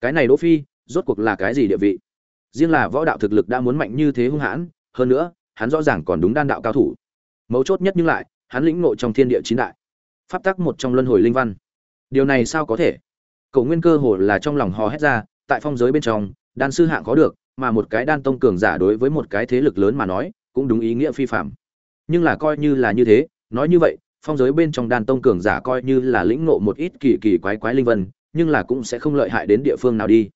cái này đỗ phi, rốt cuộc là cái gì địa vị? Riêng là võ đạo thực lực đã muốn mạnh như thế hung hãn, hơn nữa, hắn rõ ràng còn đúng đan đạo cao thủ. Mấu chốt nhất nhưng lại, hắn lĩnh ngộ trong thiên địa chín đại. Pháp tắc một trong luân hồi linh văn. Điều này sao có thể? Cậu nguyên cơ hồ là trong lòng hò hét ra, tại phong giới bên trong, đan sư hạng có được, mà một cái đan tông cường giả đối với một cái thế lực lớn mà nói, cũng đúng ý nghĩa phi phạm. Nhưng là coi như là như thế, nói như vậy, phong giới bên trong đan tông cường giả coi như là lĩnh ngộ một ít kỳ kỳ quái quái linh vân nhưng là cũng sẽ không lợi hại đến địa phương nào đi.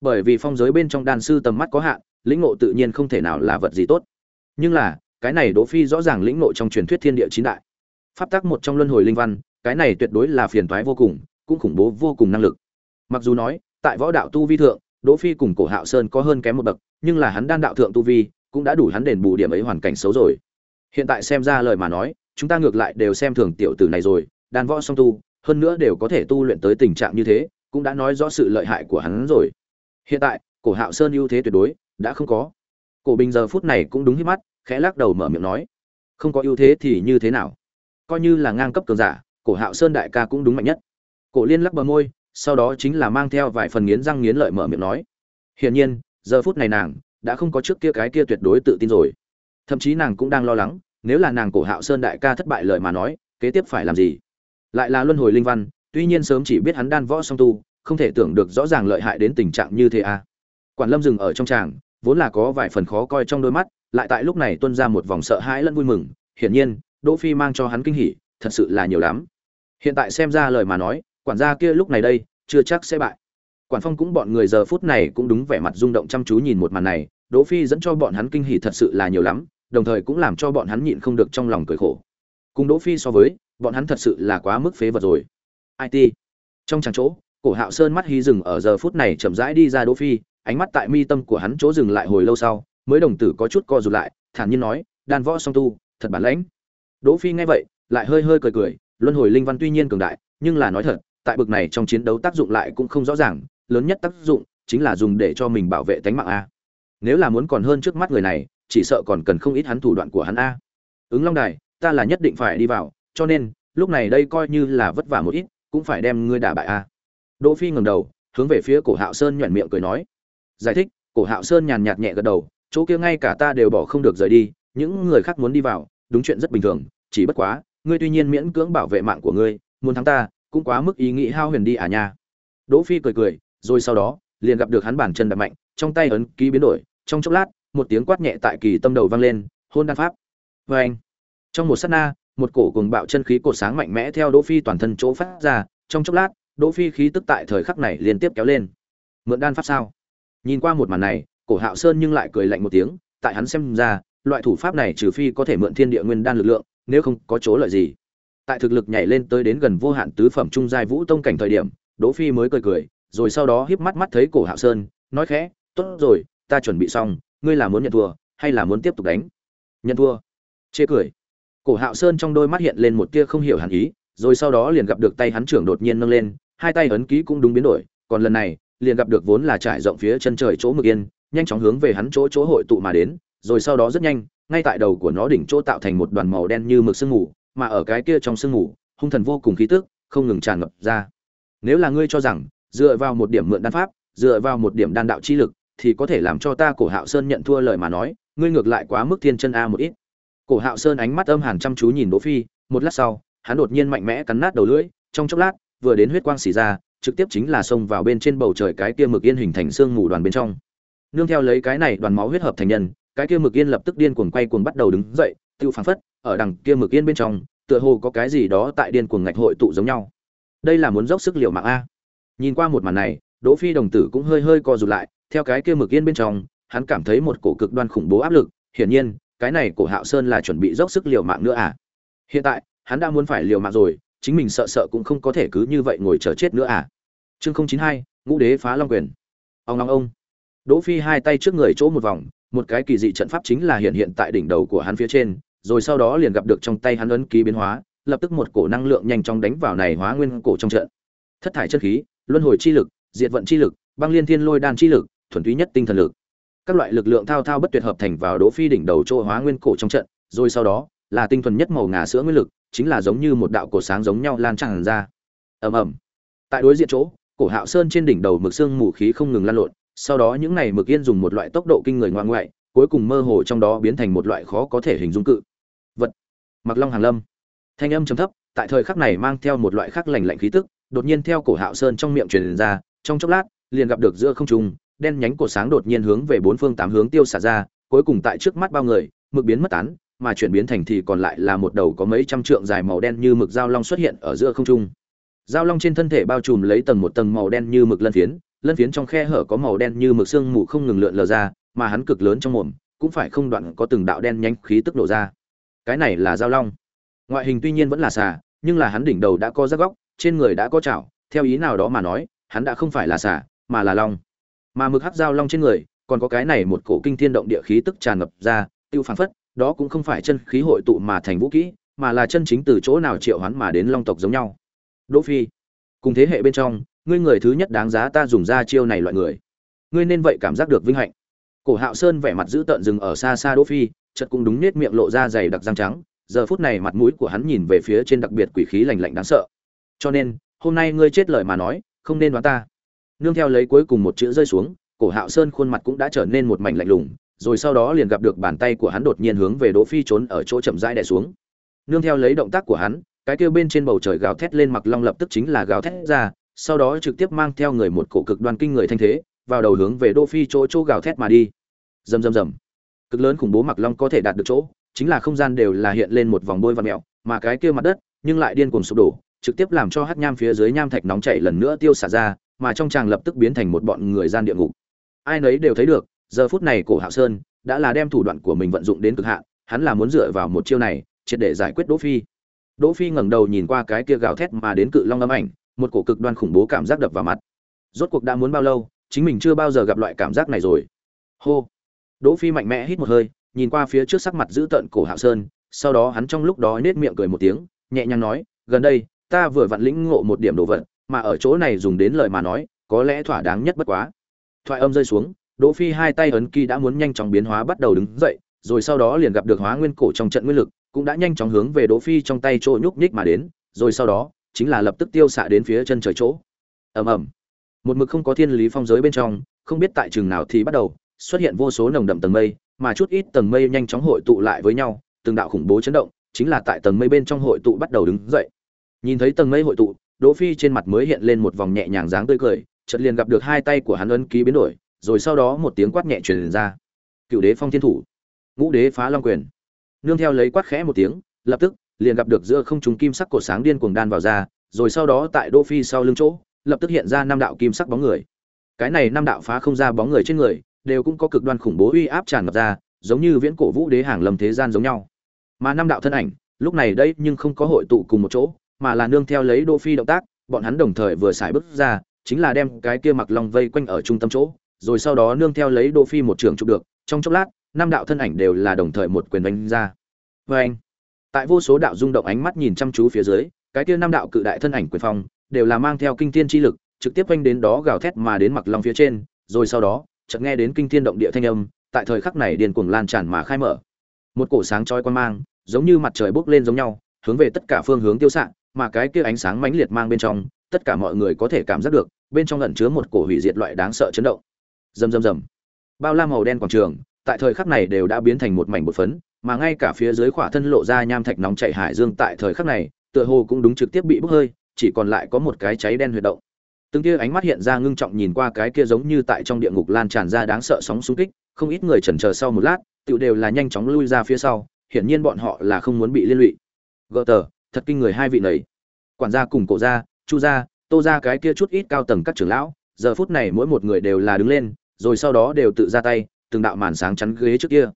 Bởi vì phong giới bên trong đan sư tầm mắt có hạn, lĩnh ngộ tự nhiên không thể nào là vật gì tốt. Nhưng là, cái này đỗ phi rõ ràng lĩnh ngộ trong truyền thuyết thiên địa chín đại. Pháp tắc một trong luân hồi linh văn, cái này tuyệt đối là phiền toái vô cùng, cũng khủng bố vô cùng năng lực. Mặc dù nói, tại võ đạo tu vi thượng, đỗ phi cùng cổ hạo sơn có hơn kém một bậc, nhưng là hắn đan đạo thượng tu vi, cũng đã đủ hắn đền bù điểm ấy hoàn cảnh xấu rồi. Hiện tại xem ra lời mà nói, chúng ta ngược lại đều xem thường tiểu tử này rồi, đan võ song tu hơn nữa đều có thể tu luyện tới tình trạng như thế, cũng đã nói rõ sự lợi hại của hắn rồi. Hiện tại, cổ hạo sơn ưu thế tuyệt đối, đã không có. Cổ bình giờ phút này cũng đúng hít mắt, khẽ lắc đầu mở miệng nói, không có ưu thế thì như thế nào? Coi như là ngang cấp cường giả, cổ hạo sơn đại ca cũng đúng mạnh nhất. Cổ liên lắc bờ môi, sau đó chính là mang theo vài phần nghiến răng nghiến lợi mở miệng nói, hiển nhiên, giờ phút này nàng đã không có trước kia cái kia tuyệt đối tự tin rồi. Thậm chí nàng cũng đang lo lắng, nếu là nàng cổ hạo sơn đại ca thất bại lời mà nói, kế tiếp phải làm gì? Lại là luân hồi linh văn, tuy nhiên sớm chỉ biết hắn đan võ song tu, không thể tưởng được rõ ràng lợi hại đến tình trạng như thế à. Quản lâm dừng ở trong tràng, vốn là có vài phần khó coi trong đôi mắt, lại tại lúc này tuân ra một vòng sợ hãi lẫn vui mừng, hiển nhiên, đỗ phi mang cho hắn kinh hỉ, thật sự là nhiều lắm. Hiện tại xem ra lời mà nói, quản gia kia lúc này đây, chưa chắc sẽ bại. Quản phong cũng bọn người giờ phút này cũng đúng vẻ mặt rung động chăm chú nhìn một màn này, đỗ phi dẫn cho bọn hắn kinh hỉ thật sự là nhiều lắm, đồng thời cũng làm cho bọn hắn nhịn không được trong lòng cười khổ. Cùng đỗ phi so với bọn hắn thật sự là quá mức phế vật rồi. It trong tràng chỗ, cổ hạo sơn mắt hí dừng ở giờ phút này chậm rãi đi ra đỗ phi, ánh mắt tại mi tâm của hắn chỗ dừng lại hồi lâu sau, mới đồng tử có chút co rụt lại, thản nhiên nói, đan võ song tu, thật bản lãnh. Đỗ phi nghe vậy, lại hơi hơi cười cười, luân hồi linh văn tuy nhiên cường đại, nhưng là nói thật, tại bực này trong chiến đấu tác dụng lại cũng không rõ ràng, lớn nhất tác dụng chính là dùng để cho mình bảo vệ tính mạng a. Nếu là muốn còn hơn trước mắt người này, chỉ sợ còn cần không ít hắn thủ đoạn của hắn a. Ứng long đài, ta là nhất định phải đi vào cho nên, lúc này đây coi như là vất vả một ít, cũng phải đem ngươi đả bại a. Đỗ phi ngẩng đầu, hướng về phía cổ hạo sơn nhọn miệng cười nói. Giải thích, cổ hạo sơn nhàn nhạt nhẹ gật đầu, chỗ kia ngay cả ta đều bỏ không được rời đi, những người khác muốn đi vào, đúng chuyện rất bình thường, chỉ bất quá, ngươi tuy nhiên miễn cưỡng bảo vệ mạng của ngươi, muốn thắng ta, cũng quá mức ý nghĩ hao huyền đi à nha. Đỗ phi cười cười, rồi sau đó, liền gặp được hắn bản chân đập mạnh, trong tay ấn ký biến đổi, trong chốc lát, một tiếng quát nhẹ tại kỳ tâm đầu vang lên, hôn đan pháp. Với anh trong một sát na một cổ cùng bạo chân khí cột sáng mạnh mẽ theo đỗ phi toàn thân chỗ phát ra, trong chốc lát, đỗ phi khí tức tại thời khắc này liên tiếp kéo lên. Mượn đan pháp sao? Nhìn qua một màn này, cổ hạo sơn nhưng lại cười lạnh một tiếng, tại hắn xem ra, loại thủ pháp này trừ phi có thể mượn thiên địa nguyên đan lực lượng, nếu không có chỗ lợi gì. Tại thực lực nhảy lên tới đến gần vô hạn tứ phẩm trung giai vũ tông cảnh thời điểm, đỗ phi mới cười cười, rồi sau đó híp mắt mắt thấy cổ hạo sơn, nói khẽ, tốt rồi, ta chuẩn bị xong, ngươi là muốn nhận thua, hay là muốn tiếp tục đánh? Nhận thua. Chê cười cổ hạo sơn trong đôi mắt hiện lên một tia không hiểu hẳn ý, rồi sau đó liền gặp được tay hắn trưởng đột nhiên nâng lên, hai tay ấn ký cũng đúng biến đổi, còn lần này, liền gặp được vốn là trải rộng phía chân trời chỗ mực yên, nhanh chóng hướng về hắn chỗ chỗ hội tụ mà đến, rồi sau đó rất nhanh, ngay tại đầu của nó đỉnh chỗ tạo thành một đoàn màu đen như mực sương mù, mà ở cái kia trong sương mù, hung thần vô cùng khí tức, không ngừng tràn ngập ra. Nếu là ngươi cho rằng, dựa vào một điểm mượn đan pháp, dựa vào một điểm đan đạo chi lực, thì có thể làm cho ta cổ hạo sơn nhận thua lời mà nói, ngươi ngược lại quá mức thiên chân a một ít cổ hạo sơn ánh mắt âm hàn chăm chú nhìn đỗ phi, một lát sau, hắn đột nhiên mạnh mẽ cắn nát đầu lưỡi, trong chốc lát, vừa đến huyết quang xì ra, trực tiếp chính là xông vào bên trên bầu trời cái kia mực yên hình thành xương mù đoàn bên trong. Nương theo lấy cái này đoàn máu huyết hợp thành nhân, cái kia mực yên lập tức điên cuồng quay cuồng bắt đầu đứng dậy, tiêu phảng phất, ở đằng kia mực yên bên trong, tựa hồ có cái gì đó tại điên cuồng ngạch hội tụ giống nhau. Đây là muốn dốc sức liều mạng a. Nhìn qua một màn này, đỗ phi đồng tử cũng hơi hơi co rụt lại, theo cái kia mực yên bên trong, hắn cảm thấy một cổ cực đoan khủng bố áp lực, hiển nhiên cái này cổ hạo sơn là chuẩn bị dốc sức liều mạng nữa à? Hiện tại, hắn đã muốn phải liều mạng rồi, chính mình sợ sợ cũng không có thể cứ như vậy ngồi chờ chết nữa à? Chương không chín hai, ngũ đế phá long quyền. Ông long ông. Đỗ phi hai tay trước người chỗ một vòng, một cái kỳ dị trận pháp chính là hiện hiện tại đỉnh đầu của hắn phía trên, rồi sau đó liền gặp được trong tay hắn ấn ký biến hóa, lập tức một cổ năng lượng nhanh chóng đánh vào này hóa nguyên cổ trong trận. Thất thải chân khí, luân hồi chi lực, diệt vận chi lực, băng liên thiên lôi đan chi lực, thuần túy nhất tinh thần lực các loại lực lượng thao thao bất tuyệt hợp thành vào đỗ phi đỉnh đầu chỗ hóa nguyên cổ trong trận, rồi sau đó, là tinh thuần nhất màu ngà sữa nguyên lực, chính là giống như một đạo cổ sáng giống nhau lan tràn ra. Ầm ầm. Tại đối diện chỗ, cổ hạo sơn trên đỉnh đầu mực xương mù khí không ngừng lan lộn, sau đó những này mực yên dùng một loại tốc độ kinh người ngoan ngoại, cuối cùng mơ hồ trong đó biến thành một loại khó có thể hình dung cự. Vật. Mặc long hàn lâm. Thanh âm trầm thấp, tại thời khắc này mang theo một loại khắc lạnh lạnh khí tức, đột nhiên theo cổ hạo sơn trong miệng truyền ra, trong chốc lát, liền gặp được giữa không trung đen nhánh cổ sáng đột nhiên hướng về bốn phương tám hướng tiêu xả ra, cuối cùng tại trước mắt bao người, mực biến mất tán, mà chuyển biến thành thì còn lại là một đầu có mấy trăm trượng dài màu đen như mực dao long xuất hiện ở giữa không trung. Dao long trên thân thể bao trùm lấy tầng một tầng màu đen như mực lân phiến lân phiến trong khe hở có màu đen như mực xương mù không ngừng lượn lờ ra, mà hắn cực lớn trong mồm, cũng phải không đoạn có từng đạo đen nhánh khí tức nổ ra. Cái này là dao long. Ngoại hình tuy nhiên vẫn là xà, nhưng là hắn đỉnh đầu đã có rác góc, trên người đã có chảo, theo ý nào đó mà nói, hắn đã không phải là xà, mà là long mà mực hắc dao long trên người, còn có cái này một cổ kinh thiên động địa khí tức tràn ngập ra, tiêu phán phất, đó cũng không phải chân khí hội tụ mà thành vũ kỹ, mà là chân chính từ chỗ nào triệu hoán mà đến long tộc giống nhau. Đỗ phi, cùng thế hệ bên trong, ngươi người thứ nhất đáng giá ta dùng ra chiêu này loại người. Ngươi nên vậy cảm giác được vinh hạnh. Cổ hạo sơn vẻ mặt giữ tợn dừng ở xa xa đỗ phi, chợt cũng đúng nết miệng lộ ra dày đặc răng trắng, giờ phút này mặt mũi của hắn nhìn về phía trên đặc biệt quỷ khí lạnh lạnh đáng sợ. Cho nên, hôm nay ngươi chết lời mà nói, không nên đoán ta nương theo lấy cuối cùng một chữ rơi xuống, cổ hạo sơn khuôn mặt cũng đã trở nên một mảnh lạnh lùng, rồi sau đó liền gặp được bàn tay của hắn đột nhiên hướng về đỗ phi trốn ở chỗ chậm rãi đè xuống. Nương theo lấy động tác của hắn, cái kia bên trên bầu trời gào thét lên mặc long lập tức chính là gào thét ra, sau đó trực tiếp mang theo người một cổ cực đoan kinh người thanh thế, vào đầu hướng về đỗ phi chỗ chỗ gào thét mà đi. Rầm rầm rầm. Cực lớn khủng bố mặc long có thể đạt được chỗ, chính là không gian đều là hiện lên một vòng bôi và mèo, mà cái kia mặt đất, nhưng lại điên cuồng sụp đổ, trực tiếp làm cho hắc nham phía dưới nham thạch nóng chảy lần nữa tiêu xả ra mà trong chàng lập tức biến thành một bọn người gian địa ngục. Ai nấy đều thấy được, giờ phút này cổ hạo sơn đã là đem thủ đoạn của mình vận dụng đến cực hạn, hắn là muốn dựa vào một chiêu này triệt để giải quyết đỗ phi. Đỗ phi ngẩng đầu nhìn qua cái kia gào thét mà đến cự long âm ảnh, một cổ cực đoan khủng bố cảm giác đập vào mặt. Rốt cuộc đã muốn bao lâu, chính mình chưa bao giờ gặp loại cảm giác này rồi. Hô! Đỗ phi mạnh mẽ hít một hơi, nhìn qua phía trước sắc mặt giữ tợn cổ hạo sơn, sau đó hắn trong lúc đó nết miệng cười một tiếng, nhẹ nhàng nói, gần đây, ta vừa vặn lĩnh ngộ một điểm đồ vật mà ở chỗ này dùng đến lời mà nói, có lẽ thỏa đáng nhất bất quá. Thoại âm rơi xuống, đỗ phi hai tay ấn kỳ đã muốn nhanh chóng biến hóa bắt đầu đứng dậy, rồi sau đó liền gặp được hóa nguyên cổ trong trận nguyên lực, cũng đã nhanh chóng hướng về đỗ phi trong tay chỗ nhúc nhích mà đến, rồi sau đó, chính là lập tức tiêu xạ đến phía chân trời chỗ. Ầm ầm. Một mực không có thiên lý phong giới bên trong, không biết tại trường nào thì bắt đầu, xuất hiện vô số nồng đậm tầng mây, mà chút ít tầng mây nhanh chóng hội tụ lại với nhau, từng đạo khủng bố chấn động, chính là tại tầng mây bên trong hội tụ bắt đầu đứng dậy. Nhìn thấy tầng mây hội tụ đỗ phi trên mặt mới hiện lên một vòng nhẹ nhàng dáng tươi cười, chợt liền gặp được hai tay của hắn ấn ký biến đổi, rồi sau đó một tiếng quát nhẹ truyền ra. Cựu đế phong thiên thủ, ngũ đế phá long quyền. Nương theo lấy quát khẽ một tiếng, lập tức, liền gặp được giữa không trung kim sắc cổ sáng điên cuồng đan vào ra, rồi sau đó tại đỗ phi sau lưng chỗ, lập tức hiện ra năm đạo kim sắc bóng người. Cái này năm đạo phá không ra bóng người trên người, đều cũng có cực đoan khủng bố uy áp tràn ngập ra, giống như viễn cổ vũ đế hàng lâm thế gian giống nhau. Mà năm đạo thân ảnh, lúc này đây nhưng không có hội tụ cùng một chỗ mà là nương theo lấy đỗ phi động tác, bọn hắn đồng thời vừa xài bước ra, chính là đem cái kia mặc long vây quanh ở trung tâm chỗ, rồi sau đó nương theo lấy đỗ phi một trường chụp được. Trong chốc lát, năm đạo thân ảnh đều là đồng thời một quyền đánh ra. Với anh, tại vô số đạo rung động ánh mắt nhìn chăm chú phía dưới, cái kia năm đạo cự đại thân ảnh quyền phong đều là mang theo kinh thiên chi lực, trực tiếp quanh đến đó gào thét mà đến mặc long phía trên, rồi sau đó, chợt nghe đến kinh thiên động địa thanh âm, tại thời khắc này điên cuồng lan tràn mà khai mở. Một cổ sáng chói quan mang, giống như mặt trời bốc lên giống nhau, hướng về tất cả phương hướng tiêu xạ mà cái kia ánh sáng mãnh liệt mang bên trong tất cả mọi người có thể cảm giác được bên trong ẩn chứa một cổ hủy diệt loại đáng sợ chấn động. Rầm rầm rầm. Bao la màu đen quảng trường tại thời khắc này đều đã biến thành một mảnh bột phấn mà ngay cả phía dưới khỏa thân lộ ra nham thạch nóng chảy hải dương tại thời khắc này tựa hồ cũng đúng trực tiếp bị bốc hơi chỉ còn lại có một cái cháy đen huyệt động. Từng kia ánh mắt hiện ra ngưng trọng nhìn qua cái kia giống như tại trong địa ngục lan tràn ra đáng sợ sóng xung kích không ít người chần chờ sau một lát tựu đều là nhanh chóng lui ra phía sau hiển nhiên bọn họ là không muốn bị liên lụy. Gutter, thật kinh người hai vị nầy quản gia cùng cổ gia, chu gia, tô gia cái kia chút ít cao tầng các trưởng lão, giờ phút này mỗi một người đều là đứng lên, rồi sau đó đều tự ra tay, từng đạo màn sáng chắn ghế trước kia.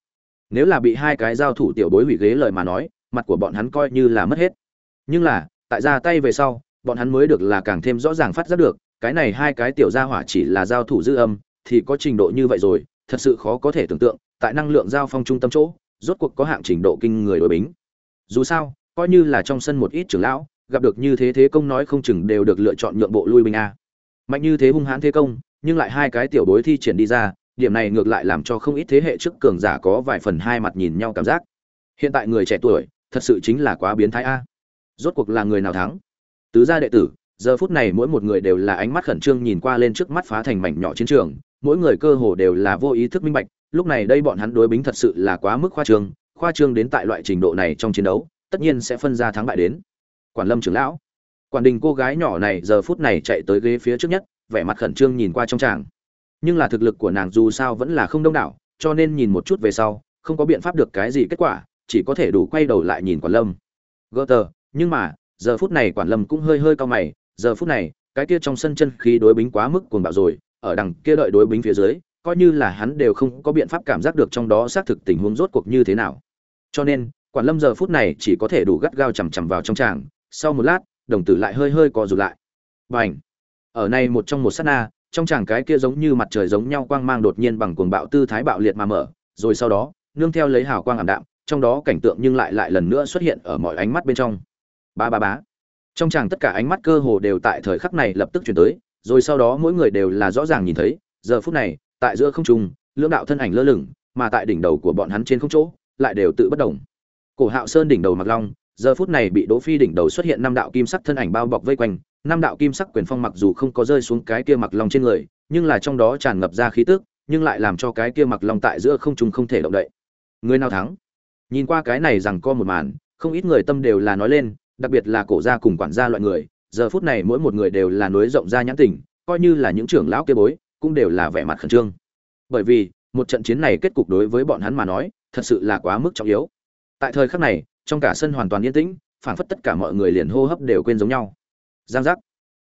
Nếu là bị hai cái giao thủ tiểu bối hủy ghế lời mà nói, mặt của bọn hắn coi như là mất hết. Nhưng là, tại ra tay về sau, bọn hắn mới được là càng thêm rõ ràng phát giác được, cái này hai cái tiểu gia hỏa chỉ là giao thủ dư âm, thì có trình độ như vậy rồi, thật sự khó có thể tưởng tượng, tại năng lượng giao phong trung tâm chỗ, rốt cuộc có hạng trình độ kinh người đối bính. Dù sao coi như là trong sân một ít trưởng lão, gặp được như thế thế công nói không chừng đều được lựa chọn nhượng bộ lui binh a. Mạnh như thế hung hãn thế công, nhưng lại hai cái tiểu bối thi triển đi ra, điểm này ngược lại làm cho không ít thế hệ trước cường giả có vài phần hai mặt nhìn nhau cảm giác. Hiện tại người trẻ tuổi, thật sự chính là quá biến thái a. Rốt cuộc là người nào thắng? Tứ gia đệ tử, giờ phút này mỗi một người đều là ánh mắt khẩn trương nhìn qua lên trước mắt phá thành mảnh nhỏ chiến trường, mỗi người cơ hồ đều là vô ý thức minh bạch, lúc này đây bọn hắn đối bính thật sự là quá mức khoa trương khoa trương đến tại loại trình độ này trong chiến đấu tất nhiên sẽ phân ra thắng bại đến. Quản lâm trưởng lão. Quản đình cô gái nhỏ này giờ phút này chạy tới ghế phía trước nhất, vẻ mặt khẩn trương nhìn qua trong tràng. Nhưng là thực lực của nàng dù sao vẫn là không đông đảo, cho nên nhìn một chút về sau, không có biện pháp được cái gì kết quả, chỉ có thể đủ quay đầu lại nhìn quản lâm. Gỡ tờ, nhưng mà, giờ phút này quản lâm cũng hơi hơi cao mày, giờ phút này, cái kia trong sân chân khí đối bính quá mức cuồng bạo rồi, ở đằng kia đợi đối bính phía dưới, coi như là hắn đều không có biện pháp cảm giác được trong đó xác thực tình huống rốt cuộc như thế nào. Cho nên quản lâm giờ phút này chỉ có thể đủ gắt gao chằm chằm vào trong tràng, sau một lát, đồng tử lại hơi hơi co rụt lại. B à n h ở này một trong một s á t na, trong tràng cái kia giống như mặt trời giống nhau quang mang đột nhiên bằng cuồng bạo tư thái bạo liệt mà mở, rồi sau đó, nương theo lấy hào quang ảm đạm, trong đó cảnh tượng nhưng lại lại lần nữa xuất hiện ở mọi ánh mắt bên trong. Ba ba bá trong tràng tất cả ánh mắt cơ hồ đều tại thời khắc này lập tức chuyển tới, rồi sau đó mỗi người đều là rõ ràng nhìn thấy, giờ phút này, tại giữa không trung, lưỡng đạo thân ảnh lơ lửng, mà tại đỉnh đầu của bọn hắn trên không chỗ, lại đều tự bất động cổ hạo sơn đỉnh đầu mặc long, giờ phút này bị đỗ phi đỉnh đầu xuất hiện năm đạo kim sắc thân ảnh bao bọc vây quanh. Năm đạo kim sắc quyền phong mặc dù không có rơi xuống cái kia mặc long trên người, nhưng là trong đó tràn ngập ra khí tức, nhưng lại làm cho cái kia mặc long tại giữa không trung không thể động đậy. Người nào thắng? Nhìn qua cái này rằng co một màn, không ít người tâm đều là nói lên, đặc biệt là cổ gia cùng quản gia loại người, giờ phút này mỗi một người đều là núi rộng ra nhãn tình, coi như là những trưởng lão kia bối, cũng đều là vẻ mặt khẩn trương. Bởi vì, một trận chiến này kết cục đối với bọn hắn mà nói, thật sự là quá mức trọng yếu tại thời khắc này, trong cả sân hoàn toàn yên tĩnh, phảng phất tất cả mọi người liền hô hấp đều quên giống nhau. Giang giác.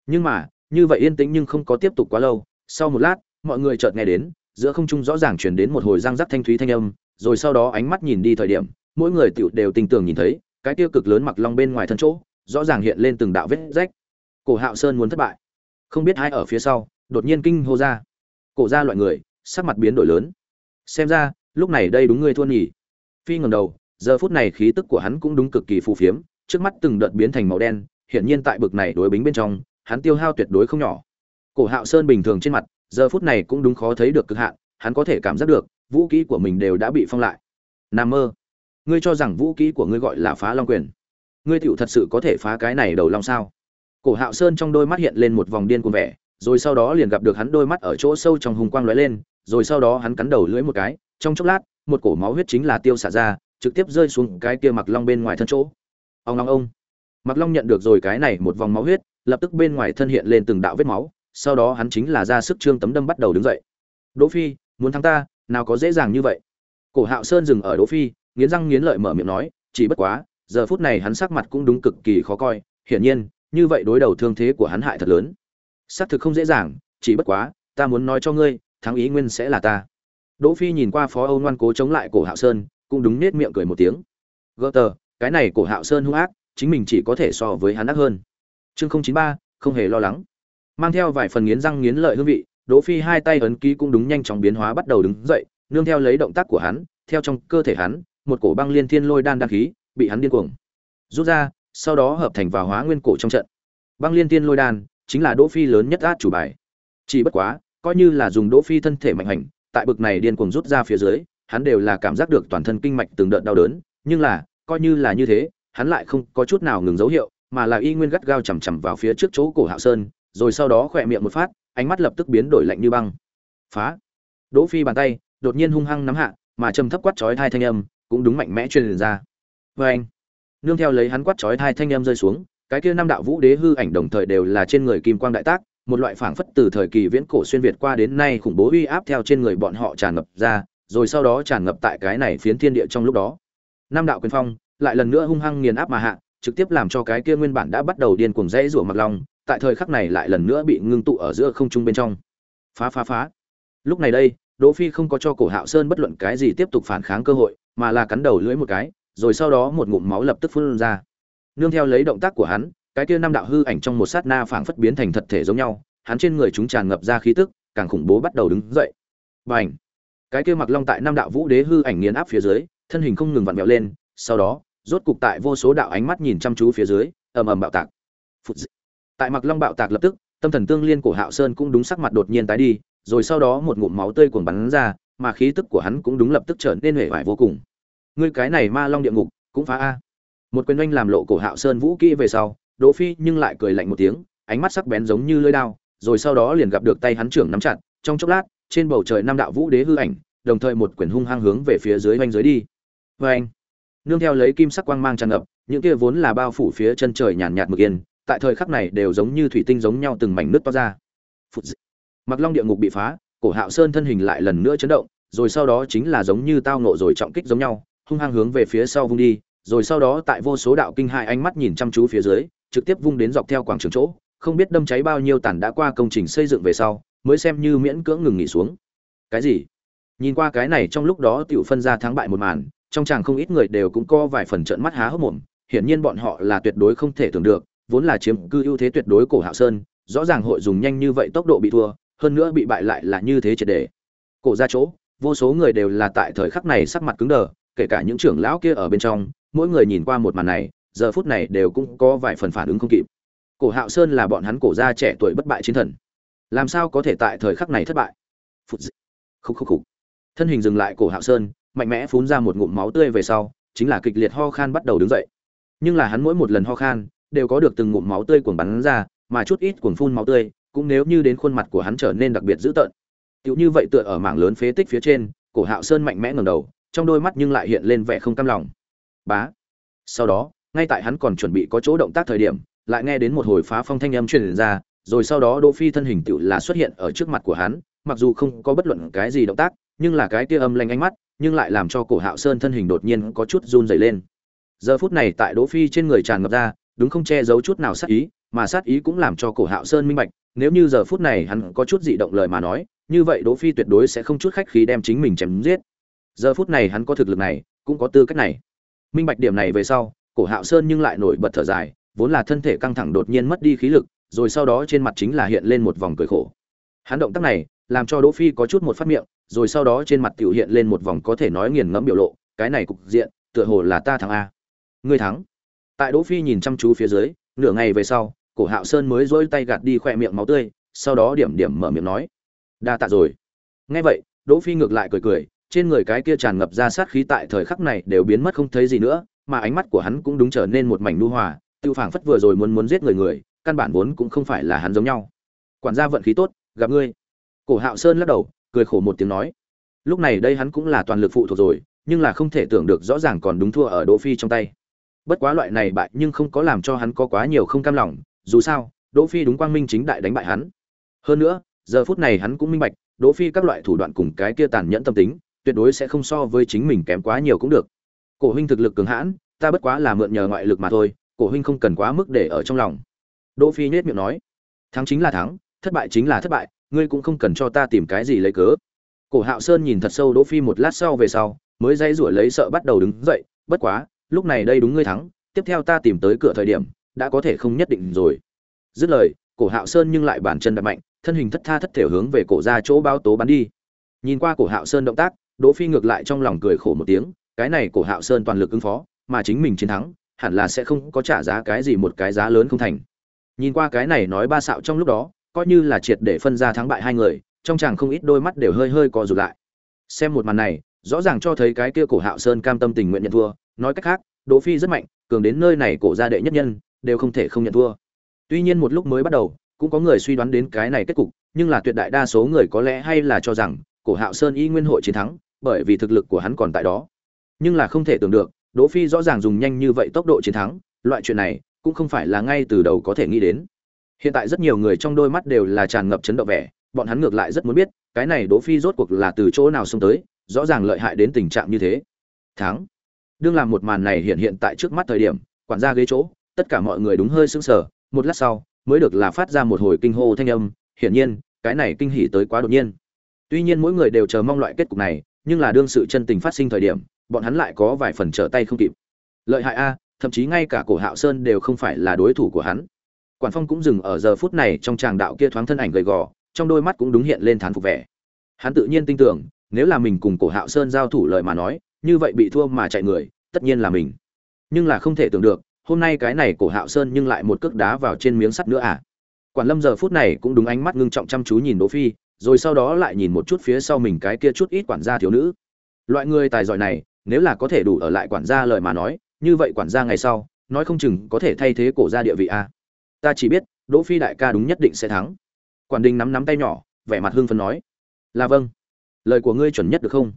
Nhưng mà, như vậy yên tĩnh nhưng không có tiếp tục quá lâu. Sau một lát, mọi người chợt nghe đến, giữa không trung rõ ràng truyền đến một hồi giang giác thanh thúy thanh âm, rồi sau đó ánh mắt nhìn đi thời điểm, mỗi người tựu đều tình tường nhìn thấy, cái tiêu cực lớn mặc long bên ngoài thân chỗ, rõ ràng hiện lên từng đạo vết rách. Cổ hạo sơn muốn thất bại. Không biết ai ở phía sau, đột nhiên kinh hô ra. Cổ ra loại người, sắc mặt biến đổi lớn. Xem ra, lúc này đây đúng ngươi thua nhỉ. Phi ngầm đầu giờ phút này khí tức của hắn cũng đúng cực kỳ phù phiếm, trước mắt từng đợt biến thành màu đen, hiển nhiên tại bực này đối bính bên trong, hắn tiêu hao tuyệt đối không nhỏ. Cổ hạo sơn bình thường trên mặt, giờ phút này cũng đúng khó thấy được cực hạn, hắn có thể cảm giác được, vũ khí của mình đều đã bị phong lại. Nam mơ, ngươi cho rằng vũ khí của ngươi gọi là phá long quyền. Ngươi tiểu thật sự có thể phá cái này đầu long sao? Cổ hạo sơn trong đôi mắt hiện lên một vòng điên cuồng vẻ, rồi sau đó liền gặp được hắn đôi mắt ở chỗ sâu trong hùng quang lóe lên, rồi sau đó hắn cắn đầu lưỡi một cái, trong chốc lát, một cổ máu huyết chính là tiêu xả ra trực tiếp rơi xuống cái kia mặc long bên ngoài thân chỗ. Ông long ông. Mặc long nhận được rồi cái này một vòng máu huyết, lập tức bên ngoài thân hiện lên từng đạo vết máu, sau đó hắn chính là ra sức trương tấm đâm bắt đầu đứng dậy. Đỗ phi, muốn thắng ta, nào có dễ dàng như vậy. Cổ hạo sơn dừng ở đỗ phi, nghiến răng nghiến lợi mở miệng nói, chỉ bất quá, giờ phút này hắn sắc mặt cũng đúng cực kỳ khó coi, hiển nhiên, như vậy đối đầu thương thế của hắn hại thật lớn. Xác thực không dễ dàng, chỉ bất quá, ta muốn nói cho ngươi, thắng ý nguyên sẽ là ta. Đỗ phi nhìn qua phó âu ngoan cố chống lại cổ hạo sơn cũng đúng nết miệng cười một tiếng. Gỡ tờ cái này của hạo sơn hung ác, chính mình chỉ có thể so với hắn ác hơn. Chương không chín ba, không hề lo lắng. Mang theo vài phần nghiến răng nghiến lợi hương vị, đỗ phi hai tay ấn ký cũng đúng nhanh chóng biến hóa bắt đầu đứng dậy, nương theo lấy động tác của hắn, theo trong cơ thể hắn, một cổ băng liên thiên lôi đan đan khí bị hắn điên cuồng. Rút ra, sau đó hợp thành vào hóa nguyên cổ trong trận. Băng liên thiên lôi đan chính là đỗ phi lớn nhất át chủ bài. Chỉ bất quá, coi như là dùng đỗ phi thân thể mạnh hành, tại bực này điên cuồng rút ra phía dưới hắn đều là cảm giác được toàn thân kinh mạch từng đợt đau đớn, nhưng là, coi như là như thế, hắn lại không có chút nào ngừng dấu hiệu, mà là y nguyên gắt gao chầm chằm vào phía trước chỗ cổ hạo sơn, rồi sau đó khỏe miệng một phát, ánh mắt lập tức biến đổi lạnh như băng. Phá! Đỗ phi bàn tay, đột nhiên hung hăng nắm hạ, mà trầm thấp quát chói tai thanh âm cũng đúng mạnh mẽ truyền ra. Với anh, nương theo lấy hắn quát chói tai thanh âm rơi xuống, cái kia năm đạo vũ đế hư ảnh đồng thời đều là trên người kim quang đại tác, một loại phảng phất từ thời kỳ viễn cổ xuyên việt qua đến nay khủng bố uy áp theo trên người bọn họ tràn ngập ra rồi sau đó tràn ngập tại cái này phiến thiên địa trong lúc đó. Năm đạo quyền phong lại lần nữa hung hăng nghiền áp mà hạ, trực tiếp làm cho cái kia nguyên bản đã bắt đầu điên cuồng rẽ rủa mặc long, tại thời khắc này lại lần nữa bị ngưng tụ ở giữa không trung bên trong. Phá phá phá. Lúc này đây, đỗ phi không có cho cổ hạo sơn bất luận cái gì tiếp tục phản kháng cơ hội, mà là cắn đầu lưỡi một cái, rồi sau đó một ngụm máu lập tức phun ra. Nương theo lấy động tác của hắn, cái kia năm đạo hư ảnh trong một sát na phảng phất biến thành thật thể giống nhau, hắn trên người chúng tràn ngập ra khí tức, càng khủng bố bắt đầu đứng dậy. Bành! Cái kia mặc long tại năm đạo vũ đế hư ảnh nghiền áp phía dưới, thân hình không ngừng vặn vẹo lên, sau đó, rốt cục tại vô số đạo ánh mắt nhìn chăm chú phía dưới, ầm ầm bạo tạc. Phụt tại mặc long bạo tạc lập tức, tâm thần tương liên của hạo sơn cũng đúng sắc mặt đột nhiên tái đi, rồi sau đó một ngụm máu tươi cuồng bắn ra, mà khí tức của hắn cũng đúng lập tức trở nên hể vải vô cùng. Ngươi cái này ma long địa ngục, cũng phá a. Một quyền oanh làm lộ cổ hạo sơn vũ kỹ về sau, đỗ phi nhưng lại cười lạnh một tiếng, ánh mắt sắc bén giống như lưỡi đao, rồi sau đó liền gặp được tay hắn trưởng nắm chặt, trong chốc lát trên bầu trời năm đạo vũ đế hư ảnh, đồng thời một quyển hung hăng hướng về phía dưới oanh dưới đi. Vê anh nương theo lấy kim sắc quang mang tràn ngập, những kia vốn là bao phủ phía chân trời nhàn nhạt mực yên, tại thời khắc này đều giống như thủy tinh giống nhau từng mảnh nước to ra. Phụt mặc long địa ngục bị phá, cổ hạo sơn thân hình lại lần nữa chấn động, rồi sau đó chính là giống như tao nộ rồi trọng kích giống nhau, hung hăng hướng về phía sau vung đi, rồi sau đó tại vô số đạo kinh hai ánh mắt nhìn chăm chú phía dưới, trực tiếp vung đến dọc theo quảng trường chỗ, không biết đâm cháy bao nhiêu tàn đã qua công trình xây dựng về sau mới xem như miễn cưỡng ngừng nghỉ xuống. Cái gì? Nhìn qua cái này trong lúc đó tiểu phân ra thắng bại một màn, trong chàng không ít người đều cũng có vài phần trận mắt há hốc mồm, hiển nhiên bọn họ là tuyệt đối không thể tưởng được, vốn là chiếm cư ưu thế tuyệt đối cổ hạo sơn, rõ ràng hội dùng nhanh như vậy tốc độ bị thua, hơn nữa bị bại lại là như thế triệt đề cổ ra chỗ, vô số người đều là tại thời khắc này sắc mặt cứng đờ, kể cả những trưởng lão kia ở bên trong, mỗi người nhìn qua một màn này, giờ phút này đều cũng có vài phần phản ứng không kịp. Cổ hạo sơn là bọn hắn cổ gia trẻ tuổi bất bại chiến thần làm sao có thể tại thời khắc này thất bại? Phút khúc khúc khúc. Thân hình dừng lại cổ hạo sơn, mạnh mẽ phun ra một ngụm máu tươi về sau, chính là kịch liệt ho khan bắt đầu đứng dậy. Nhưng là hắn mỗi một lần ho khan, đều có được từng ngụm máu tươi cuồng bắn ra, mà chút ít cuồng phun máu tươi, cũng nếu như đến khuôn mặt của hắn trở nên đặc biệt dữ tợn. Tựu như vậy tựa ở mảng lớn phế tích phía trên, cổ hạo sơn mạnh mẽ ngẩng đầu, trong đôi mắt nhưng lại hiện lên vẻ không cam lòng. Bá. Sau đó, ngay tại hắn còn chuẩn bị có chỗ động tác thời điểm, lại nghe đến một hồi phá phong thanh âm truyền ra rồi sau đó đỗ phi thân hình tựu là xuất hiện ở trước mặt của hắn, mặc dù không có bất luận cái gì động tác, nhưng là cái tia âm lanh ánh mắt, nhưng lại làm cho cổ hạo sơn thân hình đột nhiên có chút run rẩy lên. Giờ phút này tại đỗ phi trên người tràn ngập ra, đúng không che giấu chút nào sát ý, mà sát ý cũng làm cho cổ hạo sơn minh bạch, nếu như giờ phút này hắn có chút dị động lời mà nói, như vậy đỗ phi tuyệt đối sẽ không chút khách khí đem chính mình chém giết. Giờ phút này hắn có thực lực này, cũng có tư cách này. Minh bạch điểm này về sau, cổ hạo sơn nhưng lại nổi bật thở dài, vốn là thân thể căng thẳng đột nhiên mất đi khí lực rồi sau đó trên mặt chính là hiện lên một vòng cười khổ. Hắn động tác này làm cho đỗ phi có chút một phát miệng, rồi sau đó trên mặt tiểu hiện lên một vòng có thể nói nghiền ngẫm biểu lộ, cái này cục diện, tựa hồ là ta thắng a. Ngươi thắng. Tại đỗ phi nhìn chăm chú phía dưới, nửa ngày về sau, cổ hạo sơn mới dỗi tay gạt đi khoe miệng máu tươi, sau đó điểm điểm mở miệng nói, đa tạ rồi. Nghe vậy, đỗ phi ngược lại cười cười, trên người cái kia tràn ngập ra sát khí tại thời khắc này đều biến mất không thấy gì nữa, mà ánh mắt của hắn cũng đúng trở nên một mảnh nu hòa, tiêu phảng phất vừa rồi muốn muốn giết người người căn bản vốn cũng không phải là hắn giống nhau. Quản gia vận khí tốt, gặp ngươi. Cổ hạo sơn lắc đầu, cười khổ một tiếng nói. Lúc này đây hắn cũng là toàn lực phụ thuộc rồi, nhưng là không thể tưởng được rõ ràng còn đúng thua ở đỗ phi trong tay. Bất quá loại này bại nhưng không có làm cho hắn có quá nhiều không cam lòng, dù sao, đỗ phi đúng quang minh chính đại đánh bại hắn. Hơn nữa, giờ phút này hắn cũng minh bạch, đỗ phi các loại thủ đoạn cùng cái kia tàn nhẫn tâm tính, tuyệt đối sẽ không so với chính mình kém quá nhiều cũng được. Cổ huynh thực lực cường hãn, ta bất quá là mượn nhờ ngoại lực mà thôi, cổ huynh không cần quá mức để ở trong lòng đỗ phi nhếch miệng nói, thắng chính là thắng, thất bại chính là thất bại, ngươi cũng không cần cho ta tìm cái gì lấy cớ. Cổ hạo sơn nhìn thật sâu đỗ phi một lát sau về sau, mới dây rủi lấy sợ bắt đầu đứng dậy, bất quá, lúc này đây đúng ngươi thắng, tiếp theo ta tìm tới cửa thời điểm, đã có thể không nhất định rồi. Dứt lời, cổ hạo sơn nhưng lại bàn chân đập mạnh, thân hình thất tha thất thể hướng về cổ ra chỗ bao tố bắn đi. Nhìn qua cổ hạo sơn động tác, đỗ phi ngược lại trong lòng cười khổ một tiếng, cái này cổ hạo sơn toàn lực ứng phó, mà chính mình chiến thắng, hẳn là sẽ không có trả giá cái gì một cái giá lớn không thành nhìn qua cái này nói ba xạo trong lúc đó, coi như là triệt để phân ra thắng bại hai người, trong chàng không ít đôi mắt đều hơi hơi co rụt lại. Xem một màn này, rõ ràng cho thấy cái kia cổ hạo sơn cam tâm tình nguyện nhận thua. Nói cách khác, đỗ phi rất mạnh, cường đến nơi này cổ gia đệ nhất nhân, đều không thể không nhận thua. Tuy nhiên một lúc mới bắt đầu, cũng có người suy đoán đến cái này kết cục, nhưng là tuyệt đại đa số người có lẽ hay là cho rằng, cổ hạo sơn y nguyên hội chiến thắng, bởi vì thực lực của hắn còn tại đó. Nhưng là không thể tưởng được, đỗ phi rõ ràng dùng nhanh như vậy tốc độ chiến thắng, loại chuyện này cũng không phải là ngay từ đầu có thể nghĩ đến. Hiện tại rất nhiều người trong đôi mắt đều là tràn ngập chấn động vẻ, bọn hắn ngược lại rất muốn biết, cái này đỗ phi rốt cuộc là từ chỗ nào xông tới, rõ ràng lợi hại đến tình trạng như thế. Thắng. Đương làm một màn này hiện hiện tại trước mắt thời điểm, quản gia ghế chỗ, tất cả mọi người đúng hơi sững sờ, một lát sau, mới được là phát ra một hồi kinh hô thanh âm, hiển nhiên, cái này kinh hỉ tới quá đột nhiên. Tuy nhiên mỗi người đều chờ mong loại kết cục này, nhưng là đương sự chân tình phát sinh thời điểm, bọn hắn lại có vài phần trở tay không kịp. Lợi hại a thậm chí ngay cả cổ hạo sơn đều không phải là đối thủ của hắn. Quản phong cũng dừng ở giờ phút này trong tràng đạo kia thoáng thân ảnh gầy gò, trong đôi mắt cũng đúng hiện lên thán phục vẻ. Hắn tự nhiên tin tưởng, nếu là mình cùng cổ hạo sơn giao thủ lời mà nói, như vậy bị thua mà chạy người, tất nhiên là mình. Nhưng là không thể tưởng được, hôm nay cái này cổ hạo sơn nhưng lại một cước đá vào trên miếng sắt nữa à? Quản lâm giờ phút này cũng đúng ánh mắt ngưng trọng chăm chú nhìn đỗ phi, rồi sau đó lại nhìn một chút phía sau mình cái kia chút ít quản gia thiếu nữ. Loại người tài giỏi này, nếu là có thể đủ ở lại quản gia lời mà nói như vậy quản gia ngày sau, nói không chừng có thể thay thế cổ gia địa vị a. Ta chỉ biết, đỗ phi đại ca đúng nhất định sẽ thắng. Quản đình nắm nắm tay nhỏ, vẻ mặt hưng phấn nói. Là vâng. Lời của ngươi chuẩn nhất được không?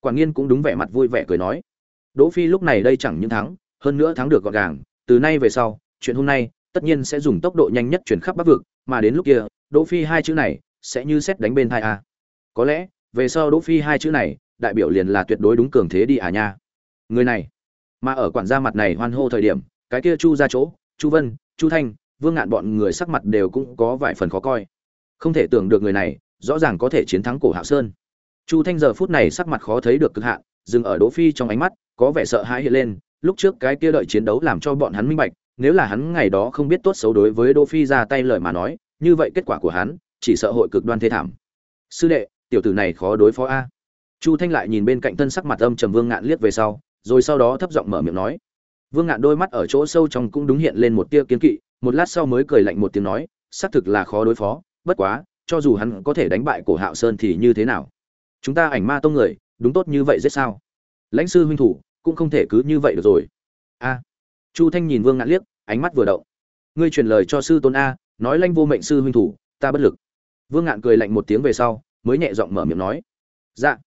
Quản nghiên cũng đúng vẻ mặt vui vẻ cười nói. Đỗ phi lúc này đây chẳng những thắng, hơn nữa thắng được gọn gàng. Từ nay về sau, chuyện hôm nay, tất nhiên sẽ dùng tốc độ nhanh nhất chuyển khắp bắc vực, mà đến lúc kia, đỗ phi hai chữ này sẽ như xét đánh bên thai a. Có lẽ, về sau đỗ phi hai chữ này, đại biểu liền là tuyệt đối đúng cường thế đi à nha. Người này mà ở quản gia mặt này hoan hô thời điểm, cái kia chu ra chỗ, chu vân, chu thanh, vương ngạn bọn người sắc mặt đều cũng có vài phần khó coi. Không thể tưởng được người này, rõ ràng có thể chiến thắng cổ hạo sơn. Chu thanh giờ phút này sắc mặt khó thấy được cực hạn, dừng ở đỗ phi trong ánh mắt, có vẻ sợ hãi hiện lên, lúc trước cái kia đợi chiến đấu làm cho bọn hắn minh bạch, nếu là hắn ngày đó không biết tốt xấu đối với đỗ phi ra tay lời mà nói, như vậy kết quả của hắn, chỉ sợ hội cực đoan thế thảm. Sư đệ, tiểu tử này khó đối phó a. Chu thanh lại nhìn bên cạnh thân sắc mặt âm trầm vương ngạn liếc về sau rồi sau đó thấp giọng mở miệng nói. Vương ngạn đôi mắt ở chỗ sâu trong cũng đúng hiện lên một tia kiến kỵ, một lát sau mới cười lạnh một tiếng nói, xác thực là khó đối phó, bất quá, cho dù hắn có thể đánh bại cổ hạo sơn thì như thế nào? Chúng ta ảnh ma tông người, đúng tốt như vậy giết sao? Lãnh sư huynh thủ, cũng không thể cứ như vậy được rồi. A. Chu thanh nhìn vương ngạn liếc, ánh mắt vừa động. Ngươi truyền lời cho sư tôn a, nói lãnh vô mệnh sư huynh thủ, ta bất lực. Vương ngạn cười lạnh một tiếng về sau, mới nhẹ giọng mở miệng nói. Dạ.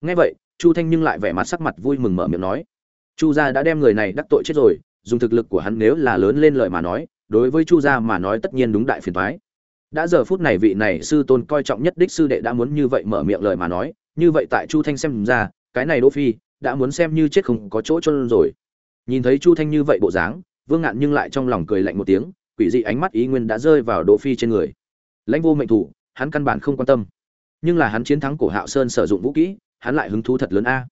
Nghe vậy chu thanh nhưng lại vẻ mặt sắc mặt vui mừng mở miệng nói, chu gia đã đem người này đắc tội chết rồi, dùng thực lực của hắn nếu là lớn lên lời mà nói, đối với chu gia mà nói tất nhiên đúng đại phiền thoái đã giờ phút này vị này sư tôn coi trọng nhất đích sư đệ đã muốn như vậy mở miệng lời mà nói, như vậy tại chu thanh xem ra, cái này đỗ phi đã muốn xem như chết không có chỗ chôn rồi. Nhìn thấy chu thanh như vậy bộ dáng, vương ngạn nhưng lại trong lòng cười lạnh một tiếng, quỷ dị ánh mắt ý nguyên đã rơi vào đỗ phi trên người. Lãnh vô mệnh thủ, hắn căn bản không quan tâm. Nhưng là hắn chiến thắng cổ hạo sơn sử dụng vũ kỹ hắn lại hứng thú thật lớn a.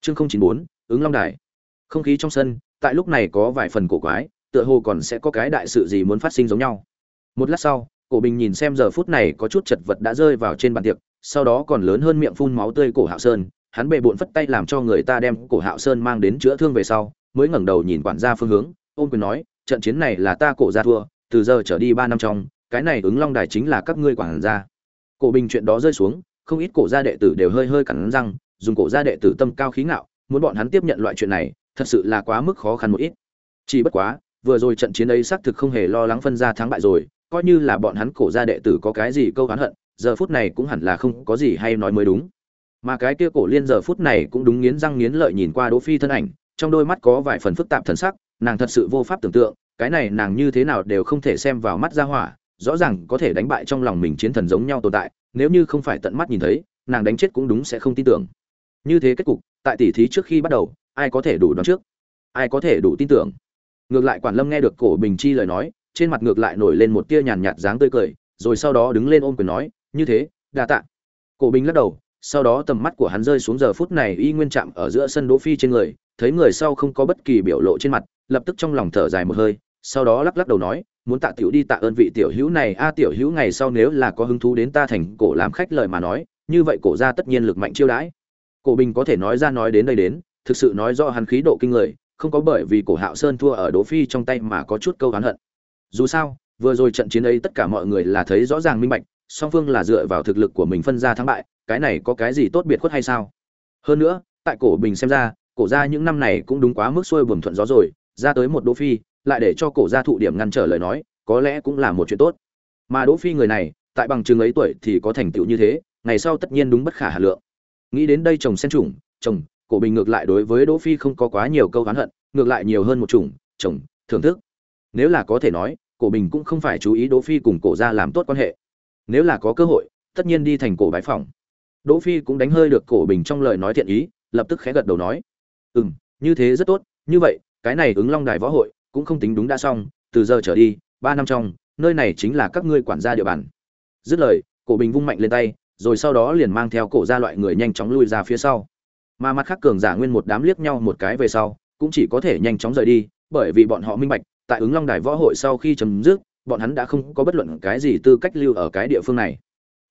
Chương không chín bốn, ứng long đài. Không khí trong sân, tại lúc này có vài phần cổ quái, tựa hồ còn sẽ có cái đại sự gì muốn phát sinh giống nhau. Một lát sau, cổ bình nhìn xem giờ phút này có chút chật vật đã rơi vào trên bàn tiệc, sau đó còn lớn hơn miệng phun máu tươi cổ hạo sơn, hắn bệ bộn phất tay làm cho người ta đem cổ hạo sơn mang đến chữa thương về sau, mới ngẩng đầu nhìn quản gia phương hướng ôm quyền nói, trận chiến này là ta cổ gia thua, từ giờ trở đi ba năm trong, cái này ứng long đài chính là các ngươi quản gia. Cổ bình chuyện đó rơi xuống không ít cổ gia đệ tử đều hơi hơi cắn răng, dùng cổ gia đệ tử tâm cao khí ngạo, muốn bọn hắn tiếp nhận loại chuyện này, thật sự là quá mức khó khăn một ít. Chỉ bất quá, vừa rồi trận chiến ấy xác thực không hề lo lắng phân ra thắng bại rồi, coi như là bọn hắn cổ gia đệ tử có cái gì câu oán hận, giờ phút này cũng hẳn là không có gì hay nói mới đúng. Mà cái kia cổ liên giờ phút này cũng đúng nghiến răng nghiến lợi nhìn qua đỗ phi thân ảnh, trong đôi mắt có vài phần phức tạp thần sắc, nàng thật sự vô pháp tưởng tượng, cái này nàng như thế nào đều không thể xem vào mắt ra hỏa rõ ràng có thể đánh bại trong lòng mình chiến thần giống nhau tồn tại, nếu như không phải tận mắt nhìn thấy, nàng đánh chết cũng đúng sẽ không tin tưởng. Như thế kết cục, tại tỷ thí trước khi bắt đầu, ai có thể đủ đoán trước? Ai có thể đủ tin tưởng? Ngược lại quản lâm nghe được cổ bình chi lời nói, trên mặt ngược lại nổi lên một tia nhàn nhạt dáng tươi cười, rồi sau đó đứng lên ôm quyền nói, như thế, đa tạ. Cổ bình lắc đầu, sau đó tầm mắt của hắn rơi xuống giờ phút này y nguyên chạm ở giữa sân đỗ phi trên người, thấy người sau không có bất kỳ biểu lộ trên mặt, lập tức trong lòng thở dài một hơi sau đó lắc lắc đầu nói, muốn tạ tiểu đi tạ ơn vị tiểu hữu này, a, tiểu hữu ngày sau nếu là có hứng thú đến ta thành cổ làm khách lời mà nói, như vậy cổ gia tất nhiên lực mạnh chiêu đãi. Cổ bình có thể nói ra nói đến đây đến, thực sự nói do hắn khí độ kinh người, không có bởi vì cổ hạo sơn thua ở đỗ phi trong tay mà có chút câu hắn hận. Dù sao, vừa rồi trận chiến ấy tất cả mọi người là thấy rõ ràng minh bạch, song phương là dựa vào thực lực của mình phân ra thắng bại, cái này có cái gì tốt biệt khuất hay sao? Hơn nữa, tại cổ bình xem ra, cổ gia những năm này cũng đúng quá mức xuôi buồm thuận gió rồi, ra tới một đỗ phi lại để cho cổ gia thụ điểm ngăn trở lời nói, có lẽ cũng là một chuyện tốt. Mà đỗ phi người này, tại bằng chứng ấy tuổi thì có thành tựu như thế, ngày sau tất nhiên đúng bất khả hà lượng. Nghĩ đến đây chồng sen chủng, chồng, cổ bình ngược lại đối với đỗ phi không có quá nhiều câu oán hận, ngược lại nhiều hơn một chủng, chồng, thưởng thức. Nếu là có thể nói, cổ bình cũng không phải chú ý đỗ phi cùng cổ gia làm tốt quan hệ. Nếu là có cơ hội, tất nhiên đi thành cổ bái phòng đỗ phi cũng đánh hơi được cổ bình trong lời nói thiện ý, lập tức khẽ gật đầu nói, ừm, như thế rất tốt, như vậy, cái này ứng long đài võ hội cũng không tính đúng đã xong, từ giờ trở đi, ba năm trong, nơi này chính là các ngươi quản gia địa bàn. Dứt lời, cổ bình vung mạnh lên tay, rồi sau đó liền mang theo cổ gia loại người nhanh chóng lui ra phía sau. Mà mặt khác cường giả nguyên một đám liếc nhau một cái về sau, cũng chỉ có thể nhanh chóng rời đi, bởi vì bọn họ minh bạch, tại ứng long đài võ hội sau khi chấm dứt, bọn hắn đã không có bất luận cái gì tư cách lưu ở cái địa phương này.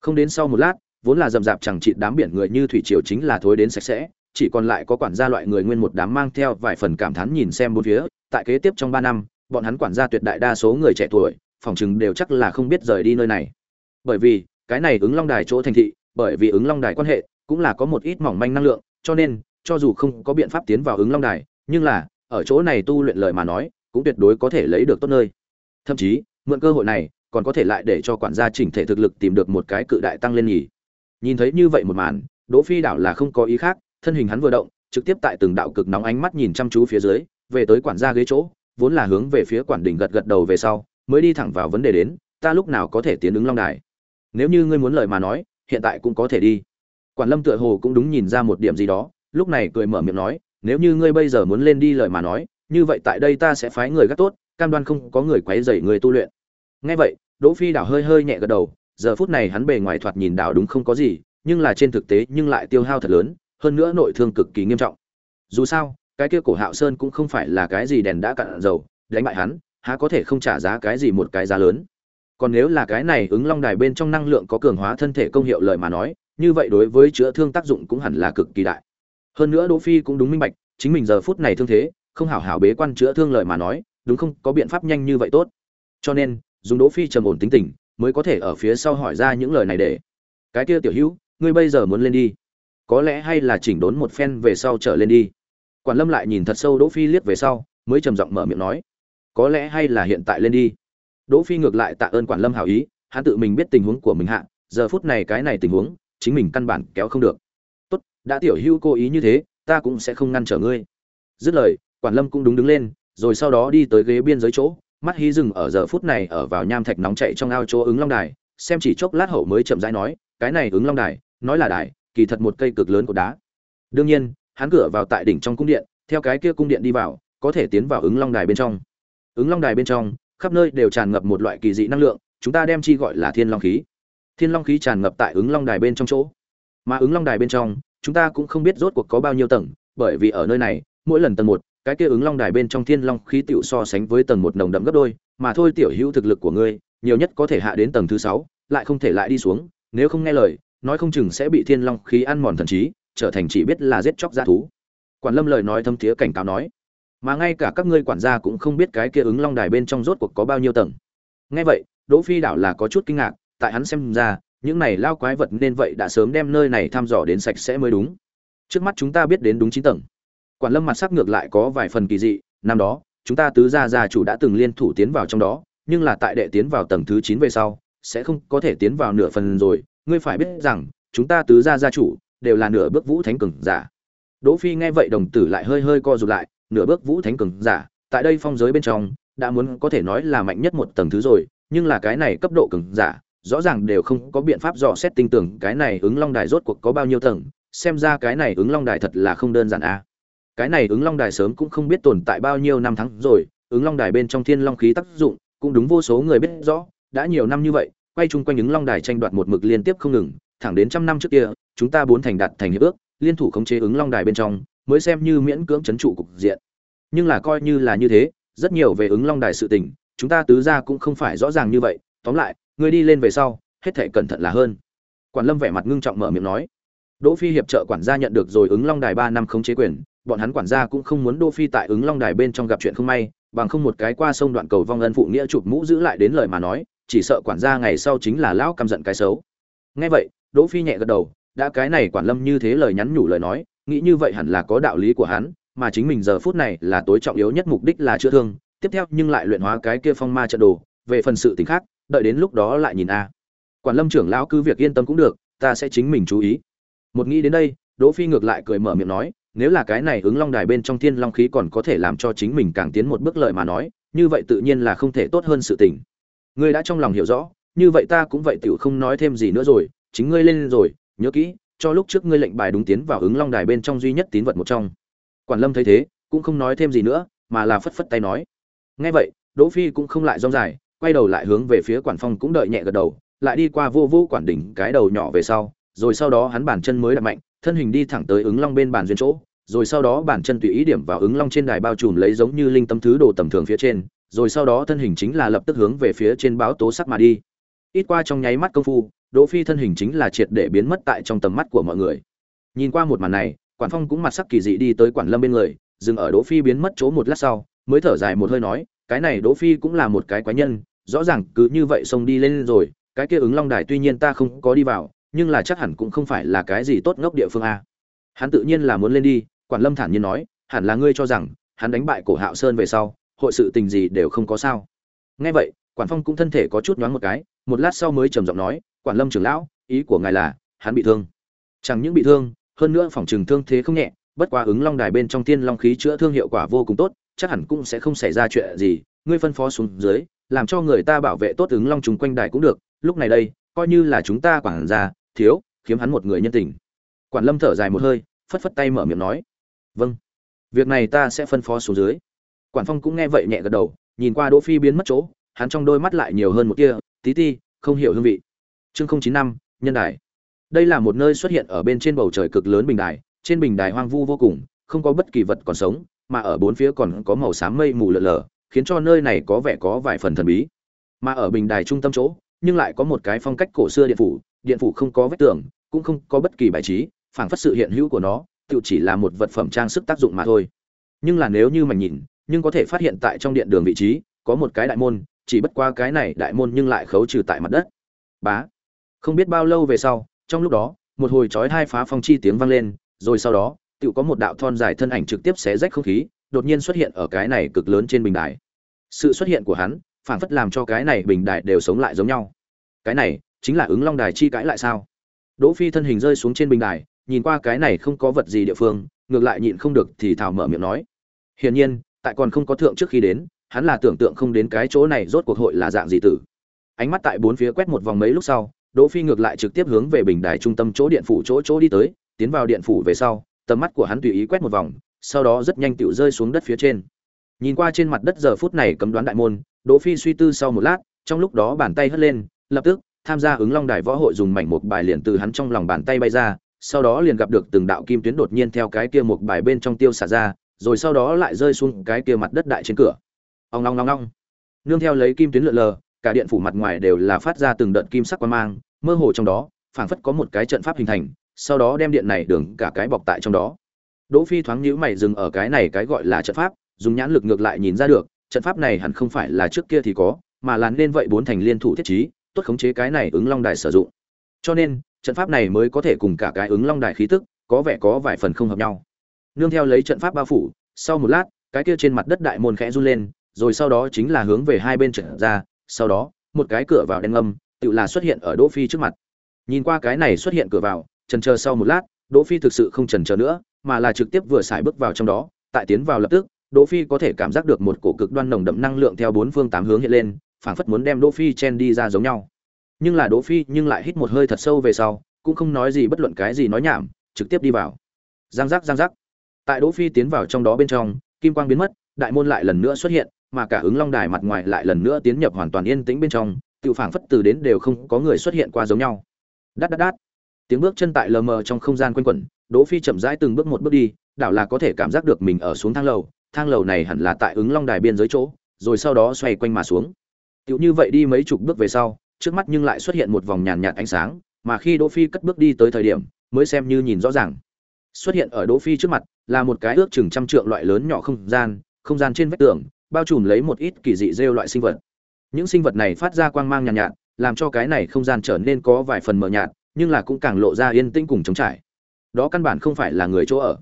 Không đến sau một lát, vốn là rậm rạp chẳng chịt đám biển người như thủy triều chính là thối đến sạch sẽ, chỉ còn lại có quản gia loại người nguyên một đám mang theo vài phần cảm thán nhìn xem bốn phía tại kế tiếp trong ba năm, bọn hắn quản gia tuyệt đại đa số người trẻ tuổi, phòng chừng đều chắc là không biết rời đi nơi này. Bởi vì, cái này ứng long đài chỗ thành thị, bởi vì ứng long đài quan hệ, cũng là có một ít mỏng manh năng lượng, cho nên, cho dù không có biện pháp tiến vào ứng long đài, nhưng là, ở chỗ này tu luyện lời mà nói, cũng tuyệt đối có thể lấy được tốt nơi. Thậm chí, mượn cơ hội này, còn có thể lại để cho quản gia chỉnh thể thực lực tìm được một cái cự đại tăng lên nhỉ. Nhìn thấy như vậy một màn, đỗ phi đảo là không có ý khác, thân hình hắn vừa động, trực tiếp tại từng đạo cực nóng ánh mắt nhìn chăm chú phía dưới về tới quản gia ghế chỗ, vốn là hướng về phía quản đỉnh gật gật đầu về sau, mới đi thẳng vào vấn đề đến, ta lúc nào có thể tiến ứng long đài? Nếu như ngươi muốn lời mà nói, hiện tại cũng có thể đi. Quản lâm tựa hồ cũng đúng nhìn ra một điểm gì đó, lúc này cười mở miệng nói, nếu như ngươi bây giờ muốn lên đi lời mà nói, như vậy tại đây ta sẽ phái người gác tốt, cam đoan không có người quấy rầy người tu luyện. Nghe vậy, đỗ phi đảo hơi hơi nhẹ gật đầu, giờ phút này hắn bề ngoài thoạt nhìn đảo đúng không có gì, nhưng là trên thực tế nhưng lại tiêu hao thật lớn, hơn nữa nội thương cực kỳ nghiêm trọng. Dù sao cái kia cổ hạo sơn cũng không phải là cái gì đèn đã cạn dầu, đánh bại hắn, há có thể không trả giá cái gì một cái giá lớn. Còn nếu là cái này ứng long đài bên trong năng lượng có cường hóa thân thể công hiệu lời mà nói, như vậy đối với chữa thương tác dụng cũng hẳn là cực kỳ đại. Hơn nữa đỗ phi cũng đúng minh bạch, chính mình giờ phút này thương thế, không hảo hảo bế quan chữa thương lời mà nói, đúng không, có biện pháp nhanh như vậy tốt. Cho nên, dùng đỗ phi trầm ổn tính tình, mới có thể ở phía sau hỏi ra những lời này để. Cái kia tiểu hữu, ngươi bây giờ muốn lên đi. Có lẽ hay là chỉnh đốn một phen về sau trở lên đi quản lâm lại nhìn thật sâu đỗ phi liếc về sau, mới trầm giọng mở miệng nói, có lẽ hay là hiện tại lên đi. Đỗ phi ngược lại tạ ơn quản lâm hảo ý, hắn tự mình biết tình huống của mình hạ, giờ phút này cái này tình huống, chính mình căn bản kéo không được. Tốt, đã tiểu hữu cố ý như thế, ta cũng sẽ không ngăn trở ngươi. Dứt lời, quản lâm cũng đúng đứng lên, rồi sau đó đi tới ghế biên giới chỗ, mắt hí dừng ở giờ phút này ở vào nham thạch nóng chạy trong ao chỗ ứng long đài, xem chỉ chốc lát hậu mới chậm rãi nói, cái này ứng long đài, nói là đài, kỳ thật một cây cực lớn của đá. Đương nhiên hắn cửa vào tại đỉnh trong cung điện, theo cái kia cung điện đi vào, có thể tiến vào ứng long đài bên trong. Ứng long đài bên trong, khắp nơi đều tràn ngập một loại kỳ dị năng lượng, chúng ta đem chi gọi là thiên long khí. Thiên long khí tràn ngập tại ứng long đài bên trong chỗ. Mà ứng long đài bên trong, chúng ta cũng không biết rốt cuộc có bao nhiêu tầng, bởi vì ở nơi này, mỗi lần tầng một, cái kia ứng long đài bên trong thiên long khí tiểu so sánh với tầng một nồng đậm gấp đôi, mà thôi tiểu hữu thực lực của ngươi, nhiều nhất có thể hạ đến tầng thứ sáu, lại không thể lại đi xuống, nếu không nghe lời, nói không chừng sẽ bị thiên long khí ăn mòn thần trí trở thành chỉ biết là giết chóc g thú. Quản lâm lời nói thâm thiế cảnh cáo nói, mà ngay cả các ngươi quản gia cũng không biết cái kia ứng long đài bên trong rốt cuộc có bao nhiêu tầng. Nghe vậy, đỗ phi đảo là có chút kinh ngạc, tại hắn xem ra, những này lao quái vật nên vậy đã sớm đem nơi này thăm dò đến sạch sẽ mới đúng. Trước mắt chúng ta biết đến đúng chín tầng. Quản lâm mặt sắc ngược lại có vài phần kỳ dị, năm đó, chúng ta tứ gia gia chủ đã từng liên thủ tiến vào trong đó, nhưng là tại đệ tiến vào tầng thứ chín về sau, sẽ không có thể tiến vào nửa phần rồi. Ngươi phải biết rằng, chúng ta tứ gia gia chủ đều là nửa bước vũ thánh cường giả đỗ phi nghe vậy đồng tử lại hơi hơi co rụt lại, nửa bước vũ thánh cường giả, tại đây phong giới bên trong, đã muốn có thể nói là mạnh nhất một tầng thứ rồi, nhưng là cái này cấp độ cường giả, rõ ràng đều không có biện pháp dò xét tinh tưởng cái này ứng long đài rốt cuộc có bao nhiêu tầng, xem ra cái này ứng long đài thật là không đơn giản a à. cái này ứng long đài sớm cũng không biết tồn tại bao nhiêu năm tháng rồi, ứng long đài bên trong thiên long khí tác dụng, cũng đúng vô số người biết rõ, đã nhiều năm như vậy, quay chung quanh ứng long đài tranh đoạt một mực liên tiếp không ngừng, thẳng đến trăm năm trước kia chúng ta bốn thành đạt thành hiệp ước, liên thủ khống chế ứng long đài bên trong, mới xem như miễn cưỡng chấn trụ cục diện. Nhưng là coi như là như thế, rất nhiều về ứng long đài sự tình, chúng ta tứ ra cũng không phải rõ ràng như vậy. Tóm lại, người đi lên về sau, hết thể cẩn thận là hơn. Quản lâm vẻ mặt ngưng trọng mở miệng nói. Đỗ phi hiệp trợ quản gia nhận được rồi ứng long đài ba năm không chế quyền, bọn hắn quản gia cũng không muốn đỗ phi tại ứng long đài bên trong gặp chuyện không may, bằng không một cái qua sông đoạn cầu vong ân phụ nghĩa chụp mũ giữ lại đến lời mà nói, chỉ sợ quản gia ngày sau chính là lão căm giận cái xấu. Nghe vậy, đỗ phi nhẹ gật đầu đã cái này quản lâm như thế lời nhắn nhủ lời nói, nghĩ như vậy hẳn là có đạo lý của hắn, mà chính mình giờ phút này là tối trọng yếu nhất mục đích là chữa thương, tiếp theo nhưng lại luyện hóa cái kia phong ma trận đồ, về phần sự tình khác, đợi đến lúc đó lại nhìn a. Quản lâm trưởng lão cứ việc yên tâm cũng được, ta sẽ chính mình chú ý. Một nghĩ đến đây, đỗ phi ngược lại cười mở miệng nói, nếu là cái này ứng long đài bên trong thiên long khí còn có thể làm cho chính mình càng tiến một bước lợi mà nói, như vậy tự nhiên là không thể tốt hơn sự tình. Ngươi đã trong lòng hiểu rõ, như vậy ta cũng vậy tiểu không nói thêm gì nữa rồi, chính ngươi lên rồi nhớ kỹ, cho lúc trước ngươi lệnh bài đúng tiến vào ứng long đài bên trong duy nhất tín vật một trong. Quản lâm thấy thế, cũng không nói thêm gì nữa, mà là phất phất tay nói. Nghe vậy, đỗ phi cũng không lại rong dài, quay đầu lại hướng về phía quản phong cũng đợi nhẹ gật đầu, lại đi qua vô vô quản đỉnh cái đầu nhỏ về sau, rồi sau đó hắn bản chân mới đặt mạnh, thân hình đi thẳng tới ứng long bên bàn duyên chỗ, rồi sau đó bản chân tùy ý điểm vào ứng long trên đài bao trùm lấy giống như linh tâm thứ đồ tầm thường phía trên, rồi sau đó thân hình chính là lập tức hướng về phía trên báo tố sắc mà đi. Ít qua trong nháy mắt công phu đỗ phi thân hình chính là triệt để biến mất tại trong tầm mắt của mọi người. Nhìn qua một màn này, quản phong cũng mặt sắc kỳ dị đi tới quản lâm bên người, dừng ở đỗ phi biến mất chỗ một lát sau, mới thở dài một hơi nói, cái này đỗ phi cũng là một cái quái nhân, rõ ràng cứ như vậy xông đi lên rồi, cái kia ứng long đài tuy nhiên ta không có đi vào, nhưng là chắc hẳn cũng không phải là cái gì tốt ngốc địa phương a. Hắn tự nhiên là muốn lên đi, quản lâm thản nhiên nói, hẳn là ngươi cho rằng, hắn đánh bại cổ hạo sơn về sau, hội sự tình gì đều không có sao. Nghe vậy, quản phong cũng thân thể có chút nhoáng một cái, một lát sau mới trầm giọng nói quản lâm trưởng lão, ý của ngài là, hắn bị thương. Chẳng những bị thương, hơn nữa phòng trừng thương thế không nhẹ, bất quá ứng long đài bên trong tiên long khí chữa thương hiệu quả vô cùng tốt, chắc hẳn cũng sẽ không xảy ra chuyện gì. Ngươi phân phó xuống dưới, làm cho người ta bảo vệ tốt ứng long chúng quanh đài cũng được. Lúc này đây, coi như là chúng ta quản gia, thiếu khiếm hắn một người nhân tình. Quản lâm thở dài một hơi, phất phất tay mở miệng nói. Vâng. Việc này ta sẽ phân phó xuống dưới. Quản phong cũng nghe vậy nhẹ gật đầu, nhìn qua đỗ phi biến mất chỗ, hắn trong đôi mắt lại nhiều hơn một kia tí ti, không hiểu hương vị chương không chín năm, nhân đài. Đây là một nơi xuất hiện ở bên trên bầu trời cực lớn bình đài, trên bình đài hoang vu vô cùng, không có bất kỳ vật còn sống, mà ở bốn phía còn có màu xám mây mù lờ lờ khiến cho nơi này có vẻ có vài phần thần bí. Mà ở bình đài trung tâm chỗ, nhưng lại có một cái phong cách cổ xưa điện phủ điện phủ không có vách tường, cũng không có bất kỳ bài trí, phảng phất sự hiện hữu của nó, tự chỉ là một vật phẩm trang sức tác dụng mà thôi. Nhưng là nếu như mình nhìn, nhưng có thể phát hiện tại trong điện đường vị trí, có một cái đại môn, chỉ bất qua cái này đại môn nhưng lại khấu trừ tại mặt đất. Bá không biết bao lâu về sau, trong lúc đó, một hồi chói hai phá phong chi tiếng vang lên, rồi sau đó tự có một đạo thon dài thân ảnh trực tiếp xé rách không khí, đột nhiên xuất hiện ở cái này cực lớn trên bình đài. Sự xuất hiện của hắn, phảng phất làm cho cái này bình đài đều sống lại giống nhau. Cái này, chính là ứng long đài chi cãi lại sao? Đỗ phi thân hình rơi xuống trên bình đài, nhìn qua cái này không có vật gì địa phương, ngược lại nhịn không được thì thào mở miệng nói. Hiển nhiên, tại còn không có thượng trước khi đến, hắn là tưởng tượng không đến cái chỗ này rốt cuộc hội là dạng gì tử. Ánh mắt tại bốn phía quét một vòng mấy lúc sau đỗ phi ngược lại trực tiếp hướng về bình đài trung tâm chỗ điện phủ chỗ chỗ đi tới, tiến vào điện phủ về sau, tầm mắt của hắn tùy ý quét một vòng, sau đó rất nhanh tựu rơi xuống đất phía trên. Nhìn qua trên mặt đất giờ phút này cấm đoán đại môn, đỗ phi suy tư sau một lát, trong lúc đó bàn tay hất lên, lập tức, tham gia ứng long đài võ hội dùng mảnh một bài liền từ hắn trong lòng bàn tay bay ra, sau đó liền gặp được từng đạo kim tuyến đột nhiên theo cái kia một bài bên trong tiêu xả ra, rồi sau đó lại rơi xuống cái kia mặt đất đại trên cửa. Ong long long long nương theo lấy kim tuyến lượn lờ cả điện phủ mặt ngoài đều là phát ra từng đợt kim sắc quang mang, mơ hồ trong đó, phảng phất có một cái trận pháp hình thành, sau đó đem điện này đường cả cái bọc tại trong đó. Đỗ phi thoáng nhíu mày dừng ở cái này cái gọi là trận pháp, dùng nhãn lực ngược lại nhìn ra được, trận pháp này hẳn không phải là trước kia thì có, mà là nên vậy bốn thành liên thủ thiết trí, tốt khống chế cái này ứng long đài sử dụng. Cho nên, trận pháp này mới có thể cùng cả cái ứng long đài khí tức, có vẻ có vài phần không hợp nhau. Nương theo lấy trận pháp bao phủ, sau một lát, cái kia trên mặt đất đại môn khẽ run lên, rồi sau đó chính là hướng về hai bên trở ra sau đó, một cái cửa vào đen âm tự là xuất hiện ở đỗ phi trước mặt. Nhìn qua cái này xuất hiện cửa vào chần chờ sau một lát, đỗ phi thực sự không chần chờ nữa, mà là trực tiếp vừa xài bước vào trong đó, tại tiến vào lập tức, đỗ phi có thể cảm giác được một cổ cực đoan nồng đậm năng lượng theo bốn phương tám hướng hiện lên, phảng phất muốn đem đỗ phi chen đi ra giống nhau. Nhưng là đỗ phi nhưng lại hít một hơi thật sâu về sau, cũng không nói gì bất luận cái gì nói nhảm, trực tiếp đi vào. Giang giác giang giác. Tại đỗ phi tiến vào trong đó bên trong, kim quang biến mất đại môn lại lần nữa xuất hiện, mà cả ứng long đài mặt ngoài lại lần nữa tiến nhập hoàn toàn yên tĩnh bên trong tự phảng phất từ đến đều không có người xuất hiện qua giống nhau. Đát đát đát. Tiếng bước chân tại lờ mờ trong không gian quanh quẩn, đỗ phi chậm rãi từng bước một bước đi, đảo là có thể cảm giác được mình ở xuống thang lầu thang lầu này hẳn là tại ứng long đài biên giới chỗ, rồi sau đó xoay quanh mà xuống. Tiểu như vậy đi mấy chục bước về sau, trước mắt nhưng lại xuất hiện một vòng nhàn nhạt ánh sáng, mà khi đỗ phi cất bước đi tới thời điểm, mới xem như nhìn rõ ràng. Xuất hiện ở đỗ phi trước mặt là một cái ước chừng trăm trượng loại lớn nhỏ không gian không gian trên vách tường bao trùm lấy một ít kỳ dị rêu loại sinh vật. Những sinh vật này phát ra quang mang nhàn nhạt, nhạt làm cho cái này không gian trở nên có vài phần mờ nhạt nhưng là cũng càng lộ ra yên tĩnh cùng trống trải. Đó căn bản không phải là người chỗ ở.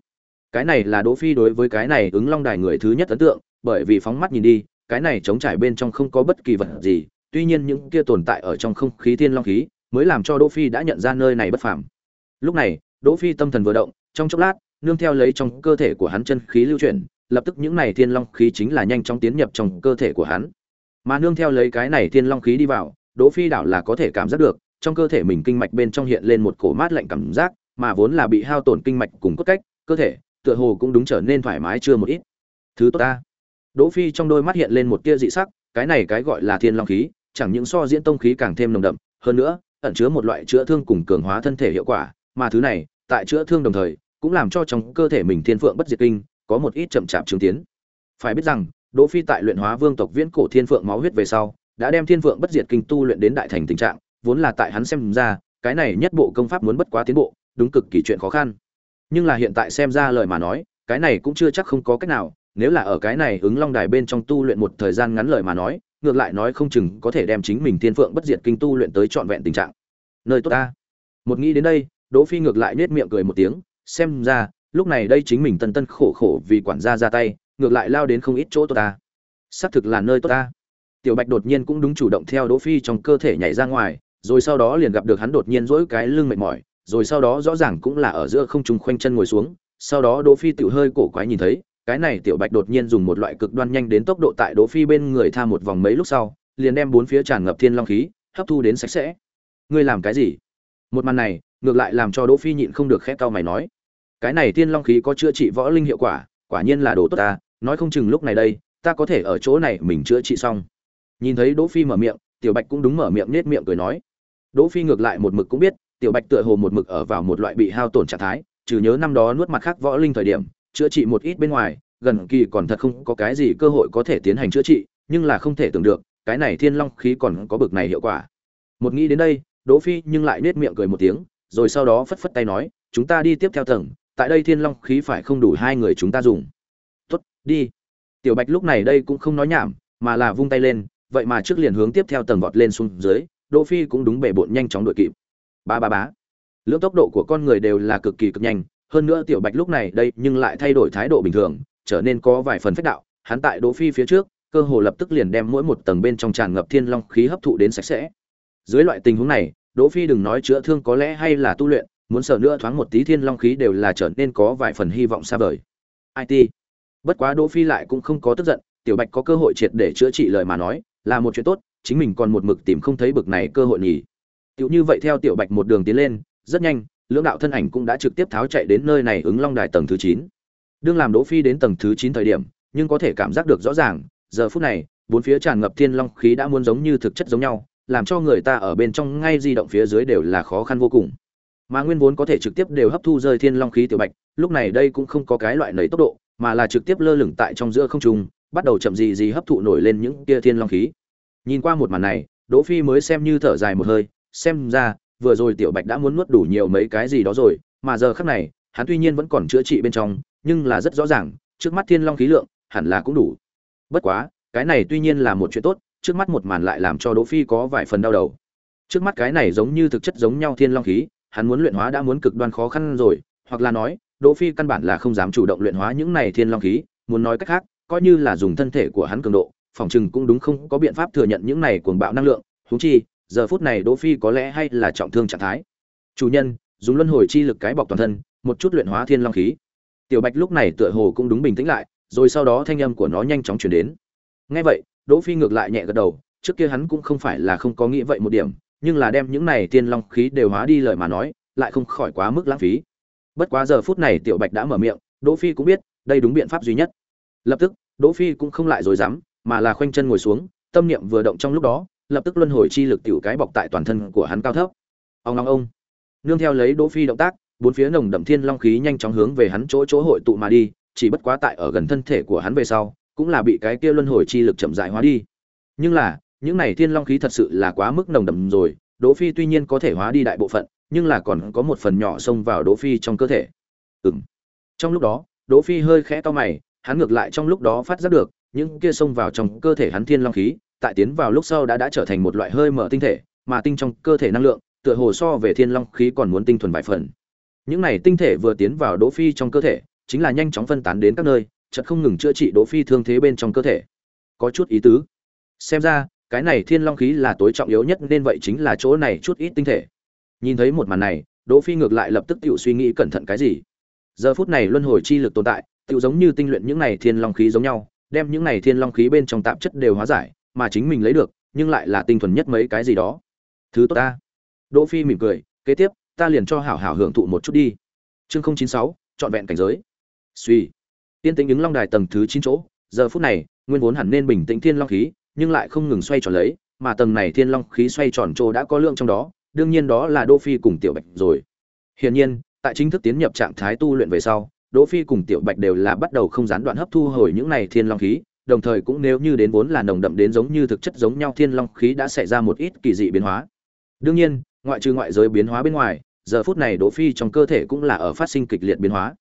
Cái này là đỗ phi đối với cái này ứng long đài người thứ nhất ấn tượng bởi vì phóng mắt nhìn đi cái này trống trải bên trong không có bất kỳ vật gì tuy nhiên những kia tồn tại ở trong không khí thiên long khí mới làm cho đỗ phi đã nhận ra nơi này bất phàm. Lúc này đỗ phi tâm thần vừa động trong chốc lát nương theo lấy trong cơ thể của hắn chân khí lưu chuyển lập tức những này thiên long khí chính là nhanh chóng tiến nhập trong cơ thể của hắn. Mà nương theo lấy cái này thiên long khí đi vào, đỗ phi đảo là có thể cảm giác được, trong cơ thể mình kinh mạch bên trong hiện lên một cổ mát lạnh cảm giác, mà vốn là bị hao tổn kinh mạch cùng cốt cách, cơ thể, tựa hồ cũng đúng trở nên thoải mái chưa một ít. Thứ tốt ta. Đỗ phi trong đôi mắt hiện lên một tia dị sắc, cái này cái gọi là thiên long khí, chẳng những so diễn tông khí càng thêm nồng đậm, hơn nữa, ẩn chứa một loại chữa thương cùng cường hóa thân thể hiệu quả, mà thứ này, tại chữa thương đồng thời, cũng làm cho trong cơ thể mình thiên phượng bất diệt kinh có một ít chậm chạp chứng tiến phải biết rằng, đỗ phi tại luyện hóa vương tộc viễn cổ thiên phượng máu huyết về sau, đã đem thiên phượng bất diệt kinh tu luyện đến đại thành tình trạng, vốn là tại hắn xem ra, cái này nhất bộ công pháp muốn bất quá tiến bộ, đúng cực kỳ chuyện khó khăn. Nhưng là hiện tại xem ra lời mà nói, cái này cũng chưa chắc không có cách nào, nếu là ở cái này ứng long đài bên trong tu luyện một thời gian ngắn lời mà nói, ngược lại nói không chừng có thể đem chính mình thiên phượng bất diệt kinh tu luyện tới trọn vẹn tình trạng. Nơi tốt ta. Một nghĩ đến đây, đỗ phi ngược lại nết miệng cười một tiếng, xem ra lúc này đây chính mình tân tân khổ khổ vì quản gia ra tay, ngược lại lao đến không ít chỗ tốt ta. Xác thực là nơi tốt ta. Tiểu bạch đột nhiên cũng đúng chủ động theo đỗ phi trong cơ thể nhảy ra ngoài, rồi sau đó liền gặp được hắn đột nhiên dỗi cái lưng mệt mỏi, rồi sau đó rõ ràng cũng là ở giữa không trung khoanh chân ngồi xuống. Sau đó đỗ phi tự hơi cổ quái nhìn thấy, cái này tiểu bạch đột nhiên dùng một loại cực đoan nhanh đến tốc độ tại đỗ phi bên người tha một vòng mấy lúc sau, liền đem bốn phía tràn ngập thiên long khí, hấp thu đến sạch sẽ. Ngươi làm cái gì? Một màn này, ngược lại làm cho đỗ phi nhịn không được khẽ cau mày nói cái này thiên long khí có chữa trị võ linh hiệu quả quả nhiên là đồ tốt ta, nói không chừng lúc này đây, ta có thể ở chỗ này mình chữa trị xong. Nhìn thấy đỗ phi mở miệng, tiểu bạch cũng đúng mở miệng nết miệng cười nói. Đỗ phi ngược lại một mực cũng biết, tiểu bạch tựa hồ một mực ở vào một loại bị hao tổn trạng thái, trừ nhớ năm đó nuốt mặt khác võ linh thời điểm, chữa trị một ít bên ngoài, gần kỳ còn thật không có cái gì cơ hội có thể tiến hành chữa trị, nhưng là không thể tưởng được, cái này thiên long khí còn có bực này hiệu quả. Một nghĩ đến đây, đỗ phi nhưng lại nết miệng cười một tiếng, rồi sau đó phất phất tay nói, chúng ta đi tiếp theo tầng tại đây thiên long khí phải không đủ hai người chúng ta dùng. Tốt, đi. Tiểu bạch lúc này đây cũng không nói nhảm, mà là vung tay lên, vậy mà trước liền hướng tiếp theo tầng vọt lên xuống dưới, đỗ phi cũng đúng bể bộn nhanh chóng đuổi kịp. Ba ba bá lưỡng tốc độ của con người đều là cực kỳ cực nhanh, hơn nữa tiểu bạch lúc này đây nhưng lại thay đổi thái độ bình thường, trở nên có vài phần phách đạo, hắn tại đỗ phi phía trước, cơ hồ lập tức liền đem mỗi một tầng bên trong tràn ngập thiên long khí hấp thụ đến sạch sẽ. Dưới loại tình huống này, đỗ phi đừng nói chữa thương có lẽ hay là tu luyện muốn sợ nữa thoáng một tí thiên long khí đều là trở nên có vài phần hy vọng xa vời. It bất quá đỗ phi lại cũng không có tức giận, tiểu bạch có cơ hội triệt để chữa trị lời mà nói, là một chuyện tốt, chính mình còn một mực tìm không thấy bực này cơ hội nhỉ. Tiểu như vậy theo tiểu bạch một đường tiến lên, rất nhanh, lưỡng đạo thân ảnh cũng đã trực tiếp tháo chạy đến nơi này ứng long đài tầng thứ chín. Đương làm đỗ phi đến tầng thứ chín thời điểm, nhưng có thể cảm giác được rõ ràng, giờ phút này, bốn phía tràn ngập thiên long khí đã muốn giống như thực chất giống nhau, làm cho người ta ở bên trong ngay di động phía dưới đều là khó khăn vô cùng mà nguyên vốn có thể trực tiếp đều hấp thu rơi thiên long khí tiểu bạch, lúc này đây cũng không có cái loại nảy tốc độ, mà là trực tiếp lơ lửng tại trong giữa không trung, bắt đầu chậm gì gì hấp thụ nổi lên những kia thiên long khí. Nhìn qua một màn này, đỗ phi mới xem như thở dài một hơi, xem ra, vừa rồi tiểu bạch đã muốn nuốt đủ nhiều mấy cái gì đó rồi, mà giờ khắc này, hắn tuy nhiên vẫn còn chữa trị bên trong, nhưng là rất rõ ràng, trước mắt thiên long khí lượng, hẳn là cũng đủ. Bất quá, cái này tuy nhiên là một chuyện tốt, trước mắt một màn lại làm cho đỗ phi có vài phần đau đầu. Trước mắt cái này giống như thực chất giống nhau thiên long khí hắn muốn luyện hóa đã muốn cực đoan khó khăn rồi, hoặc là nói, đỗ phi căn bản là không dám chủ động luyện hóa những này thiên long khí, muốn nói cách khác, coi như là dùng thân thể của hắn cường độ, phòng chừng cũng đúng không có biện pháp thừa nhận những này cuồng bạo năng lượng, huống chi, giờ phút này đỗ phi có lẽ hay là trọng thương trạng thái. Chủ nhân, dùng luân hồi chi lực cái bọc toàn thân, một chút luyện hóa thiên long khí. Tiểu bạch lúc này tựa hồ cũng đúng bình tĩnh lại, rồi sau đó thanh âm của nó nhanh chóng truyền đến. Nghe vậy, đỗ phi ngược lại nhẹ gật đầu, trước kia hắn cũng không phải là không có nghĩ vậy một điểm nhưng là đem những này thiên long khí đều hóa đi lời mà nói, lại không khỏi quá mức lãng phí. Bất quá giờ phút này tiểu bạch đã mở miệng, đỗ phi cũng biết, đây đúng biện pháp duy nhất. Lập tức, đỗ phi cũng không lại dối dám, mà là khoanh chân ngồi xuống, tâm niệm vừa động trong lúc đó, lập tức luân hồi chi lực tiểu cái bọc tại toàn thân của hắn cao thấp. Ông long ông. Nương theo lấy đỗ phi động tác, bốn phía nồng đậm thiên long khí nhanh chóng hướng về hắn chỗ chỗ hội tụ mà đi, chỉ bất quá tại ở gần thân thể của hắn về sau, cũng là bị cái kia luân hồi chi lực chậm rãi hóa đi. Nhưng là những này thiên long khí thật sự là quá mức nồng đậm rồi, đỗ phi tuy nhiên có thể hóa đi đại bộ phận, nhưng là còn có một phần nhỏ xông vào đỗ phi trong cơ thể. Ừm. Trong lúc đó, đỗ phi hơi khẽ to mày, hắn ngược lại trong lúc đó phát giác được, những kia xông vào trong cơ thể hắn thiên long khí, tại tiến vào lúc sau đã đã trở thành một loại hơi mở tinh thể, mà tinh trong cơ thể năng lượng, tựa hồ so về thiên long khí còn muốn tinh thuần vài phần. Những này tinh thể vừa tiến vào đỗ phi trong cơ thể, chính là nhanh chóng phân tán đến các nơi, chợt không ngừng chữa trị đỗ phi thương thế bên trong cơ thể. Có chút ý tứ. Xem ra cái này thiên long khí là tối trọng yếu nhất nên vậy chính là chỗ này chút ít tinh thể. Nhìn thấy một màn này, đỗ phi ngược lại lập tức tự suy nghĩ cẩn thận cái gì. Giờ phút này luân hồi chi lực tồn tại tự giống như tinh luyện những này thiên long khí giống nhau, đem những này thiên long khí bên trong tạp chất đều hóa giải, mà chính mình lấy được, nhưng lại là tinh thuần nhất mấy cái gì đó. Thứ tốt ta. Đỗ phi mỉm cười, kế tiếp, ta liền cho hảo hảo hưởng thụ một chút đi. Chương không chín sáu chọn vẹn cảnh giới. Suy tiên tính ứng long đài tầng thứ chín chỗ, giờ phút này, nguyên vốn hẳn nên bình tĩnh thiên long khí nhưng lại không ngừng xoay tròn lấy, mà tầng này thiên long khí xoay tròn trô đã có lượng trong đó, đương nhiên đó là đỗ phi cùng tiểu bạch rồi. Hiển nhiên, tại chính thức tiến nhập trạng thái tu luyện về sau, đỗ phi cùng tiểu bạch đều là bắt đầu không gián đoạn hấp thu hồi những này thiên long khí, đồng thời cũng nếu như đến vốn là nồng đậm đến giống như thực chất giống nhau thiên long khí đã xảy ra một ít kỳ dị biến hóa. Đương nhiên, ngoại trừ ngoại giới biến hóa bên ngoài, giờ phút này đỗ phi trong cơ thể cũng là ở phát sinh kịch liệt biến hóa.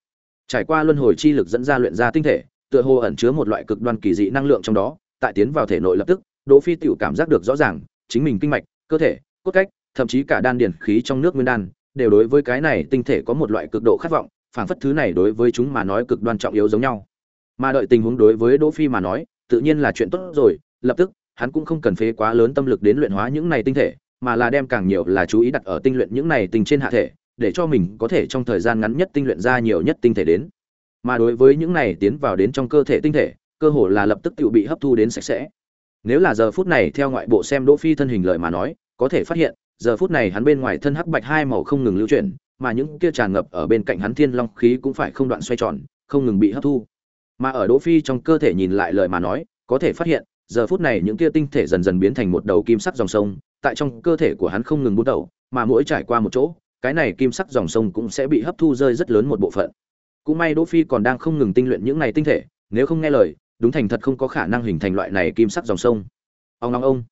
Trải qua luân hồi chi lực dẫn ra luyện ra tinh thể, tựa hồ ẩn chứa một loại cực đoan kỳ dị năng lượng trong đó tại tiến vào thể nội lập tức, đỗ phi tiểu cảm giác được rõ ràng, chính mình kinh mạch, cơ thể, cốt cách, thậm chí cả đan điển khí trong nước nguyên đan, đều đối với cái này tinh thể có một loại cực độ khát vọng, phảng phất thứ này đối với chúng mà nói cực đoan trọng yếu giống nhau. Mà đợi tình huống đối với đỗ phi mà nói, tự nhiên là chuyện tốt rồi, lập tức, hắn cũng không cần phế quá lớn tâm lực đến luyện hóa những này tinh thể, mà là đem càng nhiều là chú ý đặt ở tinh luyện những này tinh trên hạ thể, để cho mình có thể trong thời gian ngắn nhất tinh luyện ra nhiều nhất tinh thể đến. Mà đối với những này tiến vào đến trong cơ thể tinh thể cơ hồ là lập tức tự bị hấp thu đến sạch sẽ. Nếu là giờ phút này theo ngoại bộ xem đỗ phi thân hình lợi mà nói, có thể phát hiện, giờ phút này hắn bên ngoài thân hắc bạch hai màu không ngừng lưu chuyển, mà những kia tràn ngập ở bên cạnh hắn thiên long khí cũng phải không đoạn xoay tròn, không ngừng bị hấp thu. Mà ở đỗ phi trong cơ thể nhìn lại lời mà nói, có thể phát hiện, giờ phút này những kia tinh thể dần dần biến thành một đầu kim sắc dòng sông, tại trong cơ thể của hắn không ngừng bút đầu, mà mỗi trải qua một chỗ, cái này kim sắc dòng sông cũng sẽ bị hấp thu rơi rất lớn một bộ phận. Cũng may đỗ phi còn đang không ngừng tinh luyện những này tinh thể, nếu không nghe lời đúng thành thật không có khả năng hình thành loại này kim sắc dòng sông. Ông long ông.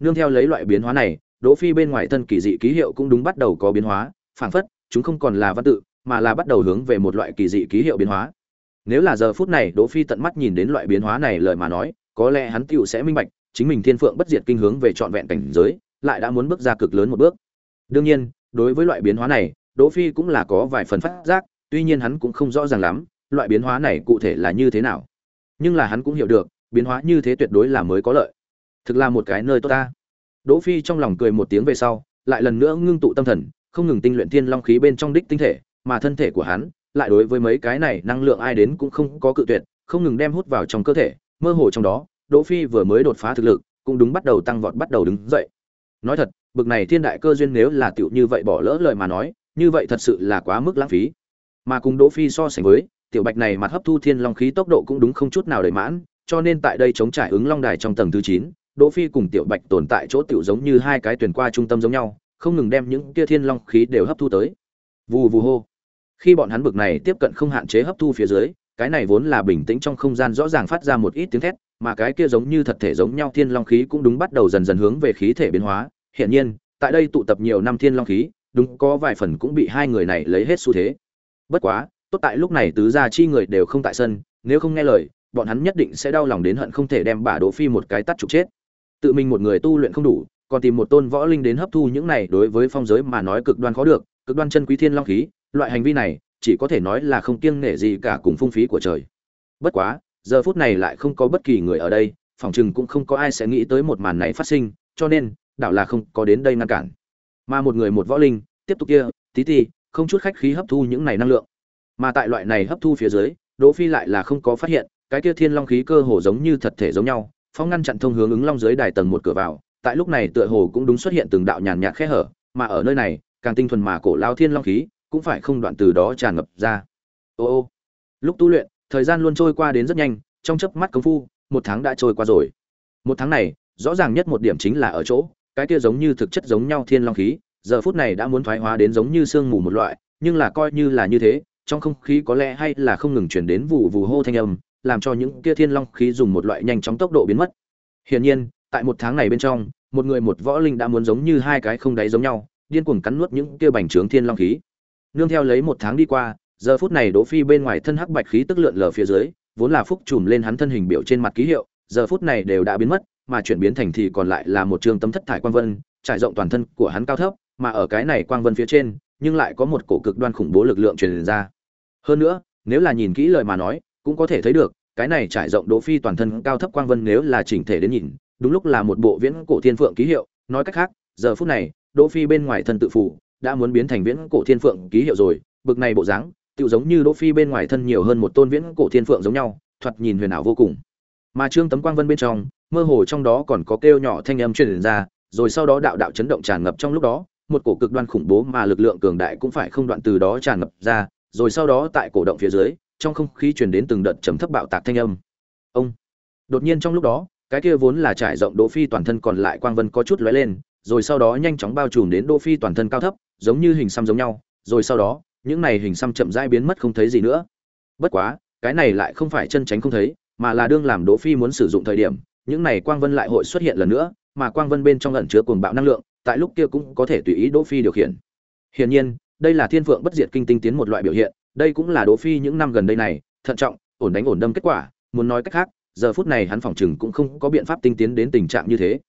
Nương theo lấy loại biến hóa này, đỗ phi bên ngoài thân kỳ dị ký hiệu cũng đúng bắt đầu có biến hóa, phảng phất, chúng không còn là văn tự, mà là bắt đầu hướng về một loại kỳ dị ký hiệu biến hóa. Nếu là giờ phút này đỗ phi tận mắt nhìn đến loại biến hóa này lời mà nói, có lẽ hắn tiểu sẽ minh bạch, chính mình thiên phượng bất diệt kinh hướng về trọn vẹn cảnh giới, lại đã muốn bước ra cực lớn một bước. Đương nhiên, đối với loại biến hóa này, đỗ phi cũng là có vài phần phát giác, tuy nhiên hắn cũng không rõ ràng lắm, loại biến hóa này cụ thể là như thế nào nhưng là hắn cũng hiểu được, biến hóa như thế tuyệt đối là mới có lợi. Thực là một cái nơi tốt ta. Đỗ phi trong lòng cười một tiếng về sau, lại lần nữa ngưng tụ tâm thần, không ngừng tinh luyện thiên long khí bên trong đích tinh thể, mà thân thể của hắn, lại đối với mấy cái này năng lượng ai đến cũng không có cự tuyệt, không ngừng đem hút vào trong cơ thể. Mơ hồ trong đó, đỗ phi vừa mới đột phá thực lực, cũng đúng bắt đầu tăng vọt, bắt đầu đứng dậy. Nói thật, bực này thiên đại cơ duyên nếu là tiểu như vậy bỏ lỡ lời mà nói, như vậy thật sự là quá mức lãng phí. Mà cùng đỗ phi so sánh với tiểu bạch này mặt hấp thu thiên long khí tốc độ cũng đúng không chút nào đầy mãn cho nên tại đây chống trải ứng long đài trong tầng thứ chín, đỗ phi cùng tiểu bạch tồn tại chỗ tiểu giống như hai cái tuyển qua trung tâm giống nhau không ngừng đem những kia thiên long khí đều hấp thu tới. Vù vù hô. Khi bọn hắn bực này tiếp cận không hạn chế hấp thu phía dưới cái này vốn là bình tĩnh trong không gian rõ ràng phát ra một ít tiếng thét mà cái kia giống như thật thể giống nhau thiên long khí cũng đúng bắt đầu dần dần hướng về khí thể biến hóa. Hiện nhiên tại đây tụ tập nhiều năm thiên long khí đúng có vài phần cũng bị hai người này lấy hết xu thế. Bất quá tốt tại lúc này tứ gia chi người đều không tại sân, nếu không nghe lời, bọn hắn nhất định sẽ đau lòng đến hận không thể đem bà đỗ phi một cái tắt trục chết. Tự mình một người tu luyện không đủ, còn tìm một tôn võ linh đến hấp thu những này, đối với phong giới mà nói cực đoan khó được, cực đoan chân quý thiên long khí, loại hành vi này, chỉ có thể nói là không kiêng nể gì cả cùng phung phí của trời. Bất quá, giờ phút này lại không có bất kỳ người ở đây, phòng chừng cũng không có ai sẽ nghĩ tới một màn này phát sinh, cho nên, đảo là không có đến đây ngăn cản. Mà một người một võ linh, tiếp tục kia, tí ti, không chút khách khí hấp thu những này năng lượng mà tại loại này hấp thu phía dưới, đỗ phi lại là không có phát hiện, cái kia thiên long khí cơ hồ giống như thật thể giống nhau phong ngăn chặn thông hướng ứng long dưới đài tầng một cửa vào, tại lúc này tựa hồ cũng đúng xuất hiện từng đạo nhàn nhạt khe hở, mà ở nơi này, càng tinh thuần mà cổ lao thiên long khí cũng phải không đoạn từ đó tràn ngập ra. Ô ô, lúc tu luyện, thời gian luôn trôi qua đến rất nhanh, trong chớp mắt công phu, một tháng đã trôi qua rồi. Một tháng này, rõ ràng nhất một điểm chính là ở chỗ, cái kia giống như thực chất giống nhau thiên long khí, giờ phút này đã muốn thoái hóa đến giống như sương mù một loại, nhưng là coi như là như thế trong không khí có lẽ hay là không ngừng chuyển đến vụ vù hô thanh âm, làm cho những kia thiên long khí dùng một loại nhanh chóng tốc độ biến mất. Hiển nhiên, tại một tháng này bên trong, một người một võ linh đã muốn giống như hai cái không đáy giống nhau, điên cuồng cắn nuốt những kia bành trướng thiên long khí. Nương theo lấy một tháng đi qua, giờ phút này đỗ phi bên ngoài thân hắc bạch khí tức lượn lờ phía dưới, vốn là phúc trùm lên hắn thân hình biểu trên mặt ký hiệu, giờ phút này đều đã biến mất, mà chuyển biến thành thì còn lại là một trường tấm thất thải quang vân, trải rộng toàn thân của hắn cao thấp, mà ở cái này quang vân phía trên, nhưng lại có một cổ cực đoan khủng bố lực lượng truyền ra hơn nữa, nếu là nhìn kỹ lời mà nói, cũng có thể thấy được, cái này trải rộng đỗ phi toàn thân cao thấp quang vân nếu là chỉnh thể đến nhìn, đúng lúc là một bộ viễn cổ thiên phượng ký hiệu. Nói cách khác, giờ phút này đỗ phi bên ngoài thân tự phủ đã muốn biến thành viễn cổ thiên phượng ký hiệu rồi. Bực này bộ dáng tự giống như đỗ phi bên ngoài thân nhiều hơn một tôn viễn cổ thiên phượng giống nhau, thoạt nhìn huyền ảo vô cùng. Mà trương tấm quang vân bên trong, mơ hồ trong đó còn có kêu nhỏ thanh âm truyền ra, rồi sau đó đạo đạo chấn động tràn ngập trong lúc đó, một cổ cực đoan khủng bố mà lực lượng cường đại cũng phải không đoạn từ đó tràn ngập ra rồi sau đó tại cổ động phía dưới, trong không khí truyền đến từng đợt trầm thấp bạo tạc thanh âm. Ông. Đột nhiên trong lúc đó, cái kia vốn là trải rộng đỗ phi toàn thân còn lại quang vân có chút lóe lên, rồi sau đó nhanh chóng bao trùm đến đỗ phi toàn thân cao thấp, giống như hình xăm giống nhau, rồi sau đó, những này hình xăm chậm rãi biến mất không thấy gì nữa. Bất quá, cái này lại không phải chân tránh không thấy, mà là đương làm đỗ phi muốn sử dụng thời điểm, những này quang vân lại hội xuất hiện lần nữa, mà quang vân bên trong ẩn chứa cuồng bạo năng lượng, tại lúc kia cũng có thể tùy ý đỗ phi điều khiển. Hiển nhiên đây là thiên phượng bất diệt kinh tinh tiến một loại biểu hiện, đây cũng là đỗ phi những năm gần đây này, thận trọng, ổn đánh ổn đâm kết quả, muốn nói cách khác, giờ phút này hắn phòng chừng cũng không có biện pháp tinh tiến đến tình trạng như thế.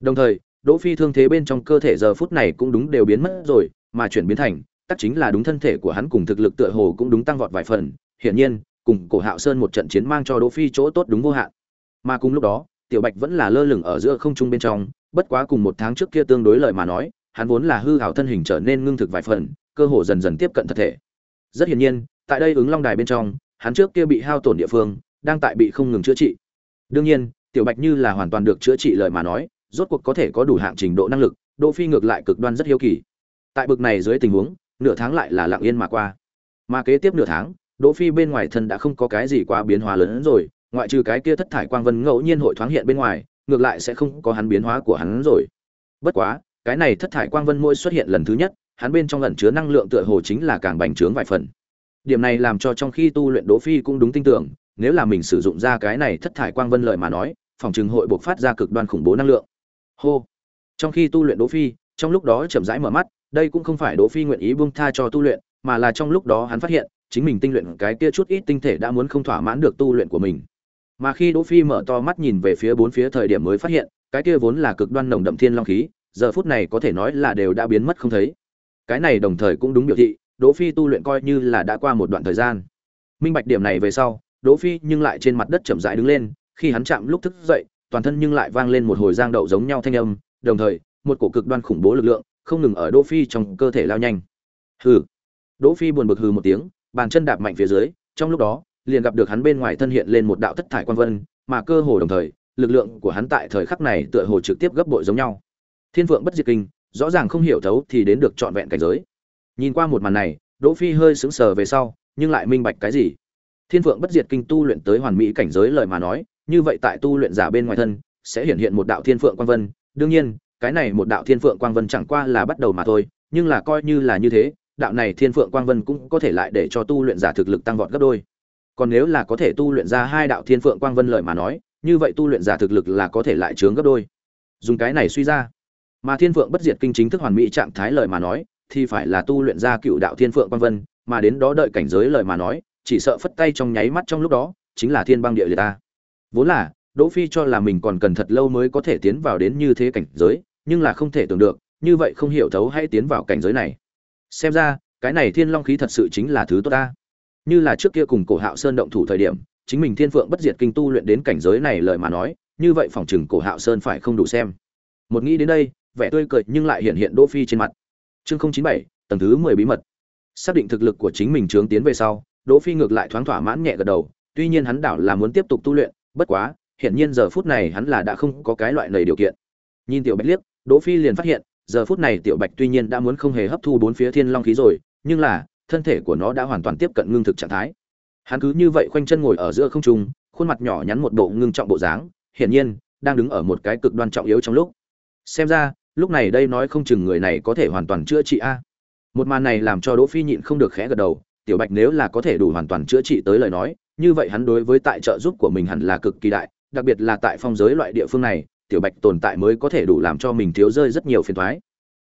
Đồng thời, đỗ phi thương thế bên trong cơ thể giờ phút này cũng đúng đều biến mất rồi, mà chuyển biến thành tất chính là đúng thân thể của hắn cùng thực lực tựa hồ cũng đúng tăng vọt vài phần, hiển nhiên, cùng cổ hạo sơn một trận chiến mang cho đỗ phi chỗ tốt đúng vô hạn. Mà cùng lúc đó, tiểu bạch vẫn là lơ lửng ở giữa không trung bên trong, bất quá cùng một tháng trước kia tương đối lời mà nói, hắn vốn là hư hảo thân hình trở nên ngưng thực vài phần cơ hồ dần dần tiếp cận thật thể. Rất hiển nhiên, tại đây ứng long đài bên trong, hắn trước kia bị hao tổn địa phương, đang tại bị không ngừng chữa trị. Đương nhiên, tiểu bạch như là hoàn toàn được chữa trị lời mà nói, rốt cuộc có thể có đủ hạng trình độ năng lực, đỗ phi ngược lại cực đoan rất hiếu kỳ. Tại bực này dưới tình huống, nửa tháng lại là lặng yên mà qua. Mà kế tiếp nửa tháng, đỗ phi bên ngoài thân đã không có cái gì quá biến hóa lớn hơn rồi, ngoại trừ cái kia thất thải quang vân ngẫu nhiên hội thoáng hiện bên ngoài, ngược lại sẽ không có hắn biến hóa của hắn rồi. Bất quá, cái này thất thải quang vân mỗi xuất hiện lần thứ nhất hắn bên trong ẩn chứa năng lượng tựa hồ chính là càng bành trướng vài phần. Điểm này làm cho trong khi tu luyện đỗ phi cũng đúng tin tưởng, nếu là mình sử dụng ra cái này thất thải quang vân lợi mà nói, phòng trường hội bộc phát ra cực đoan khủng bố năng lượng. Hô! Trong khi tu luyện đỗ phi, trong lúc đó chậm rãi mở mắt, đây cũng không phải đỗ phi nguyện ý buông tha cho tu luyện, mà là trong lúc đó hắn phát hiện, chính mình tinh luyện cái kia chút ít tinh thể đã muốn không thỏa mãn được tu luyện của mình. Mà khi đỗ phi mở to mắt nhìn về phía bốn phía thời điểm mới phát hiện, cái kia vốn là cực đoan nồng đậm thiên long khí, giờ phút này có thể nói là đều đã biến mất không thấy cái này đồng thời cũng đúng biểu thị, đỗ phi tu luyện coi như là đã qua một đoạn thời gian. Minh bạch điểm này về sau, đỗ phi nhưng lại trên mặt đất chậm rãi đứng lên, khi hắn chạm lúc thức dậy, toàn thân nhưng lại vang lên một hồi giang đậu giống nhau thanh âm, đồng thời, một cổ cực đoan khủng bố lực lượng, không ngừng ở đỗ phi trong cơ thể lao nhanh. Hừ. Đỗ phi buồn bực hừ một tiếng, bàn chân đạp mạnh phía dưới, trong lúc đó, liền gặp được hắn bên ngoài thân hiện lên một đạo thất thải quan vân, mà cơ hồ đồng thời, lực lượng của hắn tại thời khắc này tựa hồ trực tiếp gấp bội giống nhau. Thiên vượng bất diệt kinh rõ ràng không hiểu thấu thì đến được trọn vẹn cảnh giới. Nhìn qua một màn này, đỗ phi hơi sững sờ về sau, nhưng lại minh bạch cái gì? Thiên vượng bất diệt kinh tu luyện tới hoàn mỹ cảnh giới lời mà nói, như vậy tại tu luyện giả bên ngoài thân, sẽ hiện hiện một đạo thiên phượng quang vân. Đương nhiên, cái này một đạo thiên phượng quang vân chẳng qua là bắt đầu mà thôi, nhưng là coi như là như thế, đạo này thiên phượng quang vân cũng có thể lại để cho tu luyện giả thực lực tăng vọt gấp đôi. Còn nếu là có thể tu luyện ra hai đạo thiên phượng quang vân lời mà nói, như vậy tu luyện giả thực lực là có thể lại trướng gấp đôi. Dùng cái này suy ra mà thiên phượng bất diệt kinh chính thức hoàn mỹ trạng thái lời mà nói, thì phải là tu luyện ra cựu đạo thiên phượng quan vân, mà đến đó đợi cảnh giới lời mà nói, chỉ sợ phất tay trong nháy mắt trong lúc đó, chính là thiên băng địa liệt ta. Vốn là, đỗ phi cho là mình còn cần thật lâu mới có thể tiến vào đến như thế cảnh giới, nhưng là không thể tưởng được, như vậy không hiểu thấu hay tiến vào cảnh giới này. Xem ra, cái này thiên long khí thật sự chính là thứ tốt ta. Như là trước kia cùng cổ hạo sơn động thủ thời điểm, chính mình thiên phượng bất diệt kinh tu luyện đến cảnh giới này lời mà nói, như vậy phòng chừng cổ hạo sơn phải không đủ xem. Một nghĩ đến đây vẻ tươi cười nhưng lại hiện hiện đỗ phi trên mặt. Chương không chín bảy, tầng thứ mười bí mật. Xác định thực lực của chính mình trướng tiến về sau, đỗ phi ngược lại thoáng thỏa mãn nhẹ gật đầu, tuy nhiên hắn đảo là muốn tiếp tục tu luyện, bất quá hiện nhiên giờ phút này hắn là đã không có cái loại này điều kiện. Nhìn tiểu bạch liếc, đỗ phi liền phát hiện, giờ phút này tiểu bạch tuy nhiên đã muốn không hề hấp thu bốn phía thiên long khí rồi, nhưng là, thân thể của nó đã hoàn toàn tiếp cận ngưng thực trạng thái. Hắn cứ như vậy khoanh chân ngồi ở giữa không trung, khuôn mặt nhỏ nhắn một bộ ngưng trọng bộ dáng, hiển nhiên, đang đứng ở một cái cực đoan trọng yếu trong lúc. Xem ra lúc này đây nói không chừng người này có thể hoàn toàn chữa trị a. Một màn này làm cho đỗ phi nhịn không được khẽ gật đầu, tiểu bạch nếu là có thể đủ hoàn toàn chữa trị tới lời nói, như vậy hắn đối với tại trợ giúp của mình hẳn là cực kỳ đại, đặc biệt là tại phong giới loại địa phương này, tiểu bạch tồn tại mới có thể đủ làm cho mình thiếu rơi rất nhiều phiền toái.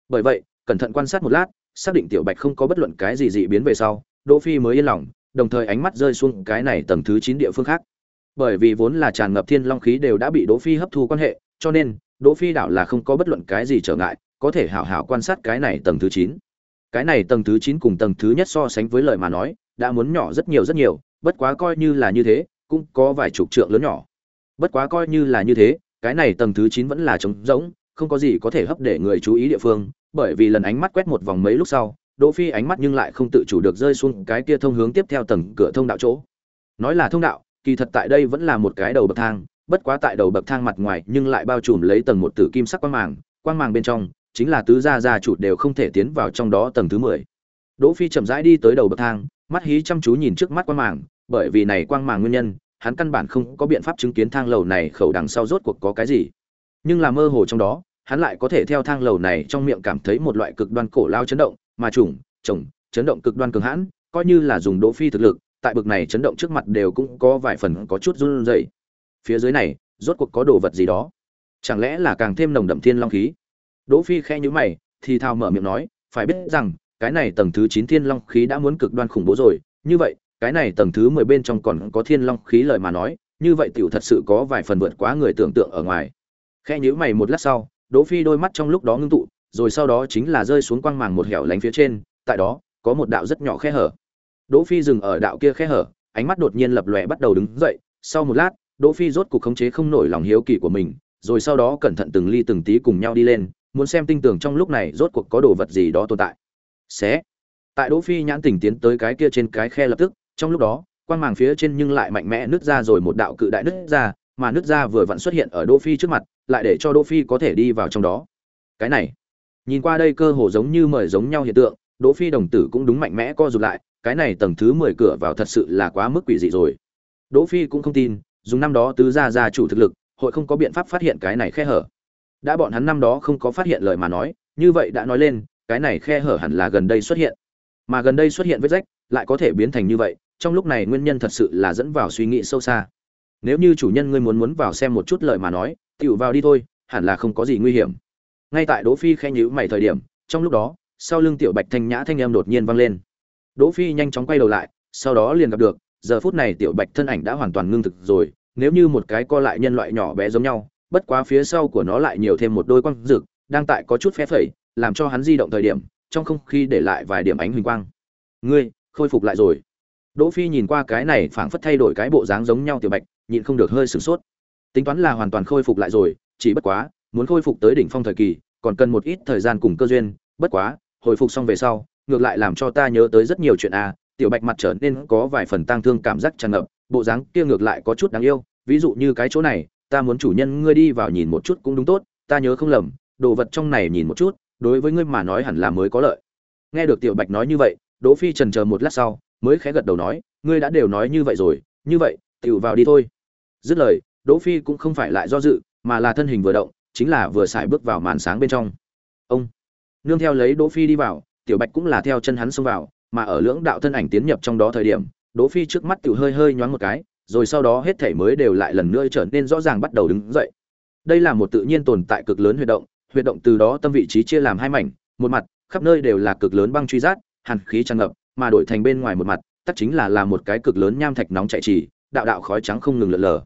Bởi vậy, cẩn thận quan sát một lát, xác định tiểu bạch không có bất luận cái gì dị biến về sau, đỗ phi mới yên lòng, đồng thời ánh mắt rơi xuống cái này tầng thứ 9 địa phương khác. Bởi vì vốn là tràn ngập thiên long khí đều đã bị đỗ phi hấp thu quan hệ, cho nên đỗ phi đảo là không có bất luận cái gì trở ngại, có thể hảo hảo quan sát cái này tầng thứ 9 cái này tầng thứ 9 cùng tầng thứ nhất so sánh với lời mà nói, đã muốn nhỏ rất nhiều rất nhiều, bất quá coi như là như thế, cũng có vài chục trượng lớn nhỏ. Bất quá coi như là như thế, cái này tầng thứ 9 vẫn là trống rỗng, không có gì có thể hấp để người chú ý địa phương, bởi vì lần ánh mắt quét một vòng mấy lúc sau, đỗ phi ánh mắt nhưng lại không tự chủ được rơi xuống cái kia thông hướng tiếp theo tầng cửa thông đạo chỗ. Nói là thông đạo, kỳ thật tại đây vẫn là một cái đầu bậc thang bất quá tại đầu bậc thang mặt ngoài nhưng lại bao trùm lấy tầng một tử kim sắc quang màng quang màng bên trong chính là tứ gia gia chủ đều không thể tiến vào trong đó tầng thứ 10. Đỗ Phi chậm rãi đi tới đầu bậc thang, mắt hí chăm chú nhìn trước mắt quang màng, bởi vì này quang màng nguyên nhân, hắn căn bản không có biện pháp chứng kiến thang lầu này khẩu đằng sau rốt cuộc có cái gì. Nhưng là mơ hồ trong đó, hắn lại có thể theo thang lầu này trong miệng cảm thấy một loại cực đoan cổ lao chấn động, mà trùng, trùng, chấn động cực đoan cường hãn, coi như là dùng Đỗ Phi thực lực, tại bực này chấn động trước mặt đều cũng có vài phần có chút run rẩy. Phía dưới này, rốt cuộc có đồ vật gì đó? Chẳng lẽ là càng thêm nồng đậm thiên long khí? Đỗ Phi khe nhíu mày, thì thào mở miệng nói, phải biết rằng, cái này tầng thứ 9 thiên long khí đã muốn cực đoan khủng bố rồi, như vậy, cái này tầng thứ 10 bên trong còn có thiên long khí lời mà nói, như vậy tiểu thật sự có vài phần vượt quá người tưởng tượng ở ngoài. khe nhíu mày một lát sau, Đỗ Phi đôi mắt trong lúc đó ngưng tụ, rồi sau đó chính là rơi xuống quang màng một hẻo lánh phía trên, tại đó có một đạo rất nhỏ khe hở. Đỗ Phi dừng ở đạo kia khe hở, ánh mắt đột nhiên lập lòe bắt đầu đứng dậy, sau một lát, đỗ phi rốt cục khống chế không nổi lòng hiếu kỳ của mình, rồi sau đó cẩn thận từng ly từng tí cùng nhau đi lên, muốn xem tinh tường trong lúc này rốt cuộc có đồ vật gì đó tồn tại. Xé. Tại đỗ phi nhãn tỉnh tiến tới cái kia trên cái khe lập tức, trong lúc đó, quang màng phía trên nhưng lại mạnh mẽ nứt ra rồi một đạo cự đại nứt ra, mà nứt ra vừa vặn xuất hiện ở đỗ phi trước mặt, lại để cho đỗ phi có thể đi vào trong đó. Cái này, nhìn qua đây cơ hồ giống như mời giống nhau hiện tượng, đỗ phi đồng tử cũng đúng mạnh mẽ co rụt lại, cái này tầng thứ 10 cửa vào thật sự là quá mức quỷ dị rồi. Đỗ phi cũng không tin dùng năm đó tứ gia gia chủ thực lực, hội không có biện pháp phát hiện cái này khe hở. Đã bọn hắn năm đó không có phát hiện lời mà nói, như vậy đã nói lên, cái này khe hở hẳn là gần đây xuất hiện. Mà gần đây xuất hiện vết rách, lại có thể biến thành như vậy, trong lúc này nguyên nhân thật sự là dẫn vào suy nghĩ sâu xa. Nếu như chủ nhân ngươi muốn muốn vào xem một chút lời mà nói, tiểu vào đi thôi, hẳn là không có gì nguy hiểm. Ngay tại đỗ phi khen nhíu mày thời điểm, trong lúc đó, sau lưng tiểu bạch thanh nhã thanh âm đột nhiên vang lên. Đỗ phi nhanh chóng quay đầu lại, sau đó liền gặp được giờ phút này tiểu bạch thân ảnh đã hoàn toàn ngưng thực rồi nếu như một cái co lại nhân loại nhỏ bé giống nhau bất quá phía sau của nó lại nhiều thêm một đôi quang rực đang tại có chút phép phẩy làm cho hắn di động thời điểm trong không khí để lại vài điểm ánh huỳnh quang. Ngươi khôi phục lại rồi. Đỗ phi nhìn qua cái này phảng phất thay đổi cái bộ dáng giống nhau tiểu bạch nhịn không được hơi sửng sốt. Tính toán là hoàn toàn khôi phục lại rồi chỉ bất quá muốn khôi phục tới đỉnh phong thời kỳ còn cần một ít thời gian cùng cơ duyên bất quá hồi phục xong về sau ngược lại làm cho ta nhớ tới rất nhiều chuyện a à, tiểu bạch mặt trở nên có vài phần tang thương cảm giác tràn ngập, bộ dáng kia ngược lại có chút đáng yêu, ví dụ như cái chỗ này, ta muốn chủ nhân ngươi đi vào nhìn một chút cũng đúng tốt, ta nhớ không lầm, đồ vật trong này nhìn một chút, đối với ngươi mà nói hẳn là mới có lợi. Nghe được tiểu bạch nói như vậy, đỗ phi trần chờ một lát sau, mới khẽ gật đầu nói, ngươi đã đều nói như vậy rồi, như vậy, tiểu vào đi thôi. Dứt lời, đỗ phi cũng không phải lại do dự, mà là thân hình vừa động, chính là vừa xài bước vào màn sáng bên trong. Ông, nương theo lấy đỗ phi đi vào, tiểu bạch cũng là theo chân hắn xông vào mà ở lưỡng đạo thân ảnh tiến nhập trong đó thời điểm đỗ phi trước mắt tiểu hơi hơi nhoáng một cái rồi sau đó hết thể mới đều lại lần nữa trở nên rõ ràng bắt đầu đứng dậy. Đây là một tự nhiên tồn tại cực lớn huy động huy động từ đó tâm vị trí chia làm hai mảnh một mặt khắp nơi đều là cực lớn băng truy sát, hàn khí tràn ngập mà đổi thành bên ngoài một mặt tất chính là là một cái cực lớn nham thạch nóng chảy trì đạo đạo khói trắng không ngừng lượn lờ.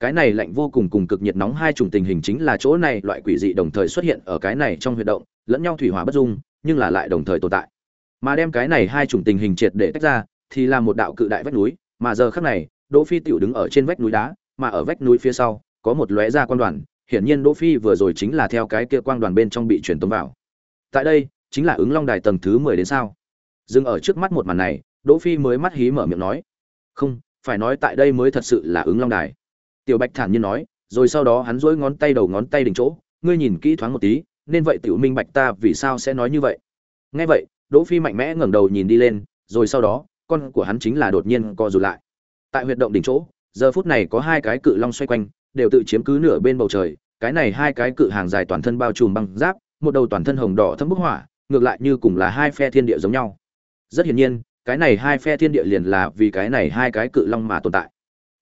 Cái này lạnh vô cùng cùng cực nhiệt nóng hai chủng tình hình chính là chỗ này loại quỷ dị đồng thời xuất hiện ở cái này trong huy động lẫn nhau thủy hỏa bất dung nhưng là lại đồng thời tồn tại mà đem cái này hai chủng tình hình triệt để tách ra, thì là một đạo cự đại vách núi, mà giờ khắc này, đỗ phi tiểu đứng ở trên vách núi đá, mà ở vách núi phía sau, có một lóe ra quan đoàn, hiển nhiên đỗ phi vừa rồi chính là theo cái kia quang đoàn bên trong bị truyền tống vào. Tại đây, chính là ứng long đài tầng thứ 10 đến sao? Dừng ở trước mắt một màn này, đỗ phi mới mắt hí mở miệng nói, không, phải nói tại đây mới thật sự là ứng long đài. Tiểu bạch thản nhiên nói, rồi sau đó hắn duỗi ngón tay đầu ngón tay đỉnh chỗ, ngươi nhìn kỹ thoáng một tí, nên vậy tiểu minh bạch ta vì sao sẽ nói như vậy? Nghe vậy đỗ phi mạnh mẽ ngẩng đầu nhìn đi lên, rồi sau đó, con của hắn chính là đột nhiên co rụt lại. Tại huyệt động đỉnh chỗ, giờ phút này có hai cái cự long xoay quanh, đều tự chiếm cứ nửa bên bầu trời. Cái này hai cái cự hàng dài toàn thân bao trùm băng giáp, một đầu toàn thân hồng đỏ thâm bức hỏa ngược lại như cùng là hai phe thiên địa giống nhau. Rất hiển nhiên, cái này hai phe thiên địa liền là vì cái này hai cái cự long mà tồn tại.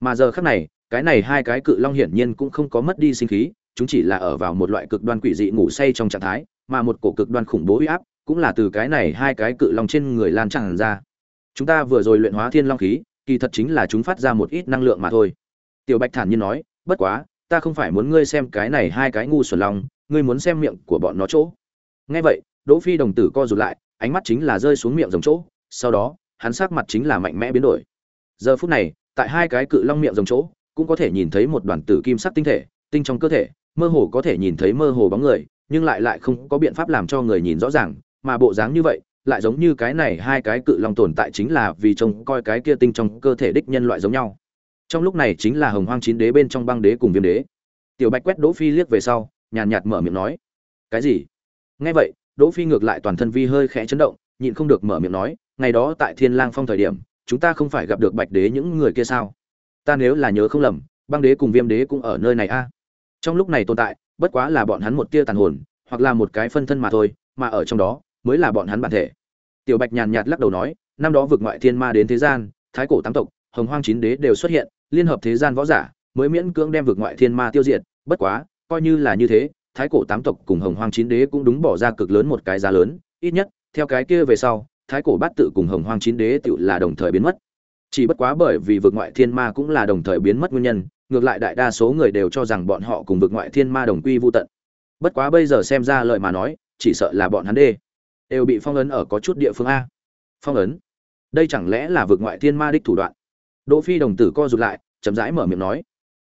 Mà giờ khắc này, cái này hai cái cự long hiển nhiên cũng không có mất đi sinh khí, chúng chỉ là ở vào một loại cực đoan quỷ dị ngủ say trong trạng thái, mà một cổ cực đoan khủng bố uy áp cũng là từ cái này hai cái cự long trên người lan tràn ra. Chúng ta vừa rồi luyện hóa thiên long khí, kỳ thật chính là chúng phát ra một ít năng lượng mà thôi. Tiểu bạch thản nhiên nói, bất quá, ta không phải muốn ngươi xem cái này hai cái ngu xuẩn long, ngươi muốn xem miệng của bọn nó chỗ. Nghe vậy, đỗ phi đồng tử co rụt lại, ánh mắt chính là rơi xuống miệng rồng chỗ, sau đó, hắn sắc mặt chính là mạnh mẽ biến đổi. Giờ phút này, tại hai cái cự long miệng rồng chỗ, cũng có thể nhìn thấy một đoàn tử kim sắc tinh thể, tinh trong cơ thể, mơ hồ có thể nhìn thấy mơ hồ bóng người, nhưng lại lại không có biện pháp làm cho người nhìn rõ ràng mà bộ dáng như vậy, lại giống như cái này hai cái cự long tồn tại chính là vì trông coi cái kia tinh trong cơ thể đích nhân loại giống nhau. Trong lúc này chính là hồng hoang chín đế bên trong băng đế cùng viêm đế. Tiểu bạch quét đỗ phi liếc về sau, nhàn nhạt mở miệng nói, cái gì? Nghe vậy, đỗ phi ngược lại toàn thân vi hơi khẽ chấn động, nhịn không được mở miệng nói, ngày đó tại thiên lang phong thời điểm, chúng ta không phải gặp được bạch đế những người kia sao? Ta nếu là nhớ không lầm, băng đế cùng viêm đế cũng ở nơi này a. Trong lúc này tồn tại, bất quá là bọn hắn một tia tàn hồn, hoặc là một cái phân thân mà thôi, mà ở trong đó mới là bọn hắn bản thể. Tiểu bạch nhàn nhạt lắc đầu nói, năm đó vượt ngoại thiên ma đến thế gian, thái cổ tám tộc, hồng hoang chín đế đều xuất hiện, liên hợp thế gian võ giả, mới miễn cưỡng đem vượt ngoại thiên ma tiêu diệt, bất quá, coi như là như thế, thái cổ tám tộc cùng hồng hoang chín đế cũng đúng bỏ ra cực lớn một cái giá lớn, ít nhất, theo cái kia về sau, thái cổ bát tự cùng hồng hoang chín đế tự là đồng thời biến mất. Chỉ bất quá bởi vì vượt ngoại thiên ma cũng là đồng thời biến mất nguyên nhân, ngược lại đại đa số người đều cho rằng bọn họ cùng vượt ngoại thiên ma đồng quy vô tận. Bất quá bây giờ xem ra lời mà nói, chỉ sợ là bọn hắn đê đều bị phong ấn ở có chút địa phương a. Phong ấn? Đây chẳng lẽ là vượt ngoại thiên ma đích thủ đoạn? Đỗ phi đồng tử co rụt lại, chậm rãi mở miệng nói.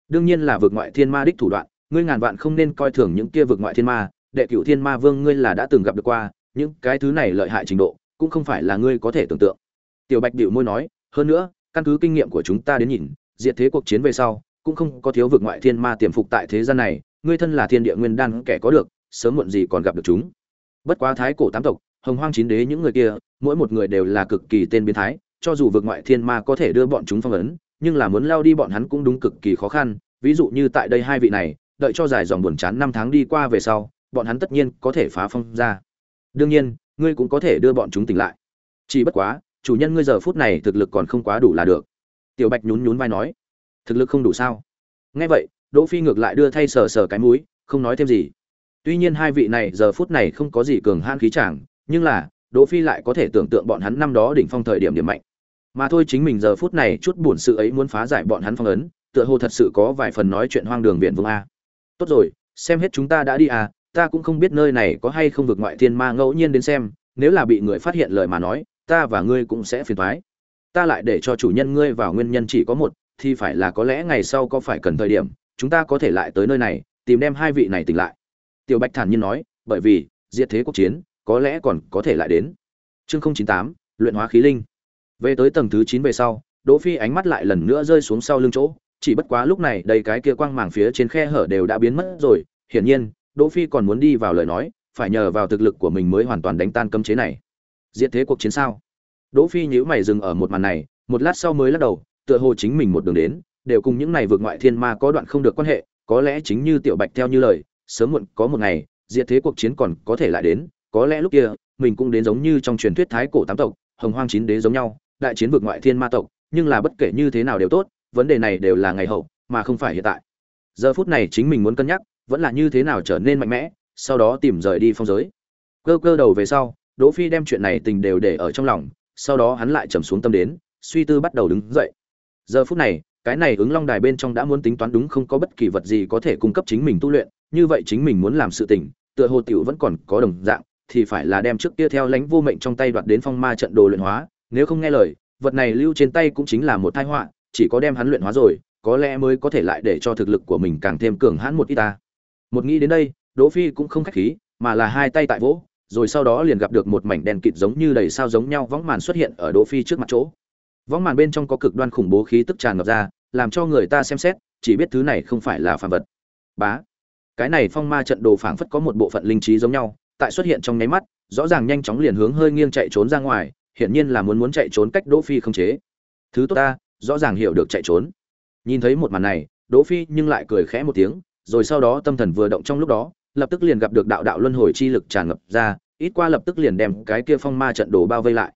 Đương nhiên là vượt ngoại thiên ma đích thủ đoạn, ngươi ngàn vạn không nên coi thường những kia vượt ngoại thiên ma, đệ cửu thiên ma vương ngươi là đã từng gặp được qua, những cái thứ này lợi hại trình độ, cũng không phải là ngươi có thể tưởng tượng. Tiểu bạch điệu môi nói, hơn nữa, căn cứ kinh nghiệm của chúng ta đến nhìn, diệt thế cuộc chiến về sau, cũng không có thiếu vượt ngoại thiên ma tiềm phục tại thế gian này, ngươi thân là thiên địa nguyên đan kẻ có được, sớm muộn gì còn gặp được chúng. Bất quá thái cổ tám tộc hồng hoang chín đế những người kia, mỗi một người đều là cực kỳ tên biến thái, cho dù vượt ngoại thiên ma có thể đưa bọn chúng phong ấn, nhưng là muốn lao đi bọn hắn cũng đúng cực kỳ khó khăn. Ví dụ như tại đây hai vị này, đợi cho dài dòng buồn chán năm tháng đi qua về sau, bọn hắn tất nhiên có thể phá phong ra. Đương nhiên, ngươi cũng có thể đưa bọn chúng tỉnh lại. Chỉ bất quá, chủ nhân ngươi giờ phút này thực lực còn không quá đủ là được. Tiểu bạch nhún nhún vai nói, thực lực không đủ sao? Nghe vậy, đỗ phi ngược lại đưa thay sờ sờ cái mũi, không nói thêm gì. Tuy nhiên hai vị này giờ phút này không có gì cường han khí chàng nhưng là, đỗ phi lại có thể tưởng tượng bọn hắn năm đó đỉnh phong thời điểm điểm mạnh. Mà thôi chính mình giờ phút này chút buồn sự ấy muốn phá giải bọn hắn phong ấn, tựa hồ thật sự có vài phần nói chuyện hoang đường viện vương a. Tốt rồi, xem hết chúng ta đã đi à ta cũng không biết nơi này có hay không vực ngoại thiên ma ngẫu nhiên đến xem, nếu là bị người phát hiện lời mà nói, ta và ngươi cũng sẽ phiền toái. Ta lại để cho chủ nhân ngươi vào nguyên nhân chỉ có một, thì phải là có lẽ ngày sau có phải cần thời điểm, chúng ta có thể lại tới nơi này, tìm đem hai vị này tỉnh lại. Tiểu bạch thản nhiên nói, bởi vì, diệt thế quốc chiến có lẽ còn có thể lại đến. Chương không chín tám, luyện hóa khí linh. Về tới tầng thứ chín về sau, đỗ phi ánh mắt lại lần nữa rơi xuống sau lưng chỗ, chỉ bất quá lúc này đầy cái kia quang màng phía trên khe hở đều đã biến mất rồi, hiển nhiên, đỗ phi còn muốn đi vào lời nói, phải nhờ vào thực lực của mình mới hoàn toàn đánh tan cấm chế này. Diệt thế cuộc chiến sao? Đỗ phi nhíu mày dừng ở một màn này, một lát sau mới lắc đầu, tựa hồ chính mình một đường đến, đều cùng những này vượt ngoại thiên ma có đoạn không được quan hệ, có lẽ chính như tiểu bạch theo như lời, sớm muộn có một ngày, diệt thế cuộc chiến còn có thể lại đến có lẽ lúc kia, mình cũng đến giống như trong truyền thuyết thái cổ tám tộc, hồng hoang chín đế giống nhau, đại chiến vượt ngoại thiên ma tộc, nhưng là bất kể như thế nào đều tốt, vấn đề này đều là ngày hậu, mà không phải hiện tại. Giờ phút này chính mình muốn cân nhắc, vẫn là như thế nào trở nên mạnh mẽ, sau đó tìm rời đi phong giới. Cơ cơ đầu về sau, đỗ phi đem chuyện này tình đều để ở trong lòng, sau đó hắn lại trầm xuống tâm đến, suy tư bắt đầu đứng dậy. Giờ phút này, cái này ứng long đài bên trong đã muốn tính toán đúng không có bất kỳ vật gì có thể cung cấp chính mình tu luyện, như vậy chính mình muốn làm sự tình, tựa hồ tiểu vẫn còn có đồng dạng thì phải là đem trước kia theo lãnh vô mệnh trong tay đoạt đến phong ma trận đồ luyện hóa, nếu không nghe lời, vật này lưu trên tay cũng chính là một tai họa, chỉ có đem hắn luyện hóa rồi, có lẽ mới có thể lại để cho thực lực của mình càng thêm cường hãn một ít ta. Một nghĩ đến đây, đỗ phi cũng không khách khí, mà là hai tay tại vỗ, rồi sau đó liền gặp được một mảnh đèn kịt giống như đầy sao giống nhau võng màn xuất hiện ở đỗ phi trước mặt chỗ. Võng màn bên trong có cực đoan khủng bố khí tức tràn ngập ra, làm cho người ta xem xét, chỉ biết thứ này không phải là phàm vật. Bá! Cái này phong ma trận đồ phảng phất có một bộ phận linh trí giống nhau tại xuất hiện trong nháy mắt, rõ ràng nhanh chóng liền hướng hơi nghiêng chạy trốn ra ngoài, hiển nhiên là muốn muốn chạy trốn cách đỗ phi không chế. Thứ tốt ta, rõ ràng hiểu được chạy trốn. Nhìn thấy một màn này, đỗ phi nhưng lại cười khẽ một tiếng, rồi sau đó tâm thần vừa động trong lúc đó, lập tức liền gặp được đạo đạo luân hồi chi lực tràn ngập ra, ít qua lập tức liền đem cái kia phong ma trận đồ bao vây lại.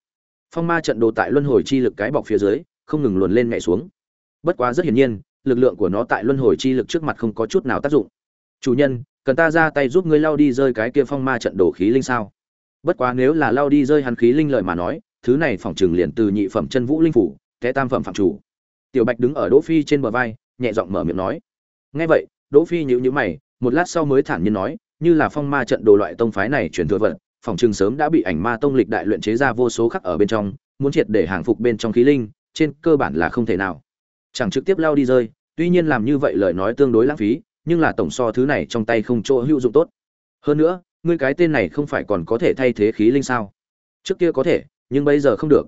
Phong ma trận đồ tại luân hồi chi lực cái bọc phía dưới, không ngừng luồn lên nhảy xuống. Bất quá rất hiển nhiên, lực lượng của nó tại luân hồi chi lực trước mặt không có chút nào tác dụng. Chủ nhân cần ta ra tay giúp ngươi lao đi rơi cái kia phong ma trận đồ khí linh sao? Bất quá nếu là lao đi rơi hắn khí linh lợi mà nói, thứ này phỏng chừng liền từ nhị phẩm chân vũ linh phủ té tam phẩm phạm chủ. Tiểu bạch đứng ở đỗ phi trên bờ vai, nhẹ giọng mở miệng nói. Nghe vậy, đỗ phi nhíu nhíu mày, một lát sau mới thản nhiên nói, như là phong ma trận đồ loại tông phái này truyền thừa vật, phỏng chừng sớm đã bị ảnh ma tông lịch đại luyện chế ra vô số khắc ở bên trong, muốn triệt để hàng phục bên trong khí linh, trên cơ bản là không thể nào. Chẳng trực tiếp lao đi rơi, tuy nhiên làm như vậy lời nói tương đối lãng phí nhưng là tổng so thứ này trong tay không chỗ hữu dụng tốt. Hơn nữa, ngươi cái tên này không phải còn có thể thay thế khí linh sao? Trước kia có thể, nhưng bây giờ không được.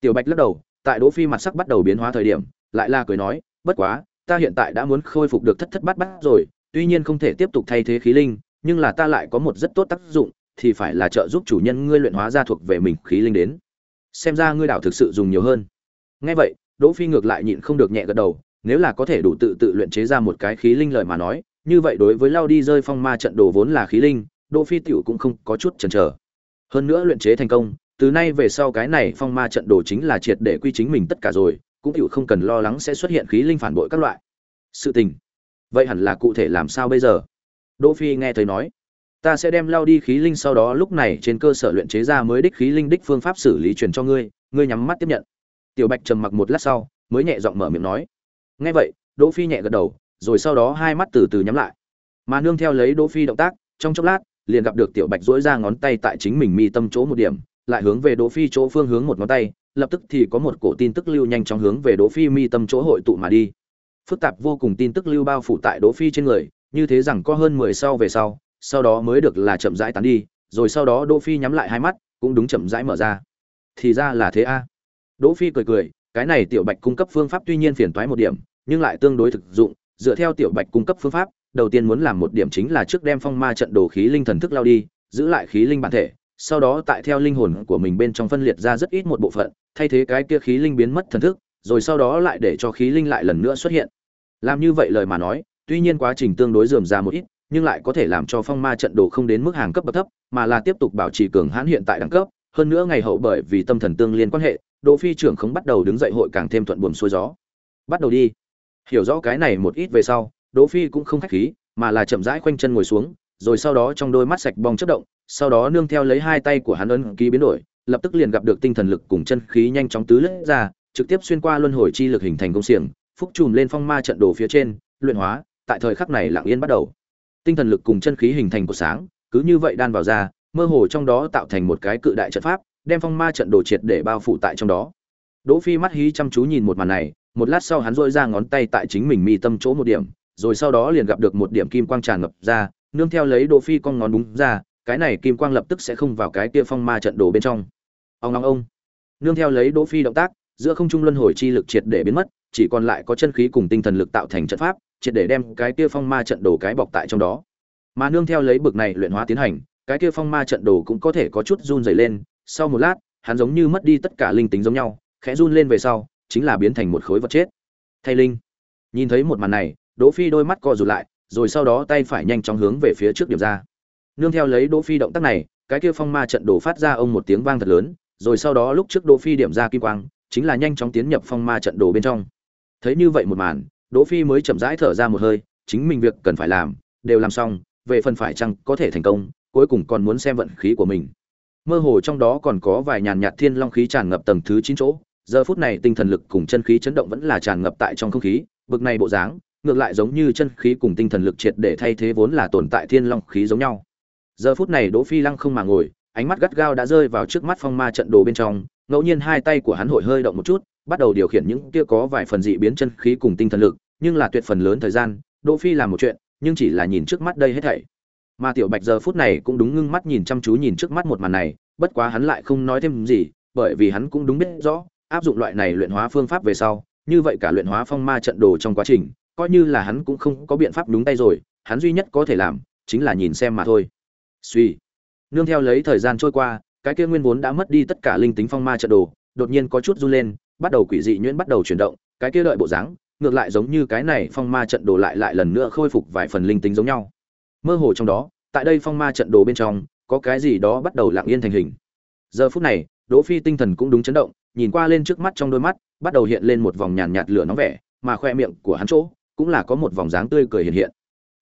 Tiểu bạch lắc đầu, tại đỗ phi mặt sắc bắt đầu biến hóa thời điểm, lại là cười nói, bất quá, ta hiện tại đã muốn khôi phục được thất thất bát bát rồi, tuy nhiên không thể tiếp tục thay thế khí linh, nhưng là ta lại có một rất tốt tác dụng, thì phải là trợ giúp chủ nhân ngươi luyện hóa ra thuộc về mình khí linh đến. Xem ra ngươi đảo thực sự dùng nhiều hơn. Nghe vậy, đỗ phi ngược lại nhịn không được nhẹ gật đầu nếu là có thể đủ tự tự luyện chế ra một cái khí linh lời mà nói, như vậy đối với lao đi rơi phong ma trận đồ vốn là khí linh, đỗ phi tiểu cũng không có chút chần chờ. Hơn nữa luyện chế thành công, từ nay về sau cái này phong ma trận đồ chính là triệt để quy chính mình tất cả rồi, cũng tiểu không cần lo lắng sẽ xuất hiện khí linh phản bội các loại. Sự tình. Vậy hẳn là cụ thể làm sao bây giờ? Đỗ phi nghe thấy nói. Ta sẽ đem lao đi khí linh sau đó lúc này trên cơ sở luyện chế ra mới đích khí linh đích phương pháp xử lý truyền cho ngươi ngươi nhắm mắt tiếp nhận. Tiểu bạch trầm mặc một lát sau, mới nhẹ giọng mở miệng nói nghe vậy, đỗ phi nhẹ gật đầu, rồi sau đó hai mắt từ từ nhắm lại. Mà nương theo lấy đỗ phi động tác, trong chốc lát, liền gặp được tiểu bạch dỗi ra ngón tay tại chính mình mi tâm chỗ một điểm, lại hướng về đỗ phi chỗ phương hướng một ngón tay, lập tức thì có một cổ tin tức lưu nhanh chóng hướng về đỗ phi mi tâm chỗ hội tụ mà đi. Phức tạp vô cùng tin tức lưu bao phủ tại đỗ phi trên người, như thế rằng có hơn mười sau về sau sau đó mới được là chậm rãi tán đi, rồi sau đó đỗ phi nhắm lại hai mắt, cũng đúng chậm rãi mở ra. Thì ra là thế a. Đỗ phi cười cười cái này tiểu bạch cung cấp phương pháp tuy nhiên phiền toái một điểm, nhưng lại tương đối thực dụng. Dựa theo tiểu bạch cung cấp phương pháp, đầu tiên muốn làm một điểm chính là trước đem phong ma trận đồ khí linh thần thức lao đi, giữ lại khí linh bản thể, sau đó tại theo linh hồn của mình bên trong phân liệt ra rất ít một bộ phận, thay thế cái kia khí linh biến mất thần thức, rồi sau đó lại để cho khí linh lại lần nữa xuất hiện. Làm như vậy lời mà nói, tuy nhiên quá trình tương đối dườm ra một ít, nhưng lại có thể làm cho phong ma trận đồ không đến mức hàng cấp bậc thấp, mà là tiếp tục bảo trì cường hãn hiện tại đẳng cấp. Hơn nữa ngày hậu bởi vì tâm thần tương liên quan hệ đỗ phi trưởng không bắt đầu đứng dậy hội càng thêm thuận buồm xuôi gió. Bắt đầu đi. Hiểu rõ cái này một ít về sau, đỗ phi cũng không khách khí, mà là chậm rãi khoanh chân ngồi xuống, rồi sau đó trong đôi mắt sạch bong chớp động, sau đó nương theo lấy hai tay của hắn ấn ký biến đổi, lập tức liền gặp được tinh thần lực cùng chân khí nhanh chóng tứ lướt ra, trực tiếp xuyên qua luân hồi chi lực hình thành công xiềng, phúc trùm lên phong ma trận đồ phía trên, luyện hóa, tại thời khắc này lặng yên bắt đầu. Tinh thần lực cùng chân khí hình thành của sáng, cứ như vậy đan vào ra, mơ hồ trong đó tạo thành một cái cự đại trận pháp đem phong ma trận đồ triệt để bao phủ tại trong đó. Đỗ phi mắt hí chăm chú nhìn một màn này, một lát sau hắn dội ra ngón tay tại chính mình mi tâm chỗ một điểm, rồi sau đó liền gặp được một điểm kim quang tràn ngập ra, nương theo lấy đỗ phi con ngón đúng ra, cái này kim quang lập tức sẽ không vào cái kia phong ma trận đồ bên trong. Ông ông ông. Nương theo lấy đỗ phi động tác, giữa không trung luân hồi chi lực triệt để biến mất, chỉ còn lại có chân khí cùng tinh thần lực tạo thành trận pháp, triệt để đem cái kia phong ma trận đồ cái bọc tại trong đó. Mà nương theo lấy bực này luyện hóa tiến hành, cái kia phong ma trận đồ cũng có thể có chút run rẩy lên sau một lát, hắn giống như mất đi tất cả linh tính giống nhau, khẽ run lên về sau, chính là biến thành một khối vật chết. Thay linh. Nhìn thấy một màn này, đỗ phi đôi mắt co rụt lại, rồi sau đó tay phải nhanh chóng hướng về phía trước điểm ra. Nương theo lấy đỗ phi động tác này, cái kia phong ma trận đồ phát ra ông một tiếng vang thật lớn, rồi sau đó lúc trước đỗ phi điểm ra kim quang, chính là nhanh chóng tiến nhập phong ma trận đồ bên trong. Thấy như vậy một màn, đỗ phi mới chậm rãi thở ra một hơi, chính mình việc cần phải làm, đều làm xong, về phần phải chăng có thể thành công, cuối cùng còn muốn xem vận khí của mình mơ hồ trong đó còn có vài nhàn nhạt thiên long khí tràn ngập tầng thứ chín chỗ. Giờ phút này tinh thần lực cùng chân khí chấn động vẫn là tràn ngập tại trong không khí. Bực này bộ dáng, ngược lại giống như chân khí cùng tinh thần lực triệt để thay thế vốn là tồn tại thiên long khí giống nhau. Giờ phút này đỗ phi lăng không mà ngồi, ánh mắt gắt gao đã rơi vào trước mắt phong ma trận đồ bên trong. Ngẫu nhiên hai tay của hắn hội hơi động một chút, bắt đầu điều khiển những kia có vài phần dị biến chân khí cùng tinh thần lực, nhưng là tuyệt phần lớn thời gian, đỗ phi làm một chuyện, nhưng chỉ là nhìn trước mắt đây hết thảy mà tiểu bạch giờ phút này cũng đúng ngưng mắt nhìn chăm chú nhìn trước mắt một màn này, bất quá hắn lại không nói thêm gì, bởi vì hắn cũng đúng biết rõ, áp dụng loại này luyện hóa phương pháp về sau, như vậy cả luyện hóa phong ma trận đồ trong quá trình, coi như là hắn cũng không có biện pháp đúng tay rồi, hắn duy nhất có thể làm, chính là nhìn xem mà thôi. Suy. Nương theo lấy thời gian trôi qua, cái kia nguyên vốn đã mất đi tất cả linh tính phong ma trận đồ, đột nhiên có chút run lên, bắt đầu quỷ dị nhuyễn bắt đầu chuyển động, cái kia đợi bộ dáng, ngược lại giống như cái này phong ma trận đồ lại lại lần nữa khôi phục vài phần linh tính giống nhau mơ hồ trong đó, tại đây phong ma trận đồ bên trong, có cái gì đó bắt đầu lặng yên thành hình. Giờ phút này, đỗ phi tinh thần cũng đúng chấn động, nhìn qua lên trước mắt trong đôi mắt, bắt đầu hiện lên một vòng nhàn nhạt lửa nóng vẻ, mà khoe miệng của hắn chỗ, cũng là có một vòng dáng tươi cười hiện hiện.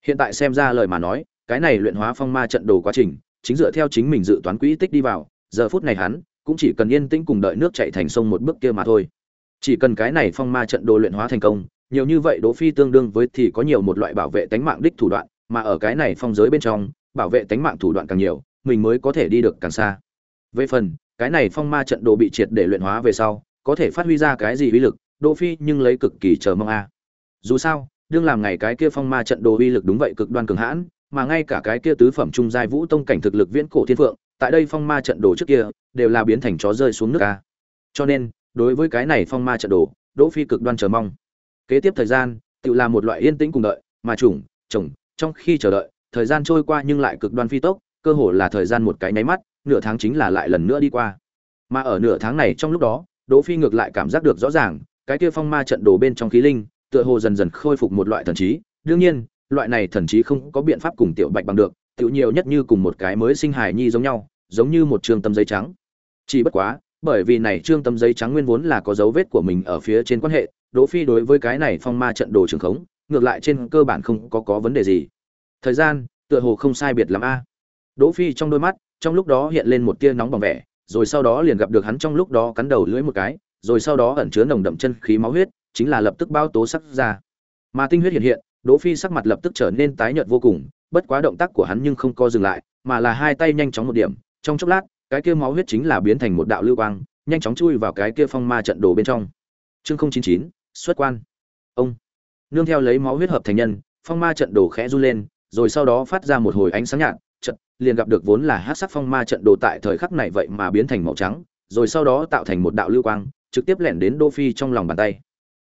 Hiện tại xem ra lời mà nói, cái này luyện hóa phong ma trận đồ quá trình, chính dựa theo chính mình dự toán quỹ tích đi vào, giờ phút này hắn, cũng chỉ cần yên tĩnh cùng đợi nước chảy thành sông một bước kia mà thôi. Chỉ cần cái này phong ma trận đồ luyện hóa thành công, nhiều như vậy đỗ phi tương đương với thì có nhiều một loại bảo vệ tánh mạng đích thủ đoạn mà ở cái này phong giới bên trong, bảo vệ tánh mạng thủ đoạn càng nhiều, mình mới có thể đi được càng xa. Về phần, cái này phong ma trận đồ bị triệt để luyện hóa về sau, có thể phát huy ra cái gì uy lực, đỗ phi nhưng lấy cực kỳ chờ mong a. Dù sao, đương làm ngày cái kia phong ma trận đồ uy lực đúng vậy cực đoan cường hãn, mà ngay cả cái kia tứ phẩm trung giai vũ tông cảnh thực lực viễn cổ thiên phượng, tại đây phong ma trận đồ trước kia, đều là biến thành chó rơi xuống nước a. Cho nên, đối với cái này phong ma trận đồ, đỗ phi cực đoan chờ mong. Kế tiếp thời gian, tự là một loại yên tĩnh cùng đợi, mà chủng trồng trong khi chờ đợi, thời gian trôi qua nhưng lại cực đoan phi tốc, cơ hồ là thời gian một cái nháy mắt, nửa tháng chính là lại lần nữa đi qua. Mà ở nửa tháng này trong lúc đó, đỗ phi ngược lại cảm giác được rõ ràng, cái kia phong ma trận đồ bên trong khí linh, tựa hồ dần dần khôi phục một loại thần trí. Đương nhiên, loại này thần trí không có biện pháp cùng tiểu bạch bằng được tiểu nhiều nhất như cùng một cái mới sinh hài nhi giống nhau, giống như một trường tâm giấy trắng. Chỉ bất quá, bởi vì này trương tâm giấy trắng nguyên vốn là có dấu vết của mình ở phía trên quan hệ, đỗ phi đối với cái này phong ma trận đồ trường khống ngược lại trên cơ bản không có có vấn đề gì. Thời gian, tựa hồ không sai biệt lắm a. Đỗ phi trong đôi mắt, trong lúc đó hiện lên một tia nóng bỏng vẻ, rồi sau đó liền gặp được hắn trong lúc đó cắn đầu lưỡi một cái, rồi sau đó ẩn chứa nồng đậm chân khí máu huyết, chính là lập tức bao tố sắc ra. Mà tinh huyết hiện hiện, đỗ phi sắc mặt lập tức trở nên tái nhợt vô cùng, bất quá động tác của hắn nhưng không co dừng lại, mà là hai tay nhanh chóng một điểm, trong chốc lát, cái kia máu huyết chính là biến thành một đạo lưu quang, nhanh chóng chui vào cái kia phong ma trận đồ bên trong. Chương không chín chín, xuất quan. Ông nương theo lấy máu huyết hợp thành nhân, phong ma trận đồ khẽ run lên, rồi sau đó phát ra một hồi ánh sáng nhạt trận liền gặp được vốn là hắc sắc phong ma trận đồ tại thời khắc này vậy mà biến thành màu trắng, rồi sau đó tạo thành một đạo lưu quang, trực tiếp lẻn đến đô phi trong lòng bàn tay.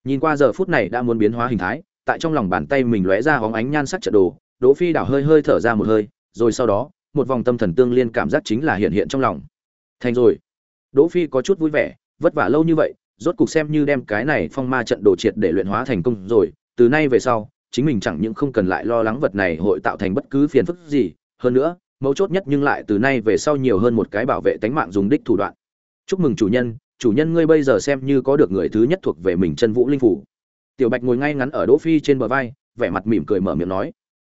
Nhìn qua giờ phút này đã muốn biến hóa hình thái, tại trong lòng bàn tay mình lóe ra hóng ánh nhan sắc trận đồ đỗ phi đảo hơi hơi thở ra một hơi, rồi sau đó, một vòng tâm thần tương liên cảm giác chính là hiện hiện trong lòng. Thành rồi. Đỗ phi có chút vui vẻ, vất vả lâu như vậy, rốt cục xem như đem cái này phong ma trận đồ triệt để luyện hóa thành công rồi từ nay về sau, chính mình chẳng những không cần lại lo lắng vật này hội tạo thành bất cứ phiền phức gì, hơn nữa, mấu chốt nhất nhưng lại từ nay về sau nhiều hơn một cái bảo vệ tánh mạng dùng đích thủ đoạn. Chúc mừng chủ nhân chủ nhân ngươi bây giờ xem như có được người thứ nhất thuộc về mình chân vũ linh phủ. Tiểu bạch ngồi ngay ngắn ở đỗ phi trên bờ vai, vẻ mặt mỉm cười mở miệng nói,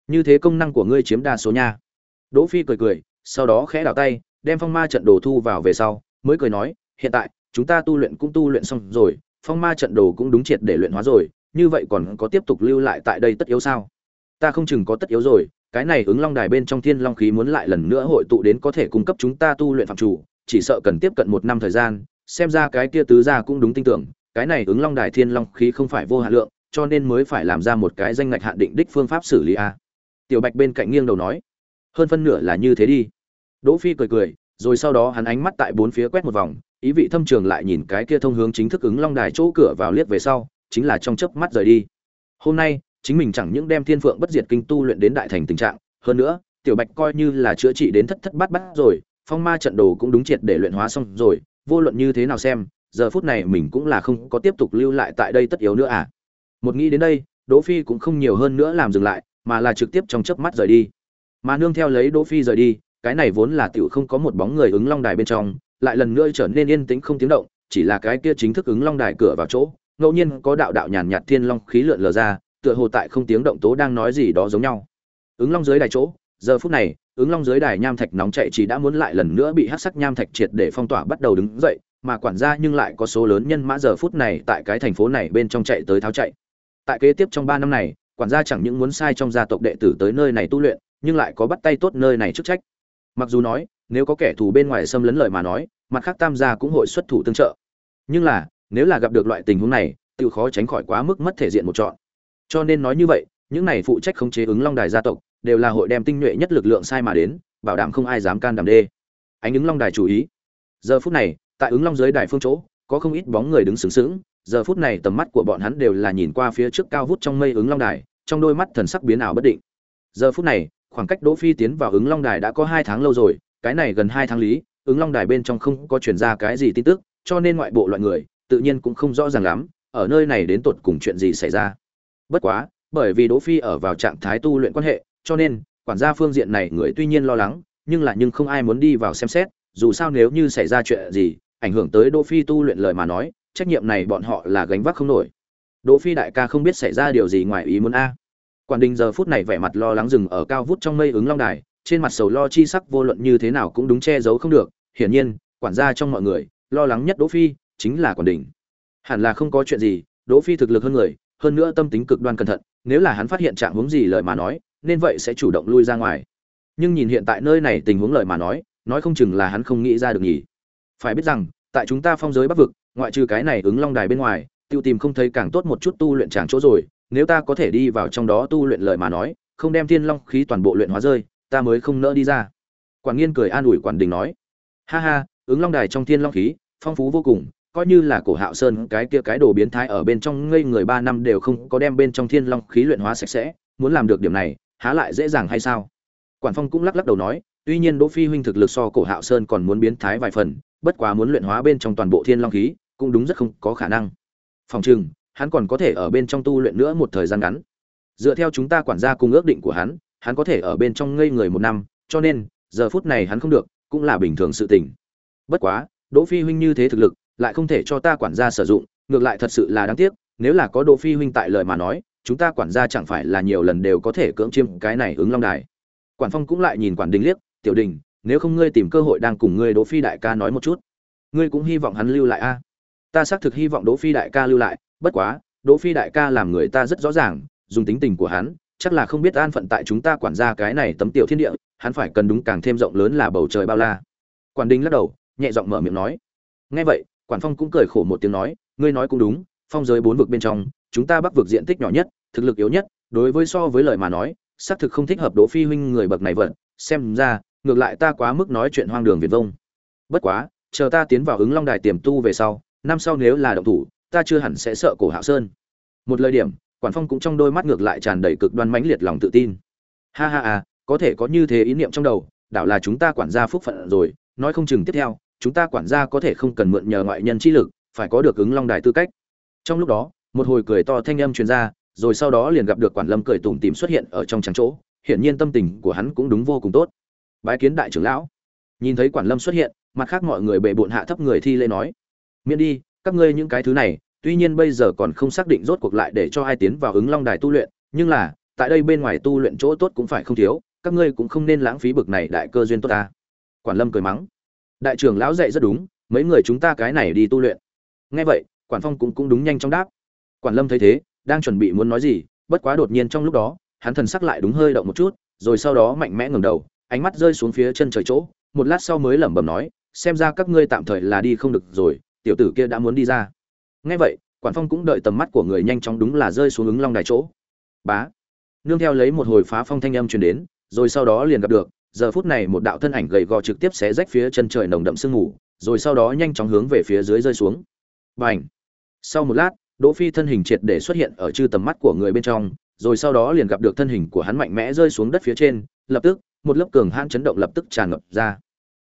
như thế công năng của ngươi chiếm đa số nha. Đỗ phi cười cười, sau đó khẽ đảo tay, đem phong ma trận đồ thu vào về sau, mới cười nói, hiện tại, chúng ta tu luyện cũng tu luyện xong rồi, phong ma trận đồ cũng đúng triệt để luyện hóa rồi như vậy còn có tiếp tục lưu lại tại đây tất yếu sao? Ta không chừng có tất yếu rồi, cái này ứng long đài bên trong thiên long khí muốn lại lần nữa hội tụ đến có thể cung cấp chúng ta tu luyện phạm chủ, chỉ sợ cần tiếp cận một năm thời gian, xem ra cái kia tứ gia cũng đúng tin tưởng, cái này ứng long đài thiên long khí không phải vô hạn lượng, cho nên mới phải làm ra một cái danh ngạch hạn định đích phương pháp xử lý a. Tiểu bạch bên cạnh nghiêng đầu nói, hơn phân nửa là như thế đi. Đỗ phi cười cười, rồi sau đó hắn ánh mắt tại bốn phía quét một vòng, ý vị thâm trường lại nhìn cái kia thông hướng chính thức ứng long đài chỗ cửa vào liếc về sau chính là trong chớp mắt rời đi. Hôm nay, chính mình chẳng những đem thiên phượng bất diệt kinh tu luyện đến đại thành tình trạng, hơn nữa, tiểu bạch coi như là chữa trị đến thất thất bát bát rồi, phong ma trận đồ cũng đúng triệt để luyện hóa xong rồi, vô luận như thế nào xem, giờ phút này mình cũng là không có tiếp tục lưu lại tại đây tất yếu nữa à. Một nghĩ đến đây, đỗ phi cũng không nhiều hơn nữa làm dừng lại, mà là trực tiếp trong chớp mắt rời đi. Mà nương theo lấy đỗ phi rời đi, cái này vốn là tiểu không có một bóng người ứng long đài bên trong, lại lần nữa trở nên yên tĩnh không tiếng động, chỉ là cái kia chính thức ứng long đài cửa vào chỗ ngẫu nhiên có đạo đạo nhàn nhạt thiên long khí lượn lờ ra, tựa hồ tại không tiếng động tố đang nói gì đó giống nhau. Ứng long dưới đài chỗ, giờ phút này, ứng long dưới đài nham thạch nóng chạy chỉ đã muốn lại lần nữa bị hắc sắc nham thạch triệt để phong tỏa bắt đầu đứng dậy, mà quản gia nhưng lại có số lớn nhân mã giờ phút này tại cái thành phố này bên trong chạy tới tháo chạy. Tại kế tiếp trong ba năm này, quản gia chẳng những muốn sai trong gia tộc đệ tử tới nơi này tu luyện, nhưng lại có bắt tay tốt nơi này chức trách. Mặc dù nói, nếu có kẻ thù bên ngoài xâm lấn lời mà nói, mặt khác tam gia cũng hội xuất thủ tương trợ. Nhưng là nếu là gặp được loại tình huống này tự khó tránh khỏi quá mức mất thể diện một chọn. Cho nên nói như vậy, những này phụ trách khống chế ứng long đài gia tộc, đều là hội đem tinh nhuệ nhất lực lượng sai mà đến, bảo đảm không ai dám can đảm đê. Ánh ứng long đài chú ý. Giờ phút này, tại ứng long dưới đài phương chỗ, có không ít bóng người đứng sướng sướng giờ phút này tầm mắt của bọn hắn đều là nhìn qua phía trước cao vút trong mây ứng long đài, trong đôi mắt thần sắc biến ảo bất định. Giờ phút này, khoảng cách đỗ phi tiến vào ứng long đài đã có hai tháng lâu rồi, cái này gần hai tháng lý, ứng long đài bên trong không có truyền ra cái gì tin tức, cho nên ngoại bộ loại người tự nhiên cũng không rõ ràng lắm, ở nơi này đến tột cùng chuyện gì xảy ra. Bất quá, bởi vì đỗ phi ở vào trạng thái tu luyện quan hệ, cho nên, quản gia phương diện này người tuy nhiên lo lắng, nhưng là nhưng không ai muốn đi vào xem xét, dù sao nếu như xảy ra chuyện gì, ảnh hưởng tới đỗ phi tu luyện lời mà nói, trách nhiệm này bọn họ là gánh vác không nổi. Đỗ phi đại ca không biết xảy ra điều gì ngoài ý muốn a. Quản đình giờ phút này vẻ mặt lo lắng dừng ở cao vút trong mây ứng long đài, trên mặt sầu lo chi sắc vô luận như thế nào cũng đúng che giấu không được. Hiển nhiên, quản gia trong mọi người, lo lắng nhất đỗ phi chính là quản đỉnh, hẳn là không có chuyện gì đỗ phi thực lực hơn người hơn nữa tâm tính cực đoan cẩn thận nếu là hắn phát hiện trạng huống gì lời mà nói nên vậy sẽ chủ động lui ra ngoài. Nhưng nhìn hiện tại nơi này tình huống lời mà nói nói không chừng là hắn không nghĩ ra được nhỉ. Phải biết rằng tại chúng ta phong giới bắc vực ngoại trừ cái này ứng long đài bên ngoài tiêu tìm không thấy càng tốt một chút tu luyện tràng chỗ rồi nếu ta có thể đi vào trong đó tu luyện lời mà nói không đem thiên long khí toàn bộ luyện hóa rơi ta mới không nỡ đi ra. Quản nghiên cười an ủi quản đình nói. Ha ha ứng long đài trong thiên long khí phong phú vô cùng coi như là cổ hạo sơn, cái kia cái đồ biến thái ở bên trong ngây người ba năm đều không có đem bên trong thiên long khí luyện hóa sạch sẽ, muốn làm được điểm này, há lại dễ dàng hay sao? Quản phong cũng lắc lắc đầu nói, tuy nhiên đỗ phi huynh thực lực so cổ hạo sơn còn muốn biến thái vài phần, bất quá muốn luyện hóa bên trong toàn bộ thiên long khí, cũng đúng rất không có khả năng. Phòng trường hắn còn có thể ở bên trong tu luyện nữa một thời gian ngắn. Dựa theo chúng ta quản gia cùng ước định của hắn hắn có thể ở bên trong ngây người một năm, cho nên, giờ phút này hắn không được, cũng là bình thường sự tình. Bất quá, đỗ phi huynh như thế thực lực lại không thể cho ta quản gia sử dụng, ngược lại thật sự là đáng tiếc, nếu là có đỗ phi huynh tại lời mà nói, chúng ta quản gia chẳng phải là nhiều lần đều có thể cưỡng chiêm cái này ứng long đài. Quản phong cũng lại nhìn quản đình liếc, tiểu đình, nếu không ngươi tìm cơ hội đang cùng ngươi đỗ phi đại ca nói một chút, ngươi cũng hy vọng hắn lưu lại a? Ta xác thực hy vọng đỗ phi đại ca lưu lại, bất quá, đỗ phi đại ca làm người ta rất rõ ràng, dùng tính tình của hắn, chắc là không biết an phận tại chúng ta quản gia cái này tấm tiểu thiên địa, hắn phải cần đúng càng thêm rộng lớn là bầu trời bao la. Quản đình lắc đầu, nhẹ giọng mở miệng nói. Nghe vậy quản phong cũng cười khổ một tiếng nói, ngươi nói cũng đúng, phong giới bốn vực bên trong, chúng ta bắc vực diện tích nhỏ nhất, thực lực yếu nhất, đối với so với lời mà nói, xác thực không thích hợp đỗ phi huynh người bậc này vận. Xem ra, ngược lại ta quá mức nói chuyện hoang đường viển vông. Bất quá, chờ ta tiến vào ứng long đài tiềm tu về sau, năm sau nếu là động thủ, ta chưa hẳn sẽ sợ cổ hạo sơn. Một lời điểm, quản phong cũng trong đôi mắt ngược lại tràn đầy cực đoan mãnh liệt lòng tự tin. Ha ha ha, có thể có như thế ý niệm trong đầu, đảo là chúng ta quản gia phúc phận rồi, nói không chừng tiếp theo chúng ta quản gia có thể không cần mượn nhờ ngoại nhân chi lực, phải có được ứng long đài tư cách. Trong lúc đó, một hồi cười to thanh âm truyền ra, rồi sau đó liền gặp được quản lâm cười tủm tỉm xuất hiện ở trong trắng chỗ, hiển nhiên tâm tình của hắn cũng đúng vô cùng tốt. Bái kiến đại trưởng lão. Nhìn thấy quản lâm xuất hiện, mặt khác mọi người bệ bộn hạ thấp người thi lễ nói, miễn đi, các ngươi những cái thứ này, tuy nhiên bây giờ còn không xác định rốt cuộc lại để cho ai tiến vào ứng long đài tu luyện, nhưng là, tại đây bên ngoài tu luyện chỗ tốt cũng phải không thiếu, các ngươi cũng không nên lãng phí bực này đại cơ duyên tốt ta. Quản lâm cười mắng đại trưởng lão dạy rất đúng, mấy người chúng ta cái này đi tu luyện. Nghe vậy, quản phong cũng cũng đúng nhanh trong đáp. Quản lâm thấy thế, đang chuẩn bị muốn nói gì, bất quá đột nhiên trong lúc đó, hắn thần sắc lại đúng hơi động một chút, rồi sau đó mạnh mẽ ngẩng đầu, ánh mắt rơi xuống phía chân trời chỗ, một lát sau mới lẩm bẩm nói, xem ra các ngươi tạm thời là đi không được rồi, tiểu tử kia đã muốn đi ra. Nghe vậy, quản phong cũng đợi tầm mắt của người nhanh chóng đúng là rơi xuống ứng long đài chỗ. Bá. Nương theo lấy một hồi phá phong thanh âm truyền đến, rồi sau đó liền gặp được giờ phút này một đạo thân ảnh gầy gò trực tiếp xé rách phía chân trời nồng đậm sương mù, rồi sau đó nhanh chóng hướng về phía dưới rơi xuống. Bành! Sau một lát, đỗ phi thân hình triệt để xuất hiện ở chư tầm mắt của người bên trong, rồi sau đó liền gặp được thân hình của hắn mạnh mẽ rơi xuống đất phía trên, lập tức, một lớp cường hãn chấn động lập tức tràn ngập ra.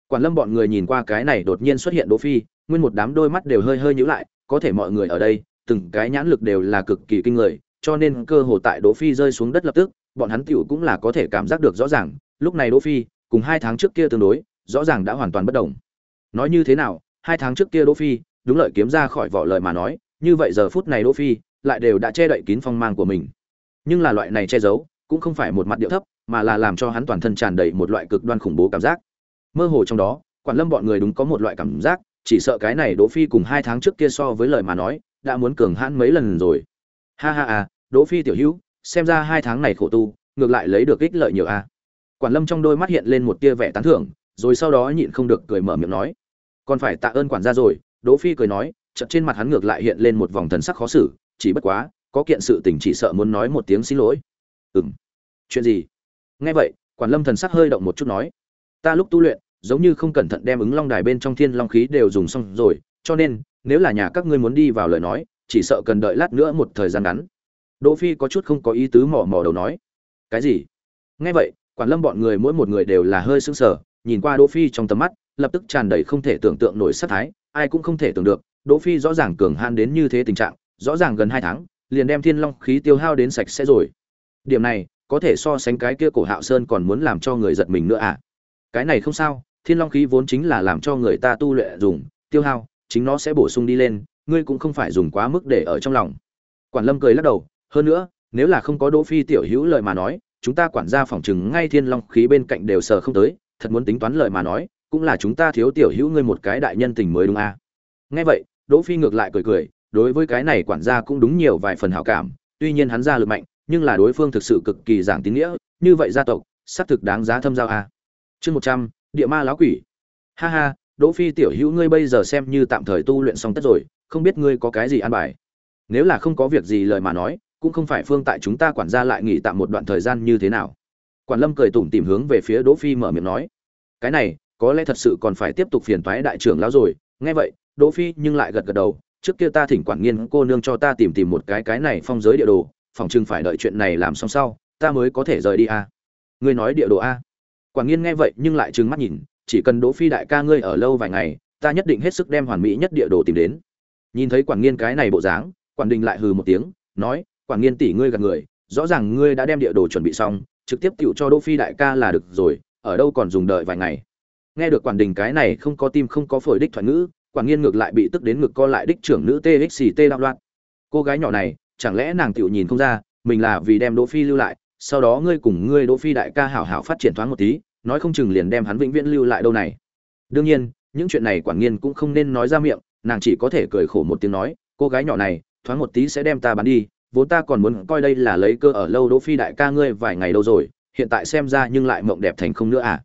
Quản lâm bọn người nhìn qua cái này đột nhiên xuất hiện đỗ phi, nguyên một đám đôi mắt đều hơi hơi nhíu lại, có thể mọi người ở đây, từng cái nhãn lực đều là cực kỳ kinh người, cho nên cơ hồ tại đỗ phi rơi xuống đất lập tức, bọn hắn tiểu cũng là có thể cảm giác được rõ ràng lúc này đỗ phi, cùng hai tháng trước kia tương đối, rõ ràng đã hoàn toàn bất đồng. Nói như thế nào, hai tháng trước kia đỗ phi, đúng lợi kiếm ra khỏi vỏ lời mà nói, như vậy giờ phút này đỗ phi, lại đều đã che đậy kín phong mang của mình. Nhưng là loại này che giấu, cũng không phải một mặt điệu thấp, mà là làm cho hắn toàn thân tràn đầy một loại cực đoan khủng bố cảm giác. Mơ hồ trong đó, quản lâm bọn người đúng có một loại cảm giác, chỉ sợ cái này đỗ phi cùng hai tháng trước kia so với lời mà nói, đã muốn cường hãn mấy lần rồi. Ha ha à đỗ phi tiểu hữu, xem ra hai tháng này khổ tu, ngược lại lấy được ích lợi nhiều a quản lâm trong đôi mắt hiện lên một tia vẻ tán thưởng, rồi sau đó nhịn không được cười mở miệng nói, còn phải tạ ơn quản gia rồi. Đỗ phi cười nói, chợt trên mặt hắn ngược lại hiện lên một vòng thần sắc khó xử, chỉ bất quá, có kiện sự tình chỉ sợ muốn nói một tiếng xin lỗi. Ừm, chuyện gì? Nghe vậy, quản lâm thần sắc hơi động một chút nói, ta lúc tu luyện, giống như không cẩn thận đem ứng long đài bên trong thiên long khí đều dùng xong rồi, cho nên, nếu là nhà các ngươi muốn đi vào lời nói, chỉ sợ cần đợi lát nữa một thời gian ngắn. Đỗ phi có chút không có ý tứ mò mò đầu nói, cái gì? Nghe vậy quản lâm bọn người mỗi một người đều là hơi sững sờ, nhìn qua đỗ phi trong tầm mắt, lập tức tràn đầy không thể tưởng tượng nổi sát thái, ai cũng không thể tưởng được, đỗ phi rõ ràng cường han đến như thế tình trạng, rõ ràng gần hai tháng, liền đem thiên long khí tiêu hao đến sạch sẽ rồi. Điểm này, có thể so sánh cái kia cổ hạo sơn còn muốn làm cho người giật mình nữa à? Cái này không sao, thiên long khí vốn chính là làm cho người ta tu luyện dùng, tiêu hao, chính nó sẽ bổ sung đi lên, ngươi cũng không phải dùng quá mức để ở trong lòng. Quản lâm cười lắc đầu, hơn nữa, nếu là không có đỗ phi tiểu hữu lời mà nói chúng ta quản gia phòng chừng ngay thiên long khí bên cạnh đều sờ không tới, thật muốn tính toán lời mà nói, cũng là chúng ta thiếu tiểu hữu ngươi một cái đại nhân tình mới đúng à. nghe vậy, đỗ phi ngược lại cười cười, đối với cái này quản gia cũng đúng nhiều vài phần hảo cảm, tuy nhiên hắn ra lực mạnh, nhưng là đối phương thực sự cực kỳ giảng tín nghĩa, như vậy gia tộc, xác thực đáng giá thâm giao à. chương một trăm, địa ma lão quỷ ha ha, đỗ phi tiểu hữu ngươi bây giờ xem như tạm thời tu luyện xong tất rồi, không biết ngươi có cái gì an bài nếu là không có việc gì lời mà nói cũng không phải phương tại chúng ta quản gia lại nghỉ tạm một đoạn thời gian như thế nào. Quản lâm cười tủm tìm hướng về phía đỗ phi mở miệng nói, cái này, có lẽ thật sự còn phải tiếp tục phiền toái đại trưởng lão rồi. Nghe vậy, đỗ phi nhưng lại gật gật đầu, trước kia ta thỉnh quản nghiên cô nương cho ta tìm tìm một cái cái này phong giới địa đồ, phòng trưng phải đợi chuyện này làm xong sau, ta mới có thể rời đi a. À. ngươi nói địa đồ a? Quản nghiên nghe vậy nhưng lại trừng mắt nhìn, chỉ cần đỗ phi đại ca ngươi ở lâu vài ngày, ta nhất định hết sức đem hoàn mỹ nhất địa đồ tìm đến. Nhìn thấy quản nghiên cái này bộ dáng, quản đình lại hừ một tiếng, nói quản nghiên tỷ ngươi gạt người, rõ ràng ngươi đã đem địa đồ chuẩn bị xong, trực tiếp tựu cho đỗ phi đại ca là được rồi, ở đâu còn dùng đợi vài ngày. Nghe được quản đình cái này không có tim không có phổi đích thoại ngữ quản nghiên ngược lại bị tức đến ngực co lại đích trưởng nữ txt đạo loạn. Cô gái nhỏ này, chẳng lẽ nàng tựu nhìn không ra, mình là vì đem đỗ phi lưu lại, sau đó ngươi cùng ngươi đỗ phi đại ca hảo hảo phát triển thoáng một tí, nói không chừng liền đem hắn vĩnh viễn lưu lại đâu này. Đương nhiên, những chuyện này quản nghiên cũng không nên nói ra miệng, nàng chỉ có thể cười khổ một tiếng nói, cô gái nhỏ này, thoáng một tí sẽ đem ta bán đi vốn ta còn muốn coi đây là lấy cơ ở lâu đỗ phi đại ca ngươi vài ngày đâu rồi, hiện tại xem ra nhưng lại mộng đẹp thành không nữa à.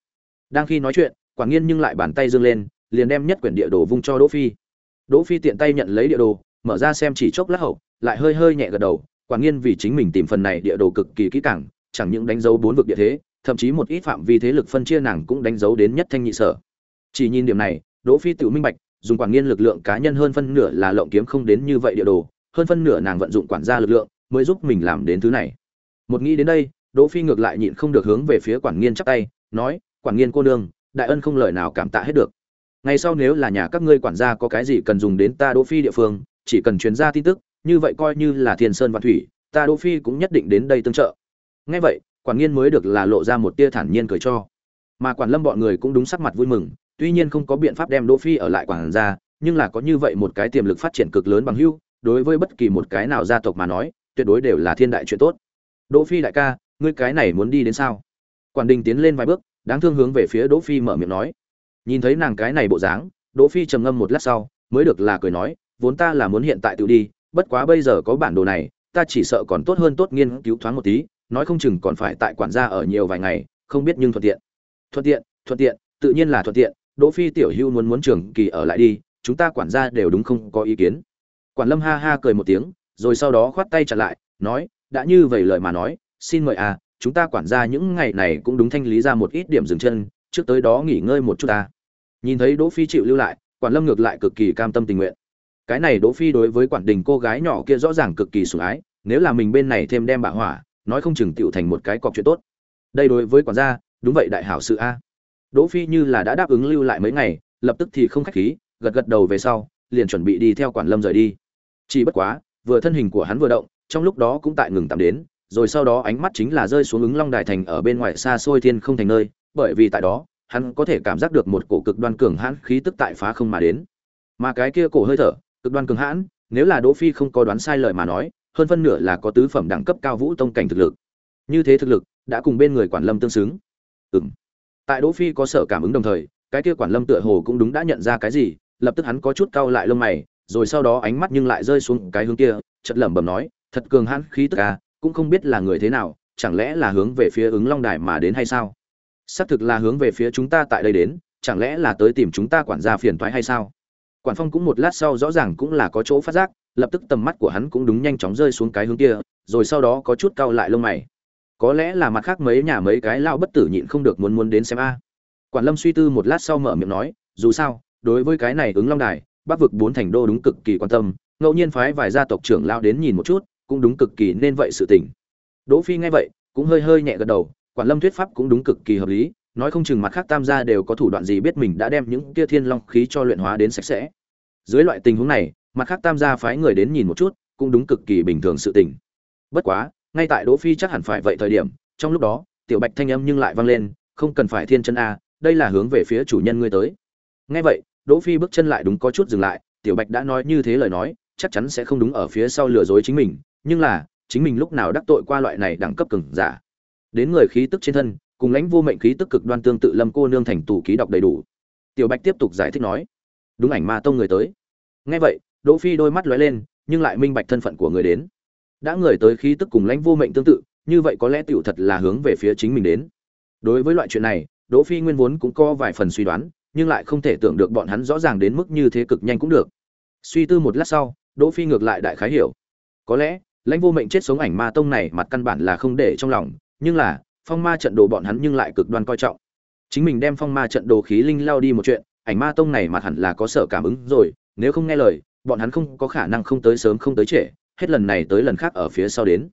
Đang khi nói chuyện, quả nghiên nhưng lại bàn tay dương lên, liền đem nhất quyển địa đồ vung cho đỗ phi. Đỗ phi tiện tay nhận lấy địa đồ, mở ra xem chỉ chốc lát hậu, lại hơi hơi nhẹ gật đầu, quả nghiên vì chính mình tìm phần này địa đồ cực kỳ kỹ càng, chẳng những đánh dấu bốn vực địa thế, thậm chí một ít phạm vi thế lực phân chia nàng cũng đánh dấu đến nhất thanh nhị sở. Chỉ nhìn điểm này, đỗ phi tự minh bạch, dùng quả nghiên lực lượng cá nhân hơn phân nửa là lộng kiếm không đến như vậy địa đồ hơn phân nửa nàng vận dụng quản gia lực lượng mới giúp mình làm đến thứ này. Một nghĩ đến đây, đỗ phi ngược lại nhịn không được hướng về phía quản nghiên chắp tay, nói, quản nghiên cô nương, đại ân không lời nào cảm tạ hết được. Ngày sau nếu là nhà các ngươi quản gia có cái gì cần dùng đến ta đỗ phi địa phương, chỉ cần truyền ra tin tức, như vậy coi như là thiên sơn và thủy, ta đỗ phi cũng nhất định đến đây tương trợ. Nghe vậy, quản nghiên mới được là lộ ra một tia thản nhiên cười cho. Mà quản lâm bọn người cũng đúng sắc mặt vui mừng, tuy nhiên không có biện pháp đem đỗ phi ở lại quản gia, nhưng là có như vậy một cái tiềm lực phát triển cực lớn bằng hưu đối với bất kỳ một cái nào gia tộc mà nói, tuyệt đối đều là thiên đại chuyện tốt. Đỗ phi đại ca, ngươi cái này muốn đi đến sao? Quản đình tiến lên vài bước, đáng thương hướng về phía đỗ phi mở miệng nói. Nhìn thấy nàng cái này bộ dáng, đỗ phi trầm ngâm một lát sau, mới được là cười nói, vốn ta là muốn hiện tại tự đi, bất quá bây giờ có bản đồ này, ta chỉ sợ còn tốt hơn tốt nghiên cứu thoáng một tí, nói không chừng còn phải tại quản gia ở nhiều vài ngày, không biết nhưng thuận tiện. Thuận tiện thuận tiện, tự nhiên là thuận tiện, đỗ phi tiểu hưu muốn muốn trường kỳ ở lại đi, chúng ta quản gia đều đúng không có ý kiến quản lâm ha ha cười một tiếng, rồi sau đó khoát tay trả lại, nói, đã như vậy lời mà nói, xin mời à chúng ta quản gia những ngày này cũng đúng thanh lý ra một ít điểm dừng chân, trước tới đó nghỉ ngơi một chút ta. Nhìn thấy đỗ phi chịu lưu lại, quản lâm ngược lại cực kỳ cam tâm tình nguyện. Cái này đỗ phi đối với quản đình cô gái nhỏ kia rõ ràng cực kỳ sủng ái, nếu là mình bên này thêm đem bạ hỏa, nói không chừng tựu thành một cái cọc chuyện tốt. Đây đối với quản gia, đúng vậy đại hảo sự a. Đỗ phi như là đã đáp ứng lưu lại mấy ngày, lập tức thì không khách khí, gật gật đầu về sau, liền chuẩn bị đi theo quản lâm rời đi chỉ bất quá, vừa thân hình của hắn vừa động, trong lúc đó cũng tại ngừng tạm đến, rồi sau đó ánh mắt chính là rơi xuống ứng long đài thành ở bên ngoài xa xôi thiên không thành nơi, bởi vì tại đó, hắn có thể cảm giác được một cổ cực đoan cường hãn khí tức tại phá không mà đến. Mà cái kia cổ hơi thở, cực đoan cường hãn, nếu là đỗ phi không có đoán sai lời mà nói, hơn phân nửa là có tứ phẩm đẳng cấp cao vũ tông cảnh thực lực. Như thế thực lực, đã cùng bên người quản lâm tương xứng. Ừm. Tại đỗ phi có sở cảm ứng đồng thời, cái kia quản lâm tựa hồ cũng đúng đã nhận ra cái gì, lập tức hắn có chút cau lại lông mày rồi sau đó ánh mắt nhưng lại rơi xuống cái hướng kia, chợt lẩm bẩm nói, thật cường hãn khí tức à cũng không biết là người thế nào, chẳng lẽ là hướng về phía ứng long đài mà đến hay sao? Xác thực là hướng về phía chúng ta tại đây đến, chẳng lẽ là tới tìm chúng ta quản gia phiền toái hay sao? Quản phong cũng một lát sau rõ ràng cũng là có chỗ phát giác, lập tức tầm mắt của hắn cũng đúng nhanh chóng rơi xuống cái hướng kia, rồi sau đó có chút cau lại lông mày. Có lẽ là mặt khác mấy nhà mấy cái lao bất tử nhịn không được muốn muốn đến xem a. Quản lâm suy tư một lát sau mở miệng nói, dù sao, đối với cái này ứng long đài bắc vực bốn thành đô đúng cực kỳ quan tâm, ngẫu nhiên phái vài gia tộc trưởng lao đến nhìn một chút, cũng đúng cực kỳ nên vậy sự tình. Đỗ phi nghe vậy, cũng hơi hơi nhẹ gật đầu, quản lâm thuyết pháp cũng đúng cực kỳ hợp lý, nói không chừng mặt khác tam gia đều có thủ đoạn gì biết mình đã đem những kia thiên long khí cho luyện hóa đến sạch sẽ. Dưới loại tình huống này, mặt khác tam gia phái người đến nhìn một chút, cũng đúng cực kỳ bình thường sự tình. Bất quá, ngay tại đỗ phi chắc hẳn phải vậy thời điểm, trong lúc đó, tiểu bạch thanh âm nhưng lại vang lên, không cần phải thiên chân a, đây là hướng về phía chủ nhân ngươi tới. Nghe vậy đỗ phi bước chân lại đúng có chút dừng lại, tiểu bạch đã nói như thế lời nói, chắc chắn sẽ không đúng ở phía sau lừa dối chính mình, nhưng là, chính mình lúc nào đắc tội qua loại này đẳng cấp cường giả. Đến người khí tức trên thân, cùng lãnh vô mệnh khí tức cực đoan tương tự lâm cô nương thành tù ký đọc đầy đủ. Tiểu bạch tiếp tục giải thích nói, đúng ảnh ma tông người tới. Nghe vậy, đỗ phi đôi mắt lóe lên, nhưng lại minh bạch thân phận của người đến. Đã người tới khí tức cùng lãnh vô mệnh tương tự, như vậy có lẽ tiểu thật là hướng về phía chính mình đến. Đối với loại chuyện này, đỗ phi nguyên vốn cũng có vài phần suy đoán nhưng lại không thể tưởng được bọn hắn rõ ràng đến mức như thế cực nhanh cũng được. Suy tư một lát sau, đỗ phi ngược lại đại khái hiểu. Có lẽ, lãnh vô mệnh chết sống ảnh ma tông này mặt căn bản là không để trong lòng, nhưng là, phong ma trận đồ bọn hắn nhưng lại cực đoan coi trọng. Chính mình đem phong ma trận đồ khí linh lao đi một chuyện, ảnh ma tông này mặt hẳn là có sở cảm ứng rồi, nếu không nghe lời, bọn hắn không có khả năng không tới sớm không tới trễ, hết lần này tới lần khác ở phía sau đến.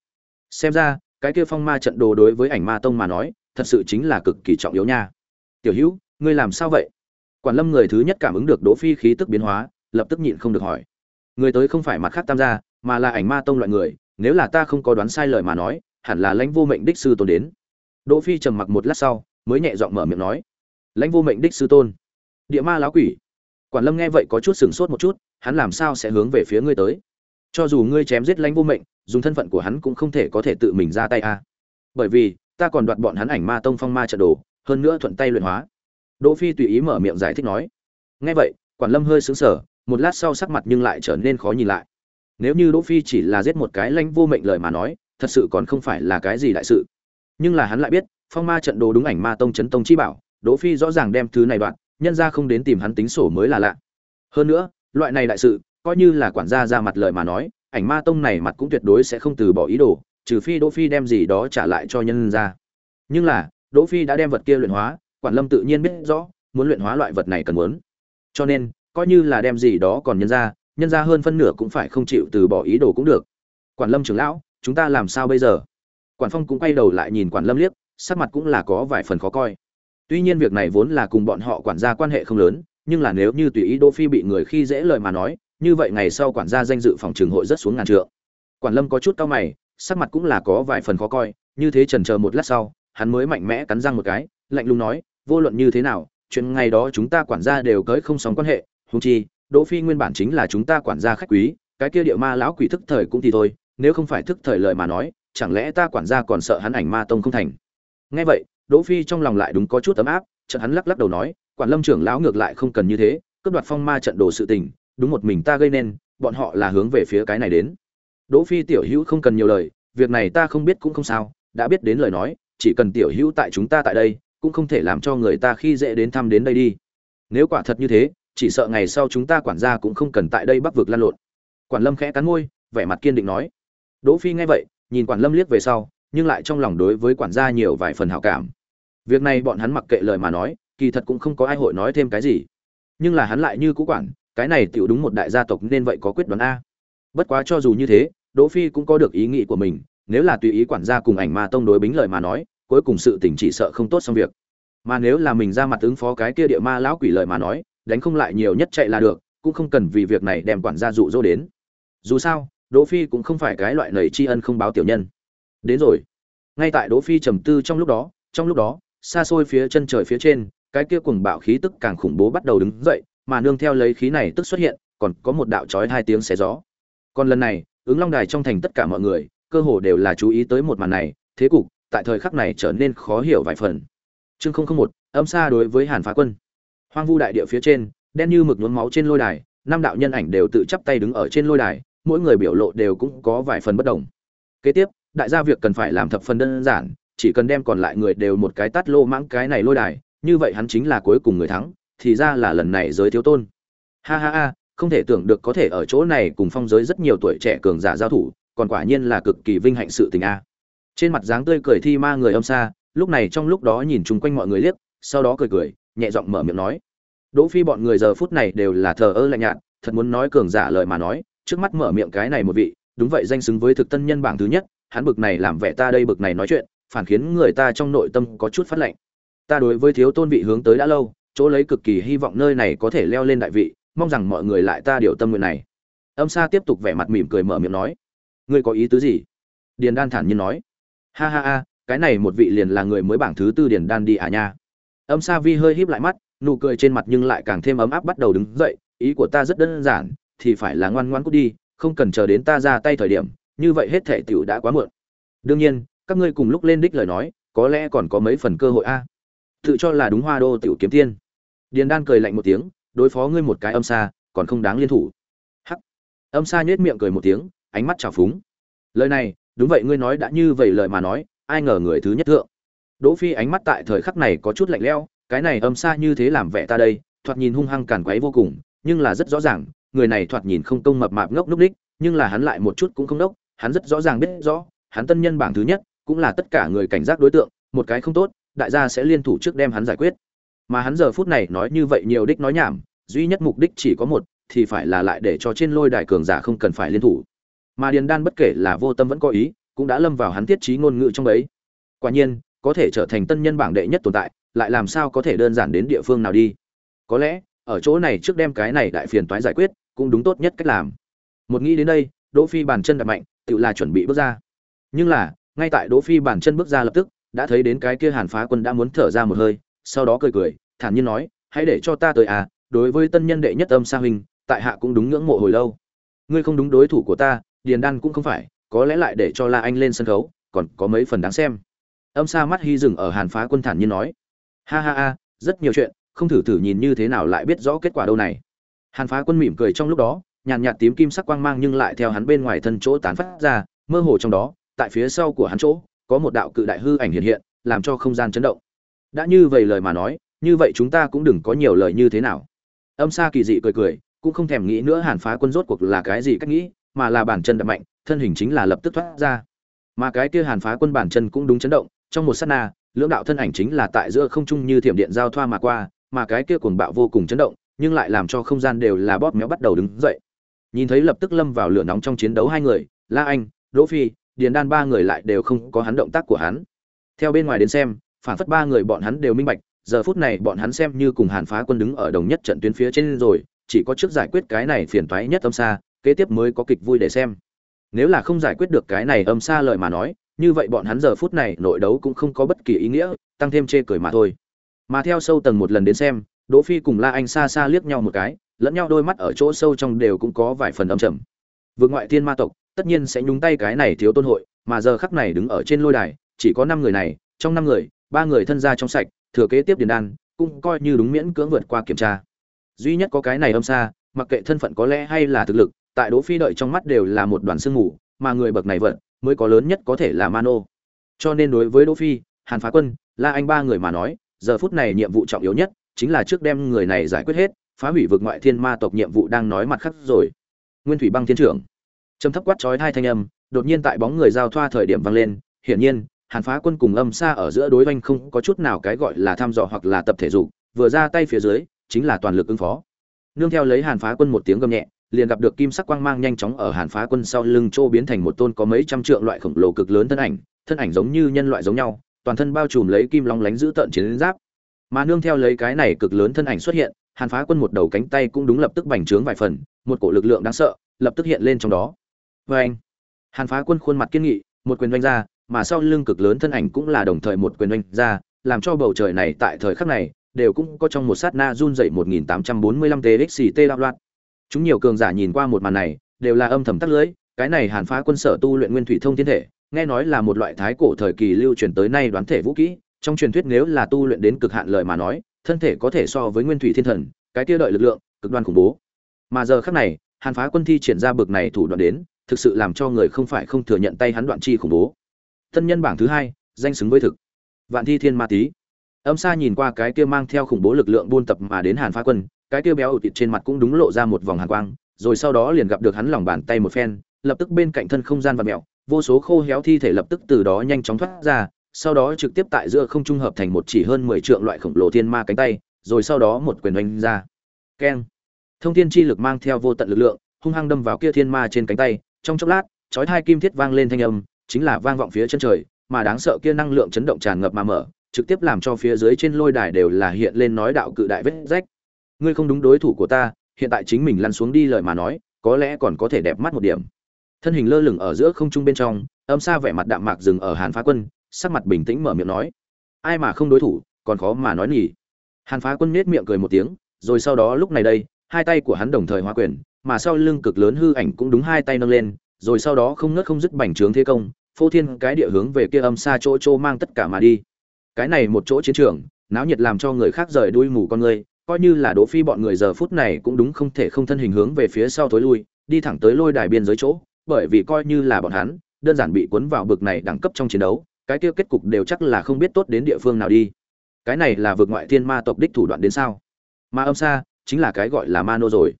Xem ra, cái kia phong ma trận đồ đối với ảnh ma tông mà nói, thật sự chính là cực kỳ trọng yếu nha. Tiểu hữu, ngươi làm sao vậy? Quản lâm người thứ nhất cảm ứng được đỗ phi khí tức biến hóa, lập tức nhịn không được hỏi. Người tới không phải mặt khác tam gia, mà là ảnh ma tông loại người, nếu là ta không có đoán sai lời mà nói, hẳn là lãnh vô mệnh đích sư tôn đến. Đỗ phi trầm mặc một lát sau, mới nhẹ giọng mở miệng nói. Lãnh vô mệnh đích sư tôn. Địa ma lão quỷ. Quản lâm nghe vậy có chút sừng sốt một chút, hắn làm sao sẽ hướng về phía ngươi tới? Cho dù ngươi chém giết lãnh vô mệnh, dùng thân phận của hắn cũng không thể có thể tự mình ra tay a bởi vì, ta còn đoạt bọn hắn ảnh ma tông phong ma trận đồ, hơn nữa thuận tay luyện hóa đỗ phi tùy ý mở miệng giải thích nói. Nghe vậy, quản lâm hơi sững sờ, một lát sau sắc mặt nhưng lại trở nên khó nhìn lại. Nếu như đỗ phi chỉ là giết một cái lãnh vô mệnh lời mà nói, thật sự còn không phải là cái gì đại sự. Nhưng là hắn lại biết, phong ma trận đồ đúng ảnh ma tông chấn tông chi bảo, đỗ phi rõ ràng đem thứ này đoạn, nhân ra không đến tìm hắn tính sổ mới là lạ. Hơn nữa, loại này đại sự, coi như là quản gia ra mặt lời mà nói, ảnh ma tông này mặt cũng tuyệt đối sẽ không từ bỏ ý đồ, trừ phi đỗ phi đem gì đó trả lại cho nhân ra. Nhưng là, đỗ phi đã đem vật kia luyện hóa quản lâm tự nhiên biết rõ, muốn luyện hóa loại vật này cần muốn. Cho nên, coi như là đem gì đó còn nhân ra nhân ra hơn phân nửa cũng phải không chịu từ bỏ ý đồ cũng được. Quản lâm trưởng lão, chúng ta làm sao bây giờ? Quản phong cũng quay đầu lại nhìn quản lâm liếc, sắc mặt cũng là có vài phần khó coi. Tuy nhiên việc này vốn là cùng bọn họ quản gia quan hệ không lớn, nhưng là nếu như tùy ý đỗ phi bị người khi dễ lời mà nói, như vậy ngày sau quản gia danh dự phòng trường hội rất xuống ngàn trượng. Quản lâm có chút cao mày, sắc mặt cũng là có vài phần khó coi, như thế chần chờ một lát sau, hắn mới mạnh mẽ cắn răng một cái, lạnh lùng nói vô luận như thế nào, chuyện ngày đó chúng ta quản gia đều cởi không sóng quan hệ, huống chi, đỗ phi nguyên bản chính là chúng ta quản gia khách quý, cái kia địa ma lão quỷ thức thời cũng thì thôi, nếu không phải thức thời lời mà nói, chẳng lẽ ta quản gia còn sợ hắn ảnh ma tông không thành? Nghe vậy, đỗ phi trong lòng lại đúng có chút ấm áp, chợt hắn lắc lắc đầu nói, quản lâm trưởng lão ngược lại không cần như thế, cướp đoạt phong ma trận đồ sự tình, đúng một mình ta gây nên, bọn họ là hướng về phía cái này đến. Đỗ phi tiểu hữu không cần nhiều lời, việc này ta không biết cũng không sao, đã biết đến lời nói, chỉ cần tiểu hữu tại chúng ta tại đây cũng không thể làm cho người ta khi dễ đến thăm đến đây đi. Nếu quả thật như thế, chỉ sợ ngày sau chúng ta quản gia cũng không cần tại đây bắc vực lan lộn. Quản lâm khẽ cắn môi, vẻ mặt kiên định nói. Đỗ phi nghe vậy, nhìn quản lâm liếc về sau, nhưng lại trong lòng đối với quản gia nhiều vài phần hảo cảm. Việc này bọn hắn mặc kệ lời mà nói, kỳ thật cũng không có ai hội nói thêm cái gì. Nhưng là hắn lại như cũ quản, cái này tiểu đúng một đại gia tộc nên vậy có quyết đoán a. Bất quá cho dù như thế, đỗ phi cũng có được ý nghĩ của mình, nếu là tùy ý quản gia cùng ảnh ma tông đối bính lời mà nói cuối cùng sự tình chỉ sợ không tốt xong việc. Mà nếu là mình ra mặt ứng phó cái kia địa ma lão quỷ lời mà nói, đánh không lại nhiều nhất chạy là được, cũng không cần vì việc này đem quản gia dụ dỗ đến. Dù sao, đỗ phi cũng không phải cái loại nầy tri ân không báo tiểu nhân. Đến rồi. Ngay tại đỗ phi trầm tư trong lúc đó, trong lúc đó, xa xôi phía chân trời phía trên, cái kia cuồng bạo khí tức càng khủng bố bắt đầu đứng dậy, mà nương theo lấy khí này tức xuất hiện, còn có một đạo chói hai tiếng xé gió. Còn lần này, ứng long đài trong thành tất cả mọi người, cơ hồ đều là chú ý tới một màn này, thế cục tại thời khắc này trở nên khó hiểu vài phần. Chương không không một, âm xa đối với hàn phá quân. Hoang vu đại địa phía trên, đen như mực nhuốm máu trên lôi đài, năm đạo nhân ảnh đều tự chắp tay đứng ở trên lôi đài, mỗi người biểu lộ đều cũng có vài phần bất đồng. Kế tiếp, đại gia việc cần phải làm thập phần đơn giản, chỉ cần đem còn lại người đều một cái tát lô mãng cái này lôi đài, như vậy hắn chính là cuối cùng người thắng, thì ra là lần này giới thiếu tôn. Ha ha ha, không thể tưởng được có thể ở chỗ này cùng phong giới rất nhiều tuổi trẻ cường giả giao thủ, còn quả nhiên là cực kỳ vinh hạnh sự tình a trên mặt dáng tươi cười thi ma người âm xa, lúc này trong lúc đó nhìn chung quanh mọi người liếc, sau đó cười cười, nhẹ giọng mở miệng nói. Đỗ phi bọn người giờ phút này đều là thờ ơ lạnh nhạt, thật muốn nói cường giả lời mà nói, trước mắt mở miệng cái này một vị, đúng vậy danh xứng với thực tân nhân bảng thứ nhất, hắn bực này làm vẻ ta đây bực này nói chuyện, phản khiến người ta trong nội tâm có chút phát lệnh ta đối với thiếu tôn vị hướng tới đã lâu, chỗ lấy cực kỳ hy vọng nơi này có thể leo lên đại vị, mong rằng mọi người lại ta điều tâm nguyện này. Âm sa tiếp tục vẻ mặt mỉm cười mở miệng nói. Ngươi có ý tứ gì? Điền đan thản nhiên nói ha ha ha, cái này một vị liền là người mới bảng thứ tư điền đan đi à nha. Âm sa vi hơi híp lại mắt, nụ cười trên mặt nhưng lại càng thêm ấm áp bắt đầu đứng dậy, ý của ta rất đơn giản, thì phải là ngoan ngoãn cút đi, không cần chờ đến ta ra tay thời điểm, như vậy hết thể tiểu đã quá muộn. Đương nhiên, các ngươi cùng lúc lên đích lời nói, có lẽ còn có mấy phần cơ hội a. Tự cho là đúng hoa đô tiểu kiếm tiên. Điền đan cười lạnh một tiếng, đối phó ngươi một cái âm xa còn không đáng liên thủ. Hắc. Âm xa nhếch miệng cười một tiếng, ánh mắt trào phúng. Lời này đúng vậy, ngươi nói đã như vậy lời mà nói, ai ngờ người thứ nhất thượng. Đỗ phi ánh mắt tại thời khắc này có chút lạnh lẽo, cái này âm xa như thế làm vẻ ta đây, thoạt nhìn hung hăng càn quấy vô cùng, nhưng là rất rõ ràng, người này thoạt nhìn không công mập mạp ngốc núc đích nhưng là hắn lại một chút cũng không đốc, hắn rất rõ ràng biết rõ, hắn tân nhân bảng thứ nhất, cũng là tất cả người cảnh giác đối tượng, một cái không tốt, đại gia sẽ liên thủ trước đem hắn giải quyết. Mà hắn giờ phút này nói như vậy nhiều đích nói nhảm, duy nhất mục đích chỉ có một, thì phải là lại để cho trên lôi đài cường giả không cần phải liên thủ mà điền đan bất kể là vô tâm vẫn có ý, cũng đã lâm vào hắn tiết trí ngôn ngữ trong ấy quả nhiên, có thể trở thành tân nhân bảng đệ nhất tồn tại, lại làm sao có thể đơn giản đến địa phương nào đi? Có lẽ, ở chỗ này trước đem cái này đại phiền toái giải quyết, cũng đúng tốt nhất cách làm. Một nghĩ đến đây, đỗ phi bàn chân đập mạnh, tự là chuẩn bị bước ra. Nhưng là, ngay tại đỗ phi bàn chân bước ra lập tức, đã thấy đến cái kia hàn phá quân đã muốn thở ra một hơi, sau đó cười cười, thản nhiên nói, hãy để cho ta tới à đối với tân nhân đệ nhất âm sa huynh, tại hạ cũng đúng ngưỡng mộ hồi lâu. Ngươi không đúng đối thủ của ta điền đan cũng không phải, có lẽ lại để cho la anh lên sân khấu, còn có mấy phần đáng xem. Âm xa mắt hy dừng ở hàn phá quân thản nhiên nói, ha ha ha, rất nhiều chuyện, không thử thử nhìn như thế nào lại biết rõ kết quả đâu này. Hàn phá quân mỉm cười trong lúc đó, nhàn nhạt tím kim sắc quang mang nhưng lại theo hắn bên ngoài thân chỗ tán phát ra, mơ hồ trong đó, tại phía sau của hắn chỗ, có một đạo cự đại hư ảnh hiện hiện, làm cho không gian chấn động. Đã như vậy lời mà nói, như vậy chúng ta cũng đừng có nhiều lời như thế nào. Âm xa kỳ dị cười cười, cũng không thèm nghĩ nữa hàn phá quân rốt cuộc là cái gì cách nghĩ mà là bản chân đập mạnh, thân hình chính là lập tức thoát ra. Mà cái kia hàn phá quân bản chân cũng đúng chấn động, trong một sát na, lưỡng đạo thân ảnh chính là tại giữa không trung như thiểm điện giao thoa mà qua, mà cái kia cuồng bạo vô cùng chấn động, nhưng lại làm cho không gian đều là bóp méo bắt đầu đứng dậy. Nhìn thấy lập tức lâm vào lửa nóng trong chiến đấu hai người, la anh, đỗ phi, điền đan ba người lại đều không có hắn động tác của hắn. Theo bên ngoài đến xem, phản phất ba người bọn hắn đều minh bạch, giờ phút này bọn hắn xem như cùng hàn phá quân đứng ở đồng nhất trận tuyến phía trên rồi, chỉ có trước giải quyết cái này phiền toái nhất âm xa kế tiếp mới có kịch vui để xem. Nếu là không giải quyết được cái này âm xa lời mà nói, như vậy bọn hắn giờ phút này nội đấu cũng không có bất kỳ ý nghĩa, tăng thêm chê cười mà thôi. Mà theo sâu tầng một lần đến xem, đỗ phi cùng la anh xa xa liếc nhau một cái, lẫn nhau đôi mắt ở chỗ sâu trong đều cũng có vài phần âm trầm. Vượt ngoại thiên ma tộc, tất nhiên sẽ nhúng tay cái này thiếu tôn hội, mà giờ khắc này đứng ở trên lôi đài, chỉ có năm người này, trong năm người, ba người thân gia trong sạch, thừa kế tiếp điền đan, cũng coi như đúng miễn cưỡng vượt qua kiểm tra. Duy nhất có cái này âm xa, mặc kệ thân phận có lẽ hay là thực lực tại đỗ phi đợi trong mắt đều là một đoàn sương mù, mà người bậc này vận mới có lớn nhất có thể là mano. Cho nên đối với đỗ phi, hàn phá quân, la anh ba người mà nói, giờ phút này nhiệm vụ trọng yếu nhất chính là trước đem người này giải quyết hết, phá hủy vực ngoại thiên ma tộc nhiệm vụ đang nói mặt khác rồi. Nguyên thủy băng thiên trưởng. Trầm thấp quát chói hai thanh âm, đột nhiên tại bóng người giao thoa thời điểm vang lên, hiển nhiên, hàn phá quân cùng âm Sa ở giữa đối oanh không có chút nào cái gọi là tham dò hoặc là tập thể dục, vừa ra tay phía dưới, chính là toàn lực ứng phó. Nương theo lấy hàn phá quân một tiếng gầm nhẹ liền gặp được kim sắc quang mang nhanh chóng ở hàn phá quân sau lưng trô biến thành một tôn có mấy trăm trượng loại khổng lồ cực lớn thân ảnh thân ảnh giống như nhân loại giống nhau, toàn thân bao trùm lấy kim long lánh giữ tợn chiến giáp. Mà nương theo lấy cái này cực lớn thân ảnh xuất hiện, hàn phá quân một đầu cánh tay cũng đúng lập tức bành trướng vài phần, một cổ lực lượng đáng sợ lập tức hiện lên trong đó. Vê anh hàn phá quân khuôn mặt kiên nghị, một quyền đánh ra, mà sau lưng cực lớn thân ảnh cũng là đồng thời một quyền đánh ra, làm cho bầu trời này tại thời khắc này đều cũng có trong một sát na run dậy 1845 TXT đạo loạn. Chúng nhiều cường giả nhìn qua một màn này, đều là âm thầm tắt lưới, cái này Hàn Phá quân sở tu luyện nguyên thủy thông thiên thể, nghe nói là một loại thái cổ thời kỳ lưu truyền tới nay đoán thể vũ kỹ, trong truyền thuyết nếu là tu luyện đến cực hạn lời mà nói, thân thể có thể so với nguyên thủy thiên thần, cái kia đợi lực lượng, cực đoan khủng bố. Mà giờ khắc này, Hàn Phá quân thi triển ra bực này thủ đoạn đến, thực sự làm cho người không phải không thừa nhận tay hắn đoạn chi khủng bố. Thân nhân bảng thứ hai, danh xứng với thực. Vạn Thi Thiên Ma tý Âm Sa nhìn qua cái kia mang theo khủng bố lực lượng buôn tập mà đến Hàn Phá quân, cái kia béo ụt trên mặt cũng đúng lộ ra một vòng hàn quang, rồi sau đó liền gặp được hắn lòng bàn tay một phen, lập tức bên cạnh thân không gian và mèo, vô số khô héo thi thể lập tức từ đó nhanh chóng thoát ra, sau đó trực tiếp tại giữa không trung hợp thành một chỉ hơn 10 trượng loại khổng lồ thiên ma cánh tay, rồi sau đó một quyền đánh ra. Keng. Thông thiên chi lực mang theo vô tận lực lượng, hung hăng đâm vào kia thiên ma trên cánh tay, trong chốc lát, chói hai kim thiết vang lên thanh âm, chính là vang vọng phía chân trời, mà đáng sợ kia năng lượng chấn động tràn ngập mà mở, trực tiếp làm cho phía dưới trên lôi đài đều là hiện lên nói đạo cự đại vết rách. Ngươi không đúng đối thủ của ta, hiện tại chính mình lăn xuống đi lời mà nói, có lẽ còn có thể đẹp mắt một điểm. Thân hình lơ lửng ở giữa không trung bên trong, âm xa vẻ mặt đạm mạc dừng ở Hàn Phá Quân, sắc mặt bình tĩnh mở miệng nói: "Ai mà không đối thủ, còn khó mà nói nhỉ." Hàn Phá Quân nết miệng cười một tiếng, rồi sau đó lúc này đây, hai tay của hắn đồng thời hóa quyền, mà sau lưng cực lớn hư ảnh cũng đúng hai tay nâng lên, rồi sau đó không ngớt không dứt bành trướng thế công, phô thiên cái địa hướng về kia âm xa chỗ chỗ mang tất cả mà đi. Cái này một chỗ chiến trường, náo nhiệt làm cho người khác rời đuôi mù con người, coi như là Đỗ Phi bọn người giờ phút này cũng đúng không thể không thân hình hướng về phía sau tối lui, đi thẳng tới lôi đài biên giới chỗ, bởi vì coi như là bọn hắn, đơn giản bị cuốn vào bực này đẳng cấp trong chiến đấu, cái kia kết cục đều chắc là không biết tốt đến địa phương nào đi. Cái này là vượt ngoại thiên ma tộc đích thủ đoạn đến sao? Ma âm xa, chính là cái gọi là ma nô rồi.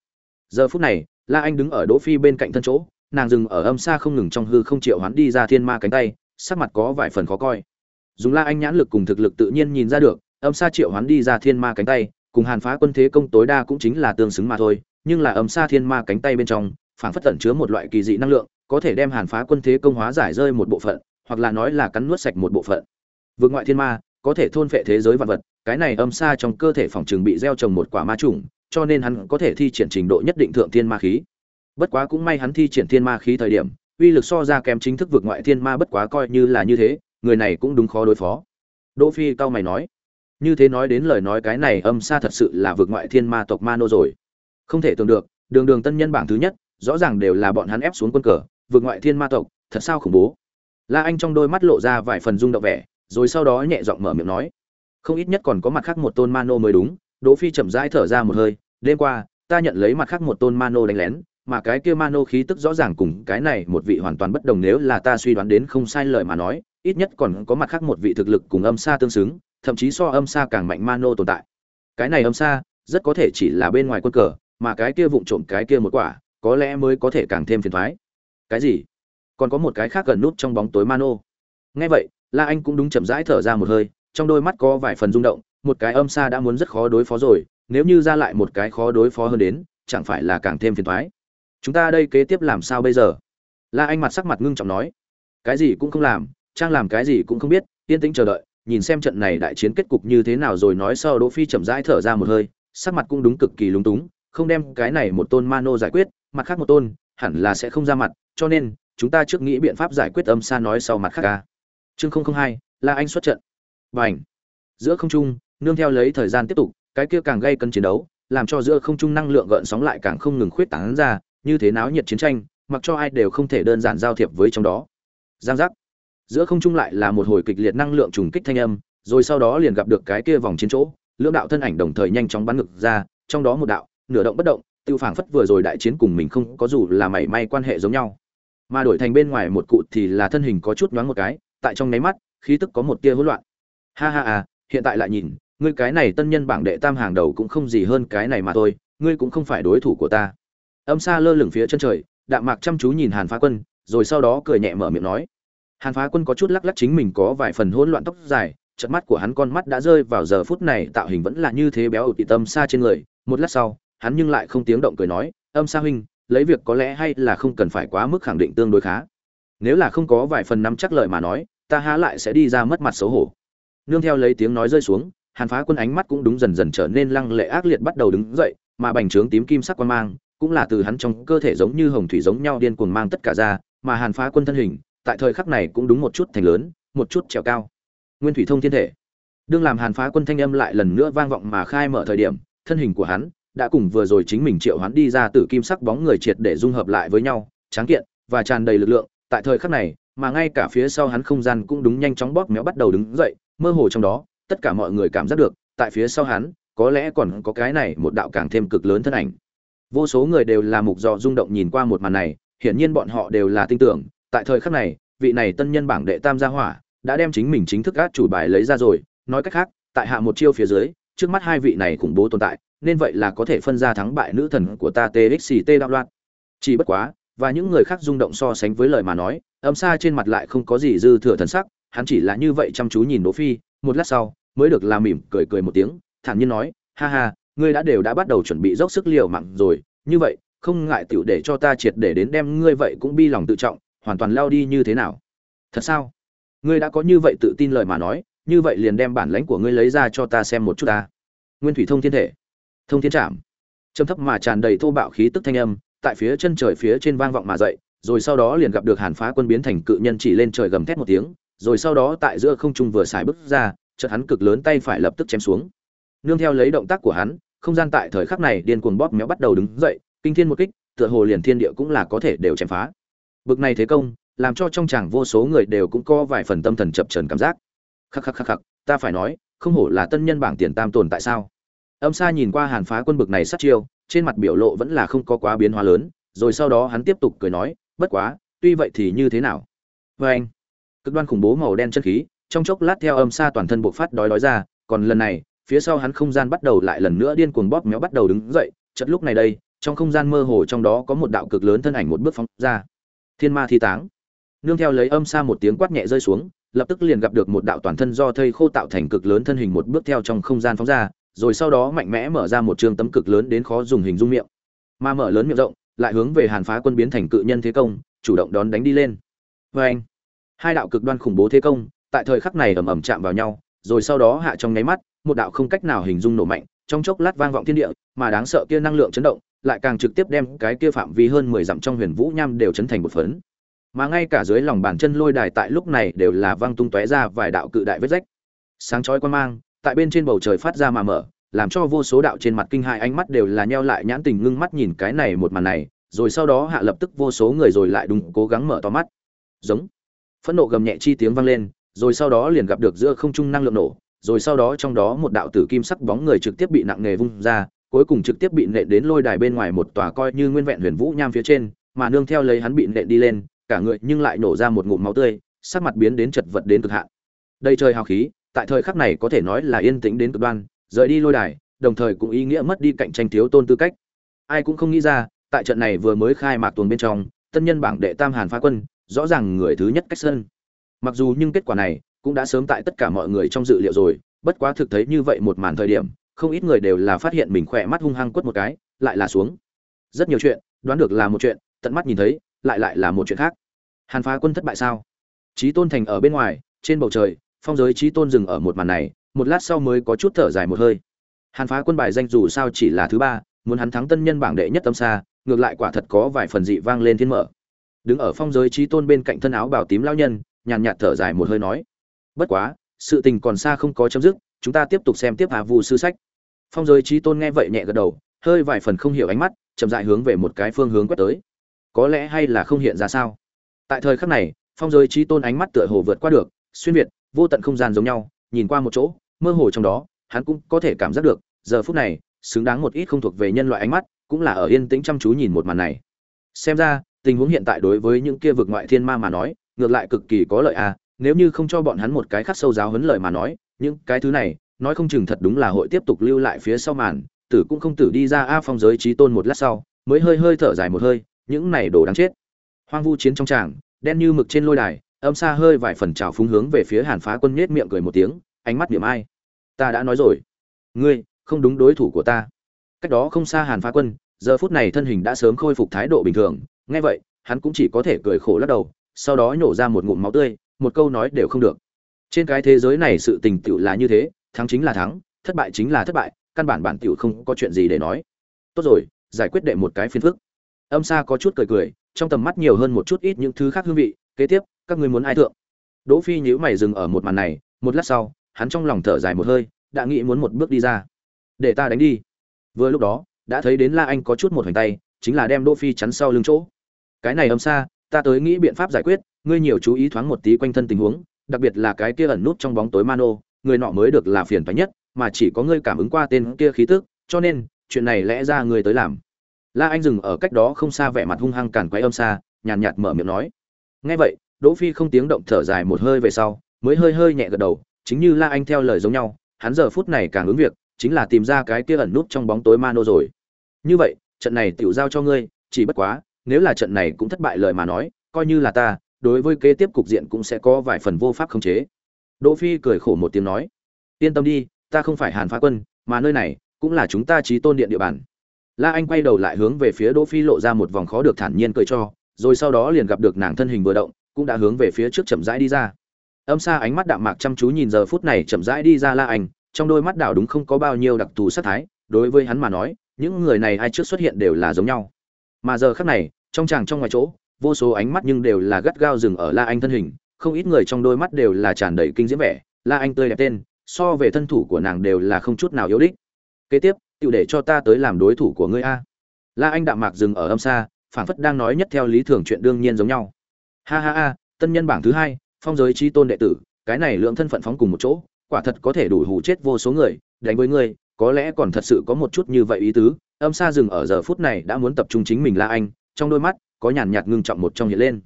Giờ phút này, La Anh đứng ở Đỗ Phi bên cạnh thân chỗ, nàng dừng ở âm xa không ngừng trong hư không triệu hoán đi ra thiên ma cánh tay, sắc mặt có vài phần khó coi. Dùng La Anh nhãn lực cùng thực lực tự nhiên nhìn ra được, âm xa triệu hoán đi ra thiên ma cánh tay, cùng Hàn Phá quân thế công tối đa cũng chính là tương xứng mà thôi, nhưng là âm xa thiên ma cánh tay bên trong, phảng phất tẩn chứa một loại kỳ dị năng lượng, có thể đem Hàn Phá quân thế công hóa giải rơi một bộ phận, hoặc là nói là cắn nuốt sạch một bộ phận. Vượt ngoại thiên ma, có thể thôn phệ thế giới vạn vật, cái này âm xa trong cơ thể phòng trường bị gieo trồng một quả ma trùng, cho nên hắn có thể thi triển trình độ nhất định thượng thiên ma khí. Bất quá cũng may hắn thi triển thiên ma khí thời điểm, uy lực so ra kém chính thức vượt ngoại thiên ma bất quá coi như là như thế, người này cũng đúng khó đối phó. Đỗ Phi cao mày nói, như thế nói đến lời nói cái này âm xa thật sự là vượt ngoại thiên ma tộc Mano rồi. Không thể tưởng được, đường đường tân nhân bảng thứ nhất, rõ ràng đều là bọn hắn ép xuống quân cờ, vượt ngoại thiên ma tộc, thật sao khủng bố. La Anh trong đôi mắt lộ ra vài phần rung động vẻ, rồi sau đó nhẹ giọng mở miệng nói, không ít nhất còn có mặt khác một tôn Mano mới đúng. Đỗ Phi chậm rãi thở ra một hơi, đêm qua, ta nhận lấy mặt khác một tôn Mano đánh lén, mà cái kia Mano khí tức rõ ràng cùng cái này một vị hoàn toàn bất đồng nếu là ta suy đoán đến không sai lời mà nói, ít nhất còn có mặt khác một vị thực lực cùng âm xa tương xứng, thậm chí so âm xa càng mạnh Mano tồn tại. Cái này âm xa, rất có thể chỉ là bên ngoài quân cờ, mà cái kia vụng trộm cái kia một quả, có lẽ mới có thể càng thêm phiền toái. cái gì? Còn có một cái khác gần nút trong bóng tối mano. Nghe vậy la anh cũng đúng chậm rãi thở ra một hơi trong đôi mắt có vài phần rung động một cái âm xa đã muốn rất khó đối phó rồi nếu như ra lại một cái khó đối phó hơn đến chẳng phải là càng thêm phiền thoái. Chúng ta đây kế tiếp làm sao bây giờ? La anh mặt sắc mặt ngưng trọng nói. Cái gì cũng không làm trang làm cái gì cũng không biết yên tĩnh chờ đợi nhìn xem trận này đại chiến kết cục như thế nào rồi nói sau đỗ phi chậm rãi thở ra một hơi, sắc mặt cũng đúng cực kỳ lúng túng, không đem cái này một tôn mano giải quyết, mặt khác một tôn, hẳn là sẽ không ra mặt, cho nên, chúng ta trước nghĩ biện pháp giải quyết âm xa nói sau mặt khác ca chương không không hai là anh xuất trận. Bảnh giữa không trung, nương theo lấy thời gian tiếp tục, cái kia càng gây cân chiến đấu, làm cho giữa không trung năng lượng gợn sóng lại càng không ngừng khuyết tán ra, như thế náo nhiệt chiến tranh, mặc cho ai đều không thể đơn giản giao thiệp với trong đó. Giang giác giữa không trung lại là một hồi kịch liệt năng lượng trùng kích thanh âm, rồi sau đó liền gặp được cái kia vòng chiến chỗ, lưỡng đạo thân ảnh đồng thời nhanh chóng bắn ngực ra, trong đó một đạo, nửa động bất động, tiêu phảng phất vừa rồi đại chiến cùng mình không có dù là mảy may quan hệ giống nhau. Mà đổi thành bên ngoài một cụ thì là thân hình có chút nhoáng một cái, tại trong nháy mắt, khí tức có một tia hỗn loạn. Ha ha à hiện tại lại nhìn, ngươi cái này tân nhân bảng đệ tam hàng đầu cũng không gì hơn cái này mà thôi, ngươi cũng không phải đối thủ của ta. Âm xa lơ lửng phía chân trời, đạm mạc chăm chú nhìn hàn phá quân, rồi sau đó cười nhẹ mở miệng nói hàn phá quân có chút lắc lắc chính mình có vài phần hỗn loạn tóc dài trận mắt của hắn con mắt đã rơi vào giờ phút này tạo hình vẫn là như thế béo ụt tâm xa trên người. Một lát sau, hắn nhưng lại không tiếng động cười nói, âm sa huynh, lấy việc có lẽ hay là không cần phải quá mức khẳng định tương đối khá. Nếu là không có vài phần nắm chắc lời mà nói, ta há lại sẽ đi ra mất mặt xấu hổ. Nương theo lấy tiếng nói rơi xuống, hàn phá quân ánh mắt cũng đúng dần dần trở nên lăng lệ ác liệt bắt đầu đứng dậy, mà bành trướng tím kim sắc quan mang cũng là từ hắn trong cơ thể giống như hồng thủy giống nhau điên cuồng mang tất cả ra, mà hàn phá quân thân hình tại thời khắc này cũng đúng một chút thành lớn, một chút trèo cao. Nguyên thủy thông thiên thể. Đương làm hàn phá quân thanh âm lại lần nữa vang vọng mà khai mở thời điểm, thân hình của hắn đã cùng vừa rồi chính mình triệu hắn đi ra từ kim sắc bóng người triệt để dung hợp lại với nhau, tráng kiện và tràn đầy lực lượng. Tại thời khắc này, mà ngay cả phía sau hắn không gian cũng đúng nhanh chóng bóp méo bắt đầu đứng dậy, mơ hồ trong đó, tất cả mọi người cảm giác được, tại phía sau hắn, có lẽ còn có cái này một đạo càng thêm cực lớn thân ảnh. Vô số người đều là mục dò rung động nhìn qua một màn này, hiển nhiên bọn họ đều là tin tưởng tại thời khắc này, vị này tân nhân bảng đệ tam gia hỏa đã đem chính mình chính thức át chủ bài lấy ra rồi. Nói cách khác, tại hạ một chiêu phía dưới, trước mắt hai vị này khủng bố tồn tại, nên vậy là có thể phân ra thắng bại nữ thần của ta txt đạo loạn. Chỉ bất quá, và những người khác rung động so sánh với lời mà nói, âm xa trên mặt lại không có gì dư thừa thần sắc, hắn chỉ là như vậy chăm chú nhìn đỗ phi, một lát sau, mới được làm mỉm cười cười một tiếng, thản nhiên nói, ha ha, ngươi đã đều đã bắt đầu chuẩn bị dốc sức liều mạng rồi, như vậy, không ngại tiểu để cho ta triệt để đến đem ngươi vậy cũng bi lòng tự trọng hoàn toàn lao đi như thế nào? Thật sao? Ngươi đã có như vậy tự tin lời mà nói, như vậy liền đem bản lãnh của ngươi lấy ra cho ta xem một chút ta. Nguyên thủy thông thiên thể. Thông thiên trảm. Trầm thấp mà tràn đầy thô bạo khí tức thanh âm, tại phía chân trời phía trên vang vọng mà dậy, rồi sau đó liền gặp được hàn phá quân biến thành cự nhân chỉ lên trời gầm thét một tiếng, rồi sau đó tại giữa không trung vừa xài bước ra, chợt hắn cực lớn tay phải lập tức chém xuống. Nương theo lấy động tác của hắn, không gian tại thời khắc này điên cuồng bóp méo bắt đầu đứng dậy, kinh thiên một kích, tựa hồ liền thiên địa cũng là có thể đều chém phá bực này thế công, làm cho trong chàng vô số người đều cũng có vài phần tâm thần chập trần cảm giác. Khắc khắc khắc khắc, ta phải nói, không hổ là tân nhân bảng tiền tam tồn tại sao? Âm sa nhìn qua hàn phá quân bực này sát chiêu, trên mặt biểu lộ vẫn là không có quá biến hóa lớn, rồi sau đó hắn tiếp tục cười nói, bất quá, tuy vậy thì như thế nào? Vê anh, cực đoan khủng bố màu đen chân khí, trong chốc lát theo âm sa toàn thân bộc phát đói đói ra, còn lần này, phía sau hắn không gian bắt đầu lại lần nữa điên cuồng bóp méo bắt đầu đứng dậy chật lúc này đây, trong không gian mơ hồ trong đó có một đạo cực lớn thân ảnh một bước phóng ra thiên ma thi táng. Nương theo lấy âm xa một tiếng quát nhẹ rơi xuống, lập tức liền gặp được một đạo toàn thân do thây khô tạo thành cực lớn thân hình một bước theo trong không gian phóng ra, rồi sau đó mạnh mẽ mở ra một trường tấm cực lớn đến khó dùng hình dung miệng. Mà mở lớn miệng rộng, lại hướng về hàn phá quân biến thành cự nhân thế công, chủ động đón đánh đi lên. Vê anh hai đạo cực đoan khủng bố thế công, tại thời khắc này ầm ầm chạm vào nhau, rồi sau đó hạ trong nháy mắt, một đạo không cách nào hình dung nổ mạnh trong chốc lát vang vọng thiên địa, mà đáng sợ kia năng lượng chấn động, lại càng trực tiếp đem cái kia phạm vi hơn mười dặm trong huyền vũ nham đều chấn thành một phấn. Mà ngay cả dưới lòng bàn chân lôi đài tại lúc này đều là vang tung tóe ra vài đạo cự đại vết rách. Sáng chói quan mang, tại bên trên bầu trời phát ra mà mở, làm cho vô số đạo trên mặt kinh hại ánh mắt đều là nheo lại nhãn tình ngưng mắt nhìn cái này một màn này, rồi sau đó hạ lập tức vô số người rồi lại đùng cố gắng mở to mắt. Giống. Phẫn nộ gầm nhẹ chi tiếng vang lên, rồi sau đó liền gặp được giữa không trung năng lượng nổ rồi sau đó trong đó một đạo tử kim sắc bóng người trực tiếp bị nặng nề vung ra, cuối cùng trực tiếp bị nện đến lôi đài bên ngoài một tòa coi như nguyên vẹn huyền vũ nham phía trên, mà nương theo lấy hắn bị nện đi lên, cả người nhưng lại nổ ra một ngụm máu tươi, sắc mặt biến đến chật vật đến cực hạn. Đây trời hào khí, tại thời khắc này có thể nói là yên tĩnh đến cực đoan, rời đi lôi đài, đồng thời cũng ý nghĩa mất đi cạnh tranh thiếu tôn tư cách. Ai cũng không nghĩ ra, tại trận này vừa mới khai mạc tuần bên trong, tân nhân bảng đệ tam hàn phá quân, rõ ràng người thứ nhất cách sân. Mặc dù nhưng kết quả này cũng đã sớm tại tất cả mọi người trong dự liệu rồi, bất quá thực thấy như vậy một màn thời điểm, không ít người đều là phát hiện mình khỏe mắt hung hăng quất một cái, lại là xuống. Rất nhiều chuyện, đoán được là một chuyện, tận mắt nhìn thấy, lại lại là một chuyện khác. Hàn phá quân thất bại sao? Trí tôn thành ở bên ngoài, trên bầu trời, phong giới trí tôn dừng ở một màn này, một lát sau mới có chút thở dài một hơi. Hàn phá quân bài danh dù sao chỉ là thứ ba, muốn hắn thắng tân nhân bảng đệ nhất tâm xa, ngược lại quả thật có vài phần dị vang lên thiên mở. Đứng ở phong giới trí tôn bên cạnh thân áo bảo tím lao nhân, nhàn nhạt thở dài một hơi nói bất quá, sự tình còn xa không có chấm dứt, chúng ta tiếp tục xem tiếp hà vu sư sách. Phong giới trí tôn nghe vậy nhẹ gật đầu, hơi vài phần không hiểu ánh mắt, chậm dại hướng về một cái phương hướng quét tới. Có lẽ hay là không hiện ra sao? Tại thời khắc này, phong giới trí tôn ánh mắt tựa hồ vượt qua được, xuyên việt, vô tận không gian giống nhau, nhìn qua một chỗ, mơ hồ trong đó, hắn cũng có thể cảm giác được, giờ phút này, xứng đáng một ít không thuộc về nhân loại ánh mắt, cũng là ở yên tĩnh chăm chú nhìn một màn này. Xem ra, tình huống hiện tại đối với những kia vực ngoại thiên ma mà nói, ngược lại cực kỳ có lợi à nếu như không cho bọn hắn một cái khắc sâu giáo huấn lời mà nói, những cái thứ này, nói không chừng thật đúng là hội tiếp tục lưu lại phía sau màn, tử cũng không tử đi ra a phong giới trí tôn một lát sau, mới hơi hơi thở dài một hơi, những này đồ đáng chết. Hoang vu chiến trong tràng, đen như mực trên lôi đài, âm xa hơi vài phần trào phúng hướng về phía hàn phá quân nhếch miệng cười một tiếng, ánh mắt điểm ai. Ta đã nói rồi. Ngươi, không đúng đối thủ của ta. Cách đó không xa hàn phá quân, giờ phút này thân hình đã sớm khôi phục thái độ bình thường. Nghe vậy, hắn cũng chỉ có thể cười khổ lắc đầu, sau đó nhổ ra một ngụm máu tươi một câu nói đều không được. Trên cái thế giới này sự tình tựu là như thế, thắng chính là thắng, thất bại chính là thất bại, căn bản bản tựu không có chuyện gì để nói. Tốt rồi, giải quyết đệ một cái phiền phức. Âm xa có chút cười cười, trong tầm mắt nhiều hơn một chút ít những thứ khác hương vị, kế tiếp, các ngươi muốn ai thượng? Đỗ phi nhíu mày dừng ở một màn này, một lát sau, hắn trong lòng thở dài một hơi, đã nghĩ muốn một bước đi ra. Để ta đánh đi. Vừa lúc đó, đã thấy đến la anh có chút một hành tay, chính là đem đỗ phi chắn sau lưng chỗ. Cái này âm xa ta tới nghĩ biện pháp giải quyết ngươi nhiều chú ý thoáng một tí quanh thân tình huống, đặc biệt là cái kia ẩn nút trong bóng tối mano, người nọ mới được là phiền toái nhất, mà chỉ có ngươi cảm ứng qua tên kia khí tức, cho nên, chuyện này lẽ ra ngươi tới làm. La anh dừng ở cách đó không xa vẻ mặt hung hăng cản quấy âm xa, nhàn nhạt mở miệng nói. Nghe vậy, đỗ phi không tiếng động thở dài một hơi về sau, mới hơi hơi nhẹ gật đầu, chính như la anh theo lời giống nhau, hắn giờ phút này càng ứng việc, chính là tìm ra cái kia ẩn nút trong bóng tối mano rồi. Như vậy, trận này tiểu giao cho ngươi, chỉ bất quá, nếu là trận này cũng thất bại lời mà nói, coi như là ta đối với kế tiếp cục diện cũng sẽ có vài phần vô pháp khống chế. Đỗ phi cười khổ một tiếng nói, yên tâm đi, ta không phải hàn phá quân, mà nơi này cũng là chúng ta chí tôn điện địa bàn. La anh quay đầu lại hướng về phía đỗ phi lộ ra một vòng khó được thản nhiên cười cho, rồi sau đó liền gặp được nàng thân hình vừa động, cũng đã hướng về phía trước chậm rãi đi ra. Âm xa ánh mắt đạm mạc chăm chú nhìn giờ phút này chậm rãi đi ra la anh, trong đôi mắt đảo đúng không có bao nhiêu đặc thù sát thái, đối với hắn mà nói, những người này ai trước xuất hiện đều là giống nhau. Mà giờ khắc này, trong chàng trong ngoài chỗ vô số ánh mắt nhưng đều là gắt gao dừng ở la anh thân hình, không ít người trong đôi mắt đều là tràn đầy kinh diễm vẻ. La anh tươi đẹp tên, so về thân thủ của nàng đều là không chút nào yếu đích. Kế tiếp, tiểu để cho ta tới làm đối thủ của ngươi a. La anh đạm mạc dừng ở âm xa, phảng phất đang nói nhất theo lý thường chuyện đương nhiên giống nhau. Ha ha ha, tân nhân bảng thứ hai, phong giới chi tôn đệ tử, cái này lượng thân phận phóng cùng một chỗ, quả thật có thể đủ hủ chết vô số người, đánh với ngươi, có lẽ còn thật sự có một chút như vậy ý tứ. Âm xa dừng ở giờ phút này đã muốn tập trung chính mình la anh, trong đôi mắt có nhàn nhạt ngưng trọng một trong hiện lên.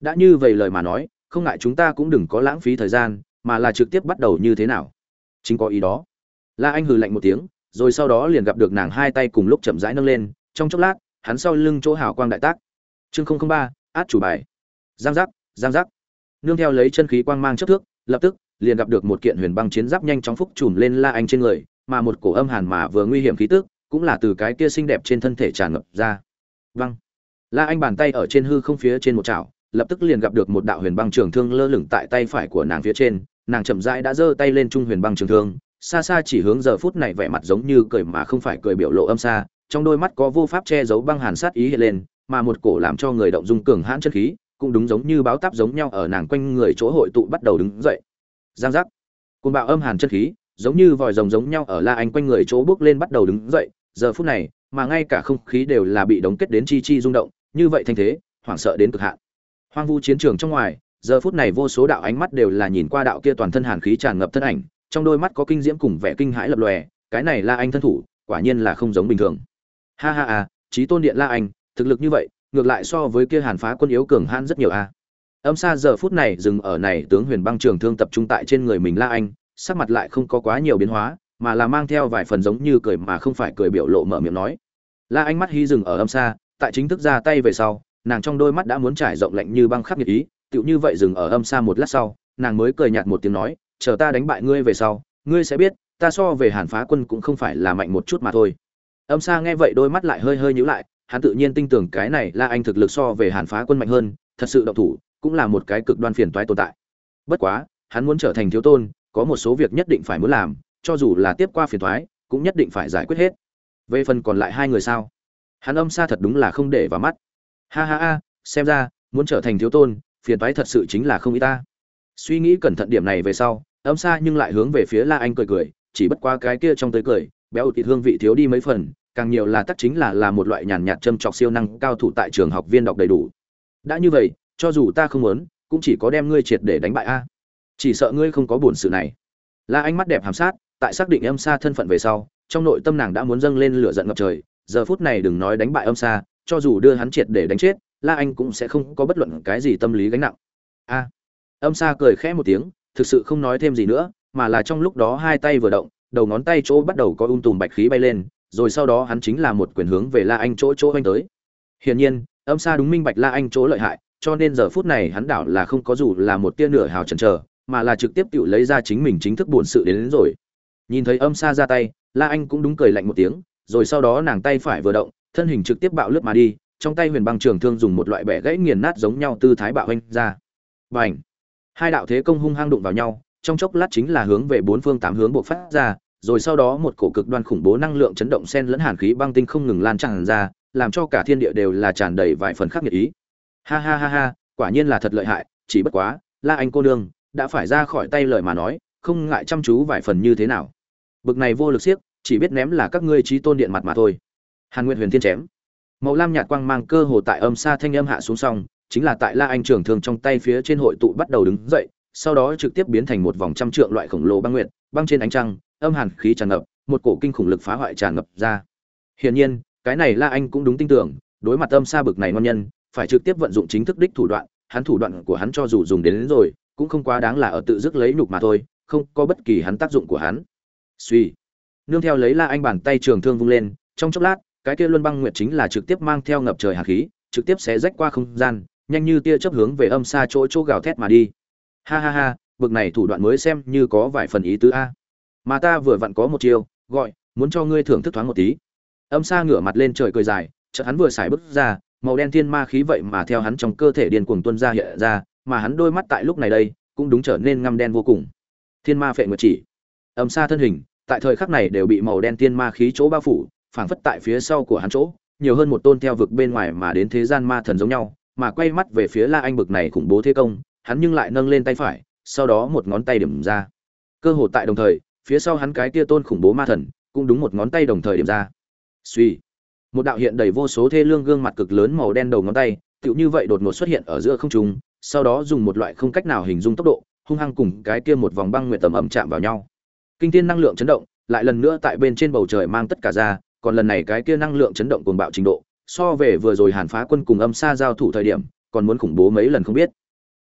Đã như vậy lời mà nói, không ngại chúng ta cũng đừng có lãng phí thời gian, mà là trực tiếp bắt đầu như thế nào? Chính có ý đó. La anh hừ lạnh một tiếng, rồi sau đó liền gặp được nàng hai tay cùng lúc chậm rãi nâng lên, trong chốc lát, hắn sau lưng chỗ hào quang đại tác. Chương không không ba, át chủ bài. Giang giác giang giác. Nương theo lấy chân khí quang mang chất thước, lập tức, liền gặp được một kiện huyền băng chiến giáp nhanh chóng phúc trùm lên la anh trên người, mà một cổ âm hàn mà vừa nguy hiểm khí tức, cũng là từ cái kia xinh đẹp trên thân thể tràn ngập ra. Văng la anh bàn tay ở trên hư không phía trên một chảo, lập tức liền gặp được một đạo huyền băng trường thương lơ lửng tại tay phải của nàng phía trên, nàng chậm rãi đã giơ tay lên trung huyền băng trường thương, xa xa chỉ hướng giờ phút này vẻ mặt giống như cười mà không phải cười biểu lộ âm xa, trong đôi mắt có vô pháp che giấu băng hàn sát ý hiện lên, mà một cổ làm cho người động dung cường hãn chân khí, cũng đúng giống như báo táp giống nhau ở nàng quanh người chỗ hội tụ bắt đầu đứng dậy. Giang giác. Côn bạo âm hàn chân khí, giống như vòi rồng giống nhau ở la anh quanh người chỗ bước lên bắt đầu đứng dậy, giờ phút này, mà ngay cả không khí đều là bị đóng kết đến chi chi rung động như vậy thanh thế, hoảng sợ đến cực hạn. Hoang vu chiến trường trong ngoài, giờ phút này vô số đạo ánh mắt đều là nhìn qua đạo kia toàn thân hàn khí tràn ngập thân ảnh, trong đôi mắt có kinh diễm cùng vẻ kinh hãi lập lòe, cái này la anh thân thủ, quả nhiên là không giống bình thường. Ha ha à trí tôn điện la anh, thực lực như vậy, ngược lại so với kia hàn phá quân yếu cường han rất nhiều a. Âm xa giờ phút này dừng ở này tướng huyền băng trường thương tập trung tại trên người mình la anh, sắc mặt lại không có quá nhiều biến hóa, mà là mang theo vài phần giống như cười mà không phải cười biểu lộ mở miệng nói. La anh mắt hy dừng ở âm xa tại chính thức ra tay về sau, nàng trong đôi mắt đã muốn trải rộng lạnh như băng khắc nghiệt ý, tựu như vậy dừng ở âm xa một lát sau, nàng mới cười nhạt một tiếng nói, chờ ta đánh bại ngươi về sau, ngươi sẽ biết, ta so về hàn phá quân cũng không phải là mạnh một chút mà thôi. Âm xa nghe vậy đôi mắt lại hơi hơi nhíu lại, hắn tự nhiên tin tưởng cái này là anh thực lực so về hàn phá quân mạnh hơn, thật sự động thủ cũng là một cái cực đoan phiền toái tồn tại. Bất quá, hắn muốn trở thành thiếu tôn, có một số việc nhất định phải muốn làm, cho dù là tiếp qua phiền toái, cũng nhất định phải giải quyết hết. Về phần còn lại hai người sao? Hắn âm xa thật đúng là không để vào mắt. Ha ha ha, xem ra, muốn trở thành thiếu tôn, phiền toái thật sự chính là không ý ta. Suy nghĩ cẩn thận điểm này về sau, âm xa nhưng lại hướng về phía la anh cười cười, chỉ bất qua cái kia trong tới cười, béo thịt hương vị thiếu đi mấy phần, càng nhiều là tắc chính là là một loại nhàn nhạt châm trọc siêu năng cao thủ tại trường học viên đọc đầy đủ. Đã như vậy, cho dù ta không muốn, cũng chỉ có đem ngươi triệt để đánh bại a. Chỉ sợ ngươi không có buồn sự này. La anh mắt đẹp hàm sát, tại xác định âm xa thân phận về sau, trong nội tâm nàng đã muốn dâng lên lửa giận ngập trời giờ phút này đừng nói đánh bại âm xa cho dù đưa hắn triệt để đánh chết la anh cũng sẽ không có bất luận cái gì tâm lý gánh nặng. A. Âm xa cười khẽ một tiếng thực sự không nói thêm gì nữa mà là trong lúc đó hai tay vừa động đầu ngón tay chỗ bắt đầu có ung tùm bạch khí bay lên rồi sau đó hắn chính là một quyền hướng về la anh chỗ chỗ anh tới. Hiển nhiên âm xa đúng minh bạch la anh chỗ lợi hại cho nên giờ phút này hắn đảo là không có dù là một tia nửa hào chần chờ mà là trực tiếp tự lấy ra chính mình chính thức buồn sự đến, đến rồi. Nhìn thấy âm xa ra tay la anh cũng đúng cười lạnh một tiếng rồi sau đó nàng tay phải vừa động thân hình trực tiếp bạo lướt mà đi trong tay huyền băng trường thương dùng một loại bẻ gãy nghiền nát giống nhau tư thái bạo hoành ra. Bành, hai đạo thế công hung hăng đụng vào nhau trong chốc lát chính là hướng về bốn phương tám hướng bộc phát ra rồi sau đó một cổ cực đoan khủng bố năng lượng chấn động xen lẫn hàn khí băng tinh không ngừng lan tràn ra làm cho cả thiên địa đều là tràn đầy vài phần khắc nghiệt ý. Ha ha ha ha quả nhiên là thật lợi hại chỉ bất quá la anh cô nương đã phải ra khỏi tay lời mà nói không ngại chăm chú vài phần như thế nào. Bực này vô lực siếc chỉ biết ném là các ngươi trí tôn điện mặt mà thôi. Hàn nguyện huyền thiên chém. Màu lam nhạt quang mang cơ hồ tại âm xa thanh âm hạ xuống xong chính là tại la anh trường thường trong tay phía trên hội tụ bắt đầu đứng dậy sau đó trực tiếp biến thành một vòng trăm trượng loại khổng lồ băng nguyện băng trên ánh trăng âm hàn khí tràn ngập một cổ kinh khủng lực phá hoại tràn ngập ra. Hiển nhiên cái này la anh cũng đúng tin tưởng đối mặt âm xa bực này ngon nhân phải trực tiếp vận dụng chính thức đích thủ đoạn hắn thủ đoạn của hắn cho dù dùng đến, đến rồi cũng không quá đáng là ở tự dứt lấy nhục mà thôi không có bất kỳ hắn tác dụng của hắn. Suy nương theo lấy la anh bàn tay trường thương vung lên, trong chốc lát, cái kia luân băng nguyệt chính là trực tiếp mang theo ngập trời hàn khí, trực tiếp sẽ rách qua không gian, nhanh như tia chớp hướng về âm xa chỗ chỗ gào thét mà đi. Ha ha ha, bực này thủ đoạn mới xem như có vài phần ý tứ a. Mà ta vừa vặn có một chiêu, gọi, muốn cho ngươi thưởng thức thoáng một tí. Âm xa ngửa mặt lên trời cười dài, chợt hắn vừa xài bước ra, màu đen thiên ma khí vậy mà theo hắn trong cơ thể điên cuồng tuôn ra hiện ra, mà hắn đôi mắt tại lúc này đây, cũng đúng trở nên ngăm đen vô cùng. Thiên ma phệ nguyệt chỉ. Âm xa thân hình tại thời khắc này đều bị màu đen tiên ma khí chỗ bao phủ, phảng phất tại phía sau của hắn chỗ, nhiều hơn một tôn theo vực bên ngoài mà đến thế gian ma thần giống nhau, mà quay mắt về phía la anh bực này khủng bố thế công, hắn nhưng lại nâng lên tay phải, sau đó một ngón tay điểm ra. Cơ hồ tại đồng thời, phía sau hắn cái kia tôn khủng bố ma thần, cũng đúng một ngón tay đồng thời điểm ra. Suy một đạo hiện đầy vô số thê lương gương mặt cực lớn màu đen đầu ngón tay, tựu như vậy đột ngột xuất hiện ở giữa không trung, sau đó dùng một loại không cách nào hình dung tốc độ, hung hăng cùng cái kia một vòng băng nguyệt tầm ẩm chạm vào nhau kinh thiên năng lượng chấn động, lại lần nữa tại bên trên bầu trời mang tất cả ra, còn lần này cái kia năng lượng chấn động cuồng bạo trình độ, so về vừa rồi hàn phá quân cùng âm xa giao thủ thời điểm, còn muốn khủng bố mấy lần không biết.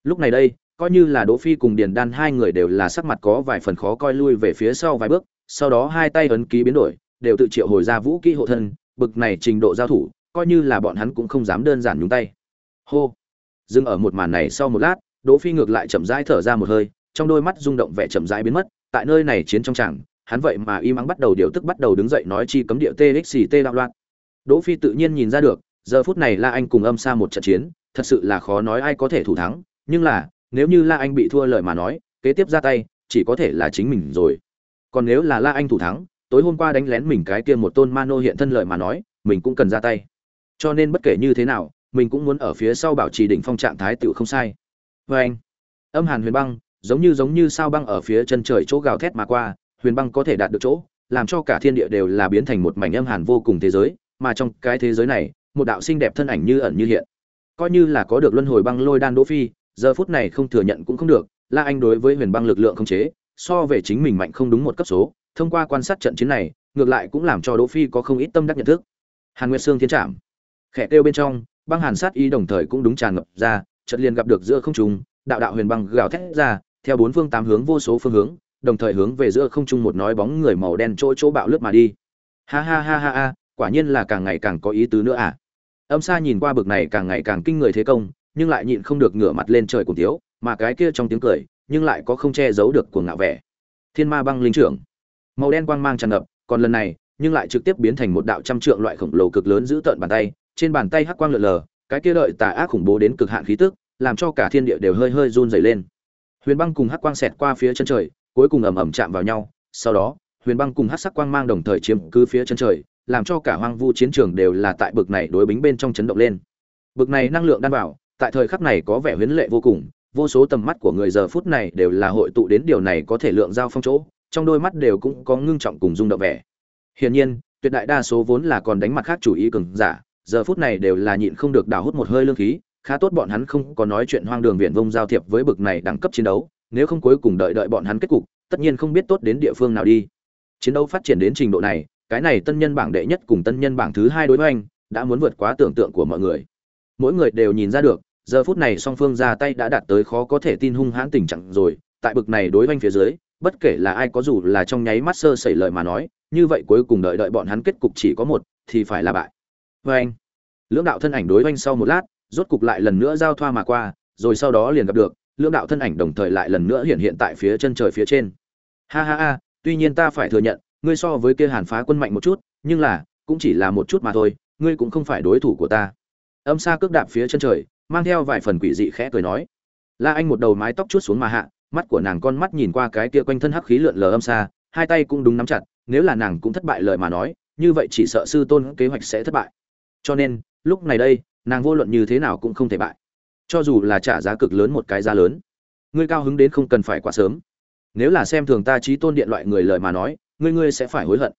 Lúc này đây, coi như là đỗ phi cùng điền đan hai người đều là sắc mặt có vài phần khó coi lui về phía sau vài bước, sau đó hai tay ấn ký biến đổi, đều tự triệu hồi ra vũ kỹ hộ thân, bực này trình độ giao thủ, coi như là bọn hắn cũng không dám đơn giản nhúng tay. Hô! Dừng ở một màn này sau một lát, đỗ phi ngược lại chậm rãi thở ra một hơi, trong đôi mắt rung động vẻ chậm rãi biến mất tại nơi này chiến trong chẳng hắn vậy mà im ắng bắt đầu điều tức bắt đầu đứng dậy nói chi cấm địa txt đạo loạn. Đỗ phi tự nhiên nhìn ra được, giờ phút này la anh cùng âm xa một trận chiến, thật sự là khó nói ai có thể thủ thắng, nhưng là, nếu như la anh bị thua lời mà nói, kế tiếp ra tay, chỉ có thể là chính mình rồi. Còn nếu là la anh thủ thắng, tối hôm qua đánh lén mình cái kia một tôn mano hiện thân lợi mà nói, mình cũng cần ra tay. Cho nên bất kể như thế nào, mình cũng muốn ở phía sau bảo trì đỉnh phong trạng thái tựu không sai. Vê anh âm hàn huyền băng giống như giống như sao băng ở phía chân trời chỗ gào thét mà qua, huyền băng có thể đạt được chỗ, làm cho cả thiên địa đều là biến thành một mảnh âm hàn vô cùng thế giới, mà trong cái thế giới này, một đạo sinh đẹp thân ảnh như ẩn như hiện. Coi như là có được luân hồi băng lôi đan đỗ phi, giờ phút này không thừa nhận cũng không được, la anh đối với huyền băng lực lượng không chế, so về chính mình mạnh không đúng một cấp số, thông qua quan sát trận chiến này, ngược lại cũng làm cho đỗ phi có không ít tâm đắc nhận thức. Hàn nguyệt sương thiên trảm. Khẽ tiêu bên trong, băng hàn sát ý đồng thời cũng đúng tràn ngập ra, chợt liền gặp được giữa không trung, đạo đạo huyền băng gào thét ra theo bốn phương tám hướng vô số phương hướng, đồng thời hướng về giữa không trung một nói bóng người màu đen chỗ chỗ bạo lướt mà đi. Ha ha ha ha ha, quả nhiên là càng ngày càng có ý tứ nữa à. Âm xa nhìn qua bực này càng ngày càng kinh người thế công, nhưng lại nhịn không được ngửa mặt lên trời cùng tiếu mà cái kia trong tiếng cười, nhưng lại có không che giấu được cuồng ngạo vẻ. Thiên ma băng linh trưởng. Màu đen quang mang tràn ngập, còn lần này, nhưng lại trực tiếp biến thành một đạo trăm trượng loại khổng lồ cực lớn giữ tợn bàn tay, trên bàn tay hắc quang lượn lờ, cái kia đợi tà ác khủng bố đến cực hạn khí tức, làm cho cả thiên địa đều hơi hơi run rẩy lên huyền băng cùng hắc quang xẹt qua phía chân trời, cuối cùng ầm ầm chạm vào nhau. Sau đó, huyền băng cùng hắc sắc quang mang đồng thời chiếm cứ phía chân trời, làm cho cả hoang vu chiến trường đều là tại bực này đối bính bên trong chấn động lên. Bực này năng lượng đan bảo tại thời khắc này có vẻ huyến lệ vô cùng, vô số tầm mắt của người giờ phút này đều là hội tụ đến điều này có thể lượng giao phong chỗ, trong đôi mắt đều cũng có ngưng trọng cùng rung động vẻ. Hiển nhiên, tuyệt đại đa số vốn là còn đánh mặt khác chủ ý cường giả, giờ phút này đều là nhịn không được đào hút một hơi lương khí khá tốt bọn hắn không có nói chuyện hoang đường viện vông giao thiệp với bực này đẳng cấp chiến đấu, nếu không cuối cùng đợi đợi bọn hắn kết cục, tất nhiên không biết tốt đến địa phương nào đi. Chiến đấu phát triển đến trình độ này, cái này tân nhân bảng đệ nhất cùng tân nhân bảng thứ hai đối với anh đã muốn vượt quá tưởng tượng của mọi người. Mỗi người đều nhìn ra được, giờ phút này song phương ra tay đã đạt tới khó có thể tin hung hãn tình trạng rồi, tại bực này đối với phía dưới, bất kể là ai có dù là trong nháy mắt sơ sẩy lời mà nói, như vậy cuối cùng đợi đợi bọn hắn kết cục chỉ có một, thì phải là bại. Với anh lưỡng đạo thân ảnh đối với anh sau một lát rốt cục lại lần nữa giao thoa mà qua, rồi sau đó liền gặp được, lưỡng đạo thân ảnh đồng thời lại lần nữa hiện hiện tại phía chân trời phía trên. Ha ha ha, tuy nhiên ta phải thừa nhận, ngươi so với kia hàn phá quân mạnh một chút, nhưng là, cũng chỉ là một chút mà thôi, ngươi cũng không phải đối thủ của ta. Âm xa cước đạp phía chân trời, mang theo vài phần quỷ dị khẽ cười nói. La anh một đầu mái tóc chuốt xuống mà hạ, mắt của nàng con mắt nhìn qua cái kia quanh thân hắc khí lượn lờ âm xa hai tay cũng đúng nắm chặt, nếu là nàng cũng thất bại lời mà nói, như vậy chỉ sợ sư tôn kế hoạch sẽ thất bại. Cho nên, lúc này đây nàng vô luận như thế nào cũng không thể bại. Cho dù là trả giá cực lớn một cái giá lớn, ngươi cao hứng đến không cần phải quá sớm. Nếu là xem thường ta trí tôn điện loại người lời mà nói, ngươi ngươi sẽ phải hối hận.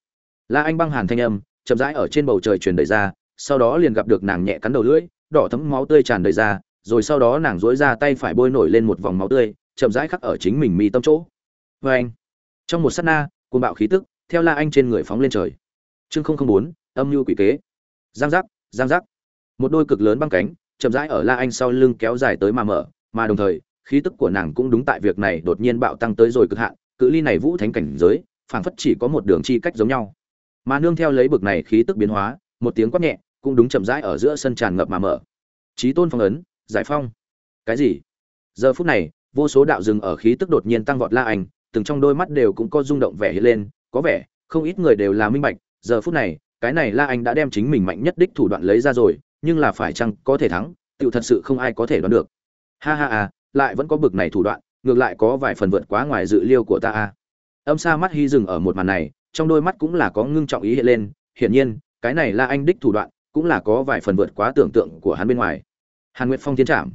La anh băng hàn thanh âm, chậm rãi ở trên bầu trời truyền đầy ra, sau đó liền gặp được nàng nhẹ cắn đầu lưỡi, đỏ thấm máu tươi tràn đầy ra, rồi sau đó nàng dối ra tay phải bôi nổi lên một vòng máu tươi, chậm rãi khắc ở chính mình mi tâm chỗ. Vê anh, trong một sát na côn bạo khí tức, theo la anh trên người phóng lên trời. Chương không không bốn, âm mưu quỷ kế. Giang giác giang giác một đôi cực lớn băng cánh, chậm rãi ở la anh sau lưng kéo dài tới mà mở, mà đồng thời, khí tức của nàng cũng đúng tại việc này đột nhiên bạo tăng tới rồi cực hạn, cự ly này vũ thánh cảnh giới, phảng phất chỉ có một đường chi cách giống nhau. Mà nương theo lấy bực này khí tức biến hóa, một tiếng quát nhẹ, cũng đúng chậm rãi ở giữa sân tràn ngập mà mở. Trí tôn phong ấn, giải phong. Cái gì? Giờ phút này, vô số đạo rừng ở khí tức đột nhiên tăng vọt la anh, từng trong đôi mắt đều cũng có rung động vẻ hiện lên, có vẻ, không ít người đều là minh bạch, giờ phút này, cái này la anh đã đem chính mình mạnh nhất đích thủ đoạn lấy ra rồi nhưng là phải chăng có thể thắng, tựu thật sự không ai có thể đoán được. Ha ha à lại vẫn có bực này thủ đoạn, ngược lại có vài phần vượt quá ngoài dự liêu của ta a âm xa mắt hy dừng ở một màn này, trong đôi mắt cũng là có ngưng trọng ý hiện lên, hiển nhiên, cái này là anh đích thủ đoạn, cũng là có vài phần vượt quá tưởng tượng của hắn bên ngoài. Hàn nguyệt phong tiến trạm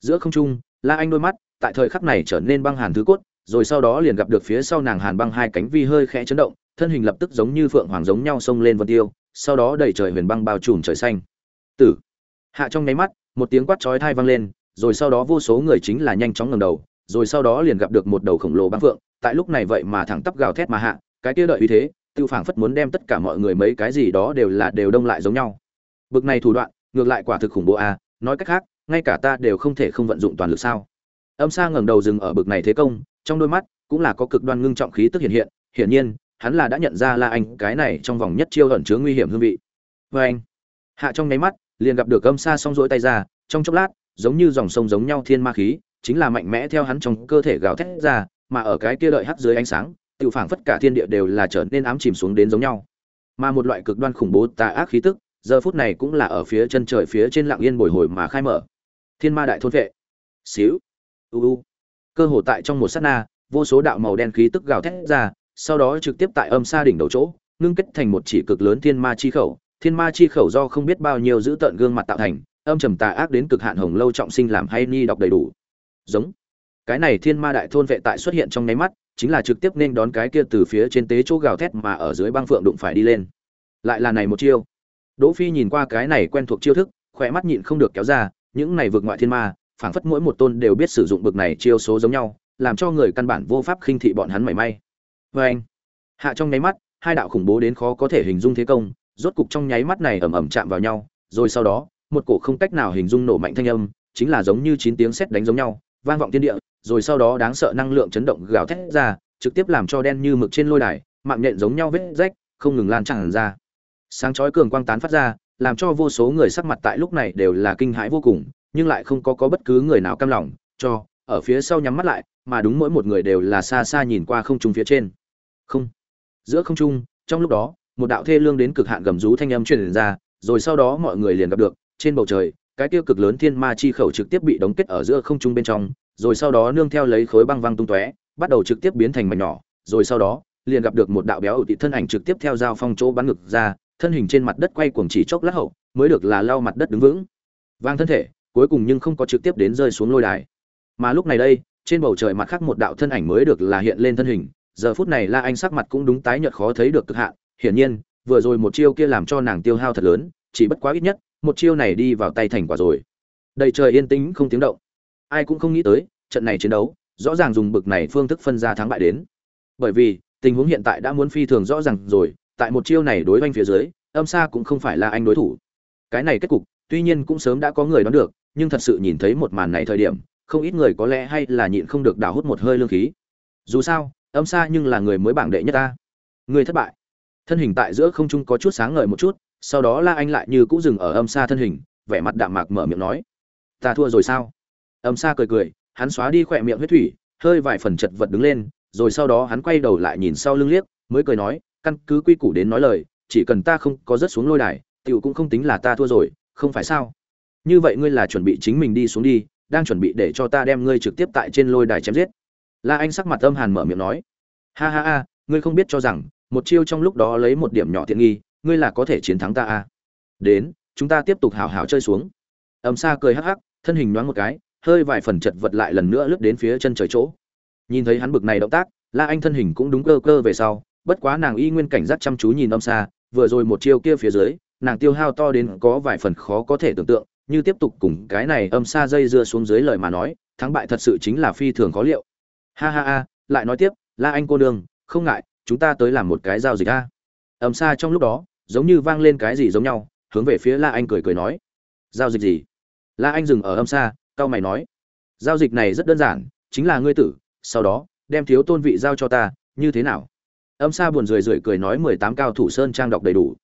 giữa không trung, la anh đôi mắt, tại thời khắc này trở nên băng hàn thứ cốt, rồi sau đó liền gặp được phía sau nàng hàn băng hai cánh vi hơi khẽ chấn động, thân hình lập tức giống như phượng hoàng giống nhau xông lên vân tiêu, sau đó đẩy trời huyền băng bao trùm trời xanh tử. Hạ trong nháy mắt, một tiếng quát chói thai vang lên, rồi sau đó vô số người chính là nhanh chóng ngẩng đầu, rồi sau đó liền gặp được một đầu khổng lồ băng phượng, tại lúc này vậy mà thẳng tắp gào thét mà hạ, cái kia đợi uy thế, tiêu phảng phất muốn đem tất cả mọi người mấy cái gì đó đều là đều đông lại giống nhau. Bực này thủ đoạn, ngược lại quả thực khủng bố a nói cách khác, ngay cả ta đều không thể không vận dụng toàn lực sao? Âm sa ngẩng đầu dừng ở bực này thế công, trong đôi mắt cũng là có cực đoan ngưng trọng khí tức hiện hiện, hiển nhiên, hắn là đã nhận ra la anh, cái này trong vòng nhất chiêu ẩn chứa nguy hiểm hương vị. Vê anh hạ trong nháy mắt liền gặp được âm xa song rỗi tay ra, trong chốc lát, giống như dòng sông giống nhau thiên ma khí, chính là mạnh mẽ theo hắn trong cơ thể gào thét ra, mà ở cái kia đợi hắt dưới ánh sáng tự phảng phất cả thiên địa đều là trở nên ám chìm xuống đến giống nhau. Mà một loại cực đoan khủng bố tà ác khí tức, giờ phút này cũng là ở phía chân trời phía trên lạng yên bồi hồi mà khai mở. Thiên ma đại thôn vệ. Xíu. U u. Cơ hồ tại trong một sát na, vô số đạo màu đen khí tức gào thét ra, sau đó trực tiếp tại âm xa đỉnh đầu chỗ, ngưng kết thành một chỉ cực lớn thiên ma chi khẩu thiên ma chi khẩu do không biết bao nhiêu giữ tận gương mặt tạo thành, âm trầm tà ác đến cực hạn hồng lâu trọng sinh làm hay ni đọc đầy đủ. Giống. Cái này thiên ma đại thôn vệ tại xuất hiện trong nháy mắt, chính là trực tiếp nên đón cái kia từ phía trên tế chỗ gào thét mà ở dưới băng phượng đụng phải đi lên. Lại là này một chiêu. Đỗ phi nhìn qua cái này quen thuộc chiêu thức, khỏe mắt nhịn không được kéo ra, những này vượt ngoại thiên ma, phảng phất mỗi một tôn đều biết sử dụng bực này chiêu số giống nhau, làm cho người căn bản vô pháp khinh thị bọn hắn mảy may. Với anh hạ trong nháy mắt, hai đạo khủng bố đến khó có thể hình dung thế công rốt cục trong nháy mắt này ầm ầm chạm vào nhau rồi sau đó một cổ không cách nào hình dung nổ mạnh thanh âm chính là giống như chín tiếng sét đánh giống nhau vang vọng thiên địa rồi sau đó đáng sợ năng lượng chấn động gào thét ra, trực tiếp làm cho đen như mực trên lôi đài, mạng nhện giống nhau vết rách, không ngừng lan tràn ra. Sáng chói cường quang tán phát ra, làm cho vô số người sắc mặt tại lúc này đều là kinh hãi vô cùng nhưng lại không có có bất cứ người nào cam lòng cho ở phía sau nhắm mắt lại mà đúng mỗi một người đều là xa xa nhìn qua không trung phía trên không giữa không trung trong lúc đó một đạo thê lương đến cực hạn gầm rú thanh âm truyền ra, rồi sau đó mọi người liền gặp được, trên bầu trời, cái tiêu cực lớn thiên ma chi khẩu trực tiếp bị đóng kết ở giữa không trung bên trong, rồi sau đó nương theo lấy khối băng văng tung tóe, bắt đầu trực tiếp biến thành mảnh nhỏ, rồi sau đó, liền gặp được một đạo béo ủ thị thân ảnh trực tiếp theo dao phong chỗ bắn ngực ra, thân hình trên mặt đất quay cuồng chỉ chốc lát hậu, mới được là lao mặt đất đứng vững. Vang thân thể, cuối cùng nhưng không có trực tiếp đến rơi xuống lôi đài. Mà lúc này đây, trên bầu trời mặt khác một đạo thân ảnh mới được là hiện lên thân hình, giờ phút này la anh sắc mặt cũng đúng tái nhợt khó thấy được cực hạn hiển nhiên, vừa rồi một chiêu kia làm cho nàng tiêu hao thật lớn, chỉ bất quá ít nhất, một chiêu này đi vào tay thành quả rồi. Đầy trời yên tĩnh không tiếng động. Ai cũng không nghĩ tới, trận này chiến đấu, rõ ràng dùng bực này phương thức phân ra thắng bại đến. Bởi vì, tình huống hiện tại đã muốn phi thường rõ ràng rồi, tại một chiêu này đối với phía dưới, âm xa cũng không phải là anh đối thủ. Cái này kết cục, tuy nhiên cũng sớm đã có người đoán được, nhưng thật sự nhìn thấy một màn này thời điểm, không ít người có lẽ hay là nhịn không được đào hút một hơi lương khí. Dù sao, âm xa nhưng là người mới bảng đệ nhất ta. Người thất bại thân hình tại giữa không trung có chút sáng ngời một chút, sau đó la anh lại như cũ dừng ở âm xa thân hình, vẻ mặt đạm mạc mở miệng nói, ta thua rồi sao? Âm xa cười cười, hắn xóa đi khỏe miệng huyết thủy, hơi vài phần chật vật đứng lên, rồi sau đó hắn quay đầu lại nhìn sau lưng liếc, mới cười nói, căn cứ quy củ đến nói lời, chỉ cần ta không có rớt xuống lôi đài, tiểu cũng không tính là ta thua rồi, không phải sao? Như vậy ngươi là chuẩn bị chính mình đi xuống đi, đang chuẩn bị để cho ta đem ngươi trực tiếp tại trên lôi đài chém giết. La anh sắc mặt âm hàn mở miệng nói, ha ha ha, ngươi không biết cho rằng một chiêu trong lúc đó lấy một điểm nhỏ tiện nghi, ngươi là có thể chiến thắng ta à? Đến, chúng ta tiếp tục hào hào chơi xuống. Ầm xa cười hắc hắc, thân hình nhoáng một cái, hơi vài phần chật vật lại lần nữa lướt đến phía chân trời chỗ. Nhìn thấy hắn bực này động tác, la anh thân hình cũng đúng cơ cơ về sau, bất quá nàng y nguyên cảnh giác chăm chú nhìn âm xa vừa rồi một chiêu kia phía dưới, nàng tiêu hao to đến có vài phần khó có thể tưởng tượng, như tiếp tục cùng cái này âm xa dây dưa xuống dưới lời mà nói, thắng bại thật sự chính là phi thường khó liệu. Ha ha ha, lại nói tiếp, la anh cô nương, không ngại chúng ta tới làm một cái giao dịch a. Âm xa trong lúc đó, giống như vang lên cái gì giống nhau, hướng về phía la anh cười cười nói. Giao dịch gì? La anh dừng ở âm xa cao mày nói. Giao dịch này rất đơn giản, chính là ngươi tử, sau đó, đem thiếu tôn vị giao cho ta, như thế nào? Âm xa buồn rười rượi cười nói mười tám cao thủ sơn trang đọc đầy đủ.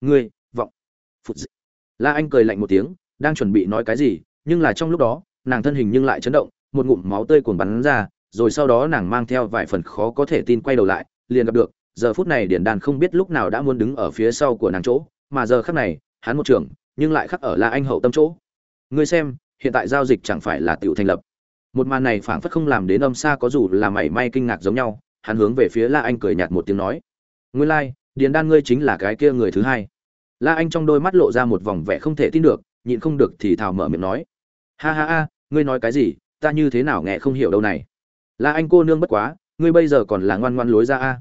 Ngươi, vọng. Phụt dị. la anh cười lạnh một tiếng, đang chuẩn bị nói cái gì, nhưng là trong lúc đó, nàng thân hình nhưng lại chấn động, một ngụm máu tươi cuồn bắn ra, rồi sau đó nàng mang theo vài phần khó có thể tin quay đầu lại liền gặp được giờ phút này điển đàn không biết lúc nào đã muốn đứng ở phía sau của nàng chỗ mà giờ khắc này hắn một trưởng nhưng lại khắc ở la anh hậu tâm chỗ. Ngươi xem hiện tại giao dịch chẳng phải là tiểu thành lập. Một màn này phảng phất không làm đến âm xa có dù là mảy may kinh ngạc giống nhau hắn hướng về phía la anh cười nhạt một tiếng nói. Ngươi lai、like, điền đan ngươi chính là cái kia người thứ hai. La anh trong đôi mắt lộ ra một vòng vẻ không thể tin được nhịn không được thì thào mở miệng nói. Ha ha ha ngươi nói cái gì ta như thế nào nghe không hiểu đâu này. La anh cô nương bất quá ngươi bây giờ còn là ngoan ngoan lối ra a.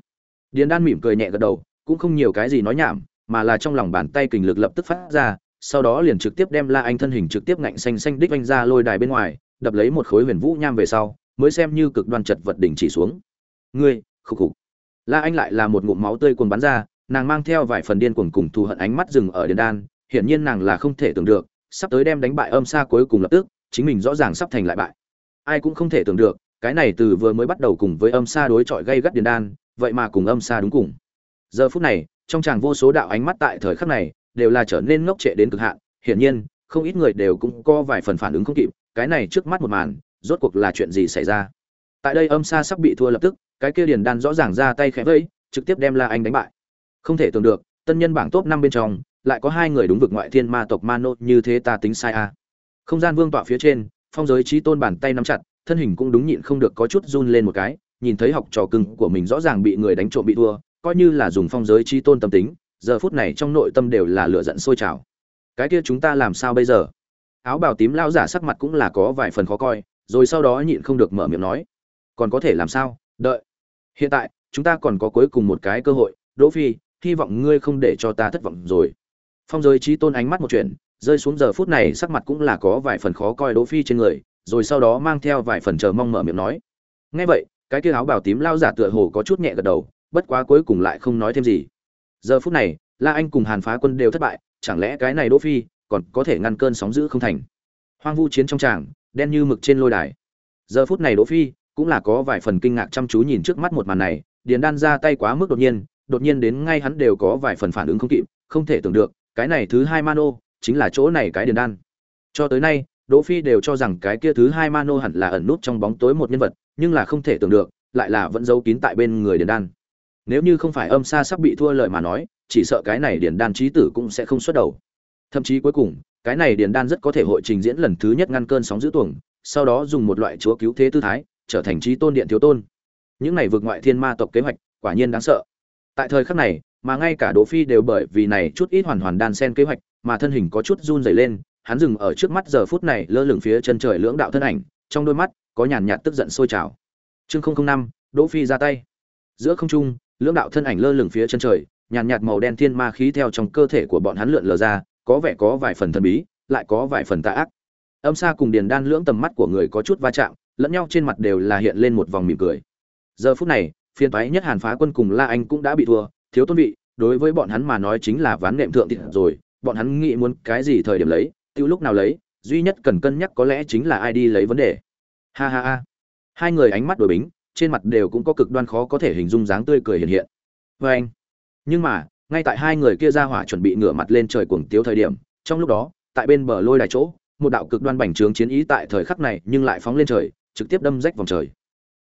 Điền đan mỉm cười nhẹ gật đầu, cũng không nhiều cái gì nói nhảm, mà là trong lòng bàn tay kình lực lập tức phát ra, sau đó liền trực tiếp đem la anh thân hình trực tiếp ngạnh xanh xanh đích anh ra lôi đài bên ngoài, đập lấy một khối huyền vũ nham về sau, mới xem như cực đoan chật vật đỉnh chỉ xuống. Ngươi khục khục la anh lại là một ngụm máu tươi cuồng bắn ra, nàng mang theo vài phần điên cuồng cùng thù hận ánh mắt dừng ở điền đan, hiển nhiên nàng là không thể tưởng được, sắp tới đem đánh bại âm xa cuối cùng lập tức, chính mình rõ ràng sắp thành lại bại. Ai cũng không thể tưởng được cái này từ vừa mới bắt đầu cùng với âm xa đối chọi gây gắt điền đan, vậy mà cùng âm xa đúng cùng. Giờ phút này, trong chàng vô số đạo ánh mắt tại thời khắc này đều là trở nên ngốc trệ đến cực hạn, hiển nhiên, không ít người đều cũng có vài phần phản ứng không kịp, cái này trước mắt một màn, rốt cuộc là chuyện gì xảy ra? Tại đây âm xa sắp bị thua lập tức, cái kia điền đan rõ ràng ra tay khẽ vây trực tiếp đem la anh đánh bại. Không thể tưởng được, tân nhân bảng top năm bên trong, lại có hai người đúng vực ngoại thiên ma tộc ma nô như thế ta tính sai à. không gian vương tọa phía trên, phong giới trí tôn bàn tay nắm chặt thân hình cũng đúng nhịn không được có chút run lên một cái, nhìn thấy học trò cưng của mình rõ ràng bị người đánh trộm bị thua, coi như là dùng phong giới chi tôn tâm tính, giờ phút này trong nội tâm đều là lửa giận sôi trào. Cái kia chúng ta làm sao bây giờ? Áo bào tím lao giả sắc mặt cũng là có vài phần khó coi, rồi sau đó nhịn không được mở miệng nói. Còn có thể làm sao? Đợi. Hiện tại, chúng ta còn có cuối cùng một cái cơ hội. Đỗ phi, hy vọng ngươi không để cho ta thất vọng rồi. Phong giới trí tôn ánh mắt một chuyện, rơi xuống giờ phút này sắc mặt cũng là có vài phần khó coi đỗ phi trên người rồi sau đó mang theo vài phần chờ mong mở miệng nói. Nghe vậy, cái kia áo bào tím lao giả tựa hồ có chút nhẹ gật đầu, bất quá cuối cùng lại không nói thêm gì. Giờ phút này, la anh cùng hàn phá quân đều thất bại, chẳng lẽ cái này đỗ phi còn có thể ngăn cơn sóng dữ không thành? Hoang vu chiến trong tràng, đen như mực trên lôi đài. Giờ phút này đỗ phi cũng là có vài phần kinh ngạc chăm chú nhìn trước mắt một màn này, điền đan ra tay quá mức đột nhiên đột nhiên đến ngay hắn đều có vài phần phản ứng không kịp, không thể tưởng được, cái này thứ hai mano chính là chỗ này cái điền đan. Cho tới nay đỗ phi đều cho rằng cái kia thứ hai mano hẳn là ẩn nút trong bóng tối một nhân vật, nhưng là không thể tưởng được, lại là vẫn giấu kín tại bên người điền đan. Nếu như không phải âm xa sắp bị thua lợi mà nói, chỉ sợ cái này điền đan trí tử cũng sẽ không xuất đầu. Thậm chí cuối cùng, cái này điền đan rất có thể hội trình diễn lần thứ nhất ngăn cơn sóng dữ tuồng, sau đó dùng một loại chúa cứu thế tư thái, trở thành trí tôn điện thiếu tôn. Những này vượt ngoại thiên ma tộc kế hoạch, quả nhiên đáng sợ. Tại thời khắc này, mà ngay cả đỗ phi đều bởi vì này chút ít hoàn hoàn đan sen kế hoạch, mà thân hình có chút run rẩy lên hắn dừng ở trước mắt giờ phút này lơ lửng phía chân trời lưỡng đạo thân ảnh, trong đôi mắt có nhàn nhạt tức giận sôi trào. Chương năm, đỗ phi ra tay. Giữa không trung, lưỡng đạo thân ảnh lơ lửng phía chân trời, nhàn nhạt màu đen thiên ma khí theo trong cơ thể của bọn hắn lượn lờ ra, có vẻ có vài phần thần bí, lại có vài phần tà ác. Âm xa cùng điền đan lưỡng tầm mắt của người có chút va chạm, lẫn nhau trên mặt đều là hiện lên một vòng mỉm cười. Giờ phút này phiên toái nhất hàn phá quân cùng la anh cũng đã bị thua, thiếu tôn vị, đối với bọn hắn mà nói chính là ván nệm thượng thịt rồi, bọn hắn nghĩ muốn cái gì thời điểm lấy tiêu lúc nào lấy, duy nhất cần cân nhắc có lẽ chính là ai đi lấy vấn đề. Ha ha ha. Hai người ánh mắt đổi bính, trên mặt đều cũng có cực đoan khó có thể hình dung dáng tươi cười hiện hiện. Vê anh. Nhưng mà, ngay tại hai người kia ra hỏa chuẩn bị ngửa mặt lên trời cuồng tiếu thời điểm, trong lúc đó, tại bên bờ lôi đài chỗ, một đạo cực đoan bành trướng chiến ý tại thời khắc này nhưng lại phóng lên trời, trực tiếp đâm rách vòng trời.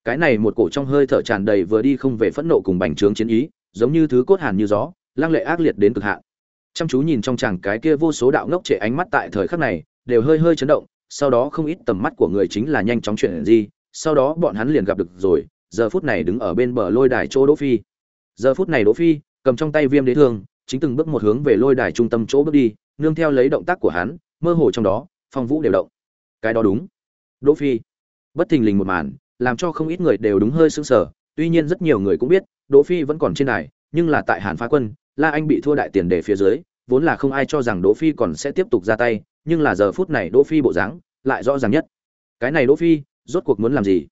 Cái này một cổ trong hơi thở tràn đầy vừa đi không về phẫn nộ cùng bành trướng chiến ý, giống như thứ cốt hàn như gió, lăng lệ ác liệt đến cực hạn chăm chú nhìn trong chàng cái kia vô số đạo ngốc trệ ánh mắt tại thời khắc này, đều hơi hơi chấn động, sau đó không ít tầm mắt của người chính là nhanh chóng chuyển gì sau đó bọn hắn liền gặp được rồi, giờ phút này đứng ở bên bờ lôi đài chỗ đỗ phi. Giờ phút này đỗ phi, cầm trong tay viêm đế thương, chính từng bước một hướng về lôi đài trung tâm chỗ bước đi, nương theo lấy động tác của hắn, mơ hồ trong đó, phong vũ đều động. Cái đó đúng. Đỗ phi. Bất thình lình một màn, làm cho không ít người đều đúng hơi sững sờ, tuy nhiên rất nhiều người cũng biết, đỗ phi vẫn còn trên đài, nhưng là tại hàn phá quân la anh bị thua đại tiền đề phía dưới, vốn là không ai cho rằng đỗ phi còn sẽ tiếp tục ra tay, nhưng là giờ phút này đỗ phi bộ dáng lại rõ ràng nhất. Cái này đỗ phi, rốt cuộc muốn làm gì?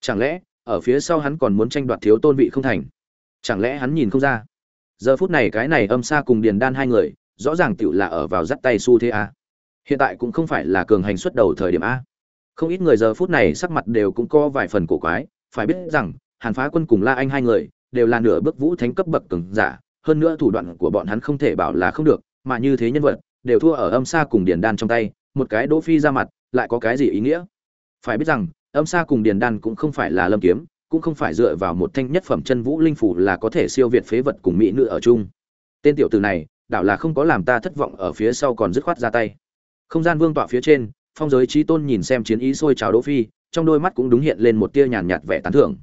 Chẳng lẽ, ở phía sau hắn còn muốn tranh đoạt thiếu tôn vị không thành? Chẳng lẽ hắn nhìn không ra? Giờ phút này cái này âm xa cùng điền đan hai người, rõ ràng tiểu là ở vào dắt tay xu thế a. Hiện tại cũng không phải là cường hành xuất đầu thời điểm a. Không ít người giờ phút này sắc mặt đều cũng có vài phần cổ quái, phải biết rằng, hàn phá quân cùng la anh hai người, đều là nửa bước vũ thánh cấp bậc cường giả hơn nữa thủ đoạn của bọn hắn không thể bảo là không được, mà như thế nhân vật, đều thua ở âm xa cùng điền đan trong tay, một cái đỗ phi ra mặt, lại có cái gì ý nghĩa? Phải biết rằng, âm xa cùng điền đan cũng không phải là lâm kiếm, cũng không phải dựa vào một thanh nhất phẩm chân vũ linh phủ là có thể siêu việt phế vật cùng mỹ nữ ở chung. Tên tiểu tử này, đảo là không có làm ta thất vọng ở phía sau còn dứt khoát ra tay. Không gian vương tọa phía trên, phong giới trí tôn nhìn xem chiến ý sôi trào đỗ phi, trong đôi mắt cũng đúng hiện lên một tia nhàn nhạt vẻ tán thưởng.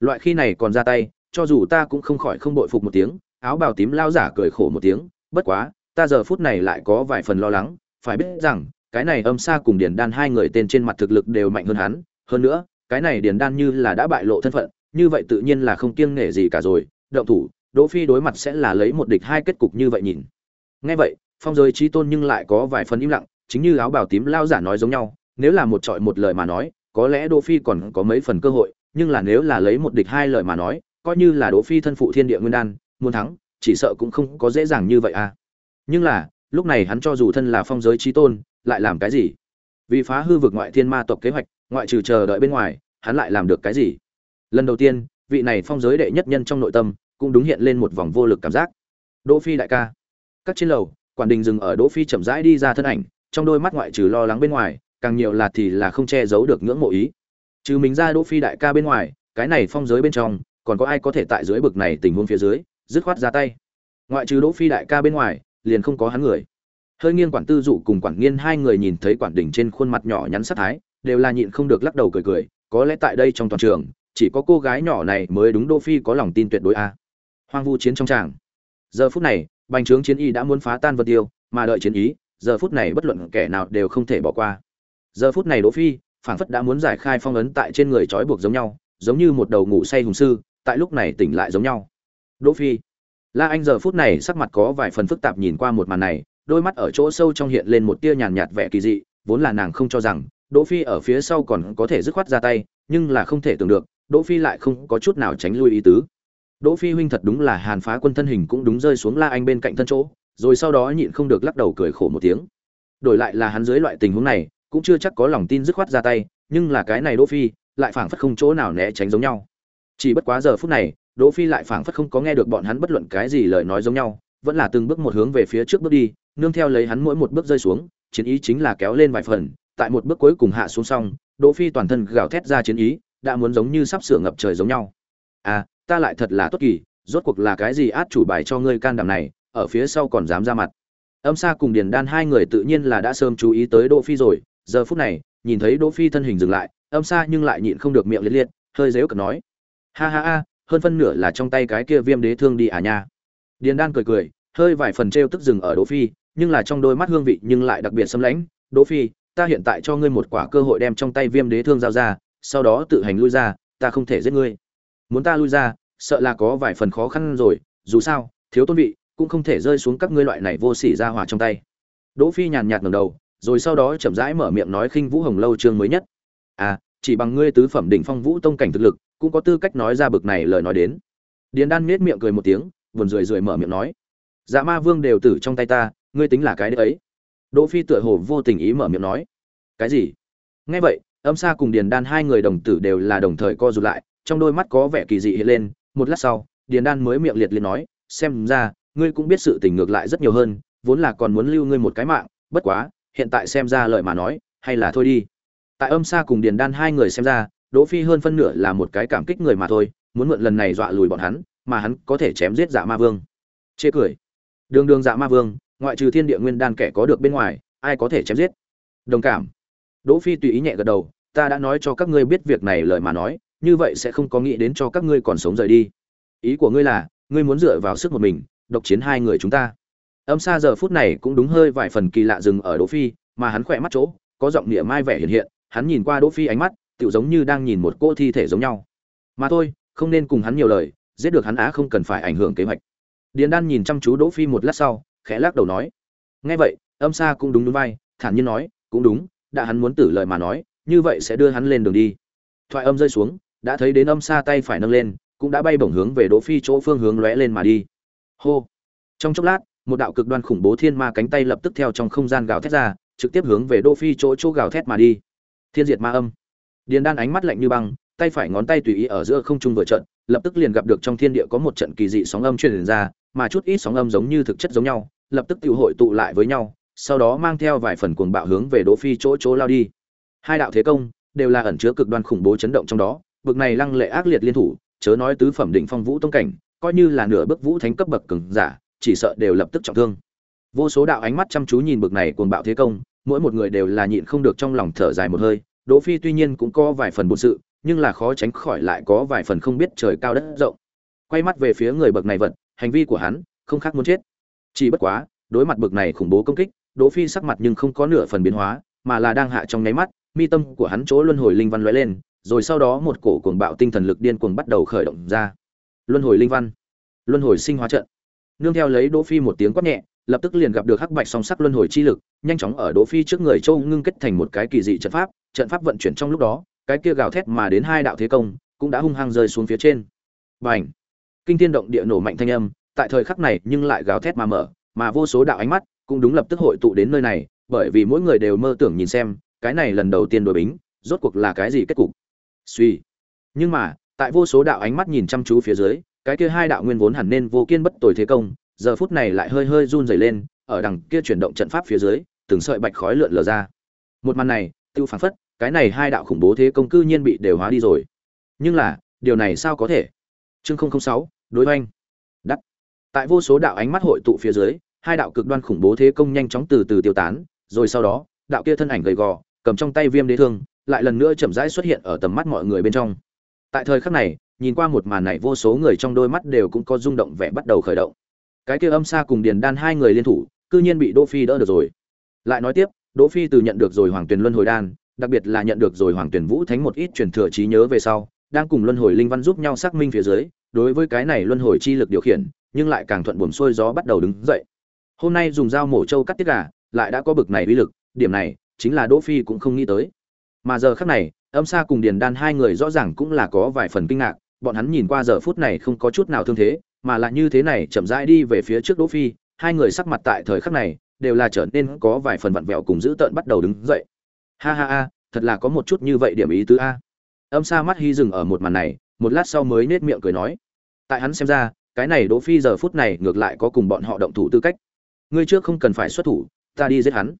Loại khi này còn ra tay, cho dù ta cũng không khỏi không bội phục một tiếng áo bào tím lao giả cười khổ một tiếng, bất quá, ta giờ phút này lại có vài phần lo lắng, phải biết rằng, cái này âm xa cùng điền đan hai người tên trên mặt thực lực đều mạnh hơn hắn, hơn nữa, cái này điền đan như là đã bại lộ thân phận, như vậy tự nhiên là không kiêng nể gì cả rồi, động thủ, đỗ phi đối mặt sẽ là lấy một địch hai kết cục như vậy nhìn. Nghe vậy, phong giới trí tôn nhưng lại có vài phần im lặng, chính như áo bào tím lao giả nói giống nhau, nếu là một trọi một lời mà nói, có lẽ đỗ phi còn có mấy phần cơ hội, nhưng là nếu là lấy một địch hai lời mà nói, coi như là đỗ phi thân phụ thiên địa nguyên đan muốn thắng, chỉ sợ cũng không có dễ dàng như vậy à. Nhưng là, lúc này hắn cho dù thân là phong giới trí tôn, lại làm cái gì? Vì phá hư vực ngoại thiên ma tộc kế hoạch, ngoại trừ chờ đợi bên ngoài, hắn lại làm được cái gì? Lần đầu tiên, vị này phong giới đệ nhất nhân trong nội tâm, cũng đúng hiện lên một vòng vô lực cảm giác. Đỗ phi đại ca. Các trên lầu, quản đình dừng ở đỗ phi chậm rãi đi ra thân ảnh, trong đôi mắt ngoại trừ lo lắng bên ngoài, càng nhiều là thì là không che giấu được ngưỡng mộ ý. Trừ mình ra đỗ phi đại ca bên ngoài, cái này phong giới bên trong, còn có ai có thể tại dưới bực này tình huống phía dưới? Dứt khoát ra tay. Ngoại trừ đỗ phi đại ca bên ngoài, liền không có hắn người. Hơi nghiêng quản tư dụ cùng quản nghiên hai người nhìn thấy quản đỉnh trên khuôn mặt nhỏ nhắn sát thái, đều là nhịn không được lắc đầu cười cười, có lẽ tại đây trong toàn trường, chỉ có cô gái nhỏ này mới đúng đỗ phi có lòng tin tuyệt đối a. Hoang vu chiến trong tràng. Giờ phút này, bành trướng chiến y đã muốn phá tan vật tiêu, mà đợi chiến ý, giờ phút này bất luận kẻ nào đều không thể bỏ qua. Giờ phút này đỗ phi, phảng phất đã muốn giải khai phong ấn tại trên người trói buộc giống nhau, giống như một đầu ngủ say hùng sư, tại lúc này tỉnh lại giống nhau đỗ phi. La anh giờ phút này sắc mặt có vài phần phức tạp nhìn qua một màn này, đôi mắt ở chỗ sâu trong hiện lên một tia nhàn nhạt vẻ kỳ dị, vốn là nàng không cho rằng, đỗ phi ở phía sau còn có thể dứt khoát ra tay, nhưng là không thể tưởng được, đỗ phi lại không có chút nào tránh lui ý tứ. Đỗ phi huynh thật đúng là hàn phá quân thân hình cũng đúng rơi xuống la anh bên cạnh thân chỗ, rồi sau đó nhịn không được lắc đầu cười khổ một tiếng. Đổi lại là hắn dưới loại tình huống này, cũng chưa chắc có lòng tin dứt khoát ra tay, nhưng là cái này đỗ phi, lại phảng phất không chỗ nào né tránh giống nhau chỉ bất quá giờ phút này, đỗ phi lại phảng phất không có nghe được bọn hắn bất luận cái gì lời nói giống nhau, vẫn là từng bước một hướng về phía trước bước đi, nương theo lấy hắn mỗi một bước rơi xuống, chiến ý chính là kéo lên vài phần, tại một bước cuối cùng hạ xuống xong, đỗ phi toàn thân gào thét ra chiến ý, đã muốn giống như sắp sửa ngập trời giống nhau. À ta lại thật là tốt kỳ, rốt cuộc là cái gì át chủ bài cho ngươi can đảm này, ở phía sau còn dám ra mặt. Âm sa cùng điền đan hai người tự nhiên là đã sớm chú ý tới đỗ phi rồi, giờ phút này, nhìn thấy đỗ phi thân hình dừng lại, âm sa nhưng lại nhịn không được miệng liệt liệt, hơi dếu cợt nói ha ha ha, hơn phân nửa là trong tay cái kia viêm đế thương đi à nha. Điền đan cười cười, hơi vài phần trêu tức dừng ở đỗ phi, nhưng là trong đôi mắt hương vị nhưng lại đặc biệt xâm lãnh. Đỗ phi, ta hiện tại cho ngươi một quả cơ hội đem trong tay viêm đế thương giao ra, sau đó tự hành lui ra, ta không thể giết ngươi. Muốn ta lui ra, sợ là có vài phần khó khăn rồi, dù sao, thiếu tôn vị, cũng không thể rơi xuống các ngươi loại này vô sỉ ra hòa trong tay. Đỗ phi nhàn nhạt ngẩng đầu, rồi sau đó chậm rãi mở miệng nói khinh vũ hồng lâu chương mới nhất. À chỉ bằng ngươi tứ phẩm đỉnh phong vũ tông cảnh thực lực cũng có tư cách nói ra bực này lời nói đến. Điền đan nết miệng cười một tiếng, buồn rười rười mở miệng nói dạ ma vương đều tử trong tay ta, ngươi tính là cái đấy. Ấy đỗ phi tựa hồ vô tình ý mở miệng nói, cái gì? Nghe vậy, âm sa cùng điền đan hai người đồng tử đều là đồng thời co rụt lại, trong đôi mắt có vẻ kỳ dị hiện lên. Một lát sau, điền đan mới miệng liệt liệt nói, xem ra, ngươi cũng biết sự tình ngược lại rất nhiều hơn, vốn là còn muốn lưu ngươi một cái mạng, bất quá, hiện tại xem ra lời mà nói, hay là thôi đi. Tại âm sa cùng điền đan hai người xem ra đỗ phi hơn phân nửa là một cái cảm kích người mà thôi, muốn mượn lần này dọa lùi bọn hắn, mà hắn có thể chém giết dạ ma vương. Chê cười. Đường đường dạ ma vương, ngoại trừ thiên địa nguyên đan kẻ có được bên ngoài, ai có thể chém giết? Đồng cảm. Đỗ phi tùy ý nhẹ gật đầu, ta đã nói cho các ngươi biết việc này lời mà nói, như vậy sẽ không có nghĩ đến cho các ngươi còn sống rời đi. Ý của ngươi là, ngươi muốn dựa vào sức một mình, độc chiến hai người chúng ta. Âm xa giờ phút này cũng đúng hơi vài phần kỳ lạ dừng ở đỗ phi, mà hắn khỏe mắt chỗ, có giọng nghĩa mai vẻ hiện hiện, hắn nhìn qua đỗ phi ánh mắt tựu giống như đang nhìn một cô thi thể giống nhau. Mà thôi, không nên cùng hắn nhiều lời, giết được hắn á không cần phải ảnh hưởng kế hoạch. Điền đan nhìn chăm chú đỗ phi một lát sau, khẽ lắc đầu nói, nghe vậy, âm sa cũng đúng đúng vai, thản nhiên nói, cũng đúng, đã hắn muốn tử lời mà nói, như vậy sẽ đưa hắn lên đường đi. Thoại âm rơi xuống, đã thấy đến âm sa tay phải nâng lên, cũng đã bay bổng hướng về đỗ phi chỗ phương hướng lóe lên mà đi. Hô! Trong chốc lát, một đạo cực đoan khủng bố thiên ma cánh tay lập tức theo trong không gian gào thét ra, trực tiếp hướng về đỗ phi chỗ chỗ gào thét mà đi. Thiên diệt ma âm điền đan ánh mắt lạnh như băng, tay phải ngón tay tùy ý ở giữa không trung vừa trận lập tức liền gặp được trong thiên địa có một trận kỳ dị sóng âm truyền ra, mà chút ít sóng âm giống như thực chất giống nhau, lập tức tiêu hội tụ lại với nhau, sau đó mang theo vài phần cuồng bạo hướng về đỗ phi chỗ chỗ lao đi. Hai đạo thế công đều là ẩn chứa cực đoan khủng bố chấn động trong đó, bực này lăng lệ ác liệt liên thủ, chớ nói tứ phẩm đỉnh phong vũ tông cảnh, coi như là nửa bước vũ thánh cấp bậc cường giả, chỉ sợ đều lập tức trọng thương. Vô số đạo ánh mắt chăm chú nhìn bực này cuồng bạo thế công, mỗi một người đều là nhịn không được trong lòng thở dài một hơi đỗ phi tuy nhiên cũng có vài phần buồn sự, nhưng là khó tránh khỏi lại có vài phần không biết trời cao đất rộng. Quay mắt về phía người bậc này vật, hành vi của hắn không khác muốn chết. Chỉ bất quá, đối mặt bậc này khủng bố công kích, đỗ phi sắc mặt nhưng không có nửa phần biến hóa, mà là đang hạ trong nháy mắt, mi tâm của hắn chỗ luân hồi linh văn lóe lên, rồi sau đó một cổ cuồng bạo tinh thần lực điên cuồng bắt đầu khởi động ra. Luân hồi linh văn, luân hồi sinh hóa trận. Nương theo lấy đỗ phi một tiếng quát nhẹ, lập tức liền gặp được hắc bạch song sắc luân hồi chi lực, nhanh chóng ở đỗ phi trước người châu ngưng kết thành một cái kỳ dị trận pháp trận pháp vận chuyển trong lúc đó, cái kia gào thét mà đến hai đạo thế công cũng đã hung hăng rơi xuống phía trên. Bành! Kinh thiên động địa nổ mạnh thanh âm, tại thời khắc này nhưng lại gào thét mà mở, mà vô số đạo ánh mắt cũng đúng lập tức hội tụ đến nơi này, bởi vì mỗi người đều mơ tưởng nhìn xem, cái này lần đầu tiên đội bính, rốt cuộc là cái gì kết cục? Suy! Nhưng mà, tại vô số đạo ánh mắt nhìn chăm chú phía dưới, cái kia hai đạo nguyên vốn hẳn nên vô kiên bất tồi thế công, giờ phút này lại hơi hơi run rẩy lên, ở đằng kia chuyển động trận pháp phía dưới, từng sợi bạch khói lượn lờ ra. Một màn này, tiêu phảng phất cái này hai đạo khủng bố thế công cư nhiên bị đều hóa đi rồi. Nhưng là, điều này sao có thể? Chương sáu, đối oanh đắt tại vô số đạo ánh mắt hội tụ phía dưới, hai đạo cực đoan khủng bố thế công nhanh chóng từ từ tiêu tán, rồi sau đó, đạo kia thân ảnh gầy gò, cầm trong tay viêm đế thương, lại lần nữa chậm rãi xuất hiện ở tầm mắt mọi người bên trong. Tại thời khắc này, nhìn qua một màn này vô số người trong đôi mắt đều cũng có rung động vẻ bắt đầu khởi động. Cái kia âm xa cùng điền đan hai người liên thủ, cư nhiên bị đỗ phi đỡ được rồi. Lại nói tiếp, đỗ phi từ nhận được rồi hoàng tuyền luân hồi đan đặc biệt là nhận được rồi hoàng tuyển vũ thánh một ít truyền thừa trí nhớ về sau, đang cùng luân hồi linh văn giúp nhau xác minh phía dưới, đối với cái này luân hồi chi lực điều khiển, nhưng lại càng thuận buồm xuôi gió bắt đầu đứng dậy. Hôm nay dùng dao mổ trâu cắt tiết gà, lại đã có bực này uy lực, điểm này, chính là đỗ phi cũng không nghĩ tới. Mà giờ khắc này, âm sa cùng điền đan hai người rõ ràng cũng là có vài phần kinh ngạc, bọn hắn nhìn qua giờ phút này không có chút nào thương thế, mà lại như thế này chậm rãi đi về phía trước đỗ phi, hai người sắc mặt tại thời khắc này, đều là trở nên có vài phần vặn vẹo cùng giữ tợn bắt đầu đứng dậy ha ha ha, thật là có một chút như vậy điểm ý tứ a. Âm sa mắt hy dừng ở một màn này, một lát sau mới nết miệng cười nói. Tại hắn xem ra, cái này đỗ phi giờ phút này ngược lại có cùng bọn họ động thủ tư cách. Ngươi trước không cần phải xuất thủ, ta đi giết hắn.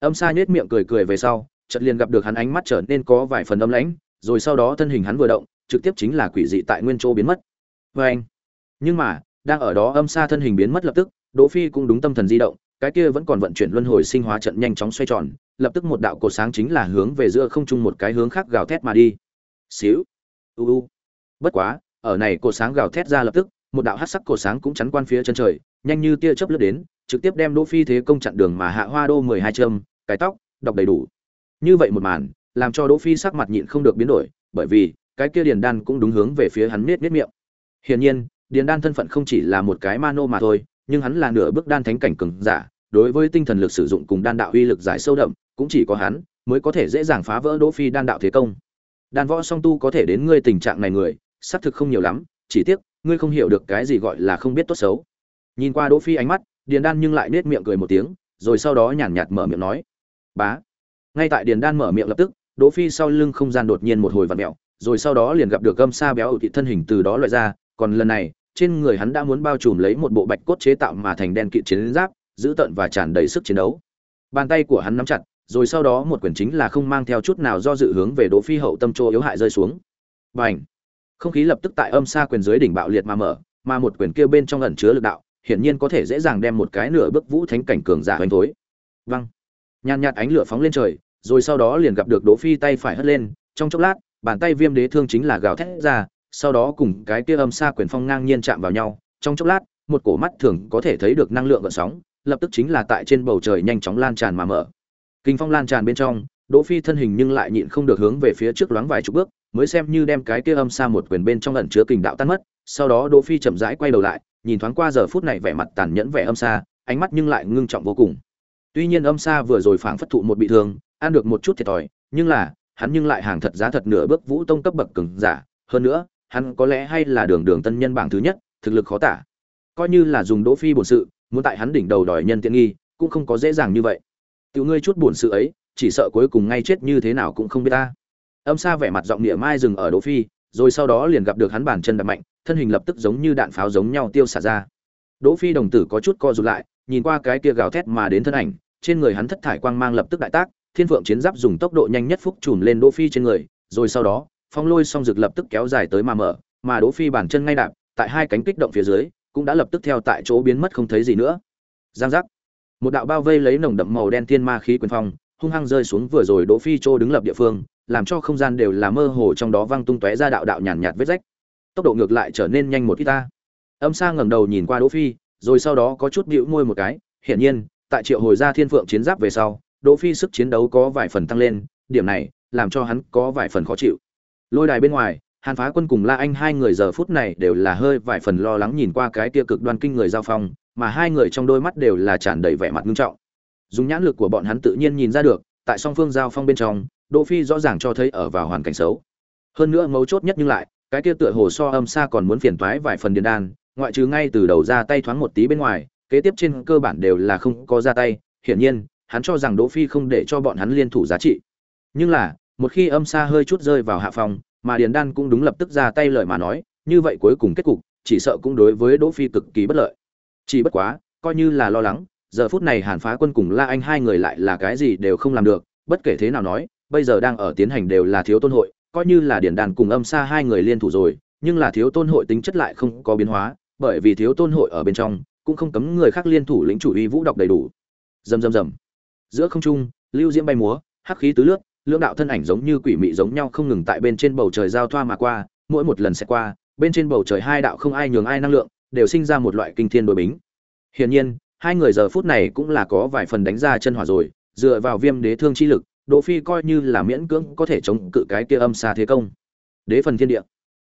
Âm sa nết miệng cười cười về sau, chợt liền gặp được hắn ánh mắt trở nên có vài phần âm lãnh, rồi sau đó thân hình hắn vừa động, trực tiếp chính là quỷ dị tại nguyên chỗ biến mất. Vê anh nhưng mà, đang ở đó âm sa thân hình biến mất lập tức, đỗ phi cũng đúng tâm thần di động cái kia vẫn còn vận chuyển luân hồi sinh hóa trận nhanh chóng xoay tròn, lập tức một đạo cổ sáng chính là hướng về giữa không trung một cái hướng khác gào thét mà đi. Xíu, u u. Bất quá, ở này cổ sáng gào thét ra lập tức, một đạo hắc sắc cổ sáng cũng chắn quan phía chân trời, nhanh như tia chớp lướt đến, trực tiếp đem đỗ phi thế công chặn đường mà hạ hoa đô mười hai châm, cái tóc, đọc đầy đủ. Như vậy một màn, làm cho đỗ phi sắc mặt nhịn không được biến đổi, bởi vì, cái kia điền đan cũng đúng hướng về phía hắn miết miết miệng. Hiển nhiên, điền đan thân phận không chỉ là một cái mano mà thôi nhưng hắn là nửa bước đan thánh cảnh cường giả, đối với tinh thần lực sử dụng cùng đan đạo uy lực giải sâu đậm, cũng chỉ có hắn mới có thể dễ dàng phá vỡ đỗ phi đan đạo thế công. Đan võ song tu có thể đến ngươi tình trạng này người, xác thực không nhiều lắm, chỉ tiếc, ngươi không hiểu được cái gì gọi là không biết tốt xấu. Nhìn qua đỗ phi ánh mắt, điền đan nhưng lại nết miệng cười một tiếng, rồi sau đó nhàn nhạt mở miệng nói, bá. Ngay tại điền đan mở miệng lập tức, đỗ phi sau lưng không gian đột nhiên một hồi vặn mèo, rồi sau đó liền gặp được gâm sa béo ở thị thân hình từ đó loại ra, còn lần này trên người hắn đã muốn bao trùm lấy một bộ bạch cốt chế tạo mà thành đen kịt chiến giáp, giữ tận và tràn đầy sức chiến đấu. Bàn tay của hắn nắm chặt, rồi sau đó một quyền chính là không mang theo chút nào do dự hướng về đỗ phi hậu tâm chỗ yếu hại rơi xuống. Bành! Không khí lập tức tại âm xa quyền dưới đỉnh bạo liệt mà mở, mà một quyền kia bên trong ẩn chứa lực đạo, hiển nhiên có thể dễ dàng đem một cái nửa bước vũ thánh cảnh cường giả hoành thối. Văng nhàn nhạt ánh lửa phóng lên trời, rồi sau đó liền gặp được đỗ phi tay phải hất lên, trong chốc lát, bàn tay viêm đế thương chính là gào thét ra sau đó cùng cái kia âm xa quyền phong ngang nhiên chạm vào nhau, trong chốc lát, một cổ mắt thường có thể thấy được năng lượng gợn sóng, lập tức chính là tại trên bầu trời nhanh chóng lan tràn mà mở. Kinh phong lan tràn bên trong, đỗ phi thân hình nhưng lại nhịn không được hướng về phía trước loáng vài chục bước, mới xem như đem cái kia âm xa một quyền bên trong ẩn chứa kình đạo tan mất, sau đó đỗ phi chậm rãi quay đầu lại, nhìn thoáng qua giờ phút này vẻ mặt tàn nhẫn vẻ âm xa, ánh mắt nhưng lại ngưng trọng vô cùng. Tuy nhiên âm xa vừa rồi phảng phất thụ một bị thương, ăn được một chút thiệt thòi, nhưng là, hắn nhưng lại hàng thật giá thật nửa bước vũ tông cấp bậc cường giả, hơn nữa hắn có lẽ hay là đường đường tân nhân bảng thứ nhất, thực lực khó tả. Coi như là dùng đỗ phi bổn sự, muốn tại hắn đỉnh đầu đòi nhân tiện nghi, cũng không có dễ dàng như vậy. Tiểu ngươi chút bổn sự ấy, chỉ sợ cuối cùng ngay chết như thế nào cũng không biết ta. Âm xa vẻ mặt giọng địa mai dừng ở đỗ phi, rồi sau đó liền gặp được hắn bàn chân đập mạnh, thân hình lập tức giống như đạn pháo giống nhau tiêu xả ra. Đỗ phi đồng tử có chút co rụt lại, nhìn qua cái kia gào thét mà đến thân ảnh, trên người hắn thất thải quang mang lập tức đại tác, thiên vượng chiến giáp dùng tốc độ nhanh nhất phúc trùm lên đỗ phi trên người, rồi sau đó phong lôi song rực lập tức kéo dài tới mà mở, mà đỗ phi bàn chân ngay đạp, tại hai cánh kích động phía dưới, cũng đã lập tức theo tại chỗ biến mất không thấy gì nữa. Giang giác. Một đạo bao vây lấy nồng đậm màu đen thiên ma khí quyền phong, hung hăng rơi xuống vừa rồi đỗ phi chỗ đứng lập địa phương, làm cho không gian đều là mơ hồ trong đó văng tung tóe ra đạo đạo nhàn nhạt vết rách. Tốc độ ngược lại trở nên nhanh một ít ta. Âm sa ngẩng đầu nhìn qua đỗ phi, rồi sau đó có chút bĩu môi một cái, hiển nhiên, tại triệu hồi ra thiên phượng chiến giáp về sau, đỗ phi sức chiến đấu có vài phần tăng lên, điểm này, làm cho hắn có vài phần khó chịu lôi đài bên ngoài, hàn phá quân cùng la anh hai người giờ phút này đều là hơi vài phần lo lắng nhìn qua cái kia cực đoan kinh người giao phong, mà hai người trong đôi mắt đều là tràn đầy vẻ mặt nghiêm trọng. Dùng nhãn lực của bọn hắn tự nhiên nhìn ra được, tại song phương giao phong bên trong, đỗ phi rõ ràng cho thấy ở vào hoàn cảnh xấu. Hơn nữa mấu chốt nhất nhưng lại, cái kia tựa hồ so âm xa còn muốn phiền toái vài phần điền đan, ngoại trừ ngay từ đầu ra tay thoáng một tí bên ngoài, kế tiếp trên cơ bản đều là không có ra tay. Hiển nhiên, hắn cho rằng đỗ phi không để cho bọn hắn liên thủ giá trị. Nhưng là một khi âm xa hơi chút rơi vào hạ phòng, mà điền đan cũng đúng lập tức ra tay lời mà nói, như vậy cuối cùng kết cục, chỉ sợ cũng đối với đỗ phi cực kỳ bất lợi. Chỉ bất quá, coi như là lo lắng, giờ phút này hàn phá quân cùng la anh hai người lại là cái gì đều không làm được, bất kể thế nào nói, bây giờ đang ở tiến hành đều là thiếu tôn hội, coi như là điển đàn cùng âm xa hai người liên thủ rồi, nhưng là thiếu tôn hội tính chất lại không có biến hóa, bởi vì thiếu tôn hội ở bên trong, cũng không cấm người khác liên thủ lĩnh chủ uy vũ đọc đầy đủ. Rầm rầm rầm. Giữa không trung, lưu diễm bay múa, hắc khí tứ lướt lưỡng đạo thân ảnh giống như quỷ mị giống nhau không ngừng tại bên trên bầu trời giao thoa mà qua mỗi một lần sẽ qua bên trên bầu trời hai đạo không ai nhường ai năng lượng đều sinh ra một loại kinh thiên đối bính hiển nhiên hai người giờ phút này cũng là có vài phần đánh ra chân hỏa rồi dựa vào viêm đế thương chi lực Đỗ Phi coi như là miễn cưỡng có thể chống cự cái kia âm xa thế công. Đế phần thiên địa.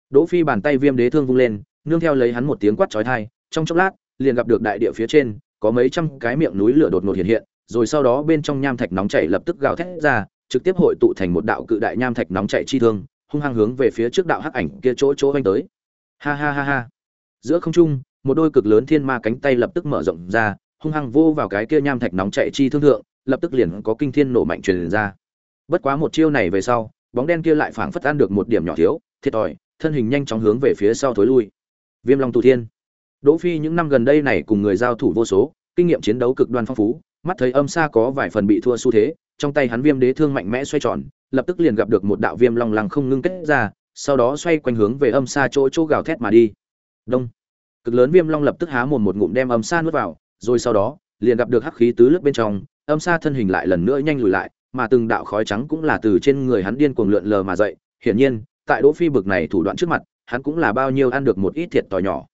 Đỗ Phi bàn tay viêm đế thương vung lên, nương theo lấy hắn một tiếng quát chói tai, trong chốc lát, liền gặp được đại địa phía trên, có mấy trăm cái miệng núi lửa đột ngột hiện hiện, rồi sau đó bên trong nham thạch nóng chảy lập tức gào thét ra, trực tiếp hội tụ thành một đạo cự đại nham thạch nóng chảy chi thương, hung hăng hướng về phía trước đạo hắc ảnh kia chỗ chỗ vánh tới. Ha ha ha ha. Giữa không trung, một đôi cực lớn thiên ma cánh tay lập tức mở rộng ra, hung hăng vô vào cái kia nham thạch nóng chảy chi thương thượng, lập tức liền có kinh thiên nổ mạnh truyền ra. Bất quá một chiêu này về sau, bóng đen kia lại phảng phất ăn được một điểm nhỏ thiếu, thiệt thòi, thân hình nhanh chóng hướng về phía sau thối lui. Viêm Long Tu Thiên. Đỗ Phi những năm gần đây này cùng người giao thủ vô số, kinh nghiệm chiến đấu cực đoan phong phú mắt thấy âm xa có vài phần bị thua xu thế trong tay hắn viêm đế thương mạnh mẽ xoay tròn, lập tức liền gặp được một đạo viêm long lăng không ngưng kết ra, sau đó xoay quanh hướng về âm xa chỗ chỗ gào thét mà đi. Đông. Cực lớn viêm long lập tức há mồm một ngụm đem âm xa nuốt vào, rồi sau đó, liền gặp được hắc khí tứ lướt bên trong, âm xa thân hình lại lần nữa nhanh lùi lại, mà từng đạo khói trắng cũng là từ trên người hắn điên cuồng lượn lờ mà dậy. Hiển nhiên, tại đỗ phi bực này thủ đoạn trước mặt, hắn cũng là bao nhiêu ăn được một ít thiệt tỏi nhỏ.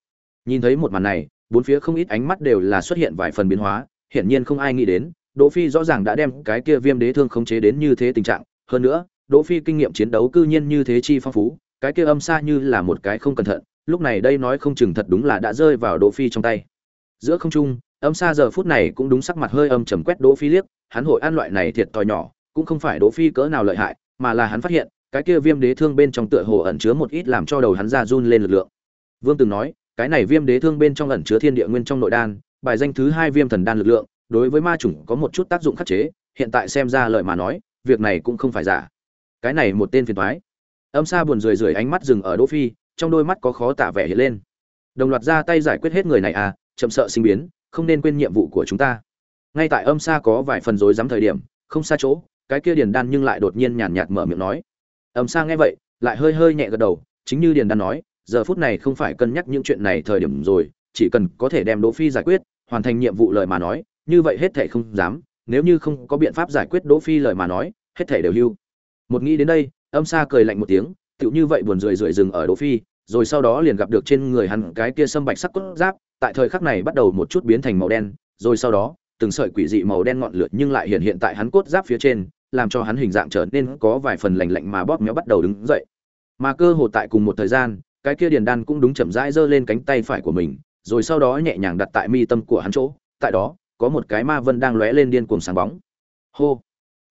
Nhìn thấy một màn này, bốn phía không ít ánh mắt đều là xuất hiện vài phần biến hóa, hiển nhiên không ai nghĩ đến đỗ phi rõ ràng đã đem cái kia viêm đế thương khống chế đến như thế tình trạng, hơn nữa, đỗ phi kinh nghiệm chiến đấu cư nhiên như thế chi phong phú, cái kia âm xa như là một cái không cẩn thận, lúc này đây nói không chừng thật đúng là đã rơi vào đỗ phi trong tay. Giữa không trung, âm xa giờ phút này cũng đúng sắc mặt hơi âm trầm quét đỗ phi liếc, hắn hội ăn loại này thiệt tòi nhỏ, cũng không phải đỗ phi cỡ nào lợi hại, mà là hắn phát hiện, cái kia viêm đế thương bên trong tựa hồ ẩn chứa một ít làm cho đầu hắn ra run lên lực lượng. Vương từng nói, cái này viêm đế thương bên trong ẩn chứa thiên địa nguyên trong nội đan, bài danh thứ hai viêm thần đan lực lượng đối với ma chủng có một chút tác dụng khắc chế, hiện tại xem ra lợi mà nói, việc này cũng không phải giả. Cái này một tên phiền thoái âm xa buồn rười rượi ánh mắt dừng ở đỗ phi, trong đôi mắt có khó tả vẻ hiện lên. Đồng loạt ra tay giải quyết hết người này à chậm sợ sinh biến, không nên quên nhiệm vụ của chúng ta. Ngay tại âm xa có vài phần rối rắm thời điểm, không xa chỗ, cái kia điền đan nhưng lại đột nhiên nhàn nhạt mở miệng nói. Âm xa nghe vậy, lại hơi hơi nhẹ gật đầu, chính như điền đan nói, giờ phút này không phải cân nhắc những chuyện này thời điểm rồi, chỉ cần có thể đem đỗ phi giải quyết, hoàn thành nhiệm vụ lời mà nói như vậy hết thể không dám, nếu như không có biện pháp giải quyết đỗ phi lời mà nói, hết thể đều hưu. Một nghĩ đến đây, âm xa cười lạnh một tiếng, tựu như vậy buồn rười rượi dừng ở đỗ phi, rồi sau đó liền gặp được trên người hắn cái kia sâm bạch sắc cốt giáp, tại thời khắc này bắt đầu một chút biến thành màu đen, rồi sau đó, từng sợi quỷ dị màu đen ngọn lửa nhưng lại hiện hiện tại hắn cốt giáp phía trên, làm cho hắn hình dạng trở nên có vài phần lạnh lạnh mà bóp méo bắt đầu đứng dậy. Mà cơ hồ tại cùng một thời gian, cái kia điền đan cũng đúng chậm rãi giơ lên cánh tay phải của mình, rồi sau đó nhẹ nhàng đặt tại mi tâm của hắn chỗ, tại đó có một cái ma vân đang lóe lên điên cuồng sáng bóng. Hô!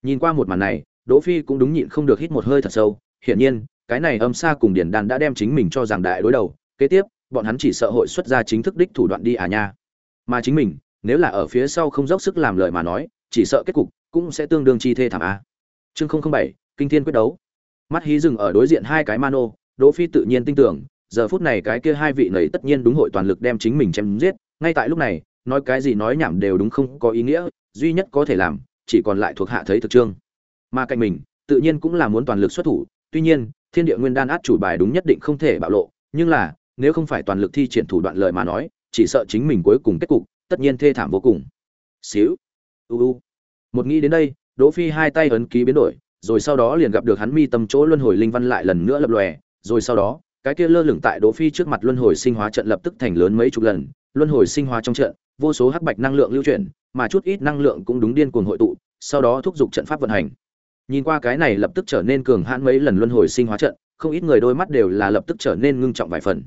Nhìn qua một màn này, đỗ phi cũng đúng nhịn không được hít một hơi thật sâu. Hiển nhiên, cái này âm xa cùng điền đan đã đem chính mình cho rằng đại đối đầu. Kế tiếp, bọn hắn chỉ sợ hội xuất ra chính thức đích thủ đoạn đi à nha. Mà chính mình, nếu là ở phía sau không dốc sức làm lời mà nói, chỉ sợ kết cục cũng sẽ tương đương chi thê thảm a. Chương không không bảy, kinh thiên quyết đấu. Mắt hí dừng ở đối diện hai cái mano, đỗ phi tự nhiên tin tưởng, giờ phút này cái kia hai vị này tất nhiên đúng hội toàn lực đem chính mình chém giết. Ngay tại lúc này nói cái gì nói nhảm đều đúng không có ý nghĩa, duy nhất có thể làm, chỉ còn lại thuộc hạ thấy thực trương. Mà cạnh mình, tự nhiên cũng là muốn toàn lực xuất thủ, tuy nhiên, thiên địa nguyên đan át chủ bài đúng nhất định không thể bạo lộ, nhưng là, nếu không phải toàn lực thi triển thủ đoạn lợi mà nói, chỉ sợ chính mình cuối cùng kết cục, tất nhiên thê thảm vô cùng. Xíu. U u. Một nghĩ đến đây, đỗ phi hai tay ấn ký biến đổi, rồi sau đó liền gặp được hắn mi tâm chỗ luân hồi linh văn lại lần nữa lập lòe, rồi sau đó, cái kia lơ lửng tại đỗ phi trước mặt luân hồi sinh hóa trận lập tức thành lớn mấy chục lần, luân hồi sinh hóa trong trận vô số hắc bạch năng lượng lưu chuyển, mà chút ít năng lượng cũng đúng điên cuồng hội tụ, sau đó thúc giục trận pháp vận hành. Nhìn qua cái này lập tức trở nên cường hãn mấy lần luân hồi sinh hóa trận, không ít người đôi mắt đều là lập tức trở nên ngưng trọng vài phần.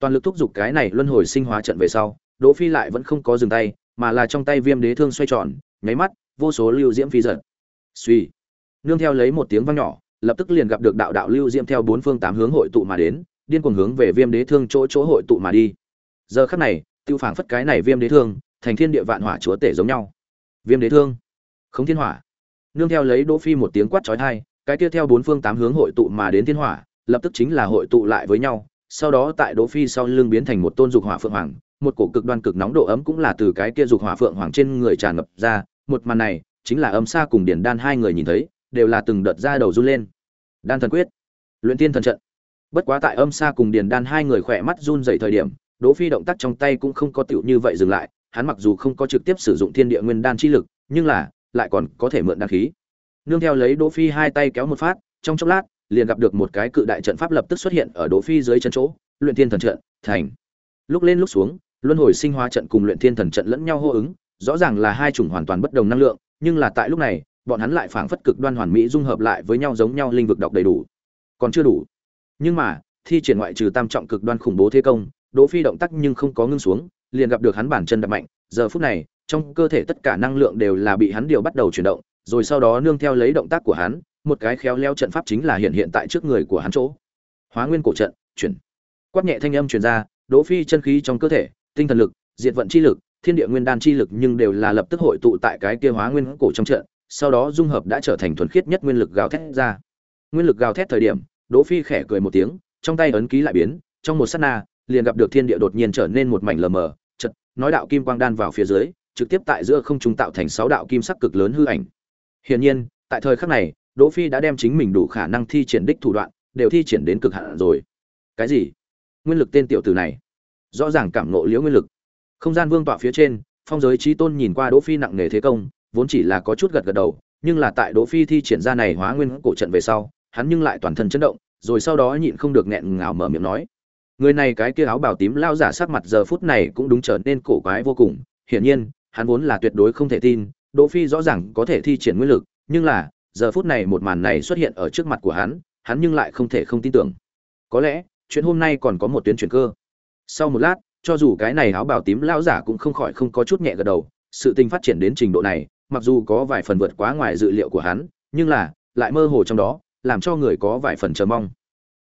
Toàn lực thúc giục cái này luân hồi sinh hóa trận về sau, đỗ phi lại vẫn không có dừng tay, mà là trong tay viêm đế thương xoay tròn, nháy mắt, vô số lưu diễm phi giật. Suy nương theo lấy một tiếng vang nhỏ, lập tức liền gặp được đạo đạo lưu diễm theo bốn phương tám hướng hội tụ mà đến, điên cuồng hướng về viêm đế thương chỗ chỗ hội tụ mà đi. Giờ khắc này tiêu phảng phất cái này viêm đế thương, thành thiên địa vạn hỏa chúa tể giống nhau. Viêm đế thương không thiên hỏa. Nương theo lấy đỗ phi một tiếng quát chói tai, cái kia theo bốn phương tám hướng hội tụ mà đến thiên hỏa, lập tức chính là hội tụ lại với nhau. Sau đó tại đỗ phi sau lưng biến thành một tôn dục hỏa phượng hoàng, một cổ cực đoan cực nóng độ ấm cũng là từ cái kia dục hỏa phượng hoàng trên người tràn ngập ra. Một màn này, chính là âm xa cùng điển đan hai người nhìn thấy, đều là từng đợt ra đầu run lên. Đan thần quyết, luyện tiên thần trận. Bất quá tại âm xa cùng điền đan hai người khỏe mắt run rẩy thời điểm đỗ phi động tác trong tay cũng không có tiểu như vậy dừng lại, hắn mặc dù không có trực tiếp sử dụng thiên địa nguyên đan chi lực, nhưng là, lại còn có thể mượn đan khí. Nương theo lấy đỗ phi hai tay kéo một phát, trong chốc lát, liền gặp được một cái cự đại trận pháp lập tức xuất hiện ở đỗ phi dưới chân chỗ, luyện thiên thần trận, thành. Lúc lên lúc xuống, luân hồi sinh hóa trận cùng luyện thiên thần trận lẫn nhau hô ứng, rõ ràng là hai chủng hoàn toàn bất đồng năng lượng, nhưng là tại lúc này, bọn hắn lại phảng phất cực đoan hoàn mỹ dung hợp lại với nhau giống nhau linh vực độc đầy đủ. Còn chưa đủ. Nhưng mà, thi triển ngoại trừ tam trọng cực đoan khủng bố thế công đỗ phi động tác nhưng không có ngưng xuống, liền gặp được hắn bản chân đập mạnh. Giờ phút này, trong cơ thể tất cả năng lượng đều là bị hắn điều bắt đầu chuyển động, rồi sau đó nương theo lấy động tác của hắn, một cái khéo léo trận pháp chính là hiện hiện tại trước người của hắn chỗ. Hóa nguyên cổ trận, chuyển. Quát nhẹ thanh âm truyền ra, đỗ phi chân khí trong cơ thể, tinh thần lực, diệt vận chi lực, thiên địa nguyên đan chi lực nhưng đều là lập tức hội tụ tại cái kia hóa nguyên cổ trong trận, sau đó dung hợp đã trở thành thuần khiết nhất nguyên lực gào thét ra. Nguyên lực gào thét thời điểm, đỗ phi khẽ cười một tiếng, trong tay ấn ký lại biến, trong một sát na liền gặp được thiên địa đột nhiên trở nên một mảnh lờ mờ chợt nói đạo kim quang đan vào phía dưới trực tiếp tại giữa không trung tạo thành sáu đạo kim sắc cực lớn hư ảnh. Hiển nhiên, tại thời khắc này, Đỗ Phi đã đem chính mình đủ khả năng thi triển đích thủ đoạn, đều thi triển đến cực hạn rồi. Cái gì? Nguyên lực tên tiểu tử này, rõ ràng cảm ngộ liễu nguyên lực. Không gian vương tọa phía trên, phong giới chí tôn nhìn qua Đỗ Phi nặng nề thế công, vốn chỉ là có chút gật gật đầu, nhưng là tại Đỗ Phi thi triển ra này hóa nguyên cổ trận về sau, hắn nhưng lại toàn thân chấn động, rồi sau đó nhịn không được nghẹn ngào mở miệng nói: người này cái kia áo bào tím lao giả sắc mặt giờ phút này cũng đúng trở nên cổ quái vô cùng. Hiển nhiên, hắn vốn là tuyệt đối không thể tin, đỗ phi rõ ràng có thể thi triển nguyên lực, nhưng là, giờ phút này một màn này xuất hiện ở trước mặt của hắn hắn nhưng lại không thể không tin tưởng. Có lẽ, chuyện hôm nay còn có một tuyến chuyển cơ. Sau một lát, cho dù cái này áo bào tím lao giả cũng không khỏi không có chút nhẹ gật đầu, sự tình phát triển đến trình độ này, mặc dù có vài phần vượt quá ngoài dự liệu của hắn, nhưng là, lại mơ hồ trong đó, làm cho người có vài phần chờ mong.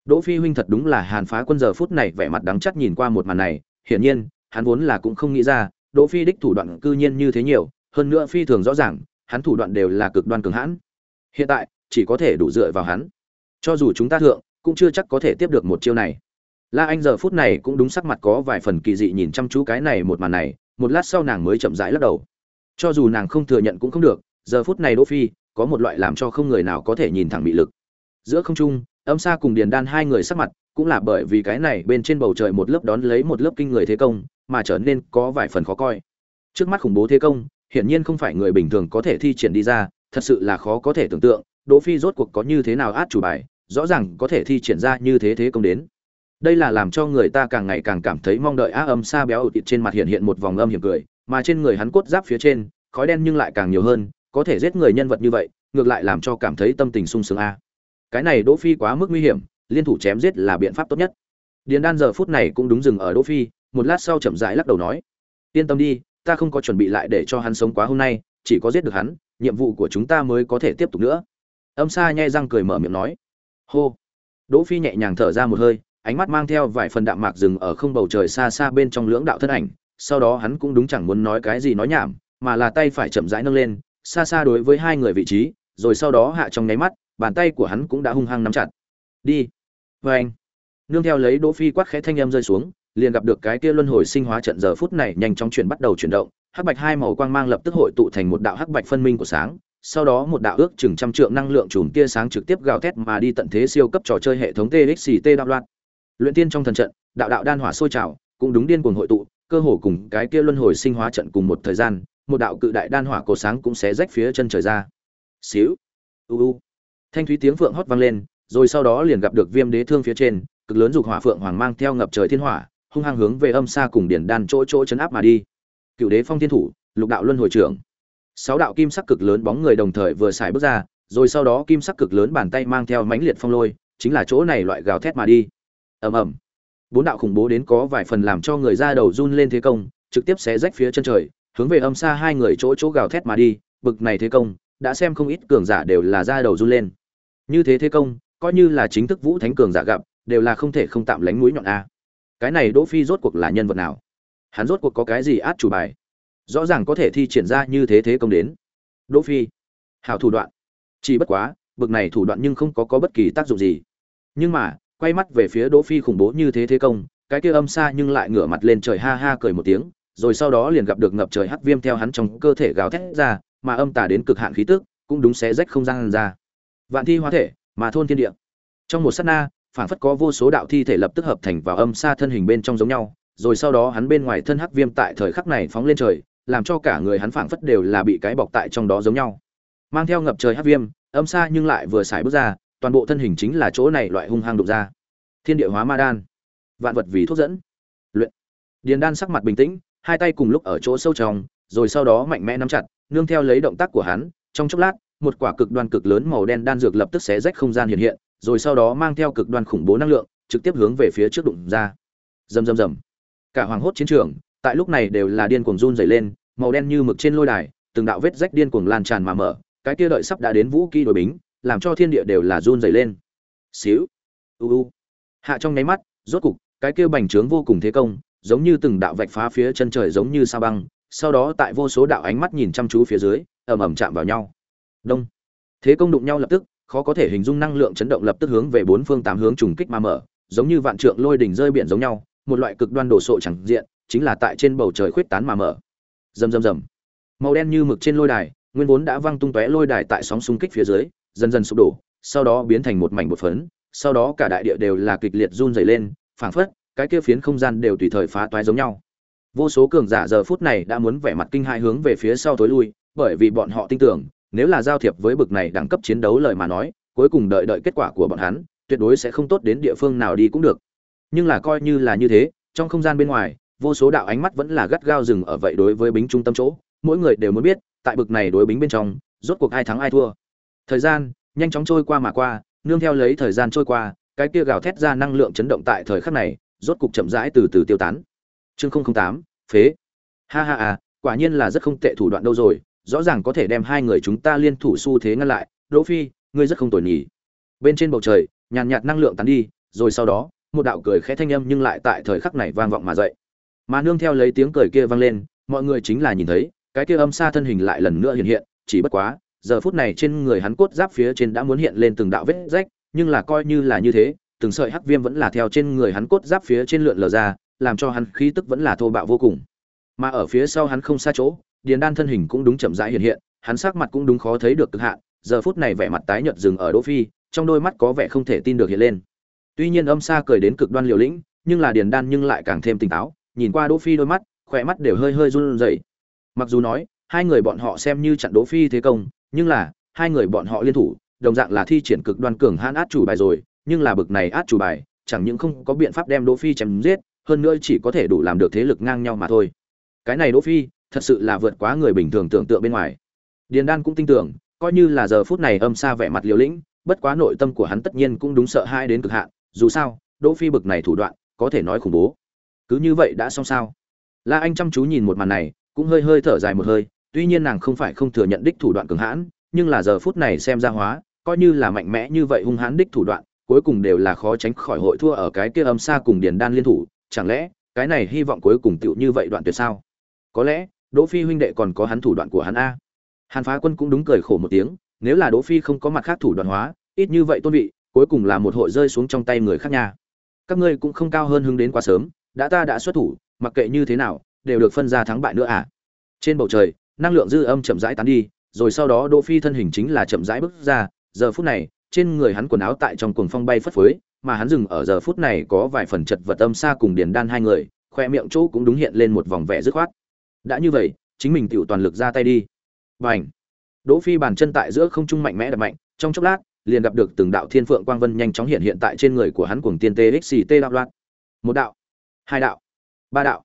Đỗ Phi huynh thật đúng là Hàn Phá Quân giờ phút này vẻ mặt đắng chắt nhìn qua một màn này, hiển nhiên, hắn vốn là cũng không nghĩ ra, Đỗ Phi đích thủ đoạn cư nhiên như thế nhiều, hơn nữa phi thường rõ ràng, hắn thủ đoạn đều là cực đoan cường hãn. Hiện tại, chỉ có thể đủ dựa vào hắn. Cho dù chúng ta thượng, cũng chưa chắc có thể tiếp được một chiêu này. La Anh giờ phút này cũng đúng sắc mặt có vài phần kỳ dị nhìn chăm chú cái này một màn này, một lát sau nàng mới chậm rãi lắc đầu. Cho dù nàng không thừa nhận cũng không được, giờ phút này Đỗ Phi có một loại làm cho không người nào có thể nhìn thẳng bị lực. Giữa không trung, âm xa cùng điền đan hai người sắc mặt, cũng là bởi vì cái này bên trên bầu trời một lớp đón lấy một lớp kinh người thế công, mà trở nên có vài phần khó coi. Trước mắt khủng bố thế công, hiển nhiên không phải người bình thường có thể thi triển đi ra, thật sự là khó có thể tưởng tượng, đỗ phi rốt cuộc có như thế nào át chủ bài, rõ ràng có thể thi triển ra như thế thế công đến. Đây là làm cho người ta càng ngày càng cảm thấy mong đợi á âm xa béo ụt trên mặt hiện hiện một vòng âm hiểm cười, mà trên người hắn cốt giáp phía trên, khói đen nhưng lại càng nhiều hơn, có thể giết người nhân vật như vậy, ngược lại làm cho cảm thấy tâm tình sung sướng a cái này đỗ phi quá mức nguy hiểm, liên thủ chém giết là biện pháp tốt nhất. Điền đan giờ phút này cũng đúng dừng ở đỗ phi, một lát sau chậm rãi lắc đầu nói, yên tâm đi, ta không có chuẩn bị lại để cho hắn sống quá hôm nay, chỉ có giết được hắn, nhiệm vụ của chúng ta mới có thể tiếp tục nữa. Âm sa nhai răng cười mở miệng nói, hô. Đỗ phi nhẹ nhàng thở ra một hơi, ánh mắt mang theo vài phần đạm mạc dừng ở không bầu trời xa xa bên trong lưỡng đạo thân ảnh, sau đó hắn cũng đúng chẳng muốn nói cái gì nói nhảm, mà là tay phải chậm rãi nâng lên, xa xa đối với hai người vị trí, rồi sau đó hạ trong nháy mắt bàn tay của hắn cũng đã hung hăng nắm chặt đi vê anh nương theo lấy đỗ phi quát khẽ thanh âm rơi xuống liền gặp được cái kia luân hồi sinh hóa trận giờ phút này nhanh chóng chuyển bắt đầu chuyển động hắc bạch hai màu quang mang lập tức hội tụ thành một đạo hắc bạch phân minh của sáng sau đó một đạo ước chừng trăm trượng năng lượng chùm tia sáng trực tiếp gào thét mà đi tận thế siêu cấp trò chơi hệ thống TXT đạo loạn. Luyện tiên trong thần trận, đạo đạo đan hỏa sôi trào, cũng đúng điên cuồng hội tụ, cơ hồ cùng cái kia luân hồi sinh hóa trận cùng một thời gian, một đạo cự đại đan hỏa cổ sáng cũng sẽ rách phía chân trời ra. Xíu. U u thanh thúy tiếng phượng hót vang lên, rồi sau đó liền gặp được viêm đế thương phía trên, cực lớn dục hỏa phượng hoàng mang theo ngập trời thiên hỏa, hung hăng hướng về âm xa cùng điển đan chỗ chỗ chấn áp mà đi. Cựu đế phong thiên thủ, lục đạo luân hồi trưởng. Sáu đạo kim sắc cực lớn bóng người đồng thời vừa xài bước ra, rồi sau đó kim sắc cực lớn bàn tay mang theo mãnh liệt phong lôi, chính là chỗ này loại gào thét mà đi. Ầm ầm. Bốn đạo khủng bố đến có vài phần làm cho người ra đầu run lên thế công, trực tiếp xé rách phía chân trời, hướng về âm xa hai người chỗ chỗ gào thét mà đi. Bực này thế công, đã xem không ít cường giả đều là ra đầu run lên như thế thế công, coi như là chính thức vũ thánh cường giả gặp, đều là không thể không tạm lánh mũi nhọn a. Cái này đỗ phi rốt cuộc là nhân vật nào? Hắn rốt cuộc có cái gì át chủ bài? Rõ ràng có thể thi triển ra như thế thế công đến. Đỗ phi, hảo thủ đoạn. Chỉ bất quá, bực này thủ đoạn nhưng không có có bất kỳ tác dụng gì. Nhưng mà, quay mắt về phía đỗ phi khủng bố như thế thế công, cái kia âm xa nhưng lại ngửa mặt lên trời ha ha cười một tiếng, rồi sau đó liền gặp được ngập trời hắc viêm theo hắn trong cơ thể gào thét ra, mà âm tà đến cực hạn khí tức, cũng đúng xé rách không gian ra vạn thi hóa thể, mà thôn thiên địa. Trong một sát na, phảng phất có vô số đạo thi thể lập tức hợp thành vào âm xa thân hình bên trong giống nhau, rồi sau đó hắn bên ngoài thân hắc viêm tại thời khắc này phóng lên trời, làm cho cả người hắn phảng phất đều là bị cái bọc tại trong đó giống nhau. Mang theo ngập trời hắc viêm, âm xa nhưng lại vừa xài bước ra, toàn bộ thân hình chính là chỗ này loại hung hăng đục ra. Thiên địa hóa ma đan. Vạn vật vì thuốc dẫn. Luyện. Điền đan sắc mặt bình tĩnh, hai tay cùng lúc ở chỗ sâu trong, rồi sau đó mạnh mẽ nắm chặt, nương theo lấy động tác của hắn, trong chốc lát một quả cực đoan cực lớn màu đen đan dược lập tức xé rách không gian hiện hiện, rồi sau đó mang theo cực đoan khủng bố năng lượng, trực tiếp hướng về phía trước đụng ra. Rầm rầm rầm. Cả hoàng hốt chiến trường, tại lúc này đều là điên cuồng run rẩy lên, màu đen như mực trên lôi đài, từng đạo vết rách điên cuồng lan tràn mà mở, cái kia đợi sắp đã đến vũ khí đối bính, làm cho thiên địa đều là run rẩy lên. Xíu. U u. Hạ trong nháy mắt, rốt cục, cái kia bành trướng vô cùng thế công, giống như từng đạo vạch phá phía chân trời giống như sa băng, sau đó tại vô số đạo ánh mắt nhìn chăm chú phía dưới, ầm ầm chạm vào nhau đông. Thế công đụng nhau lập tức, khó có thể hình dung năng lượng chấn động lập tức hướng về bốn phương tám hướng trùng kích mà mở, giống như vạn trượng lôi đỉnh rơi biển giống nhau, một loại cực đoan đồ sộ chẳng diện, chính là tại trên bầu trời khuyết tán mà mở. Rầm rầm rầm. Màu đen như mực trên lôi đài, nguyên vốn đã văng tung tóe lôi đài tại sóng xung kích phía dưới, dần dần sụp đổ, sau đó biến thành một mảnh bột phấn, sau đó cả đại địa đều là kịch liệt run rẩy lên, phảng phất, cái kia phiến không gian đều tùy thời phá toái giống nhau. Vô số cường giả giờ phút này đã muốn vẻ mặt kinh hãi hướng về phía sau tối lui, bởi vì bọn họ tin tưởng nếu là giao thiệp với bực này đẳng cấp chiến đấu lời mà nói, cuối cùng đợi đợi kết quả của bọn hắn, tuyệt đối sẽ không tốt đến địa phương nào đi cũng được. Nhưng là coi như là như thế, trong không gian bên ngoài, vô số đạo ánh mắt vẫn là gắt gao dừng ở vậy đối với bính trung tâm chỗ. Mỗi người đều muốn biết, tại bực này đối bính bên trong, rốt cuộc ai thắng ai thua. Thời gian nhanh chóng trôi qua mà qua, nương theo lấy thời gian trôi qua, cái kia gào thét ra năng lượng chấn động tại thời khắc này, rốt cục chậm rãi từ từ tiêu tán. Chương tám, phế. Ha ha à quả nhiên là rất không tệ thủ đoạn đâu rồi rõ ràng có thể đem hai người chúng ta liên thủ xu thế ngăn lại. Đỗ phi, ngươi rất không tồi nhỉ. Bên trên bầu trời, nhàn nhạt năng lượng tán đi, rồi sau đó, một đạo cười khẽ thanh âm nhưng lại tại thời khắc này vang vọng mà dậy. Mà nương theo lấy tiếng cười kia vang lên, mọi người chính là nhìn thấy, cái kia âm xa thân hình lại lần nữa hiện hiện, chỉ bất quá, giờ phút này trên người hắn cốt giáp phía trên đã muốn hiện lên từng đạo vết rách, nhưng là coi như là như thế, từng sợi hắc viêm vẫn là theo trên người hắn cốt giáp phía trên lượn lờ ra, làm cho hắn khí tức vẫn là thô bạo vô cùng. Mà ở phía sau hắn không xa chỗ điền đan thân hình cũng đúng chậm rãi hiện hiện, hắn sắc mặt cũng đúng khó thấy được cực hạn, giờ phút này vẻ mặt tái nhợt dừng ở đỗ phi, trong đôi mắt có vẻ không thể tin được hiện lên. Tuy nhiên âm xa cười đến cực đoan liều lĩnh, nhưng là điền đan nhưng lại càng thêm tỉnh táo, nhìn qua đỗ phi đôi mắt, khỏe mắt đều hơi hơi run rẩy. Mặc dù nói, hai người bọn họ xem như chặn đỗ phi thế công, nhưng là, hai người bọn họ liên thủ, đồng dạng là thi triển cực đoan cường hãn át chủ bài rồi, nhưng là bực này át chủ bài, chẳng những không có biện pháp đem đỗ phi chém giết, hơn nữa chỉ có thể đủ làm được thế lực ngang nhau mà thôi. Cái này đỗ phi thật sự là vượt quá người bình thường tưởng tượng bên ngoài. Điền đan cũng tin tưởng, coi như là giờ phút này âm xa vẻ mặt liều lĩnh, bất quá nội tâm của hắn tất nhiên cũng đúng sợ hãi đến cực hạn, dù sao, đỗ phi bực này thủ đoạn, có thể nói khủng bố. Cứ như vậy đã xong sao? La anh chăm chú nhìn một màn này, cũng hơi hơi thở dài một hơi, tuy nhiên nàng không phải không thừa nhận đích thủ đoạn cường hãn, nhưng là giờ phút này xem ra hóa, coi như là mạnh mẽ như vậy hung hãn đích thủ đoạn, cuối cùng đều là khó tránh khỏi hội thua ở cái kia âm xa cùng điền đan liên thủ, chẳng lẽ, cái này hy vọng cuối cùng tựu như vậy đoạn tuyệt sao? Có lẽ đỗ phi huynh đệ còn có hắn thủ đoạn của hắn a. Hàn phá quân cũng đúng cười khổ một tiếng, nếu là đỗ phi không có mặt khác thủ đoạn hóa, ít như vậy tôn vị, cuối cùng là một hội rơi xuống trong tay người khác nha. Các ngươi cũng không cao hơn hứng đến quá sớm, đã ta đã xuất thủ, mặc kệ như thế nào, đều được phân ra thắng bại nữa à. Trên bầu trời, năng lượng dư âm chậm rãi tán đi, rồi sau đó đỗ phi thân hình chính là chậm rãi bước ra, giờ phút này, trên người hắn quần áo tại trong cuồng phong bay phất phới, mà hắn dừng ở giờ phút này có vài phần chật vật âm xa cùng điền đan hai người, khoe miệng chỗ cũng đúng hiện lên một vòng vẻ dứt khoát đã như vậy chính mình tựu toàn lực ra tay đi Bành. Đỗ Phi bàn chân tại giữa không trung mạnh mẽ đập mạnh, trong chốc lát, liền gặp được từng đạo thiên phượng quang vân nhanh chóng hiện hiện tại trên người của hắn cuồng tiên tê xì tê đạo loạn. Một đạo, hai đạo, ba đạo.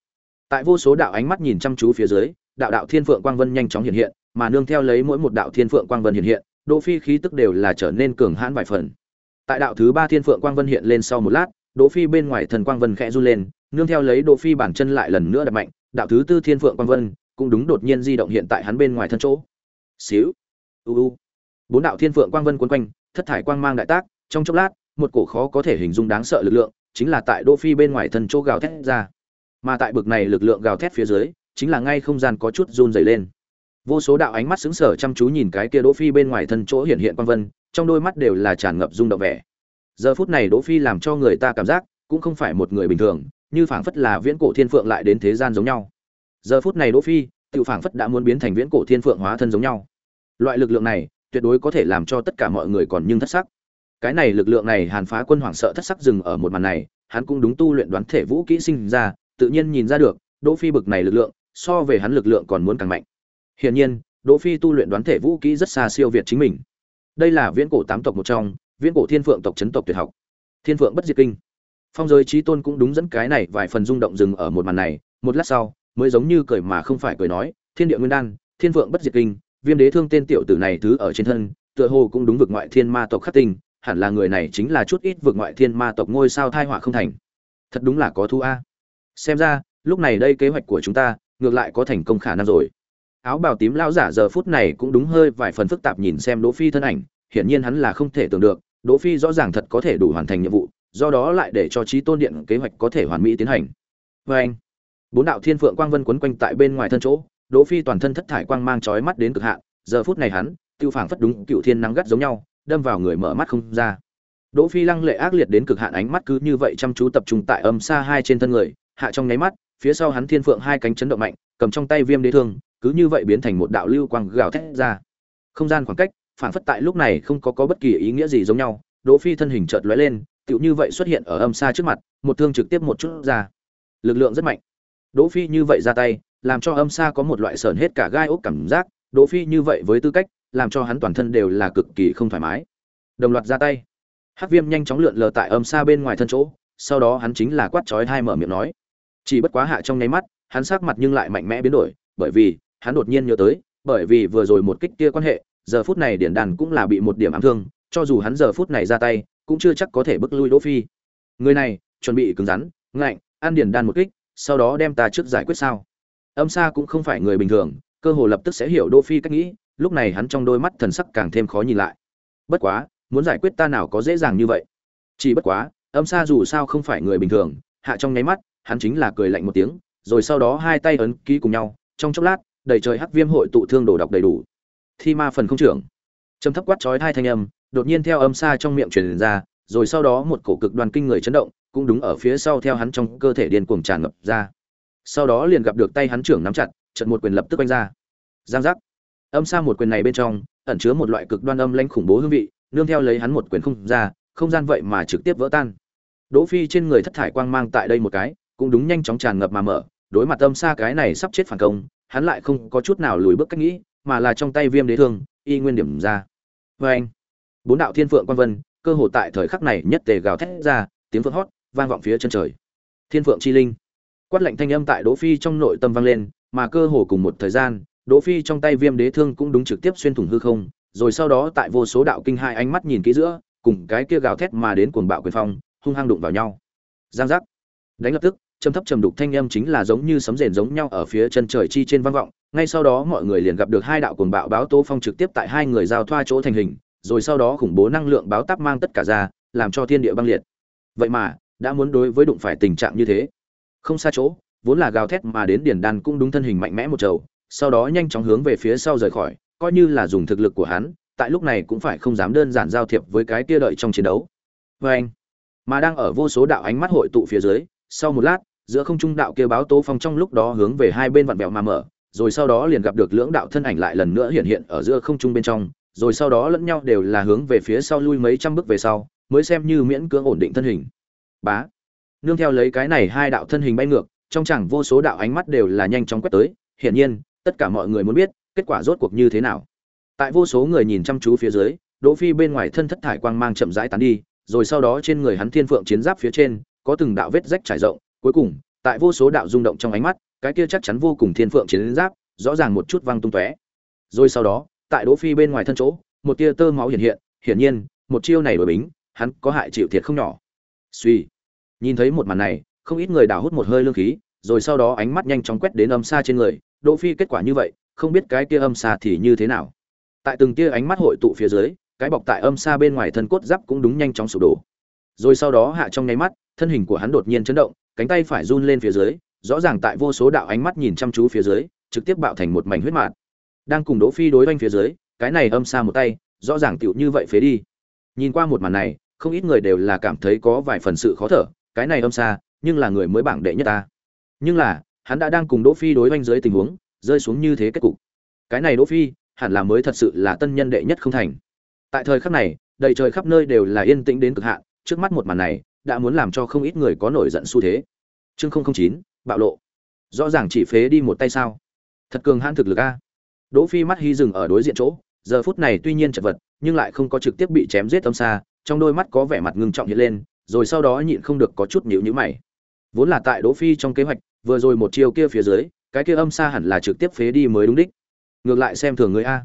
Tại vô số đạo ánh mắt nhìn chăm chú phía dưới, đạo đạo thiên phượng quang vân nhanh chóng hiện hiện, mà nương theo lấy mỗi một đạo thiên phượng quang vân hiện hiện, Đỗ Phi khí tức đều là trở nên cường hãn vài phần. Tại đạo thứ ba thiên phượng quang vân hiện lên sau một lát, Đỗ Phi bên ngoài thần quang vân khẽ run lên, nương theo lấy Đỗ Phi bản chân lại lần nữa đập mạnh, đạo thứ tư thiên phượng quang vân cũng đúng đột nhiên di động hiện tại hắn bên ngoài thân chỗ. Xíu, u u. Bốn đạo thiên phượng quang vân quấn quanh, thất thải quang mang đại tác, trong chốc lát, một cổ khó có thể hình dung đáng sợ lực lượng, chính là tại đỗ phi bên ngoài thân chỗ gào thét ra. Mà tại bực này lực lượng gào thét phía dưới, chính là ngay không gian có chút run dày lên. Vô số đạo ánh mắt sững sờ chăm chú nhìn cái kia đỗ phi bên ngoài thân chỗ hiện hiện quang vân, trong đôi mắt đều là tràn ngập rung động vẻ. Giờ phút này đỗ phi làm cho người ta cảm giác cũng không phải một người bình thường như phảng phất là viễn cổ thiên phượng lại đến thế gian giống nhau. Giờ phút này đỗ phi tự phảng phất đã muốn biến thành viễn cổ thiên phượng hóa thân giống nhau. Loại lực lượng này, tuyệt đối có thể làm cho tất cả mọi người còn nhưng thất sắc. Cái này lực lượng này hàn phá quân hoảng sợ thất sắc dừng ở một màn này, hắn cũng đúng tu luyện đoán thể vũ kỹ sinh ra, tự nhiên nhìn ra được, đỗ phi bực này lực lượng, so về hắn lực lượng còn muốn càng mạnh. Hiển nhiên, đỗ phi tu luyện đoán thể vũ kỹ rất xa siêu việt chính mình. Đây là viễn cổ tám tộc một trong, viễn cổ thiên phượng tộc chấn tộc tuyệt học. Thiên phượng bất diệt kinh phong giới trí tôn cũng đúng dẫn cái này vài phần rung động dừng ở một màn này, một lát sau, mới giống như cười mà không phải cười nói, thiên địa nguyên đan, thiên vượng bất diệt kinh, viêm đế thương tên tiểu tử này thứ ở trên thân, tựa hồ cũng đúng vực ngoại thiên ma tộc khắc tinh, hẳn là người này chính là chút ít vực ngoại thiên ma tộc ngôi sao thai họa không thành. Thật đúng là có thu a. Xem ra, lúc này đây kế hoạch của chúng ta, ngược lại có thành công khả năng rồi. Áo bào tím lao giả giờ phút này cũng đúng hơi vài phần phức tạp nhìn xem đỗ phi thân ảnh, hiển nhiên hắn là không thể tưởng được, đỗ phi rõ ràng thật có thể đủ hoàn thành nhiệm vụ do đó lại để cho trí tôn điện kế hoạch có thể hoàn mỹ tiến hành. Vê anh, bốn đạo thiên phượng quang vân quấn quanh tại bên ngoài thân chỗ, đỗ phi toàn thân thất thải quang mang chói mắt đến cực hạn, giờ phút này hắn, tiêu phảng phất đúng cựu thiên nắng gắt giống nhau, đâm vào người mở mắt không ra. Đỗ phi lăng lệ ác liệt đến cực hạn ánh mắt cứ như vậy chăm chú tập trung tại âm xa hai trên thân người, hạ trong nháy mắt, phía sau hắn thiên phượng hai cánh chấn động mạnh, cầm trong tay viêm đế thương, cứ như vậy biến thành một đạo lưu quang gào thét ra. Không gian khoảng cách phản phất tại lúc này không có có bất kỳ ý nghĩa gì giống nhau, đỗ phi thân hình chợt lóe lên tựu như vậy xuất hiện ở âm xa trước mặt, một thương trực tiếp một chút ra. Lực lượng rất mạnh. Đỗ phi như vậy ra tay, làm cho âm xa có một loại sờn hết cả gai ốc cảm giác. Đỗ phi như vậy với tư cách, làm cho hắn toàn thân đều là cực kỳ không thoải mái. Đồng loạt ra tay. Hắc viêm nhanh chóng lượn lờ tại âm xa bên ngoài thân chỗ, sau đó hắn chính là quát chói hai mở miệng nói. Chỉ bất quá hạ trong nháy mắt, hắn sắc mặt nhưng lại mạnh mẽ biến đổi, bởi vì, hắn đột nhiên nhớ tới, bởi vì vừa rồi một kích kia quan hệ, giờ phút này điển đàn cũng là bị một điểm ám thương, cho dù hắn giờ phút này ra tay cũng chưa chắc có thể bức lui đỗ phi. Người này, chuẩn bị cứng rắn, ngạnh, ăn điển đan một kích, sau đó đem ta trước giải quyết sao. Âm sa cũng không phải người bình thường, cơ hồ lập tức sẽ hiểu đỗ phi cách nghĩ, lúc này hắn trong đôi mắt thần sắc càng thêm khó nhìn lại. Bất quá, muốn giải quyết ta nào có dễ dàng như vậy. Chỉ bất quá, âm sa dù sao không phải người bình thường, hạ trong nháy mắt, hắn chính là cười lạnh một tiếng, rồi sau đó hai tay ấn ký cùng nhau, trong chốc lát, đầy trời hắc viêm hội tụ thương đồ đọc đầy đủ. Thi ma phần không trưởng. Trầm thấp quát chói hai thanh âm đột nhiên theo âm xa trong miệng truyền ra, rồi sau đó một cổ cực đoan kinh người chấn động, cũng đúng ở phía sau theo hắn trong cơ thể điên cuồng tràn ngập ra. Sau đó liền gặp được tay hắn trưởng nắm chặt, trận một quyền lập tức đánh ra. Giang giác. Âm xa một quyền này bên trong, ẩn chứa một loại cực đoan âm lãnh khủng bố hương vị, nương theo lấy hắn một quyền không ra, không gian vậy mà trực tiếp vỡ tan. Đỗ phi trên người thất thải quang mang tại đây một cái, cũng đúng nhanh chóng tràn ngập mà mở, đối mặt âm xa cái này sắp chết phản công, hắn lại không có chút nào lùi bước cách nghĩ, mà là trong tay viêm đế thương, y nguyên điểm ra. Và anh bốn đạo thiên phượng quan vân, cơ hồ tại thời khắc này nhất tề gào thét ra, tiếng phượng hót vang vọng phía chân trời. Thiên phượng chi linh. Quát lệnh thanh âm tại đỗ phi trong nội tâm vang lên, mà cơ hồ cùng một thời gian, đỗ phi trong tay viêm đế thương cũng đúng trực tiếp xuyên thủng hư không, rồi sau đó tại vô số đạo kinh hai ánh mắt nhìn kỹ giữa, cùng cái kia gào thét mà đến cuồng bạo quyền phong, hung hăng đụng vào nhau. Giang giác. Đánh lập tức, trầm thấp trầm đục thanh âm chính là giống như sấm rền giống nhau ở phía chân trời chi trên vang vọng, ngay sau đó mọi người liền gặp được hai đạo cuồng bạo báo tố phong trực tiếp tại hai người giao thoa chỗ thành hình rồi sau đó khủng bố năng lượng báo táp mang tất cả ra, làm cho thiên địa băng liệt. Vậy mà, đã muốn đối với đụng phải tình trạng như thế. Không xa chỗ, vốn là gào thét mà đến điền đan cũng đúng thân hình mạnh mẽ một trầu, sau đó nhanh chóng hướng về phía sau rời khỏi, coi như là dùng thực lực của hắn, tại lúc này cũng phải không dám đơn giản giao thiệp với cái kia đợi trong chiến đấu. Vê anh, mà đang ở vô số đạo ánh mắt hội tụ phía dưới, sau một lát, giữa không trung đạo kia báo tố phong trong lúc đó hướng về hai bên vặn vẹo mà mở, rồi sau đó liền gặp được lưỡng đạo thân ảnh lại lần nữa hiện hiện ở giữa không trung bên trong rồi sau đó lẫn nhau đều là hướng về phía sau lui mấy trăm bước về sau, mới xem như miễn cưỡng ổn định thân hình. Bá. Nương theo lấy cái này hai đạo thân hình bay ngược, trong chẳng vô số đạo ánh mắt đều là nhanh chóng quét tới, hiển nhiên, tất cả mọi người muốn biết, kết quả rốt cuộc như thế nào. Tại vô số người nhìn chăm chú phía dưới, đỗ phi bên ngoài thân thất thải quang mang chậm rãi tán đi, rồi sau đó trên người hắn thiên phượng chiến giáp phía trên, có từng đạo vết rách trải rộng, cuối cùng, tại vô số đạo rung động trong ánh mắt, cái kia chắc chắn vô cùng thiên phượng chiến giáp, rõ ràng một chút văng tung tóe. Rồi sau đó tại đỗ phi bên ngoài thân chỗ, một tia tơ máu hiện hiện, hiển nhiên, một chiêu này đối bính, hắn có hại chịu thiệt không nhỏ. Suy nhìn thấy một màn này, không ít người đào hút một hơi lương khí, rồi sau đó ánh mắt nhanh chóng quét đến âm xa trên người, đỗ phi kết quả như vậy, không biết cái kia âm xa thì như thế nào. Tại từng tia ánh mắt hội tụ phía dưới, cái bọc tại âm xa bên ngoài thân cốt giáp cũng đúng nhanh chóng sụp đổ. Rồi sau đó hạ trong nháy mắt, thân hình của hắn đột nhiên chấn động, cánh tay phải run lên phía dưới, rõ ràng tại vô số đạo ánh mắt nhìn chăm chú phía dưới, trực tiếp bạo thành một mảnh huyết mạt đang cùng đỗ phi đối oanh phía dưới, cái này âm xa một tay, rõ ràng tiểu như vậy phế đi. Nhìn qua một màn này, không ít người đều là cảm thấy có vài phần sự khó thở, cái này âm xa, nhưng là người mới bảng đệ nhất ta. Nhưng là, hắn đã đang cùng đỗ phi đối oanh dưới tình huống, rơi xuống như thế kết cục. Cái này đỗ phi, hẳn là mới thật sự là tân nhân đệ nhất không thành. Tại thời khắc này, đầy trời khắp nơi đều là yên tĩnh đến cực hạn, trước mắt một màn này, đã muốn làm cho không ít người có nổi giận xu thế. Chương không không chín, bạo lộ. Rõ ràng chỉ phế đi một tay sao? Thật cường hãn thực lực a đỗ phi mắt hy dừng ở đối diện chỗ, giờ phút này tuy nhiên chật vật, nhưng lại không có trực tiếp bị chém giết âm xa, trong đôi mắt có vẻ mặt ngưng trọng hiện lên, rồi sau đó nhịn không được có chút nhíu nhíu mày. Vốn là tại đỗ phi trong kế hoạch, vừa rồi một chiều kia phía dưới, cái kia âm xa hẳn là trực tiếp phế đi mới đúng đích. Ngược lại xem thường người a.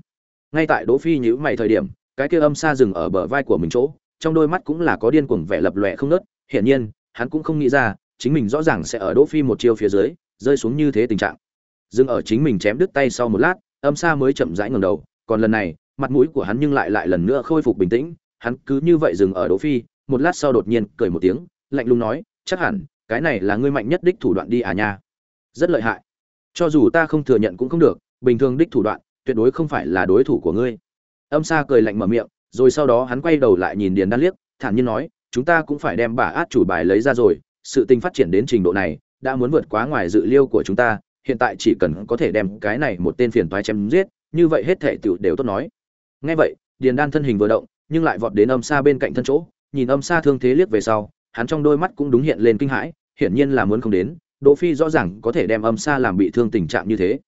Ngay tại đỗ phi nhíu mày thời điểm, cái kia âm xa dừng ở bờ vai của mình chỗ, trong đôi mắt cũng là có điên cuồng vẻ lập lòe không nớt hiển nhiên, hắn cũng không nghĩ ra, chính mình rõ ràng sẽ ở đỗ phi một chiêu phía dưới, rơi xuống như thế tình trạng. Dừng ở chính mình chém đứt tay sau một lát âm xa mới chậm rãi ngẩng đầu, còn lần này, mặt mũi của hắn nhưng lại lại lần nữa khôi phục bình tĩnh, hắn cứ như vậy dừng ở đỗ phi, một lát sau đột nhiên cười một tiếng, lạnh lùng nói, chắc hẳn, cái này là ngươi mạnh nhất đích thủ đoạn đi à nha. Rất lợi hại. Cho dù ta không thừa nhận cũng không được, bình thường đích thủ đoạn, tuyệt đối không phải là đối thủ của ngươi. Âm sa cười lạnh mở miệng, rồi sau đó hắn quay đầu lại nhìn điền đan liếc, thản nhiên nói, chúng ta cũng phải đem bà át chủ bài lấy ra rồi, sự tình phát triển đến trình độ này, đã muốn vượt quá ngoài dự liêu của chúng ta hiện tại chỉ cần có thể đem cái này một tên phiền toái chém giết, như vậy hết thể tiểu đều tốt nói. Nghe vậy, Điền Đan thân hình vừa động, nhưng lại vọt đến âm xa bên cạnh thân chỗ, nhìn âm xa thương thế liếc về sau, hắn trong đôi mắt cũng đúng hiện lên kinh hãi, hiển nhiên là muốn không đến, Đỗ Phi rõ ràng có thể đem âm xa làm bị thương tình trạng như thế.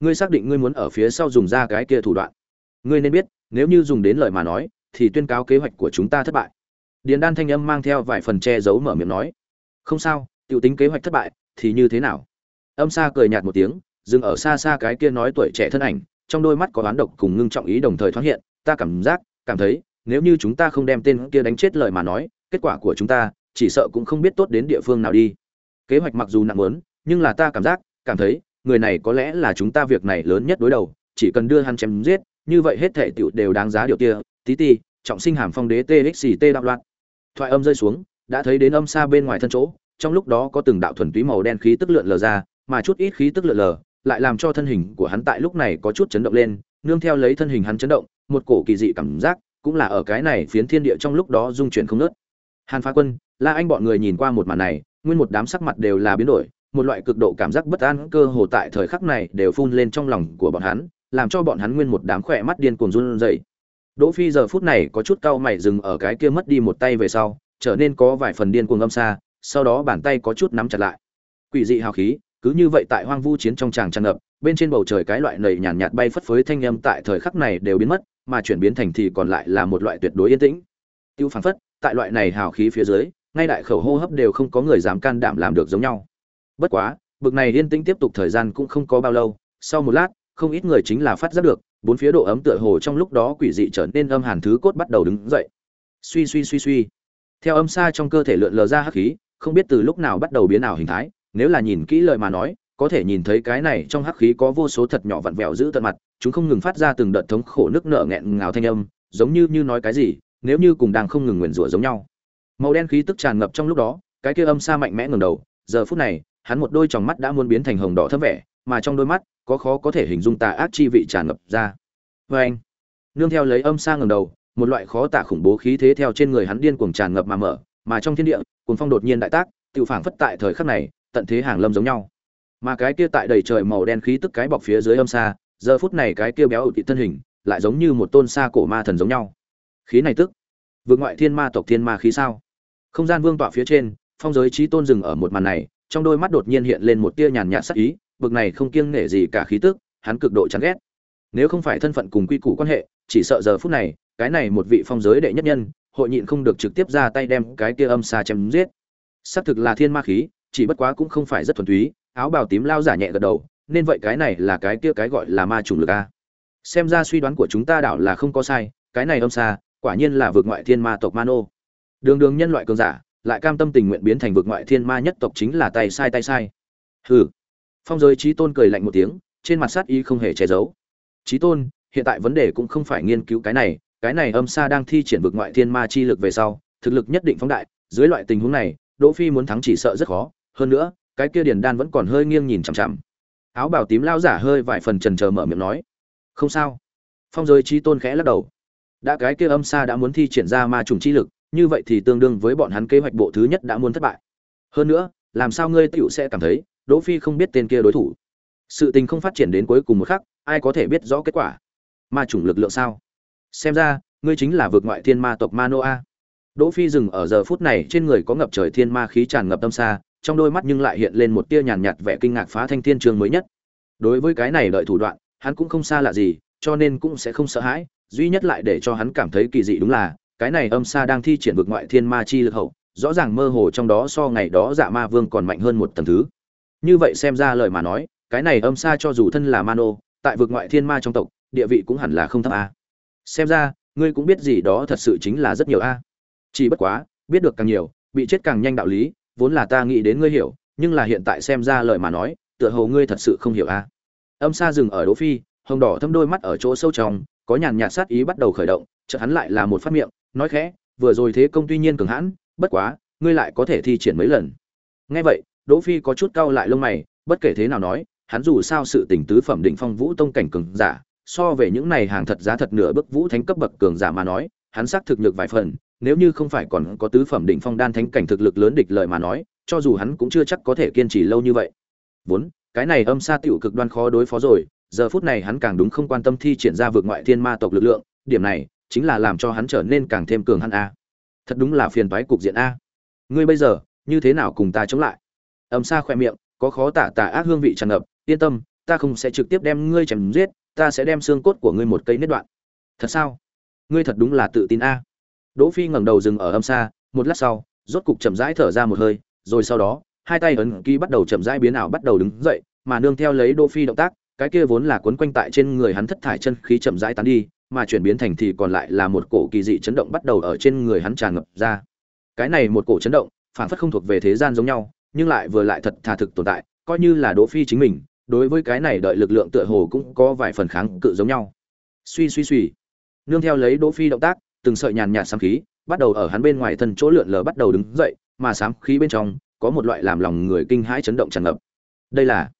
Ngươi xác định ngươi muốn ở phía sau dùng ra cái kia thủ đoạn. Ngươi nên biết, nếu như dùng đến lời mà nói, thì tuyên cáo kế hoạch của chúng ta thất bại. Điền Đan thanh âm mang theo vài phần che giấu mở miệng nói, không sao, tiểu tính kế hoạch thất bại, thì như thế nào? Âm xa cười nhạt một tiếng, dừng ở xa xa cái kia nói tuổi trẻ thân ảnh, trong đôi mắt có oán độc cùng ngưng trọng ý đồng thời thoáng hiện, ta cảm giác, cảm thấy, nếu như chúng ta không đem tên kia đánh chết lời mà nói, kết quả của chúng ta, chỉ sợ cũng không biết tốt đến địa phương nào đi. Kế hoạch mặc dù nặng lớn nhưng là ta cảm giác, cảm thấy, người này có lẽ là chúng ta việc này lớn nhất đối đầu, chỉ cần đưa hắn chém giết, như vậy hết thể tiểu đều đáng giá điều kia. Tí ti, trọng sinh hàm phong đế TXT đạo loạn. Thoại âm rơi xuống, đã thấy đến âm xa bên ngoài thân chỗ, trong lúc đó có từng đạo thuần túy màu đen khí tức lượn lờ ra, mà chút ít khí tức lượn lờ, lại làm cho thân hình của hắn tại lúc này có chút chấn động lên, nương theo lấy thân hình hắn chấn động, một cổ kỳ dị cảm giác, cũng là ở cái này phiến thiên địa trong lúc đó dung chuyển không ngớt. Hàn Phá Quân, La Anh bọn người nhìn qua một màn này, nguyên một đám sắc mặt đều là biến đổi, một loại cực độ cảm giác bất an cơ hồ tại thời khắc này đều phun lên trong lòng của bọn hắn, làm cho bọn hắn nguyên một đám khỏe mắt điên cuồng run rẩy. Đỗ Phi giờ phút này có chút cau mày dừng ở cái kia mất đi một tay về sau, trở nên có vài phần điên cuồng âm xa, sau đó bàn tay có chút nắm chặt lại. Quỷ dị hào khí, cứ như vậy tại hoang vu chiến trong tràng tràn ngập, bên trên bầu trời cái loại nầy nhàn nhạt, bay phất phới thanh âm tại thời khắc này đều biến mất, mà chuyển biến thành thì còn lại là một loại tuyệt đối yên tĩnh. Tiêu phảng phất, tại loại này hào khí phía dưới, ngay đại khẩu hô hấp đều không có người dám can đảm làm được giống nhau. Bất quá, bực này yên tĩnh tiếp tục thời gian cũng không có bao lâu, sau một lát, không ít người chính là phát giác được, bốn phía độ ấm tựa hồ trong lúc đó quỷ dị trở nên âm hàn thứ cốt bắt đầu đứng dậy. Suy suy suy suy. Theo âm xa trong cơ thể lượn lờ ra hắc khí, không biết từ lúc nào bắt đầu biến ảo hình thái, nếu là nhìn kỹ lời mà nói, có thể nhìn thấy cái này trong hắc khí có vô số thật nhỏ vặn vẹo giữ tận mặt, chúng không ngừng phát ra từng đợt thống khổ nước nợ nghẹn ngào thanh âm, giống như như nói cái gì, nếu như cùng đang không ngừng nguyền rủa giống nhau. Màu đen khí tức tràn ngập trong lúc đó, cái kia âm xa mạnh mẽ ngẩng đầu, giờ phút này, hắn một đôi tròng mắt đã muốn biến thành hồng đỏ thâm vẻ, mà trong đôi mắt có khó có thể hình dung tà ác chi vị tràn ngập ra. vê anh, nương theo lấy âm xa ngẩng đầu, một loại khó tả khủng bố khí thế theo trên người hắn điên cuồng tràn ngập mà mở, mà trong thiên địa, cuồng phong đột nhiên đại tác, tự phảng phất tại thời khắc này, tận thế hàng lâm giống nhau. Mà cái kia tại đầy trời màu đen khí tức cái bọc phía dưới âm xa, giờ phút này cái kia béo ụt thân hình, lại giống như một tôn xa cổ ma thần giống nhau. Khí này tức, vượt ngoại thiên ma tộc thiên ma khí sao? Không gian vương tọa phía trên, phong giới trí tôn dừng ở một màn này, trong đôi mắt đột nhiên hiện lên một tia nhàn nhạt sắc ý, bực này không kiêng nể gì cả khí tức, hắn cực độ chán ghét. Nếu không phải thân phận cùng quy củ quan hệ, chỉ sợ giờ phút này, cái này một vị phong giới đệ nhất nhân, hội nhịn không được trực tiếp ra tay đem cái kia âm xa chém giết. Xác thực là thiên ma khí chỉ bất quá cũng không phải rất thuần túy, áo bào tím lao giả nhẹ gật đầu, nên vậy cái này là cái kia cái gọi là ma trùng lực a. Xem ra suy đoán của chúng ta đảo là không có sai, cái này âm xa, quả nhiên là vượt ngoại thiên ma tộc ma nô đường đường nhân loại cường giả, lại cam tâm tình nguyện biến thành vượt ngoại thiên ma nhất tộc chính là tay sai tay sai. Hừ. Phong giới trí tôn cười lạnh một tiếng, trên mặt sát ý không hề che giấu. Trí tôn, hiện tại vấn đề cũng không phải nghiên cứu cái này cái này âm xa đang thi triển vượt ngoại thiên ma chi lực về sau, thực lực nhất định phóng đại, dưới loại tình huống này, đỗ phi muốn thắng chỉ sợ rất khó hơn nữa, cái kia điền đan vẫn còn hơi nghiêng nhìn chằm chằm. Áo bào tím lao giả hơi vài phần trần trờ mở miệng nói, không sao. Phong giới trí tôn khẽ lắc đầu. Đã cái kia âm xa đã muốn thi triển ra ma trùng chi lực, như vậy thì tương đương với bọn hắn kế hoạch bộ thứ nhất đã muốn thất bại. Hơn nữa, làm sao ngươi tựu sẽ cảm thấy, đỗ phi không biết tên kia đối thủ. Sự tình không phát triển đến cuối cùng một khắc, ai có thể biết rõ kết quả? Ma chủng lực lượng sao? Xem ra, ngươi chính là vượt ngoại thiên ma tộc ma noa đỗ phi dừng ở giờ phút này trên người có ngập trời thiên ma khí tràn ngập tâm xa trong đôi mắt nhưng lại hiện lên một tia nhàn nhạt vẻ kinh ngạc phá thanh thiên trường mới nhất. Đối với cái này đợi thủ đoạn, hắn cũng không xa lạ gì, cho nên cũng sẽ không sợ hãi, duy nhất lại để cho hắn cảm thấy kỳ dị đúng là, cái này âm xa đang thi triển vực ngoại thiên ma chi lực hậu, rõ ràng mơ hồ trong đó so ngày đó dạ ma vương còn mạnh hơn một tầng thứ. Như vậy xem ra lời mà nói, cái này âm xa cho dù thân là mano tại vực ngoại thiên ma trong tộc, địa vị cũng hẳn là không thấp a. Xem ra, ngươi cũng biết gì đó thật sự chính là rất nhiều a. Chỉ bất quá, biết được càng nhiều, bị chết càng nhanh đạo lý vốn là ta nghĩ đến ngươi hiểu, nhưng là hiện tại xem ra lời mà nói, tựa hồ ngươi thật sự không hiểu a âm xa dừng ở đỗ phi, hồng đỏ thâm đôi mắt ở chỗ sâu trong, có nhàn nhạt sát ý bắt đầu khởi động, chợt hắn lại là một phát miệng, nói khẽ, vừa rồi thế công tuy nhiên cường hãn, bất quá, ngươi lại có thể thi triển mấy lần. Nghe vậy, đỗ phi có chút cau lại lông mày, bất kể thế nào nói, hắn dù sao sự tình tứ phẩm định phong vũ tông cảnh cường giả, so về những này hàng thật giá thật nửa bức vũ thánh cấp bậc cường giả mà nói, hắn xác thực nhược vài phần nếu như không phải còn có tứ phẩm đỉnh phong đan thánh cảnh thực lực lớn địch lợi mà nói, cho dù hắn cũng chưa chắc có thể kiên trì lâu như vậy. Vốn, cái này âm xa tiểu cực đoan khó đối phó rồi, giờ phút này hắn càng đúng không quan tâm thi triển ra vượt ngoại thiên ma tộc lực lượng, điểm này chính là làm cho hắn trở nên càng thêm cường hắn a. Thật đúng là phiền toái cục diện a. Ngươi bây giờ, như thế nào cùng ta chống lại? Âm xa khỏe miệng, có khó tả tả ác hương vị tràn ngập, yên tâm, ta không sẽ trực tiếp đem ngươi chém giết, ta sẽ đem xương cốt của ngươi một cây nứt đoạn. Thật sao? Ngươi thật đúng là tự tin a. Đỗ Phi ngẩng đầu dừng ở âm xa, một lát sau, rốt cục chậm rãi thở ra một hơi, rồi sau đó, hai tay ấn ký bắt đầu chậm rãi biến ảo bắt đầu đứng dậy, mà nương theo lấy Đỗ Phi động tác, cái kia vốn là cuốn quanh tại trên người hắn thất thải chân khí chậm rãi tán đi, mà chuyển biến thành thì còn lại là một cổ kỳ dị chấn động bắt đầu ở trên người hắn tràn ngập ra. Cái này một cổ chấn động, phản phất không thuộc về thế gian giống nhau, nhưng lại vừa lại thật thà thực tồn tại, coi như là Đỗ Phi chính mình, đối với cái này đợi lực lượng tựa hồ cũng có vài phần kháng cự giống nhau. Suy suy suy. Nương theo lấy Đỗ Phi động tác, từng sợi nhàn nhạt sám khí, bắt đầu ở hắn bên ngoài thân chỗ lượn lờ bắt đầu đứng dậy, mà sám khí bên trong có một loại làm lòng người kinh hãi chấn động tràn ngập. Đây là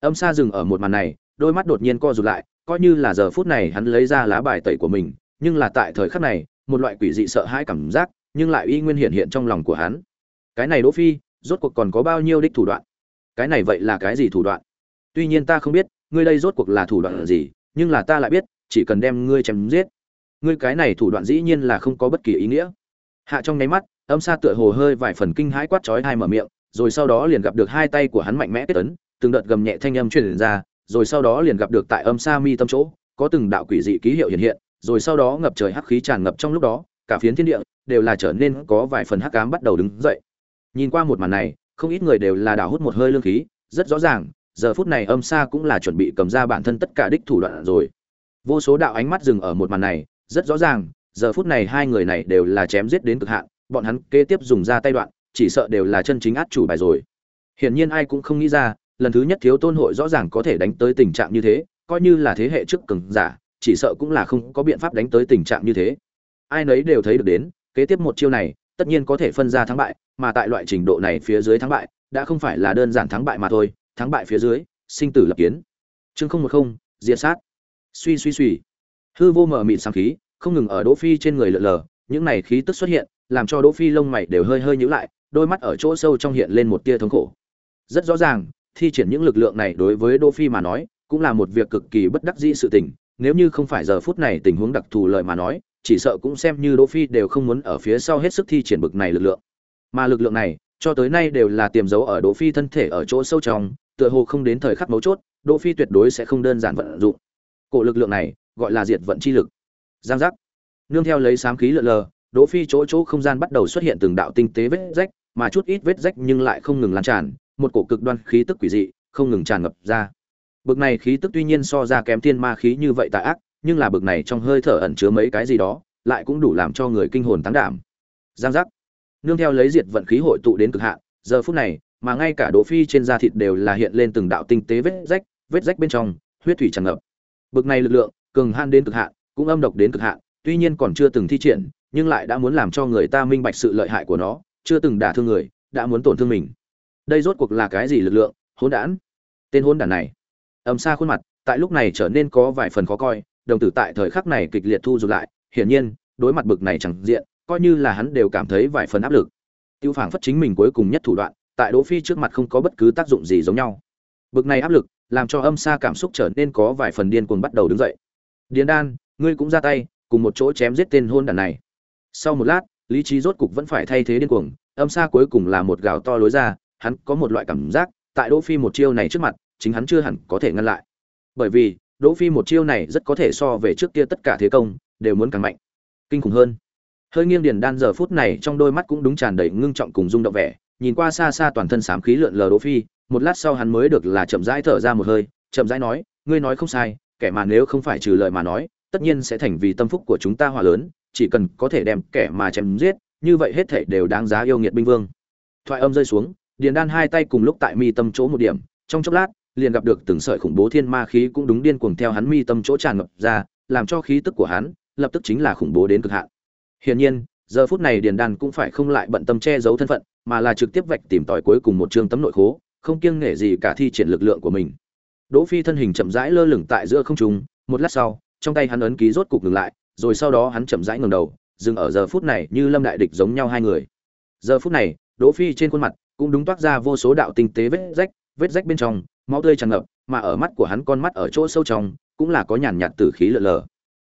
Âm Sa dừng ở một màn này, đôi mắt đột nhiên co rụt lại, coi như là giờ phút này hắn lấy ra lá bài tẩy của mình, nhưng là tại thời khắc này, một loại quỷ dị sợ hãi cảm giác, nhưng lại y nguyên hiện hiện trong lòng của hắn. Cái này Đỗ Phi, rốt cuộc còn có bao nhiêu đích thủ đoạn? Cái này vậy là cái gì thủ đoạn? Tuy nhiên ta không biết, ngươi đây rốt cuộc là thủ đoạn gì, nhưng là ta lại biết, chỉ cần đem ngươi chém giết. Ngươi cái này thủ đoạn dĩ nhiên là không có bất kỳ ý nghĩa. Hạ trong nháy mắt, âm sa tựa hồ hơi vài phần kinh hãi quát chói hai mở miệng, rồi sau đó liền gặp được hai tay của hắn mạnh mẽ kết ấn, từng đợt gầm nhẹ thanh âm truyền ra, rồi sau đó liền gặp được tại âm sa mi tâm chỗ, có từng đạo quỷ dị ký hiệu hiện hiện, rồi sau đó ngập trời hắc khí tràn ngập trong lúc đó, cả phiến thiên địa đều là trở nên có vài phần hắc ám bắt đầu đứng dậy. Nhìn qua một màn này, không ít người đều là đảo hút một hơi lương khí, rất rõ ràng, giờ phút này âm sa cũng là chuẩn bị cầm ra bản thân tất cả đích thủ đoạn rồi. Vô số đạo ánh mắt dừng ở một màn này, rất rõ ràng, giờ phút này hai người này đều là chém giết đến cực hạn, bọn hắn kế tiếp dùng ra tay đoạn, chỉ sợ đều là chân chính át chủ bài rồi. Hiển nhiên ai cũng không nghĩ ra, lần thứ nhất thiếu tôn hội rõ ràng có thể đánh tới tình trạng như thế, coi như là thế hệ trước cường giả, chỉ sợ cũng là không có biện pháp đánh tới tình trạng như thế. Ai nấy đều thấy được đến, kế tiếp một chiêu này, tất nhiên có thể phân ra thắng bại, mà tại loại trình độ này phía dưới thắng bại, đã không phải là đơn giản thắng bại mà thôi, thắng bại phía dưới, sinh tử lập kiến. Chương không một không, diệt sát. Suy suy suy. Hư vô mở mịt sáng khí, không ngừng ở Đỗ Phi trên người lượn lờ, những này khí tức xuất hiện, làm cho Đỗ Phi lông mày đều hơi hơi nhíu lại, đôi mắt ở chỗ sâu trong hiện lên một tia thống khổ. Rất rõ ràng, thi triển những lực lượng này đối với Đỗ Phi mà nói, cũng là một việc cực kỳ bất đắc dĩ sự tình, nếu như không phải giờ phút này tình huống đặc thù lợi mà nói, chỉ sợ cũng xem như Đỗ Phi đều không muốn ở phía sau hết sức thi triển bực này lực lượng. Mà lực lượng này, cho tới nay đều là tiềm giấu ở Đỗ Phi thân thể ở chỗ sâu trong, tựa hồ không đến thời khắc mấu chốt, Đỗ Phi tuyệt đối sẽ không đơn giản vận dụng. Cổ lực lượng này, gọi là diệt vận chi lực. Giang giác. Nương theo lấy sám khí lượn lờ, Đỗ Phi chỗ chỗ không gian bắt đầu xuất hiện từng đạo tinh tế vết rách, mà chút ít vết rách nhưng lại không ngừng lan tràn, một cổ cực đoan khí tức quỷ dị không ngừng tràn ngập ra. Bực này khí tức tuy nhiên so ra kém thiên ma khí như vậy tà ác, nhưng là bực này trong hơi thở ẩn chứa mấy cái gì đó, lại cũng đủ làm cho người kinh hồn tăng đảm. Giang giác. Nương theo lấy diệt vận khí hội tụ đến cực hạn, giờ phút này, mà ngay cả Đỗ Phi trên da thịt đều là hiện lên từng đạo tinh tế vết rách, vết rách bên trong, huyết thủy tràn ngập. Bực này lực lượng, cường han đến cực hạn, cũng âm độc đến cực hạn, tuy nhiên còn chưa từng thi triển, nhưng lại đã muốn làm cho người ta minh bạch sự lợi hại của nó, chưa từng đả thương người, đã muốn tổn thương mình. Đây rốt cuộc là cái gì lực lượng? Hỗn đản. Tên hỗn đản này. Âm xa khuôn mặt, tại lúc này trở nên có vài phần khó coi, đồng tử tại thời khắc này kịch liệt thu rụt lại, hiển nhiên, đối mặt bực này chẳng diện, coi như là hắn đều cảm thấy vài phần áp lực. Tiêu Phảng phất chính mình cuối cùng nhất thủ đoạn, tại Đỗ Phi trước mặt không có bất cứ tác dụng gì giống nhau. Bực này áp lực, làm cho âm xa cảm xúc trở nên có vài phần điên cuồng bắt đầu đứng dậy. Điền Đan, ngươi cũng ra tay, cùng một chỗ chém giết tên hôn đản này. Sau một lát, lý trí rốt cục vẫn phải thay thế điên cuồng, âm xa cuối cùng là một gào to lối ra, hắn có một loại cảm giác, tại Đỗ Phi một chiêu này trước mặt, chính hắn chưa hẳn có thể ngăn lại. Bởi vì, Đỗ Phi một chiêu này rất có thể so về trước kia tất cả thế công đều muốn càng mạnh, kinh khủng hơn. Hơi nghiêng điền đan giờ phút này trong đôi mắt cũng đúng tràn đầy ngưng trọng cùng rung động vẻ, nhìn qua xa xa toàn thân sám khí lượn lờ Đỗ Phi, một lát sau hắn mới được là chậm rãi thở ra một hơi, chậm rãi nói, ngươi nói không sai, kẻ mà nếu không phải trừ lời mà nói, tất nhiên sẽ thành vì tâm phúc của chúng ta hòa lớn, chỉ cần có thể đem kẻ mà chém giết, như vậy hết thảy đều đáng giá yêu nghiệt binh vương. Thoại âm rơi xuống, Điền Đan hai tay cùng lúc tại mi tâm chỗ một điểm, trong chốc lát, liền gặp được từng sợi khủng bố thiên ma khí cũng đúng điên cuồng theo hắn mi tâm chỗ tràn ngập ra, làm cho khí tức của hắn lập tức chính là khủng bố đến cực hạn. Hiển nhiên, giờ phút này Điền Đan cũng phải không lại bận tâm che giấu thân phận, mà là trực tiếp vạch tìm tòi cuối cùng một chương tấm nội khố, không kiêng nể gì cả thi triển lực lượng của mình. Đỗ Phi thân hình chậm rãi lơ lửng tại giữa không trung, một lát sau, trong tay hắn ấn ký rốt cục ngừng lại, rồi sau đó hắn chậm rãi ngẩng đầu, dừng ở giờ phút này như lâm đại địch giống nhau hai người. Giờ phút này, Đỗ Phi trên khuôn mặt cũng đúng toát ra vô số đạo tinh tế vết rách, vết rách bên trong máu tươi tràn ngập mà ở mắt của hắn con mắt ở chỗ sâu trong cũng là có nhàn nhạt tử khí lờ lờ.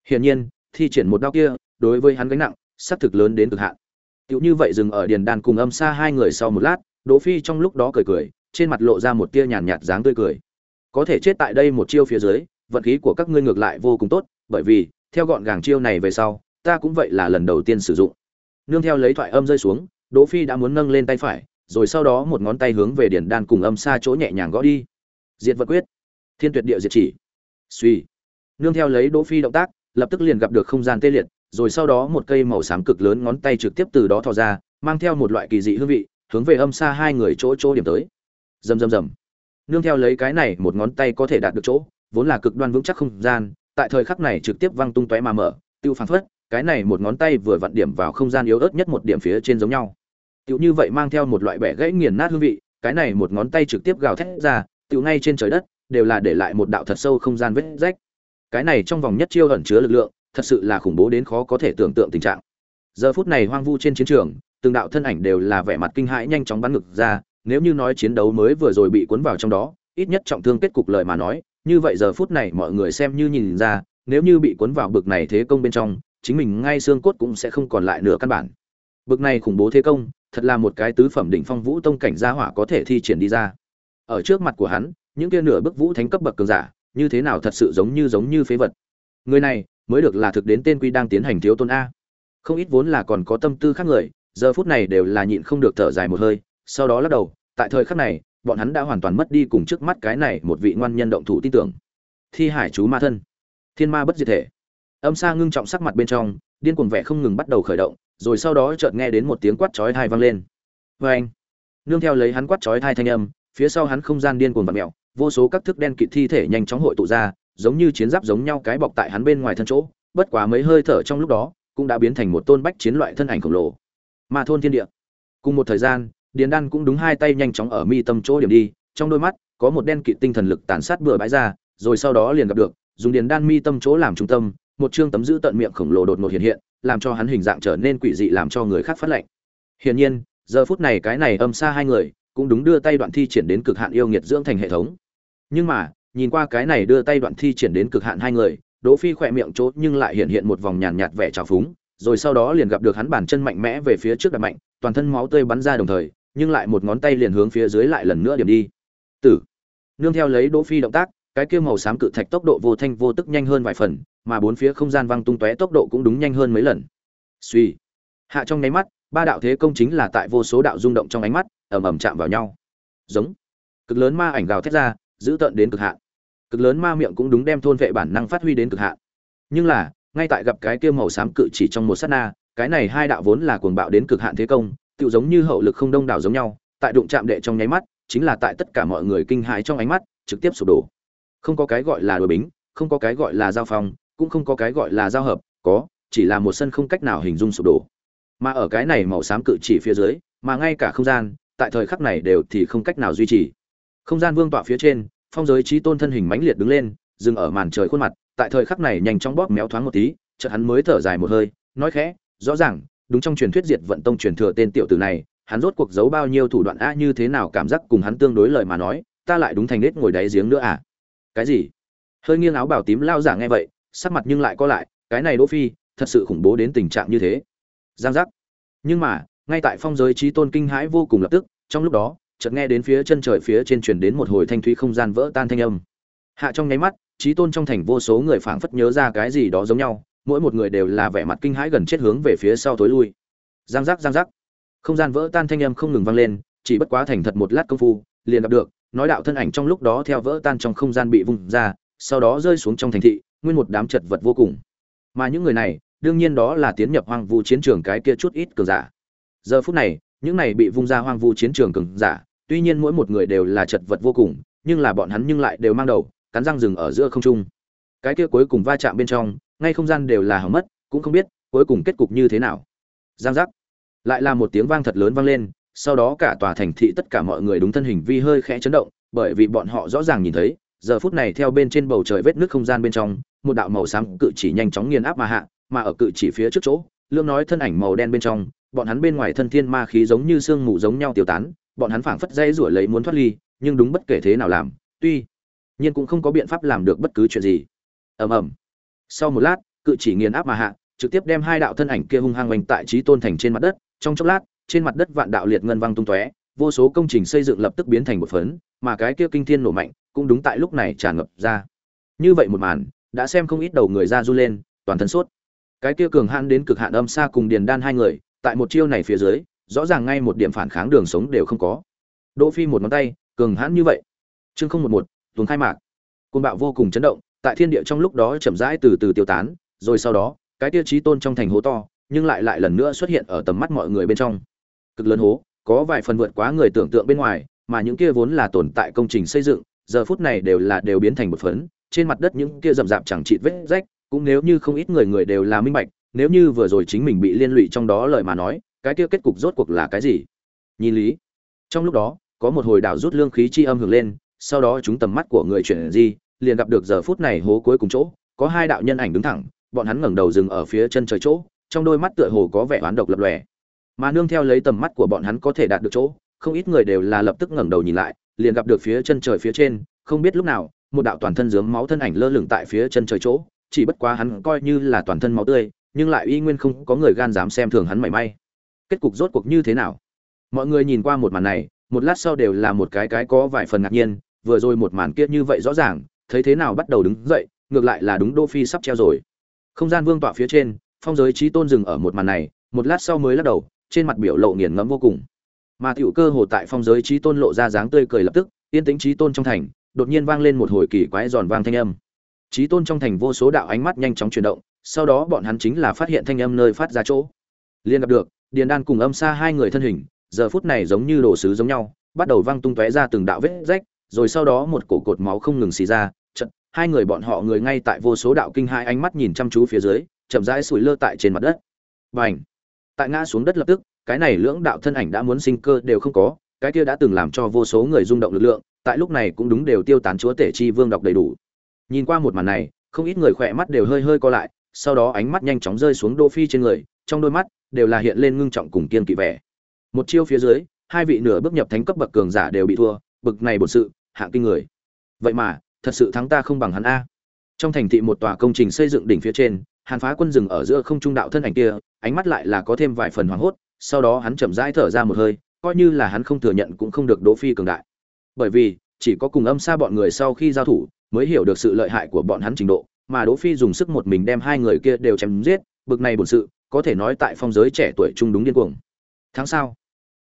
Hiển nhiên thi triển một đao kia đối với hắn gánh nặng sát thực lớn đến cực hạn. Tiểu như vậy dừng ở điền đàn cùng âm xa hai người sau một lát đỗ phi trong lúc đó cười cười trên mặt lộ ra một tia nhàn nhạt dáng tươi cười có thể chết tại đây một chiêu phía dưới, vận khí của các ngươi ngược lại vô cùng tốt, bởi vì, theo gọn gàng chiêu này về sau, ta cũng vậy là lần đầu tiên sử dụng. Nương theo lấy thoại âm rơi xuống, đỗ phi đã muốn nâng lên tay phải, rồi sau đó một ngón tay hướng về điển đan cùng âm xa chỗ nhẹ nhàng gõ đi. Diệt vật quyết. Thiên tuyệt địa diệt chỉ. Suy. Nương theo lấy đỗ phi động tác, lập tức liền gặp được không gian tê liệt, rồi sau đó một cây màu xám cực lớn ngón tay trực tiếp từ đó thò ra, mang theo một loại kỳ dị hương vị, hướng về âm xa hai người chỗ chỗ điểm tới. Rầm rầm rầm nương theo lấy cái này một ngón tay có thể đạt được chỗ vốn là cực đoan vững chắc không gian tại thời khắc này trực tiếp văng tung tóe mà mở tiêu phản phất cái này một ngón tay vừa vặn điểm vào không gian yếu ớt nhất một điểm phía trên giống nhau tiêu như vậy mang theo một loại bẻ gãy nghiền nát hương vị, cái này một ngón tay trực tiếp gào thét ra, tiêu ngay trên trời đất, đều là để lại một đạo thật sâu không gian vết rách. Cái này trong vòng nhất chiêu ẩn chứa lực lượng, thật sự là khủng bố đến khó có thể tưởng tượng tình trạng. Giờ phút này hoang vu trên chiến trường, từng đạo thân ảnh đều là vẻ mặt kinh hãi nhanh chóng bắn ngực ra, nếu như nói chiến đấu mới vừa rồi bị cuốn vào trong đó, ít nhất trọng thương kết cục lời mà nói, như vậy giờ phút này mọi người xem như nhìn ra, nếu như bị cuốn vào bực này thế công bên trong, chính mình ngay xương cốt cũng sẽ không còn lại nửa căn bản. Bực này khủng bố thế công, thật là một cái tứ phẩm đỉnh phong vũ tông cảnh gia hỏa có thể thi triển đi ra. Ở trước mặt của hắn, những kia nửa bước vũ thánh cấp bậc cường giả, như thế nào thật sự giống như giống như phế vật. Người này, mới được là thực đến tên quy đang tiến hành thiếu tôn a. Không ít vốn là còn có tâm tư khác người, giờ phút này đều là nhịn không được thở dài một hơi, sau đó lắc đầu, tại thời khắc này, bọn hắn đã hoàn toàn mất đi cùng trước mắt cái này một vị ngoan nhân động thủ tin tưởng. Thi hải chú ma thân, thiên ma bất diệt thể. Âm Sa ngưng trọng sắc mặt bên trong, điên cuồng vẻ không ngừng bắt đầu khởi động, rồi sau đó chợt nghe đến một tiếng quát chói tai vang lên. vê anh, nương theo lấy hắn quát chói tai thanh âm, phía sau hắn không gian điên cuồng vặn mẹo vô số các thức đen kịt thi thể nhanh chóng hội tụ ra, giống như chiến giáp giống nhau cái bọc tại hắn bên ngoài thân chỗ, bất quá mấy hơi thở trong lúc đó, cũng đã biến thành một tôn bách chiến loại thân ảnh khổng lồ. Ma thôn thiên địa. Cùng một thời gian, Điền Đan cũng đúng hai tay nhanh chóng ở mi tâm chỗ điểm đi, trong đôi mắt có một đen kịt tinh thần lực tàn sát bừa bãi ra, rồi sau đó liền gặp được, dùng Điền Đan mi tâm chỗ làm trung tâm, một chương tấm giữ tận miệng khổng lồ đột ngột hiện hiện, làm cho hắn hình dạng trở nên quỷ dị làm cho người khác phát lệnh. Hiển nhiên, giờ phút này cái này âm xa hai người, cũng đúng đưa tay đoạn thi triển đến cực hạn yêu nghiệt dưỡng thành hệ thống. Nhưng mà, nhìn qua cái này đưa tay đoạn thi triển đến cực hạn hai người, Đỗ Phi khỏe miệng chốt nhưng lại hiện hiện một vòng nhàn nhạt vẻ trào phúng, rồi sau đó liền gặp được hắn bàn chân mạnh mẽ về phía trước đạp mạnh, toàn thân máu tươi bắn ra đồng thời, nhưng lại một ngón tay liền hướng phía dưới lại lần nữa điểm đi. Tử. Nương theo lấy Đỗ Phi động tác, cái kia màu xám cự thạch tốc độ vô thanh vô tức nhanh hơn vài phần, mà bốn phía không gian văng tung tóe tốc độ cũng đúng nhanh hơn mấy lần. Suy. Hạ trong nháy mắt, ba đạo thế công chính là tại vô số đạo rung động trong ánh mắt, ầm ầm chạm vào nhau. Giống. Cực lớn ma ảnh gào thét ra, giữ tận đến cực hạn. Cực lớn ma miệng cũng đúng đem thôn vệ bản năng phát huy đến cực hạn. Nhưng là, ngay tại gặp cái kia màu xám cự chỉ trong một sát na, cái này hai đạo vốn là cuồng bạo đến cực hạn thế công, tựu giống như hậu lực không đông đảo giống nhau, tại đụng chạm đệ trong nháy mắt, chính là tại tất cả mọi người kinh hãi trong ánh mắt, trực tiếp sụp đổ. Không có cái gọi là đối bính, không có cái gọi là giao phong, cũng không có cái gọi là giao hợp, có, chỉ là một sân không cách nào hình dung sụp đổ. Mà ở cái này màu xám cự chỉ phía dưới, mà ngay cả không gian, tại thời khắc này đều thì không cách nào duy trì. Không gian vương tọa phía trên, phong giới trí tôn thân hình mãnh liệt đứng lên, dừng ở màn trời khuôn mặt, tại thời khắc này nhanh chóng bóp méo thoáng một tí, chợt hắn mới thở dài một hơi, nói khẽ, rõ ràng, đúng trong truyền thuyết diệt vận tông truyền thừa tên tiểu tử này, hắn rốt cuộc giấu bao nhiêu thủ đoạn a như thế nào cảm giác cùng hắn tương đối lời mà nói, ta lại đúng thành nết ngồi đáy giếng nữa à? Cái gì? Hơi nghiêng áo bảo tím lao giả nghe vậy, sắc mặt nhưng lại co lại, cái này Đỗ Phi, thật sự khủng bố đến tình trạng như thế. Giang giác. Nhưng mà, ngay tại phong giới trí tôn kinh hãi vô cùng lập tức, trong lúc đó, chợt nghe đến phía chân trời phía trên truyền đến một hồi thanh thúy không gian vỡ tan thanh âm. Hạ trong nháy mắt, trí tôn trong thành vô số người phảng phất nhớ ra cái gì đó giống nhau, mỗi một người đều là vẻ mặt kinh hãi gần chết hướng về phía sau tối lui. Giang giác giang giác. Không gian vỡ tan thanh âm không ngừng vang lên, chỉ bất quá thành thật một lát công phu, liền gặp được, nói đạo thân ảnh trong lúc đó theo vỡ tan trong không gian bị vung ra, sau đó rơi xuống trong thành thị, nguyên một đám chật vật vô cùng. Mà những người này, đương nhiên đó là tiến nhập hoang vu chiến trường cái kia chút ít cường giả. Giờ phút này, những này bị vung ra hoang vu chiến trường cường giả, tuy nhiên mỗi một người đều là chật vật vô cùng, nhưng là bọn hắn nhưng lại đều mang đầu, cắn răng rừng ở giữa không trung. Cái kia cuối cùng va chạm bên trong, ngay không gian đều là hỏng mất, cũng không biết cuối cùng kết cục như thế nào. Giang giác. Lại là một tiếng vang thật lớn vang lên, sau đó cả tòa thành thị tất cả mọi người đúng thân hình vi hơi khẽ chấn động, bởi vì bọn họ rõ ràng nhìn thấy, giờ phút này theo bên trên bầu trời vết nước không gian bên trong, một đạo màu xám cự chỉ nhanh chóng nghiền áp mà hạ, mà ở cự chỉ phía trước chỗ, lương nói thân ảnh màu đen bên trong, bọn hắn bên ngoài thân thiên ma khí giống như sương mù giống nhau tiêu tán, bọn hắn phảng phất dây rủa lấy muốn thoát ly, nhưng đúng bất kể thế nào làm, tuy nhiên cũng không có biện pháp làm được bất cứ chuyện gì ầm ầm. Sau một lát, cự chỉ nghiền áp mà hạ, trực tiếp đem hai đạo thân ảnh kia hung hăng oanh tại trí tôn thành trên mặt đất. Trong chốc lát, trên mặt đất vạn đạo liệt ngân văng tung tóe, vô số công trình xây dựng lập tức biến thành một phấn, mà cái kia kinh thiên nổ mạnh cũng đúng tại lúc này tràn ngập ra. Như vậy một màn, đã xem không ít đầu người ra du lên, toàn thân suốt cái kia cường hãn đến cực hạn âm xa cùng điền đan hai người, tại một chiêu này phía dưới, rõ ràng ngay một điểm phản kháng đường sống đều không có. Đỗ phi một ngón tay, cường hãn như vậy. Chương không một một, tuần khai mạc. Côn bạo vô cùng chấn động tại thiên địa trong lúc đó chậm rãi từ từ tiêu tán, rồi sau đó, cái tiêu chí tôn trong thành hố to, nhưng lại lại lần nữa xuất hiện ở tầm mắt mọi người bên trong. Cực lớn hố, có vài phần vượt quá người tưởng tượng bên ngoài, mà những kia vốn là tồn tại công trình xây dựng, giờ phút này đều là đều biến thành một phấn, trên mặt đất những kia rậm rạp chẳng chịt vết rách, cũng nếu như không ít người người đều là minh bạch, nếu như vừa rồi chính mình bị liên lụy trong đó lời mà nói, cái kia kết cục rốt cuộc là cái gì? Nhìn lý. Trong lúc đó, có một hồi đảo rút lương khí chi âm hưởng lên, sau đó chúng tầm mắt của người chuyển di liền gặp được giờ phút này hố cuối cùng chỗ, có hai đạo nhân ảnh đứng thẳng, bọn hắn ngẩng đầu dừng ở phía chân trời chỗ, trong đôi mắt tựa hồ có vẻ oán độc lập lòe. Mà nương theo lấy tầm mắt của bọn hắn có thể đạt được chỗ, không ít người đều là lập tức ngẩng đầu nhìn lại, liền gặp được phía chân trời phía trên, không biết lúc nào, một đạo toàn thân dướng máu thân ảnh lơ lửng tại phía chân trời chỗ, chỉ bất quá hắn coi như là toàn thân máu tươi, nhưng lại y nguyên không có người gan dám xem thường hắn mảy may. Kết cục rốt cuộc như thế nào? Mọi người nhìn qua một màn này, một lát sau đều là một cái cái có vài phần ngạc nhiên, vừa rồi một màn kia như vậy rõ ràng thấy thế nào bắt đầu đứng dậy, ngược lại là đúng đô phi sắp treo rồi. Không gian vương tọa phía trên, phong giới trí tôn dừng ở một màn này, một lát sau mới lắc đầu, trên mặt biểu lộ nghiền ngẫm vô cùng. Mà tiểu cơ hồ tại phong giới trí tôn lộ ra dáng tươi cười lập tức, yên tĩnh trí tôn trong thành, đột nhiên vang lên một hồi kỳ quái giòn vang thanh âm. Trí tôn trong thành vô số đạo ánh mắt nhanh chóng chuyển động, sau đó bọn hắn chính là phát hiện thanh âm nơi phát ra chỗ. Liên gặp được, điền đan cùng âm xa hai người thân hình, giờ phút này giống như đồ sứ giống nhau, bắt đầu văng tung tóe ra từng đạo vết rách rồi sau đó một cổ cột máu không ngừng xì ra chật hai người bọn họ người ngay tại vô số đạo kinh hai ánh mắt nhìn chăm chú phía dưới, chậm rãi sủi lơ tại trên mặt đất. Bành! Tại ngã xuống đất lập tức, cái này lưỡng đạo thân ảnh đã muốn sinh cơ đều không có, cái kia đã từng làm cho vô số người rung động lực lượng, tại lúc này cũng đúng đều tiêu tán chúa tể chi vương đọc đầy đủ. Nhìn qua một màn này, không ít người khỏe mắt đều hơi hơi co lại, sau đó ánh mắt nhanh chóng rơi xuống đô phi trên người, trong đôi mắt đều là hiện lên ngưng trọng cùng kiên kỵ vẻ. Một chiêu phía dưới, hai vị nửa bước nhập thánh cấp bậc cường giả đều bị thua, bực này bổn sự hạng kinh người. Vậy mà, thật sự thắng ta không bằng hắn a. Trong thành thị một tòa công trình xây dựng đỉnh phía trên, hàn phá quân dừng ở giữa không trung đạo thân ảnh kia, ánh mắt lại là có thêm vài phần hoảng hốt, sau đó hắn chậm rãi thở ra một hơi, coi như là hắn không thừa nhận cũng không được đỗ phi cường đại. Bởi vì, chỉ có cùng âm xa bọn người sau khi giao thủ, mới hiểu được sự lợi hại của bọn hắn trình độ, mà đỗ phi dùng sức một mình đem hai người kia đều chém giết, bực này bổn sự, có thể nói tại phong giới trẻ tuổi trung đúng điên cuồng. Tháng sau,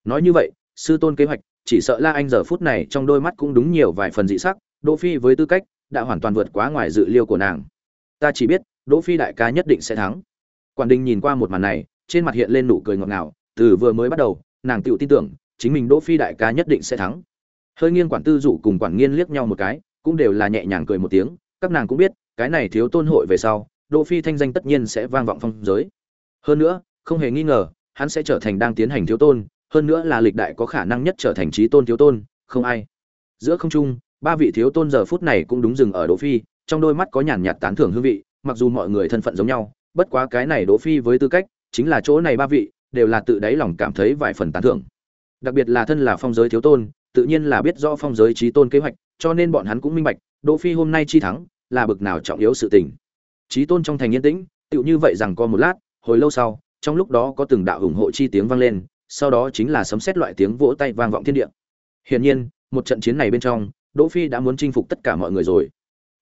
nói như vậy, sư tôn kế hoạch chỉ sợ la anh giờ phút này trong đôi mắt cũng đúng nhiều vài phần dị sắc, đỗ phi với tư cách đã hoàn toàn vượt quá ngoài dự liêu của nàng. Ta chỉ biết, đỗ phi đại ca nhất định sẽ thắng. Quản đình nhìn qua một màn này, trên mặt hiện lên nụ cười ngọt ngào, từ vừa mới bắt đầu, nàng tự tin tưởng, chính mình đỗ phi đại ca nhất định sẽ thắng. Hơi nghiêng quản tư dụ cùng quản nghiên liếc nhau một cái, cũng đều là nhẹ nhàng cười một tiếng, các nàng cũng biết, cái này thiếu tôn hội về sau, đỗ phi thanh danh tất nhiên sẽ vang vọng phong giới. Hơn nữa, không hề nghi ngờ, hắn sẽ trở thành đang tiến hành thiếu tôn hơn nữa là lịch đại có khả năng nhất trở thành trí tôn thiếu tôn, không ai. Giữa không trung, ba vị thiếu tôn giờ phút này cũng đúng dừng ở đỗ phi, trong đôi mắt có nhàn nhạt tán thưởng hương vị, mặc dù mọi người thân phận giống nhau, bất quá cái này đỗ phi với tư cách, chính là chỗ này ba vị, đều là tự đáy lòng cảm thấy vài phần tán thưởng. Đặc biệt là thân là phong giới thiếu tôn, tự nhiên là biết rõ phong giới trí tôn kế hoạch, cho nên bọn hắn cũng minh bạch, đỗ phi hôm nay chi thắng, là bực nào trọng yếu sự tình. Trí tôn trong thành yên tĩnh, tựu như vậy rằng có một lát, hồi lâu sau, trong lúc đó có từng đạo ủng hộ chi tiếng vang lên sau đó chính là sấm sét loại tiếng vỗ tay vang vọng thiên địa. Hiển nhiên, một trận chiến này bên trong, đỗ phi đã muốn chinh phục tất cả mọi người rồi.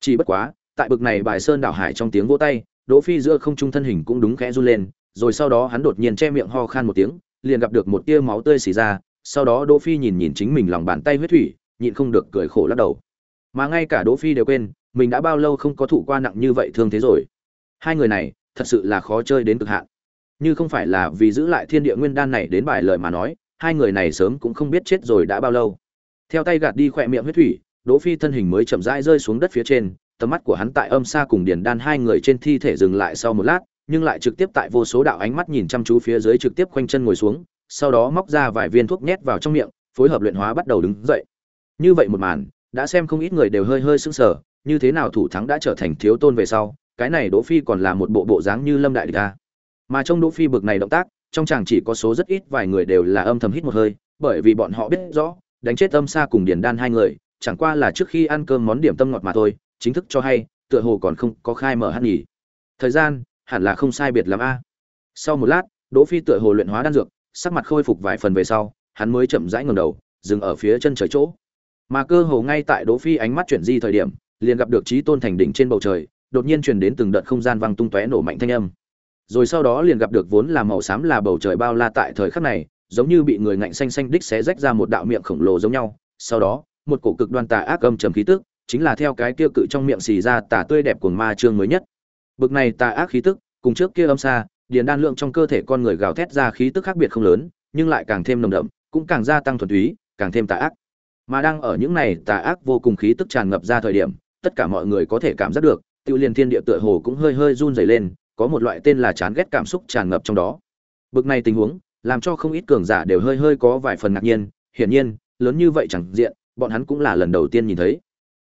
Chỉ bất quá, tại bực này bài sơn đảo hải trong tiếng vỗ tay, đỗ phi giữa không trung thân hình cũng đúng khẽ run lên, rồi sau đó hắn đột nhiên che miệng ho khan một tiếng, liền gặp được một tia máu tươi xì ra, sau đó đỗ phi nhìn nhìn chính mình lòng bàn tay huyết thủy, nhịn không được cười khổ lắc đầu. Mà ngay cả đỗ phi đều quên, mình đã bao lâu không có thụ qua nặng như vậy thương thế rồi. Hai người này, thật sự là khó chơi đến cực hạn như không phải là vì giữ lại thiên địa nguyên đan này đến bài lời mà nói, hai người này sớm cũng không biết chết rồi đã bao lâu. Theo tay gạt đi khỏe miệng huyết thủy, đỗ phi thân hình mới chậm rãi rơi xuống đất phía trên, tầm mắt của hắn tại âm xa cùng điền đan hai người trên thi thể dừng lại sau một lát, nhưng lại trực tiếp tại vô số đạo ánh mắt nhìn chăm chú phía dưới trực tiếp khoanh chân ngồi xuống, sau đó móc ra vài viên thuốc nhét vào trong miệng, phối hợp luyện hóa bắt đầu đứng dậy. Như vậy một màn, đã xem không ít người đều hơi hơi sững sờ, như thế nào thủ thắng đã trở thành thiếu tôn về sau, cái này đỗ phi còn là một bộ bộ dáng như lâm đại địch à mà trong đỗ phi bực này động tác, trong chàng chỉ có số rất ít vài người đều là âm thầm hít một hơi, bởi vì bọn họ biết rõ, đánh chết âm xa cùng điền đan hai người, chẳng qua là trước khi ăn cơm món điểm tâm ngọt mà thôi, chính thức cho hay, tựa hồ còn không có khai mở hát nhỉ. Thời gian, hẳn là không sai biệt lắm a. Sau một lát, đỗ phi tựa hồ luyện hóa đan dược, sắc mặt khôi phục vài phần về sau, hắn mới chậm rãi ngẩng đầu, dừng ở phía chân trời chỗ. Mà cơ hồ ngay tại đỗ phi ánh mắt chuyển di thời điểm, liền gặp được trí tôn thành đỉnh trên bầu trời, đột nhiên truyền đến từng đợt không gian vang tung tóe nổ mạnh thanh âm rồi sau đó liền gặp được vốn là màu xám là bầu trời bao la tại thời khắc này, giống như bị người ngạnh xanh xanh đích xé rách ra một đạo miệng khổng lồ giống nhau. Sau đó, một cổ cực đoan tà ác âm trầm khí tức, chính là theo cái kia cự trong miệng xì ra tà tươi đẹp của ma trương mới nhất. Bực này tà ác khí tức, cùng trước kia âm xa, điền đan lượng trong cơ thể con người gào thét ra khí tức khác biệt không lớn, nhưng lại càng thêm nồng đậm, cũng càng gia tăng thuần túy, càng thêm tà ác. Mà đang ở những này tà ác vô cùng khí tức tràn ngập ra thời điểm, tất cả mọi người có thể cảm giác được, tiêu liên thiên địa tựa hồ cũng hơi hơi run rẩy lên có một loại tên là chán ghét cảm xúc tràn ngập trong đó. Bực này tình huống, làm cho không ít cường giả đều hơi hơi có vài phần ngạc nhiên, hiển nhiên, lớn như vậy chẳng diện, bọn hắn cũng là lần đầu tiên nhìn thấy.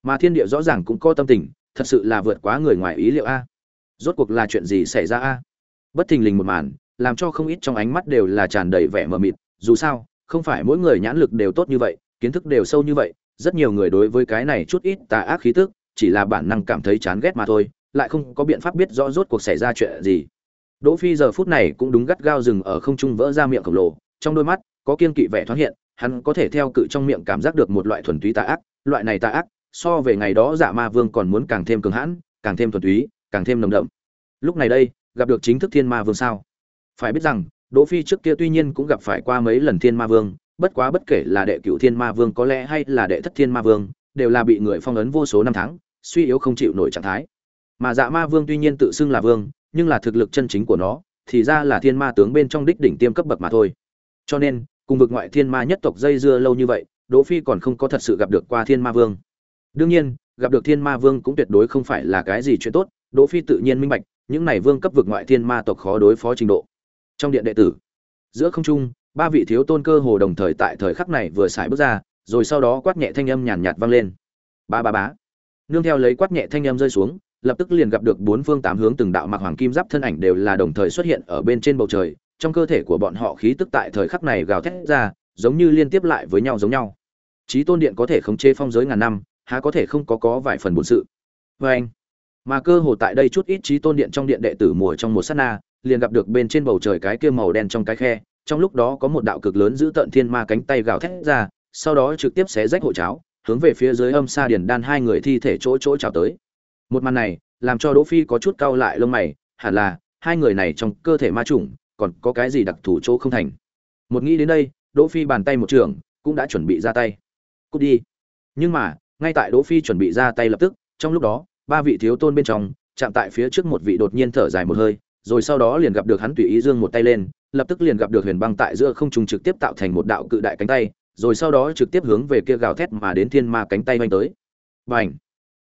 Mà thiên địa rõ ràng cũng có tâm tình, thật sự là vượt quá người ngoài ý liệu a. Rốt cuộc là chuyện gì xảy ra a? Bất thình lình một màn, làm cho không ít trong ánh mắt đều là tràn đầy vẻ mờ mịt, dù sao, không phải mỗi người nhãn lực đều tốt như vậy, kiến thức đều sâu như vậy, rất nhiều người đối với cái này chút ít tà ác khí tức, chỉ là bản năng cảm thấy chán ghét mà thôi lại không có biện pháp biết rõ rốt cuộc xảy ra chuyện gì. Đỗ phi giờ phút này cũng đúng gắt gao dừng ở không trung vỡ ra miệng khổng lồ, trong đôi mắt có kiên kỵ vẻ thoáng hiện, hắn có thể theo cự trong miệng cảm giác được một loại thuần túy tà ác, loại này tà ác, so về ngày đó dạ ma vương còn muốn càng thêm cường hãn, càng thêm thuần túy, càng thêm nồng đậm. Lúc này đây, gặp được chính thức thiên ma vương sao? Phải biết rằng, đỗ phi trước kia tuy nhiên cũng gặp phải qua mấy lần thiên ma vương, bất quá bất kể là đệ cửu thiên ma vương có lẽ hay là đệ thất thiên ma vương, đều là bị người phong ấn vô số năm tháng, suy yếu không chịu nổi trạng thái mà dạ ma vương tuy nhiên tự xưng là vương, nhưng là thực lực chân chính của nó, thì ra là thiên ma tướng bên trong đích đỉnh tiêm cấp bậc mà thôi. Cho nên, cùng vực ngoại thiên ma nhất tộc dây dưa lâu như vậy, đỗ phi còn không có thật sự gặp được qua thiên ma vương. Đương nhiên, gặp được thiên ma vương cũng tuyệt đối không phải là cái gì chuyện tốt, đỗ phi tự nhiên minh bạch, những này vương cấp vực ngoại thiên ma tộc khó đối phó trình độ. Trong điện đệ tử, giữa không trung, ba vị thiếu tôn cơ hồ đồng thời tại thời khắc này vừa xài bước ra, rồi sau đó quát nhẹ thanh âm nhàn nhạt vang lên. Ba ba bá nương theo lấy quát nhẹ thanh âm rơi xuống lập tức liền gặp được bốn phương tám hướng từng đạo mặc hoàng kim giáp thân ảnh đều là đồng thời xuất hiện ở bên trên bầu trời, trong cơ thể của bọn họ khí tức tại thời khắc này gào thét ra, giống như liên tiếp lại với nhau giống nhau. Trí tôn điện có thể khống chế phong giới ngàn năm, há có thể không có có vài phần bổn sự. Vê anh, mà cơ hồ tại đây chút ít trí tôn điện trong điện đệ tử mùa trong một sát na, liền gặp được bên trên bầu trời cái kia màu đen trong cái khe, trong lúc đó có một đạo cực lớn giữ tận thiên ma cánh tay gào thét ra, sau đó trực tiếp xé rách hộ cháo, hướng về phía dưới âm xa điền đan hai người thi thể chỗ chỗ chào tới một màn này làm cho đỗ phi có chút cau lại lông mày, hẳn là hai người này trong cơ thể ma chủng, còn có cái gì đặc thù chỗ không thành. Một nghĩ đến đây, đỗ phi bàn tay một trường, cũng đã chuẩn bị ra tay. Cút đi. Nhưng mà, ngay tại đỗ phi chuẩn bị ra tay lập tức, trong lúc đó, ba vị thiếu tôn bên trong, chạm tại phía trước một vị đột nhiên thở dài một hơi, rồi sau đó liền gặp được hắn tùy ý dương một tay lên, lập tức liền gặp được huyền băng tại giữa không trung trực tiếp tạo thành một đạo cự đại cánh tay, rồi sau đó trực tiếp hướng về kia gào thét mà đến thiên ma cánh tay vanh tới. Bành!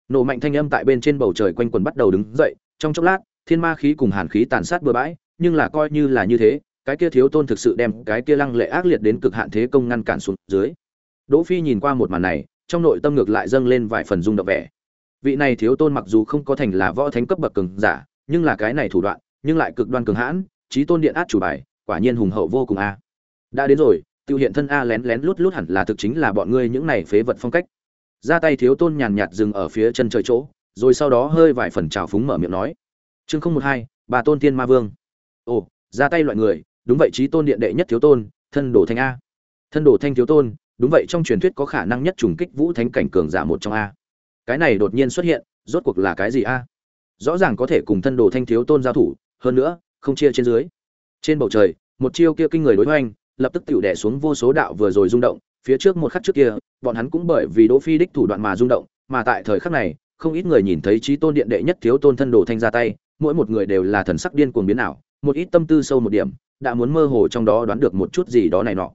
Nổ mạnh thanh âm tại bên trên bầu trời quanh quần bắt đầu đứng dậy, trong chốc lát, thiên ma khí cùng hàn khí tàn sát bừa bãi, nhưng là coi như là như thế, cái kia thiếu tôn thực sự đem cái kia lăng lệ ác liệt đến cực hạn thế công ngăn cản xuống dưới. Đỗ phi nhìn qua một màn này, trong nội tâm ngược lại dâng lên vài phần rung động vẻ. Vị này thiếu tôn mặc dù không có thành là võ thánh cấp bậc cường giả, nhưng là cái này thủ đoạn, nhưng lại cực đoan cường hãn trí tôn điện át chủ bài, quả nhiên hùng hậu vô cùng a. Đã đến rồi, tiêu hiện thân a lén lén lút lút hẳn là thực chính là bọn ngươi những này phế vật phong cách ra tay thiếu tôn nhàn nhạt dừng ở phía chân trời chỗ, rồi sau đó hơi vài phần trào phúng mở miệng nói. Chương không một hai, bà tôn tiên ma vương. Ồ, ra tay loại người, đúng vậy trí tôn điện đệ nhất thiếu tôn, thân đồ thanh a. Thân đồ thanh thiếu tôn, đúng vậy trong truyền thuyết có khả năng nhất trùng kích vũ thánh cảnh cường giả một trong a. Cái này đột nhiên xuất hiện, rốt cuộc là cái gì a? Rõ ràng có thể cùng thân đồ thanh thiếu tôn giao thủ, hơn nữa, không chia trên dưới. Trên bầu trời, một chiêu kia kinh người đối hoành, lập tức tiểu đè xuống vô số đạo vừa rồi rung động phía trước một khắc trước kia, bọn hắn cũng bởi vì đỗ phi đích thủ đoạn mà rung động, mà tại thời khắc này, không ít người nhìn thấy trí tôn điện đệ nhất thiếu tôn thân đồ thanh ra tay, mỗi một người đều là thần sắc điên cuồng biến ảo, một ít tâm tư sâu một điểm, đã muốn mơ hồ trong đó đoán được một chút gì đó này nọ.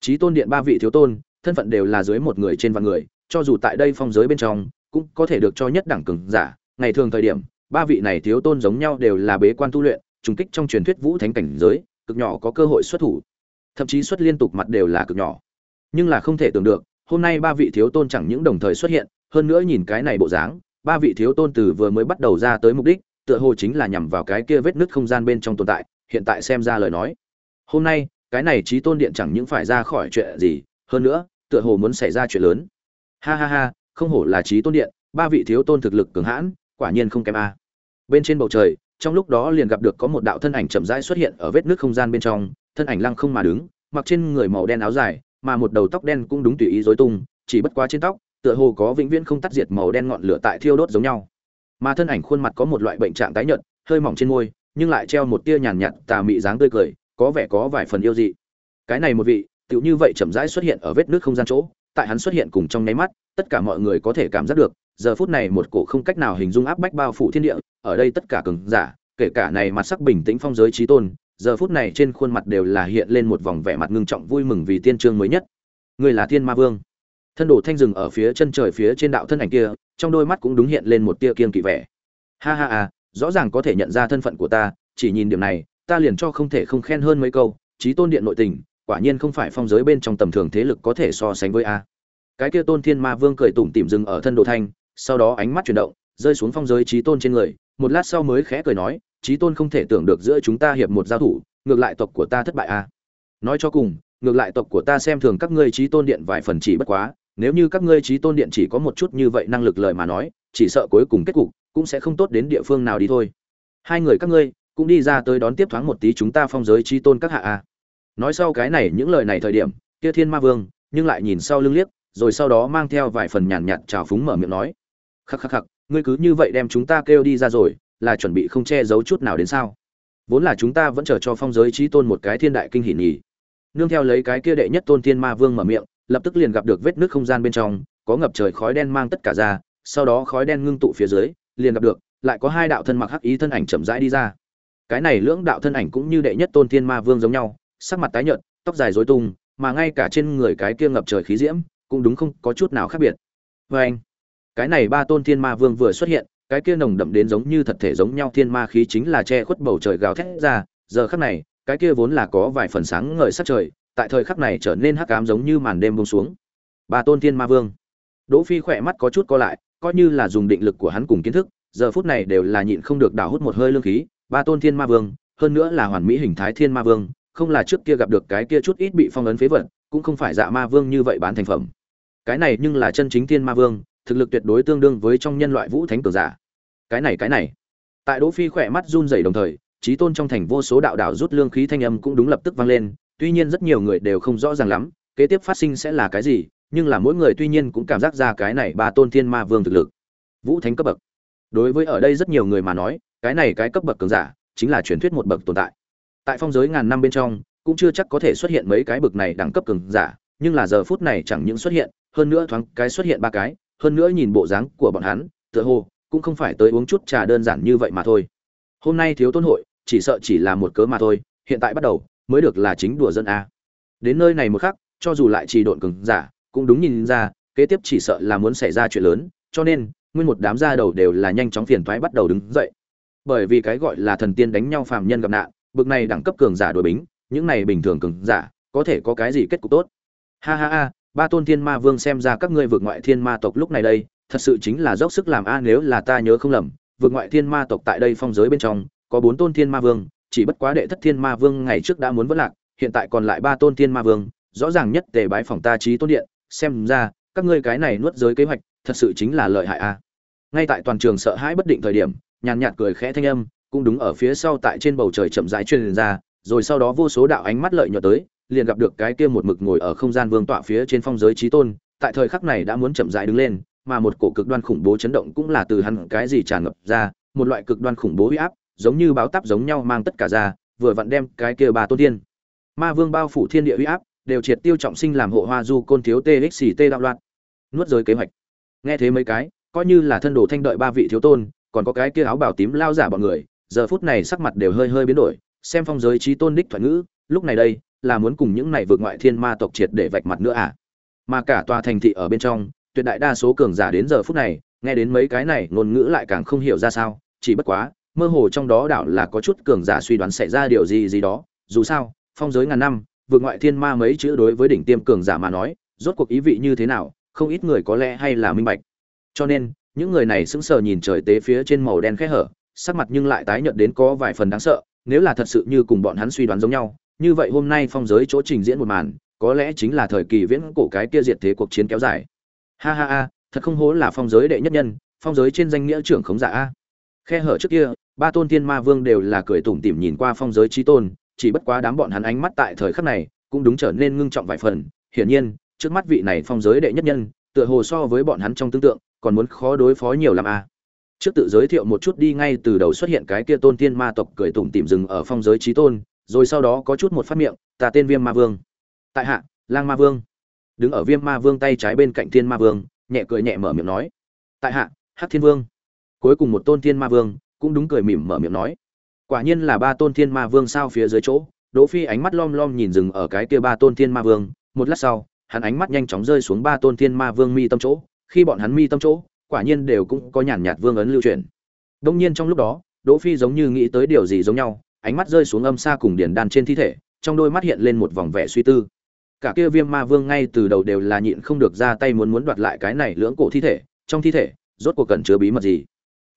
Trí tôn điện ba vị thiếu tôn, thân phận đều là dưới một người trên vạn người, cho dù tại đây phong giới bên trong, cũng có thể được cho nhất đẳng cường giả. Ngày thường thời điểm, ba vị này thiếu tôn giống nhau đều là bế quan tu luyện, trùng kích trong truyền thuyết vũ thánh cảnh giới, cực nhỏ có cơ hội xuất thủ. Thậm chí xuất liên tục mặt đều là cực nhỏ nhưng là không thể tưởng được, hôm nay ba vị thiếu tôn chẳng những đồng thời xuất hiện, hơn nữa nhìn cái này bộ dáng, ba vị thiếu tôn từ vừa mới bắt đầu ra tới mục đích, tựa hồ chính là nhằm vào cái kia vết nứt không gian bên trong tồn tại, hiện tại xem ra lời nói. Hôm nay, cái này trí tôn điện chẳng những phải ra khỏi chuyện gì, hơn nữa, tựa hồ muốn xảy ra chuyện lớn. Ha ha ha, không hổ là trí tôn điện, ba vị thiếu tôn thực lực cường hãn, quả nhiên không kém a. Bên trên bầu trời, trong lúc đó liền gặp được có một đạo thân ảnh chậm rãi xuất hiện ở vết nước không gian bên trong, thân ảnh lăng không mà đứng, mặc trên người màu đen áo dài mà một đầu tóc đen cũng đúng tùy ý rối tung, chỉ bất quá trên tóc, tựa hồ có vĩnh viễn không tắt diệt màu đen ngọn lửa tại thiêu đốt giống nhau. Mà thân ảnh khuôn mặt có một loại bệnh trạng tái nhợt, hơi mỏng trên môi, nhưng lại treo một tia nhàn nhạt, tà mị dáng tươi cười, có vẻ có vài phần yêu dị. Cái này một vị, tựu như vậy chậm rãi xuất hiện ở vết nước không gian chỗ, tại hắn xuất hiện cùng trong nháy mắt, tất cả mọi người có thể cảm giác được, giờ phút này một cổ không cách nào hình dung áp bách bao phủ thiên địa, ở đây tất cả cường giả, kể cả này mặt sắc bình tĩnh phong giới trí tôn giờ phút này trên khuôn mặt đều là hiện lên một vòng vẻ mặt ngưng trọng vui mừng vì tiên trương mới nhất. Người là thiên ma vương. Thân đồ thanh rừng ở phía chân trời phía trên đạo thân ảnh kia, trong đôi mắt cũng đúng hiện lên một tia kiên kỵ vẻ. Ha ha à rõ ràng có thể nhận ra thân phận của ta, chỉ nhìn điểm này, ta liền cho không thể không khen hơn mấy câu trí tôn điện nội tình, quả nhiên không phải phong giới bên trong tầm thường thế lực có thể so sánh với a. Cái kia tôn thiên ma vương cười tủm tỉm dừng ở thân đồ thanh, sau đó ánh mắt chuyển động, rơi xuống phong giới trí tôn trên người, một lát sau mới khẽ cười nói trí tôn không thể tưởng được giữa chúng ta hiệp một giao thủ, ngược lại tộc của ta thất bại a. Nói cho cùng, ngược lại tộc của ta xem thường các ngươi trí tôn điện vài phần chỉ bất quá, nếu như các ngươi trí tôn điện chỉ có một chút như vậy năng lực lời mà nói, chỉ sợ cuối cùng kết cục cũng sẽ không tốt đến địa phương nào đi thôi. Hai người các ngươi cũng đi ra tới đón tiếp thoáng một tí chúng ta phong giới trí tôn các hạ a. Nói sau cái này những lời này thời điểm, kia thiên ma vương, nhưng lại nhìn sau lưng liếc, rồi sau đó mang theo vài phần nhàn nhạt trào phúng mở miệng nói. Khắc khắc khắc, ngươi cứ như vậy đem chúng ta kêu đi ra rồi là chuẩn bị không che giấu chút nào đến sao? Vốn là chúng ta vẫn chờ cho phong giới trí tôn một cái thiên đại kinh hỉ nhỉ. Nương theo lấy cái kia đệ nhất tôn thiên ma vương mở miệng, lập tức liền gặp được vết nước không gian bên trong, có ngập trời khói đen mang tất cả ra, sau đó khói đen ngưng tụ phía dưới, liền gặp được, lại có hai đạo thân mặc hắc ý thân ảnh chậm rãi đi ra. Cái này lưỡng đạo thân ảnh cũng như đệ nhất tôn thiên ma vương giống nhau, sắc mặt tái nhợt, tóc dài rối tung, mà ngay cả trên người cái kia ngập trời khí diễm, cũng đúng không có chút nào khác biệt. Vê anh cái này ba tôn thiên ma vương vừa xuất hiện cái kia nồng đậm đến giống như thật thể giống nhau thiên ma khí chính là che khuất bầu trời gào thét ra, giờ khắc này, cái kia vốn là có vài phần sáng ngời sắc trời, tại thời khắc này trở nên hắc ám giống như màn đêm buông xuống. Ba tôn thiên ma vương. Đỗ phi khỏe mắt có chút co lại, coi như là dùng định lực của hắn cùng kiến thức, giờ phút này đều là nhịn không được đào hút một hơi lương khí. Ba tôn thiên ma vương, hơn nữa là hoàn mỹ hình thái thiên ma vương, không là trước kia gặp được cái kia chút ít bị phong ấn phế vật, cũng không phải dạ ma vương như vậy bán thành phẩm. Cái này nhưng là chân chính thiên ma vương thực lực tuyệt đối tương đương với trong nhân loại vũ thánh cường giả. Cái này cái này. Tại đỗ phi khỏe mắt run rẩy đồng thời, trí tôn trong thành vô số đạo đạo rút lương khí thanh âm cũng đúng lập tức vang lên, tuy nhiên rất nhiều người đều không rõ ràng lắm, kế tiếp phát sinh sẽ là cái gì, nhưng là mỗi người tuy nhiên cũng cảm giác ra cái này ba tôn thiên ma vương thực lực. Vũ thánh cấp bậc. Đối với ở đây rất nhiều người mà nói, cái này cái cấp bậc cường giả chính là truyền thuyết một bậc tồn tại. Tại phong giới ngàn năm bên trong, cũng chưa chắc có thể xuất hiện mấy cái bậc này đẳng cấp cường giả, nhưng là giờ phút này chẳng những xuất hiện, hơn nữa thoáng cái xuất hiện ba cái hơn nữa nhìn bộ dáng của bọn hắn, tựa hồ, cũng không phải tới uống chút trà đơn giản như vậy mà thôi. Hôm nay thiếu tôn hội, chỉ sợ chỉ là một cớ mà thôi, hiện tại bắt đầu, mới được là chính đùa dân a. Đến nơi này một khắc, cho dù lại trì độn cường giả, cũng đúng nhìn ra, kế tiếp chỉ sợ là muốn xảy ra chuyện lớn, cho nên, nguyên một đám gia đầu đều là nhanh chóng phiền toái bắt đầu đứng dậy. Bởi vì cái gọi là thần tiên đánh nhau phàm nhân gặp nạn, bực này đẳng cấp cường giả đối bính, những này bình thường cường giả, có thể có cái gì kết cục tốt? Ha ha ha ba tôn thiên ma vương xem ra các ngươi vượt ngoại thiên ma tộc lúc này đây, thật sự chính là dốc sức làm a, nếu là ta nhớ không lầm, vượt ngoại thiên ma tộc tại đây phong giới bên trong, có bốn tôn thiên ma vương, chỉ bất quá đệ thất thiên ma vương ngày trước đã muốn vỡ lạc, hiện tại còn lại ba tôn thiên ma vương, rõ ràng nhất tề bái phòng ta trí tôn điện, xem ra, các ngươi cái này nuốt giới kế hoạch, thật sự chính là lợi hại a. Ngay tại toàn trường sợ hãi bất định thời điểm, nhàn nhạt cười khẽ thanh âm, cũng đúng ở phía sau tại trên bầu trời chậm rãi truyền ra, rồi sau đó vô số đạo ánh mắt lợi nhọ tới liền gặp được cái kia một mực ngồi ở không gian vương tọa phía trên phong giới trí tôn, tại thời khắc này đã muốn chậm rãi đứng lên, mà một cổ cực đoan khủng bố chấn động cũng là từ hắn cái gì tràn ngập ra, một loại cực đoan khủng bố uy áp, giống như báo táp giống nhau mang tất cả ra, vừa vặn đem cái kia bà tôn tiên. Ma vương bao phủ thiên địa uy áp, đều triệt tiêu trọng sinh làm hộ hoa du côn thiếu txt đạo loạn. Nuốt giới kế hoạch. Nghe thế mấy cái, coi như là thân đồ thanh đợi ba vị thiếu tôn, còn có cái kia áo bảo tím lao giả bọn người, giờ phút này sắc mặt đều hơi hơi biến đổi, xem phong giới trí tôn đích thoại ngữ, lúc này đây là muốn cùng những này vượt ngoại thiên ma tộc triệt để vạch mặt nữa à? Mà cả tòa thành thị ở bên trong, tuyệt đại đa số cường giả đến giờ phút này, nghe đến mấy cái này, ngôn ngữ lại càng không hiểu ra sao. Chỉ bất quá, mơ hồ trong đó đảo là có chút cường giả suy đoán xảy ra điều gì gì đó. Dù sao, phong giới ngàn năm, vượt ngoại thiên ma mấy chữ đối với đỉnh tiêm cường giả mà nói, rốt cuộc ý vị như thế nào, không ít người có lẽ hay là minh bạch. Cho nên, những người này sững sờ nhìn trời tế phía trên màu đen khẽ hở, sắc mặt nhưng lại tái nhợt đến có vài phần đáng sợ, nếu là thật sự như cùng bọn hắn suy đoán giống nhau như vậy hôm nay phong giới chỗ trình diễn một màn, có lẽ chính là thời kỳ viễn cổ cái kia diệt thế cuộc chiến kéo dài. Ha ha ha, thật không hố là phong giới đệ nhất nhân, phong giới trên danh nghĩa trưởng khống giả a. Khe hở trước kia, ba tôn thiên ma vương đều là cười tủm tỉm nhìn qua phong giới trí tôn, chỉ bất quá đám bọn hắn ánh mắt tại thời khắc này, cũng đúng trở nên ngưng trọng vài phần. Hiển nhiên, trước mắt vị này phong giới đệ nhất nhân, tựa hồ so với bọn hắn trong tương tượng, còn muốn khó đối phó nhiều làm a. Trước tự giới thiệu một chút đi, ngay từ đầu xuất hiện cái kia tôn thiên ma tộc cười tủm tỉm dừng ở phong giới trí tôn rồi sau đó có chút một phát miệng, ta tên viêm ma vương. Tại hạ, lang ma vương. Đứng ở viêm ma vương tay trái bên cạnh thiên ma vương, nhẹ cười nhẹ mở miệng nói, tại hạ, hắc thiên vương. Cuối cùng một tôn thiên ma vương cũng đúng cười mỉm mở miệng nói, quả nhiên là ba tôn thiên ma vương sao phía dưới chỗ. Đỗ phi ánh mắt lom lom nhìn dừng ở cái kia ba tôn thiên ma vương, một lát sau, hắn ánh mắt nhanh chóng rơi xuống ba tôn thiên ma vương mi tâm chỗ, khi bọn hắn mi tâm chỗ, quả nhiên đều cũng có nhàn nhạt vương ấn lưu truyền. Đông nhiên trong lúc đó, đỗ phi giống như nghĩ tới điều gì giống nhau ánh mắt rơi xuống âm xa cùng điển đan trên thi thể, trong đôi mắt hiện lên một vòng vẻ suy tư. Cả kia viêm ma vương ngay từ đầu đều là nhịn không được ra tay muốn muốn đoạt lại cái này lưỡng cổ thi thể, trong thi thể, rốt cuộc cần chứa bí mật gì?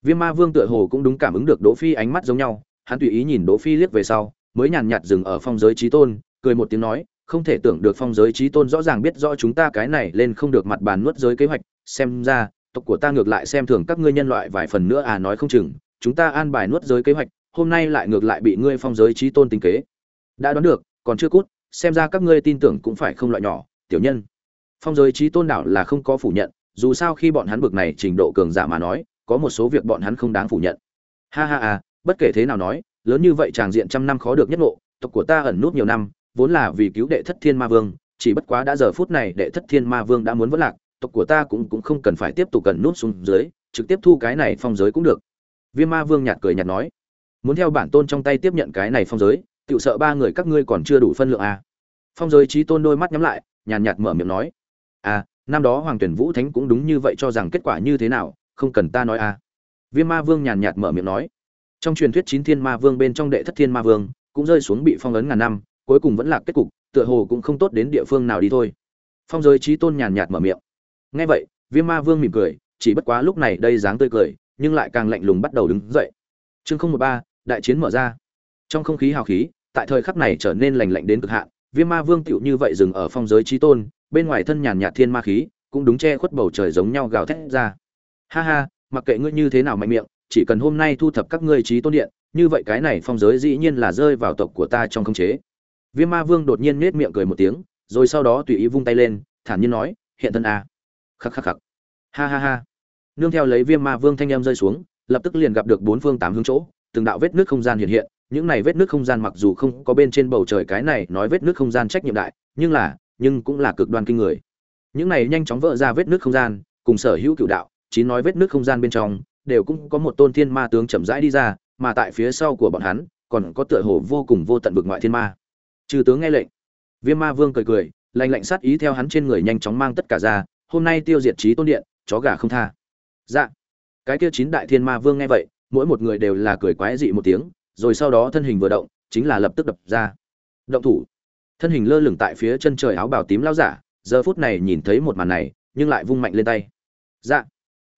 Viêm ma vương tựa hồ cũng đúng cảm ứng được đỗ phi ánh mắt giống nhau, hắn tùy ý nhìn đỗ phi liếc về sau, mới nhàn nhạt dừng ở phong giới trí tôn, cười một tiếng nói, không thể tưởng được phong giới trí tôn rõ ràng biết rõ chúng ta cái này lên không được mặt bàn nuốt giới kế hoạch, xem ra, tộc của ta ngược lại xem thường các ngươi nhân loại vài phần nữa à nói không chừng, chúng ta an bài nuốt giới kế hoạch hôm nay lại ngược lại bị ngươi phong giới trí tôn tính kế. Đã đoán được, còn chưa cút, xem ra các ngươi tin tưởng cũng phải không loại nhỏ, tiểu nhân. Phong giới trí tôn đảo là không có phủ nhận, dù sao khi bọn hắn bực này trình độ cường giả mà nói, có một số việc bọn hắn không đáng phủ nhận. Ha ha ha, bất kể thế nào nói, lớn như vậy tràng diện trăm năm khó được nhất ngộ, tộc của ta ẩn nút nhiều năm, vốn là vì cứu đệ thất thiên ma vương, chỉ bất quá đã giờ phút này đệ thất thiên ma vương đã muốn vỡ lạc, tộc của ta cũng cũng không cần phải tiếp tục cần nút xuống dưới, trực tiếp thu cái này phong giới cũng được. Viêm ma vương nhạt cười nhạt nói muốn theo bản tôn trong tay tiếp nhận cái này phong giới tự sợ ba người các ngươi còn chưa đủ phân lượng à. phong giới trí tôn đôi mắt nhắm lại, nhàn nhạt mở miệng nói. À năm đó hoàng tuyển vũ thánh cũng đúng như vậy cho rằng kết quả như thế nào, không cần ta nói à? Viêm ma vương nhàn nhạt mở miệng nói. Trong truyền thuyết chín thiên ma vương bên trong đệ thất thiên ma vương, cũng rơi xuống bị phong ấn ngàn năm, cuối cùng vẫn là kết cục, tựa hồ cũng không tốt đến địa phương nào đi thôi. Phong giới trí tôn nhàn nhạt mở miệng. Ngay vậy, viêm ma vương mỉm cười, chỉ bất quá lúc này đây dáng tươi cười, nhưng lại càng lạnh lùng bắt đầu đứng dậy. Chương không một ba đại chiến mở ra. Trong không khí hào khí, tại thời khắc này trở nên lành lạnh đến cực hạn, viêm ma vương tựu như vậy dừng ở phong giới trí tôn, bên ngoài thân nhàn nhạt thiên ma khí, cũng đúng che khuất bầu trời giống nhau gào thét ra. Ha ha, mặc kệ ngươi như thế nào mạnh miệng, chỉ cần hôm nay thu thập các ngươi trí tôn điện, như vậy cái này phong giới dĩ nhiên là rơi vào tộc của ta trong khống chế. Viêm ma vương đột nhiên nết miệng cười một tiếng, rồi sau đó tùy ý vung tay lên, thản nhiên nói, hiện thân a. Khắc khắc khắc. Ha ha ha. Nương theo lấy viêm ma vương thanh em rơi xuống, lập tức liền gặp được bốn phương tám hướng chỗ từng đạo vết nước không gian hiện hiện, những này vết nước không gian mặc dù không có bên trên bầu trời cái này nói vết nước không gian trách nhiệm đại, nhưng là, nhưng cũng là cực đoan kinh người. Những này nhanh chóng vỡ ra vết nước không gian, cùng sở hữu cựu đạo, chín nói vết nước không gian bên trong, đều cũng có một tôn thiên ma tướng chậm rãi đi ra, mà tại phía sau của bọn hắn, còn có tựa hồ vô cùng vô tận bực ngoại thiên ma. Trừ tướng nghe lệnh. Viêm ma vương cười cười, lạnh lạnh sát ý theo hắn trên người nhanh chóng mang tất cả ra, hôm nay tiêu diệt trí tôn điện, chó gà không tha. Dạ. Cái kia chín đại thiên ma vương nghe vậy mỗi một người đều là cười quái dị một tiếng, rồi sau đó thân hình vừa động, chính là lập tức đập ra. Động thủ. Thân hình lơ lửng tại phía chân trời áo bào tím lao giả, giờ phút này nhìn thấy một màn này, nhưng lại vung mạnh lên tay. Dạ.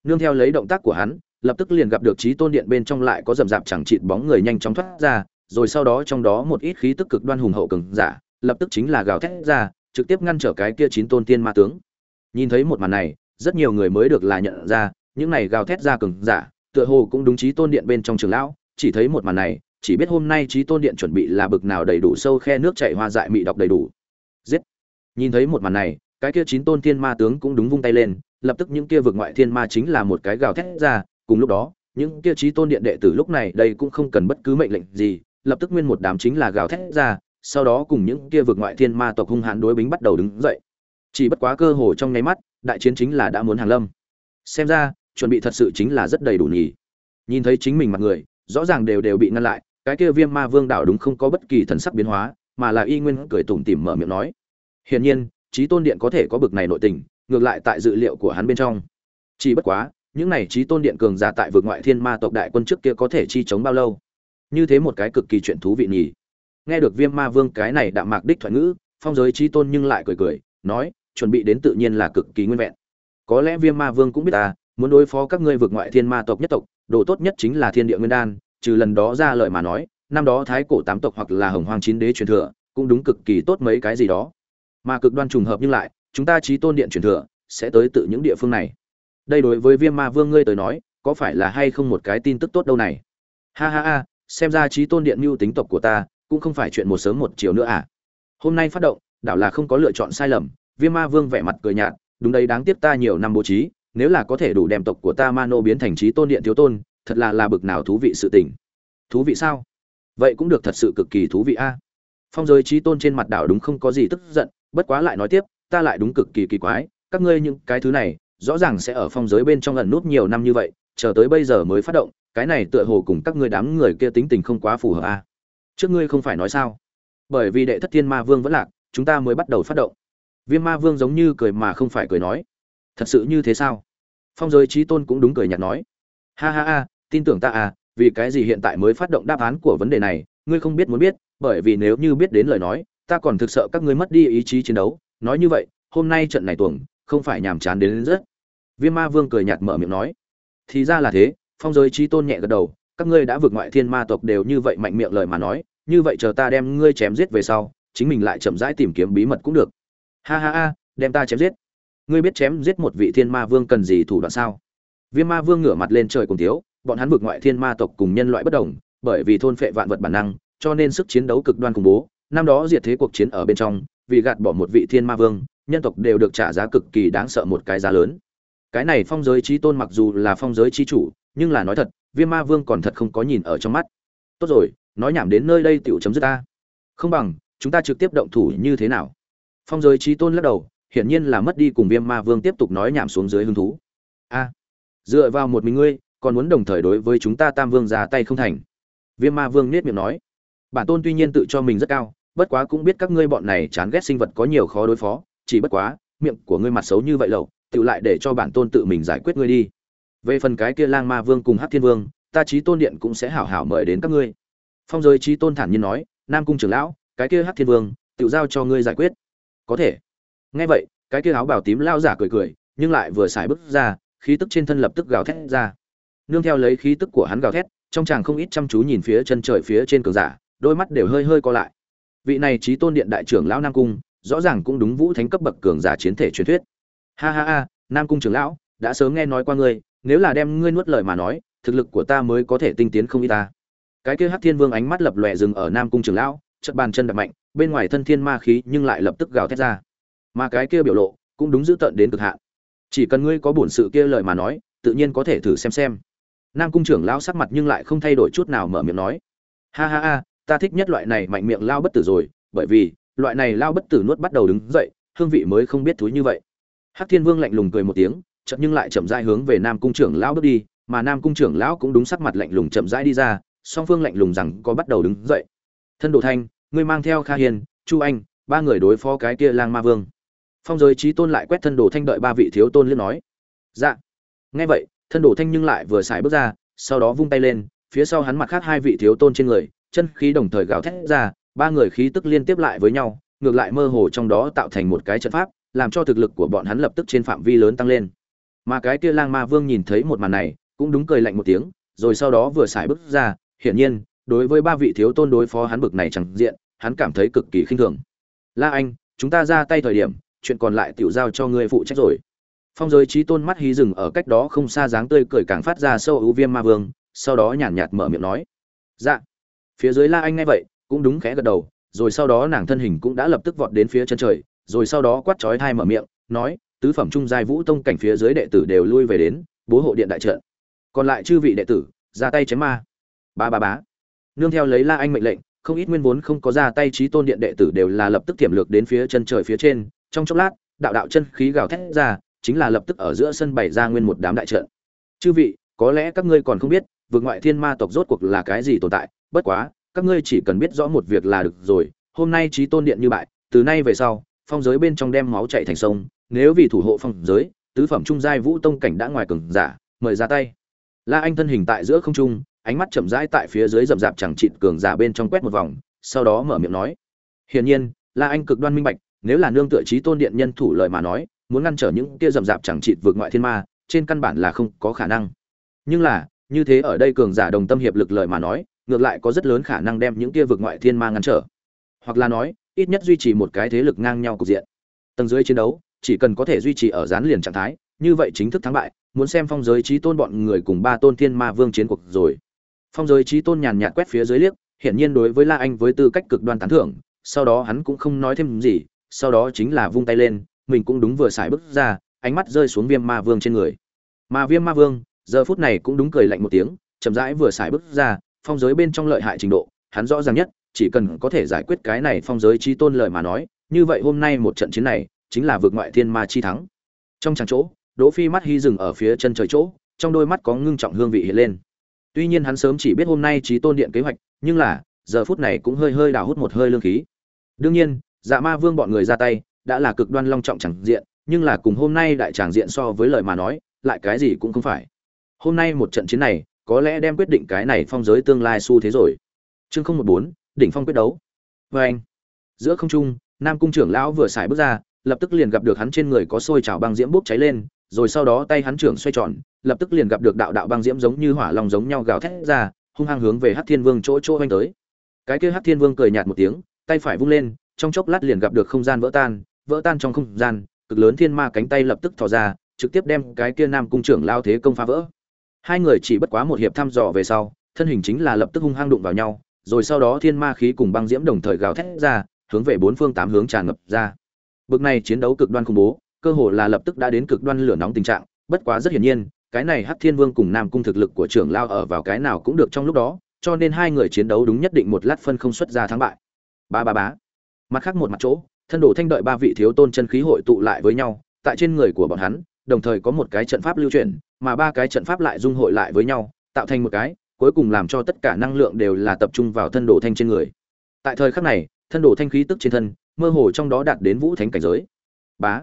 Nương theo lấy động tác của hắn, lập tức liền gặp được trí tôn điện bên trong lại có rầm rạp chẳng chịt bóng người nhanh chóng thoát ra, rồi sau đó trong đó một ít khí tức cực đoan hùng hậu cường giả, lập tức chính là gào thét ra, trực tiếp ngăn trở cái kia chín tôn tiên ma tướng. Nhìn thấy một màn này, rất nhiều người mới được là nhận ra, những này gào thét ra cường giả tựa hồ cũng đúng trí tôn điện bên trong trường lão, chỉ thấy một màn này, chỉ biết hôm nay trí tôn điện chuẩn bị là bực nào đầy đủ sâu khe nước chảy hoa dại mị đọc đầy đủ. Giết! Nhìn thấy một màn này, cái kia chín tôn thiên ma tướng cũng đúng vung tay lên, lập tức những kia vực ngoại thiên ma chính là một cái gào thét ra, cùng lúc đó, những kia trí tôn điện đệ tử lúc này đây cũng không cần bất cứ mệnh lệnh gì, lập tức nguyên một đám chính là gào thét ra, sau đó cùng những kia vực ngoại thiên ma tộc hung hãn đối bính bắt đầu đứng dậy. Chỉ bất quá cơ hồ trong nháy mắt, đại chiến chính là đã muốn hàng lâm. Xem ra chuẩn bị thật sự chính là rất đầy đủ nhỉ. Nhìn thấy chính mình mặt người, rõ ràng đều đều bị ngăn lại, cái kia viêm ma vương đảo đúng không có bất kỳ thần sắc biến hóa, mà là y nguyên cười tủm tỉm mở miệng nói. Hiển nhiên, trí tôn điện có thể có bực này nội tình, ngược lại tại dự liệu của hắn bên trong. Chỉ bất quá, những này trí tôn điện cường giả tại vực ngoại thiên ma tộc đại quân trước kia có thể chi chống bao lâu? Như thế một cái cực kỳ chuyện thú vị nhỉ. Nghe được viêm ma vương cái này đạm mạc đích thoại ngữ, phong giới trí tôn nhưng lại cười cười, nói, chuẩn bị đến tự nhiên là cực kỳ nguyên vẹn. Có lẽ viêm ma vương cũng biết ta muốn đối phó các ngươi vượt ngoại thiên ma tộc nhất tộc, đồ tốt nhất chính là thiên địa nguyên đan, trừ lần đó ra lời mà nói, năm đó thái cổ tám tộc hoặc là hồng hoàng chín đế truyền thừa, cũng đúng cực kỳ tốt mấy cái gì đó. Mà cực đoan trùng hợp nhưng lại, chúng ta trí tôn điện truyền thừa, sẽ tới tự những địa phương này. Đây đối với viêm ma vương ngươi tới nói, có phải là hay không một cái tin tức tốt đâu này? Ha ha ha, xem ra trí tôn điện mưu tính tộc của ta, cũng không phải chuyện một sớm một chiều nữa à? Hôm nay phát động, đảo là không có lựa chọn sai lầm, viêm ma vương vẻ mặt cười nhạt, đúng đấy, đáng tiếc ta nhiều năm bố trí nếu là có thể đủ đem tộc của ta Mano biến thành trí tôn điện thiếu tôn, thật là là bực nào thú vị sự tình. Thú vị sao? Vậy cũng được thật sự cực kỳ thú vị a. Phong giới trí tôn trên mặt đảo đúng không có gì tức giận, bất quá lại nói tiếp, ta lại đúng cực kỳ kỳ quái, các ngươi những cái thứ này, rõ ràng sẽ ở phong giới bên trong ẩn nút nhiều năm như vậy, chờ tới bây giờ mới phát động, cái này tựa hồ cùng các ngươi đám người kia tính tình không quá phù hợp a. Trước ngươi không phải nói sao? Bởi vì đệ thất thiên ma vương vẫn lạc, chúng ta mới bắt đầu phát động. Viêm ma vương giống như cười mà không phải cười nói, thật sự như thế sao? Phong giới trí tôn cũng đúng cười nhạt nói. Ha ha ha tin tưởng ta à vì cái gì hiện tại mới phát động đáp án của vấn đề này ngươi không biết muốn biết bởi vì nếu như biết đến lời nói ta còn thực sợ các ngươi mất đi ý chí chiến đấu. Nói như vậy hôm nay trận này tuồng không phải nhàm chán đến, đến rất. Viêm ma vương cười nhạt mở miệng nói. Thì ra là thế phong giới trí tôn nhẹ gật đầu các ngươi đã vượt ngoại thiên ma tộc đều như vậy mạnh miệng lời mà nói như vậy chờ ta đem ngươi chém giết về sau chính mình lại chậm rãi tìm kiếm bí mật cũng được. Ha ha ha đem ta chém giết ngươi biết chém giết một vị thiên ma vương cần gì thủ đoạn sao? Viêm ma vương ngửa mặt lên trời cùng thiếu, bọn hắn vực ngoại thiên ma tộc cùng nhân loại bất đồng, bởi vì thôn phệ vạn vật bản năng, cho nên sức chiến đấu cực đoan khủng bố. Năm đó diệt thế cuộc chiến ở bên trong, vì gạt bỏ một vị thiên ma vương, nhân tộc đều được trả giá cực kỳ đáng sợ một cái giá lớn. Cái này phong giới trí tôn mặc dù là phong giới trí chủ, nhưng là nói thật, viêm ma vương còn thật không có nhìn ở trong mắt. Tốt rồi, nói nhảm đến nơi đây tiểu chấm dứt ta. Không bằng, chúng ta trực tiếp động thủ như thế nào? Phong giới trí tôn lắc đầu hiển nhiên là mất đi cùng Viêm Ma Vương tiếp tục nói nhảm xuống dưới hứng thú. A, dựa vào một mình ngươi, còn muốn đồng thời đối với chúng ta Tam Vương ra tay không thành. Viêm Ma Vương nhếch miệng nói, bản tôn tuy nhiên tự cho mình rất cao, bất quá cũng biết các ngươi bọn này chán ghét sinh vật có nhiều khó đối phó, chỉ bất quá, miệng của ngươi mặt xấu như vậy lậu, tự lại để cho bản tôn tự mình giải quyết ngươi đi. Về phần cái kia Lang Ma Vương cùng Hắc Thiên Vương, ta trí Tôn Điện cũng sẽ hảo hảo mời đến các ngươi. Phong giới trí Tôn thản nhiên nói, Nam cung trưởng lão, cái kia Hắc Thiên Vương, tự giao cho ngươi giải quyết. Có thể nghe vậy, cái kia áo bào tím lao giả cười cười, nhưng lại vừa xài bước ra, khí tức trên thân lập tức gào thét ra. Nương theo lấy khí tức của hắn gào thét, trong chàng không ít chăm chú nhìn phía chân trời phía trên cường giả, đôi mắt đều hơi hơi co lại. Vị này trí tôn điện đại trưởng lão nam cung, rõ ràng cũng đúng vũ thánh cấp bậc cường giả chiến thể truyền thuyết. Ha ha ha, nam cung trưởng lão, đã sớm nghe nói qua ngươi, nếu là đem ngươi nuốt lời mà nói, thực lực của ta mới có thể tinh tiến không y ta. Cái kia hắc thiên vương ánh mắt lập lòe dừng ở nam cung trưởng lão chật bàn chân đập mạnh, bên ngoài thân thiên ma khí nhưng lại lập tức gào thét ra mà cái kia biểu lộ cũng đúng giữ tận đến cực hạn. Chỉ cần ngươi có bổn sự kia lời mà nói, tự nhiên có thể thử xem xem. Nam cung trưởng lão sắc mặt nhưng lại không thay đổi chút nào mở miệng nói, ha ha ha, ta thích nhất loại này mạnh miệng lao bất tử rồi, bởi vì loại này lao bất tử nuốt bắt đầu đứng dậy, hương vị mới không biết thúi như vậy. Hắc thiên vương lạnh lùng cười một tiếng chậm nhưng lại chậm rãi hướng về nam cung trưởng lão bước đi, mà nam cung trưởng lão cũng đúng sắc mặt lạnh lùng chậm rãi đi ra, song phương lạnh lùng rằng có bắt đầu đứng dậy. Thân đồ thanh, ngươi mang theo kha hiền chu anh, ba người đối phó cái kia lang ma vương phong giới trí tôn lại quét thân đồ thanh đợi ba vị thiếu tôn liên nói. Dạ. Nghe vậy, thân đồ thanh nhưng lại vừa xài bước ra, sau đó vung tay lên, phía sau hắn mặt khác hai vị thiếu tôn trên người, chân khí đồng thời gào thét ra, ba người khí tức liên tiếp lại với nhau, ngược lại mơ hồ trong đó tạo thành một cái trận pháp, làm cho thực lực của bọn hắn lập tức trên phạm vi lớn tăng lên. Mà cái kia lang ma vương nhìn thấy một màn này, cũng đúng cười lạnh một tiếng, rồi sau đó vừa xài bước ra, hiển nhiên, đối với ba vị thiếu tôn đối phó hắn bực này chẳng diện, hắn cảm thấy cực kỳ khinh thường. La anh, chúng ta ra tay thời điểm chuyện còn lại tiểu giao cho ngươi phụ trách rồi. Phong giới trí tôn mắt hí rừng ở cách đó không xa dáng tươi cười càng phát ra sâu ưu viêm ma vương, sau đó nhàn nhạt mở miệng nói. Dạ. Phía dưới la anh nghe vậy, cũng đúng khẽ gật đầu, rồi sau đó nàng thân hình cũng đã lập tức vọt đến phía chân trời, rồi sau đó quát chói thai mở miệng, nói, tứ phẩm trung giai vũ tông cảnh phía dưới đệ tử đều lui về đến, bố hộ điện đại trận. Còn lại chư vị đệ tử, ra tay chém ma. Ba ba bá nương theo lấy la anh mệnh lệnh, không ít nguyên vốn không có ra tay trí tôn điện đệ tử đều là lập tức tiềm lược đến phía chân trời phía trên trong chốc lát, đạo đạo chân khí gào thét ra, chính là lập tức ở giữa sân bày ra nguyên một đám đại trận. Chư vị, có lẽ các ngươi còn không biết vượt ngoại thiên ma tộc rốt cuộc là cái gì tồn tại, bất quá, các ngươi chỉ cần biết rõ một việc là được rồi, hôm nay trí tôn điện như bại, từ nay về sau, phong giới bên trong đem máu chạy thành sông, nếu vì thủ hộ phong giới, tứ phẩm trung giai vũ tông cảnh đã ngoài cường giả, mời ra tay. La anh thân hình tại giữa không trung, ánh mắt chậm rãi tại phía dưới rậm rạp chẳng trịn cường giả bên trong quét một vòng, sau đó mở miệng nói, hiển nhiên, la anh cực đoan minh bạch nếu là nương tựa trí tôn điện nhân thủ lời mà nói, muốn ngăn trở những kia rầm rạp chẳng trị vượt ngoại thiên ma, trên căn bản là không có khả năng. Nhưng là, như thế ở đây cường giả đồng tâm hiệp lực lời mà nói, ngược lại có rất lớn khả năng đem những kia vượt ngoại thiên ma ngăn trở. Hoặc là nói, ít nhất duy trì một cái thế lực ngang nhau cục diện. Tầng dưới chiến đấu, chỉ cần có thể duy trì ở dán liền trạng thái, như vậy chính thức thắng bại, muốn xem phong giới trí tôn bọn người cùng ba tôn thiên ma vương chiến cuộc rồi. Phong giới trí tôn nhàn nhạt quét phía dưới liếc, hiển nhiên đối với la anh với tư cách cực đoan tán thưởng, sau đó hắn cũng không nói thêm gì sau đó chính là vung tay lên, mình cũng đúng vừa xài bước ra, ánh mắt rơi xuống viêm ma vương trên người. Mà viêm ma vương, giờ phút này cũng đúng cười lạnh một tiếng, chậm rãi vừa xài bước ra, phong giới bên trong lợi hại trình độ, hắn rõ ràng nhất, chỉ cần có thể giải quyết cái này phong giới chi tôn lời mà nói, như vậy hôm nay một trận chiến này, chính là vượt ngoại thiên ma chi thắng. Trong tràng chỗ, đỗ phi mắt hy dừng ở phía chân trời chỗ, trong đôi mắt có ngưng trọng hương vị hiện lên. Tuy nhiên hắn sớm chỉ biết hôm nay trí tôn điện kế hoạch, nhưng là, giờ phút này cũng hơi hơi đào hút một hơi lương khí. Đương nhiên dạ ma vương bọn người ra tay, đã là cực đoan long trọng chẳng diện, nhưng là cùng hôm nay đại tràng diện so với lời mà nói, lại cái gì cũng không phải. Hôm nay một trận chiến này, có lẽ đem quyết định cái này phong giới tương lai xu thế rồi. Chương không một bốn, đỉnh phong quyết đấu. Vê anh, giữa không trung, nam cung trưởng lão vừa xài bước ra, lập tức liền gặp được hắn trên người có sôi trào băng diễm bốc cháy lên, rồi sau đó tay hắn trưởng xoay tròn, lập tức liền gặp được đạo đạo băng diễm giống như hỏa long giống nhau gào thét ra, hung hăng hướng về hắc thiên vương chỗ chỗ anh tới. Cái kia hắc thiên vương cười nhạt một tiếng, tay phải vung lên trong chốc lát liền gặp được không gian vỡ tan vỡ tan trong không gian, cực lớn thiên ma cánh tay lập tức thò ra, trực tiếp đem cái kia nam cung trưởng lao thế công phá vỡ. Hai người chỉ bất quá một hiệp thăm dò về sau, thân hình chính là lập tức hung hăng đụng vào nhau, rồi sau đó thiên ma khí cùng băng diễm đồng thời gào thét ra, hướng về bốn phương tám hướng tràn ngập ra. Bực này chiến đấu cực đoan khủng bố, cơ hồ là lập tức đã đến cực đoan lửa nóng tình trạng, bất quá rất hiển nhiên, cái này hắc thiên vương cùng nam cung thực lực của trưởng lao ở vào cái nào cũng được trong lúc đó, cho nên hai người chiến đấu đúng nhất định một lát phân không xuất ra thắng bại. Ba ba bá mặt khác một mặt chỗ, thân đồ thanh đợi ba vị thiếu tôn chân khí hội tụ lại với nhau, tại trên người của bọn hắn, đồng thời có một cái trận pháp lưu chuyển, mà ba cái trận pháp lại dung hội lại với nhau, tạo thành một cái, cuối cùng làm cho tất cả năng lượng đều là tập trung vào thân đồ thanh trên người. Tại thời khắc này, thân đồ thanh khí tức trên thân, mơ hồ trong đó đạt đến vũ thánh cảnh giới. Bá!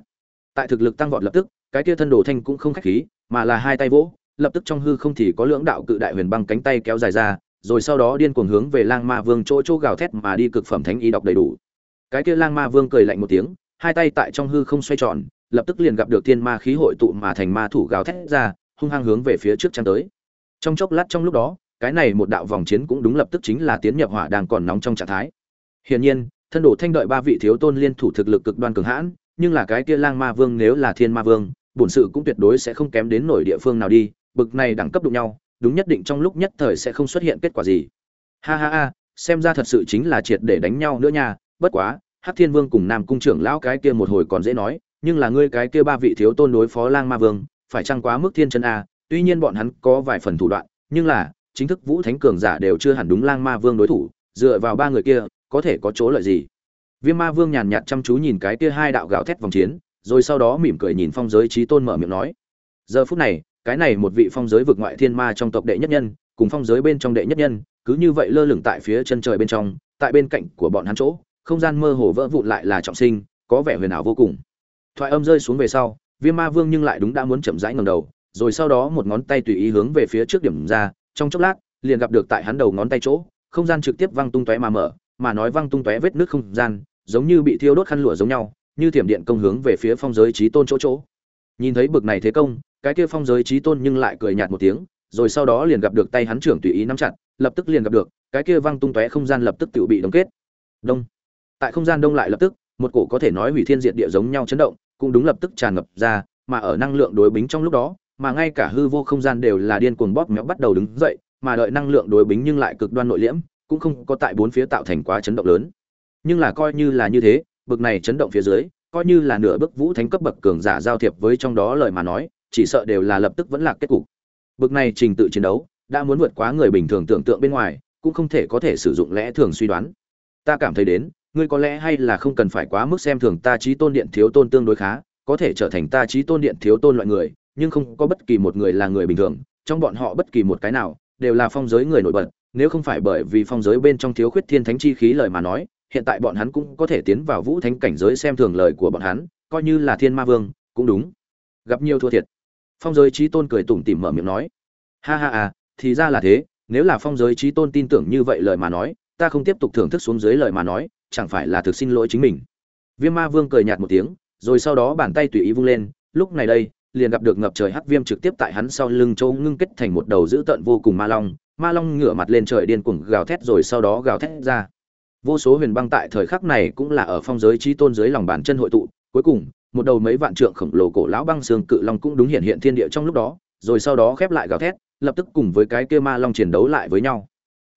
Tại thực lực tăng vọt lập tức, cái kia thân đồ thanh cũng không khách khí, mà là hai tay vỗ, lập tức trong hư không thì có lưỡng đạo cự đại huyền băng cánh tay kéo dài ra, rồi sau đó điên cuồng hướng về lang ma vương chỗ chỗ gào thét mà đi cực phẩm thánh y đọc đầy đủ cái kia lang ma vương cười lạnh một tiếng, hai tay tại trong hư không xoay tròn, lập tức liền gặp được thiên ma khí hội tụ mà thành ma thủ gào thét ra, hung hăng hướng về phía trước trang tới. Trong chốc lát trong lúc đó, cái này một đạo vòng chiến cũng đúng lập tức chính là tiến nhập hỏa đang còn nóng trong trạng thái. Hiển nhiên, thân đổ thanh đợi ba vị thiếu tôn liên thủ thực lực cực đoan cường hãn, nhưng là cái kia lang ma vương nếu là thiên ma vương, bổn sự cũng tuyệt đối sẽ không kém đến nổi địa phương nào đi, bực này đẳng cấp đụng nhau, đúng nhất định trong lúc nhất thời sẽ không xuất hiện kết quả gì. Ha ha ha, xem ra thật sự chính là triệt để đánh nhau nữa nha bất quá, hắc thiên vương cùng nam cung trưởng lão cái kia một hồi còn dễ nói, nhưng là ngươi cái kia ba vị thiếu tôn đối phó lang ma vương, phải chăng quá mức thiên chân a? Tuy nhiên bọn hắn có vài phần thủ đoạn, nhưng là, chính thức vũ thánh cường giả đều chưa hẳn đúng lang ma vương đối thủ, dựa vào ba người kia, có thể có chỗ lợi gì? Viêm ma vương nhàn nhạt chăm chú nhìn cái kia hai đạo gạo thét vòng chiến, rồi sau đó mỉm cười nhìn phong giới trí tôn mở miệng nói, giờ phút này, cái này một vị phong giới vực ngoại thiên ma trong tộc đệ nhất nhân, cùng phong giới bên trong đệ nhất nhân, cứ như vậy lơ lửng tại phía chân trời bên trong, tại bên cạnh của bọn hắn chỗ không gian mơ hồ vỡ vụn lại là trọng sinh, có vẻ huyền ảo vô cùng. Thoại âm rơi xuống về sau, viêm ma vương nhưng lại đúng đã muốn chậm rãi ngầm đầu, rồi sau đó một ngón tay tùy ý hướng về phía trước điểm ra, trong chốc lát, liền gặp được tại hắn đầu ngón tay chỗ, không gian trực tiếp văng tung tóe mà mở, mà nói văng tung tóe vết nước không gian, giống như bị thiêu đốt khăn lụa giống nhau, như thiểm điện công hướng về phía phong giới trí tôn chỗ chỗ. Nhìn thấy bực này thế công, cái kia phong giới trí tôn nhưng lại cười nhạt một tiếng, rồi sau đó liền gặp được tay hắn trưởng tùy ý nắm chặt, lập tức liền gặp được, cái kia văng tung tóe không gian lập tức tự bị đóng kết. Đông tại không gian đông lại lập tức, một cổ có thể nói hủy thiên diệt địa giống nhau chấn động, cũng đúng lập tức tràn ngập ra, mà ở năng lượng đối bính trong lúc đó, mà ngay cả hư vô không gian đều là điên cuồng bóp méo bắt đầu đứng dậy, mà đợi năng lượng đối bính nhưng lại cực đoan nội liễm, cũng không có tại bốn phía tạo thành quá chấn động lớn. Nhưng là coi như là như thế, bực này chấn động phía dưới, coi như là nửa bức vũ thánh cấp bậc cường giả giao thiệp với trong đó lời mà nói, chỉ sợ đều là lập tức vẫn là kết cục. Bực này trình tự chiến đấu, đã muốn vượt quá người bình thường tưởng tượng bên ngoài, cũng không thể có thể sử dụng lẽ thường suy đoán. Ta cảm thấy đến ngươi có lẽ hay là không cần phải quá mức xem thường ta trí tôn điện thiếu tôn tương đối khá, có thể trở thành ta trí tôn điện thiếu tôn loại người, nhưng không có bất kỳ một người là người bình thường, trong bọn họ bất kỳ một cái nào, đều là phong giới người nổi bật, nếu không phải bởi vì phong giới bên trong thiếu khuyết thiên thánh chi khí lời mà nói, hiện tại bọn hắn cũng có thể tiến vào vũ thánh cảnh giới xem thường lời của bọn hắn, coi như là thiên ma vương, cũng đúng. Gặp nhiều thua thiệt. Phong giới trí tôn cười tủm tỉm mở miệng nói. Ha ha à thì ra là thế, nếu là phong giới trí tôn tin tưởng như vậy lời mà nói, ta không tiếp tục thưởng thức xuống dưới lời mà nói chẳng phải là thực xin lỗi chính mình. Viêm ma vương cười nhạt một tiếng, rồi sau đó bàn tay tùy ý vung lên, lúc này đây, liền gặp được ngập trời hắc viêm trực tiếp tại hắn sau lưng châu ngưng kết thành một đầu dữ tợn vô cùng ma long ma long ngửa mặt lên trời điên cuồng gào thét rồi sau đó gào thét ra. Vô số huyền băng tại thời khắc này cũng là ở phong giới trí tôn dưới lòng bàn chân hội tụ, cuối cùng, một đầu mấy vạn trượng khổng lồ cổ lão băng xương cự long cũng đúng hiện hiện thiên địa trong lúc đó, rồi sau đó khép lại gào thét, lập tức cùng với cái kia ma long chiến đấu lại với nhau.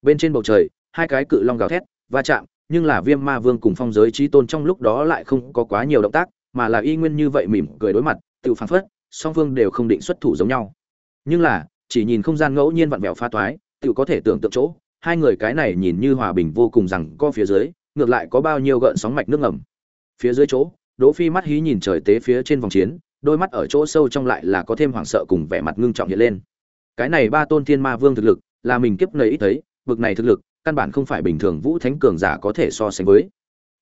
Bên trên bầu trời, hai cái cự long gào thét, va chạm nhưng là viêm ma vương cùng phong giới trí tôn trong lúc đó lại không có quá nhiều động tác, mà là y nguyên như vậy mỉm cười đối mặt, tự phán phất, song phương đều không định xuất thủ giống nhau. Nhưng là, chỉ nhìn không gian ngẫu nhiên vặn vẹo pha toái, tự có thể tưởng tượng chỗ, hai người cái này nhìn như hòa bình vô cùng rằng co phía dưới, ngược lại có bao nhiêu gợn sóng mạch nước ngầm. Phía dưới chỗ, đỗ phi mắt hí nhìn trời tế phía trên vòng chiến, đôi mắt ở chỗ sâu trong lại là có thêm hoảng sợ cùng vẻ mặt ngưng trọng hiện lên. Cái này ba tôn thiên ma vương thực lực, là mình kiếp này ít thấy vực này thực lực căn bản không phải bình thường vũ thánh cường giả có thể so sánh với.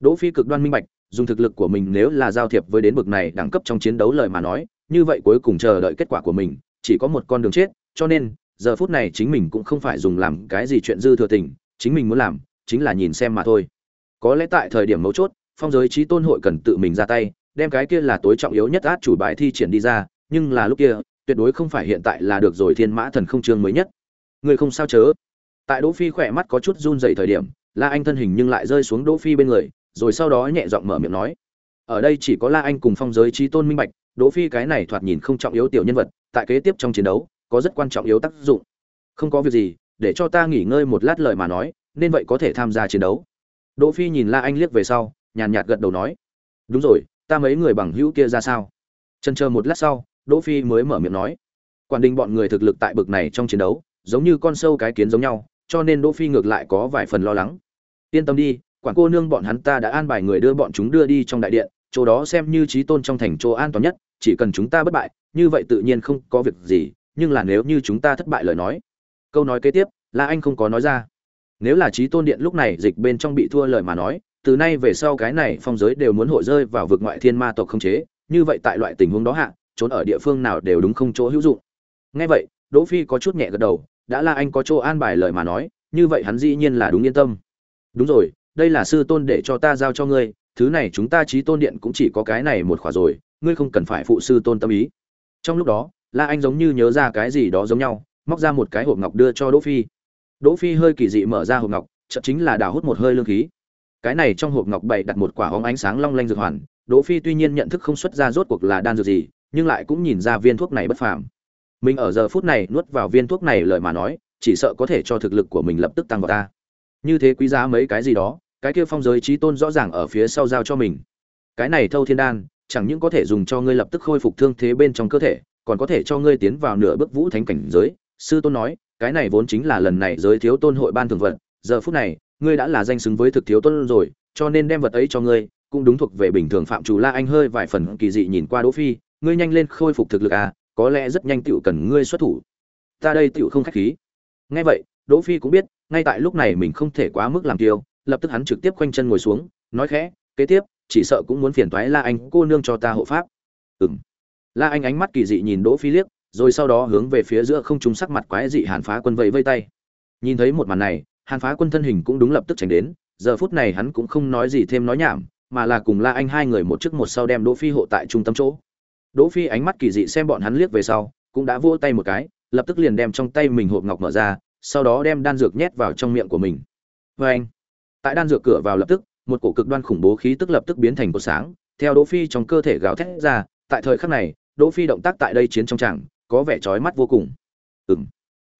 Đỗ phi cực đoan minh bạch, dùng thực lực của mình nếu là giao thiệp với đến bực này đẳng cấp trong chiến đấu lời mà nói, như vậy cuối cùng chờ đợi kết quả của mình, chỉ có một con đường chết, cho nên, giờ phút này chính mình cũng không phải dùng làm cái gì chuyện dư thừa tình, chính mình muốn làm, chính là nhìn xem mà thôi. Có lẽ tại thời điểm mấu chốt, phong giới trí tôn hội cần tự mình ra tay, đem cái kia là tối trọng yếu nhất át chủ bài thi triển đi ra, nhưng là lúc kia, tuyệt đối không phải hiện tại là được rồi thiên mã thần không chương mới nhất. Người không sao chớ tại đỗ phi khỏe mắt có chút run dày thời điểm, la anh thân hình nhưng lại rơi xuống đỗ phi bên người, rồi sau đó nhẹ giọng mở miệng nói, ở đây chỉ có la anh cùng phong giới trí tôn minh bạch, đỗ phi cái này thoạt nhìn không trọng yếu tiểu nhân vật, tại kế tiếp trong chiến đấu, có rất quan trọng yếu tác dụng. Không có việc gì, để cho ta nghỉ ngơi một lát lời mà nói, nên vậy có thể tham gia chiến đấu. Đỗ phi nhìn la anh liếc về sau, nhàn nhạt gật đầu nói, đúng rồi, ta mấy người bằng hữu kia ra sao? Chân chờ một lát sau, đỗ phi mới mở miệng nói, quản đình bọn người thực lực tại bực này trong chiến đấu, giống như con sâu cái kiến giống nhau cho nên đỗ phi ngược lại có vài phần lo lắng. Yên tâm đi, quản cô nương bọn hắn ta đã an bài người đưa bọn chúng đưa đi trong đại điện, chỗ đó xem như trí tôn trong thành chỗ an toàn nhất, chỉ cần chúng ta bất bại, như vậy tự nhiên không có việc gì, nhưng là nếu như chúng ta thất bại lời nói. Câu nói kế tiếp, là anh không có nói ra. Nếu là trí tôn điện lúc này dịch bên trong bị thua lời mà nói, từ nay về sau cái này phong giới đều muốn hội rơi vào vực ngoại thiên ma tộc không chế, như vậy tại loại tình huống đó hạ, trốn ở địa phương nào đều đúng không chỗ hữu dụng. Nghe vậy, đỗ phi có chút nhẹ gật đầu đã là anh có chỗ an bài lời mà nói, như vậy hắn dĩ nhiên là đúng yên tâm. Đúng rồi, đây là sư tôn để cho ta giao cho ngươi, thứ này chúng ta trí tôn điện cũng chỉ có cái này một khỏa rồi, ngươi không cần phải phụ sư tôn tâm ý. Trong lúc đó, la anh giống như nhớ ra cái gì đó giống nhau, móc ra một cái hộp ngọc đưa cho đỗ phi. Đỗ phi hơi kỳ dị mở ra hộp ngọc, chợt chính là đào hút một hơi lương khí. Cái này trong hộp ngọc bày đặt một quả óng ánh sáng long lanh dược hoàn, đỗ phi tuy nhiên nhận thức không xuất ra rốt cuộc là đan dược gì, nhưng lại cũng nhìn ra viên thuốc này bất phàm mình ở giờ phút này nuốt vào viên thuốc này lời mà nói, chỉ sợ có thể cho thực lực của mình lập tức tăng vào ta. Như thế quý giá mấy cái gì đó, cái kia phong giới trí tôn rõ ràng ở phía sau giao cho mình. Cái này thâu thiên đan, chẳng những có thể dùng cho ngươi lập tức khôi phục thương thế bên trong cơ thể, còn có thể cho ngươi tiến vào nửa bước vũ thánh cảnh giới. Sư tôn nói, cái này vốn chính là lần này giới thiếu tôn hội ban thường vật, giờ phút này, ngươi đã là danh xứng với thực thiếu tôn rồi, cho nên đem vật ấy cho ngươi, cũng đúng thuộc về bình thường phạm chủ la anh hơi vài phần kỳ dị nhìn qua đỗ phi, ngươi nhanh lên khôi phục thực lực à có lẽ rất nhanh tiểu cần ngươi xuất thủ. Ta đây tiểu không khách khí. Nghe vậy, đỗ phi cũng biết, ngay tại lúc này mình không thể quá mức làm tiêu lập tức hắn trực tiếp quanh chân ngồi xuống, nói khẽ, kế tiếp, chỉ sợ cũng muốn phiền toái la anh cô nương cho ta hộ pháp. Ừm. La anh ánh mắt kỳ dị nhìn đỗ phi liếc, rồi sau đó hướng về phía giữa không trung sắc mặt quái dị hàn phá quân vẫy vây tay. Nhìn thấy một màn này, hàn phá quân thân hình cũng đúng lập tức tránh đến, giờ phút này hắn cũng không nói gì thêm nói nhảm, mà là cùng la anh hai người một trước một sau đem đỗ phi hộ tại trung tâm chỗ đỗ phi ánh mắt kỳ dị xem bọn hắn liếc về sau, cũng đã vỗ tay một cái, lập tức liền đem trong tay mình hộp ngọc mở ra, sau đó đem đan dược nhét vào trong miệng của mình. Với anh, tại đan dược cửa vào lập tức, một cổ cực đoan khủng bố khí tức lập tức biến thành cột sáng, theo đỗ phi trong cơ thể gào thét ra, tại thời khắc này, đỗ phi động tác tại đây chiến trong tràng, có vẻ chói mắt vô cùng. Ừm.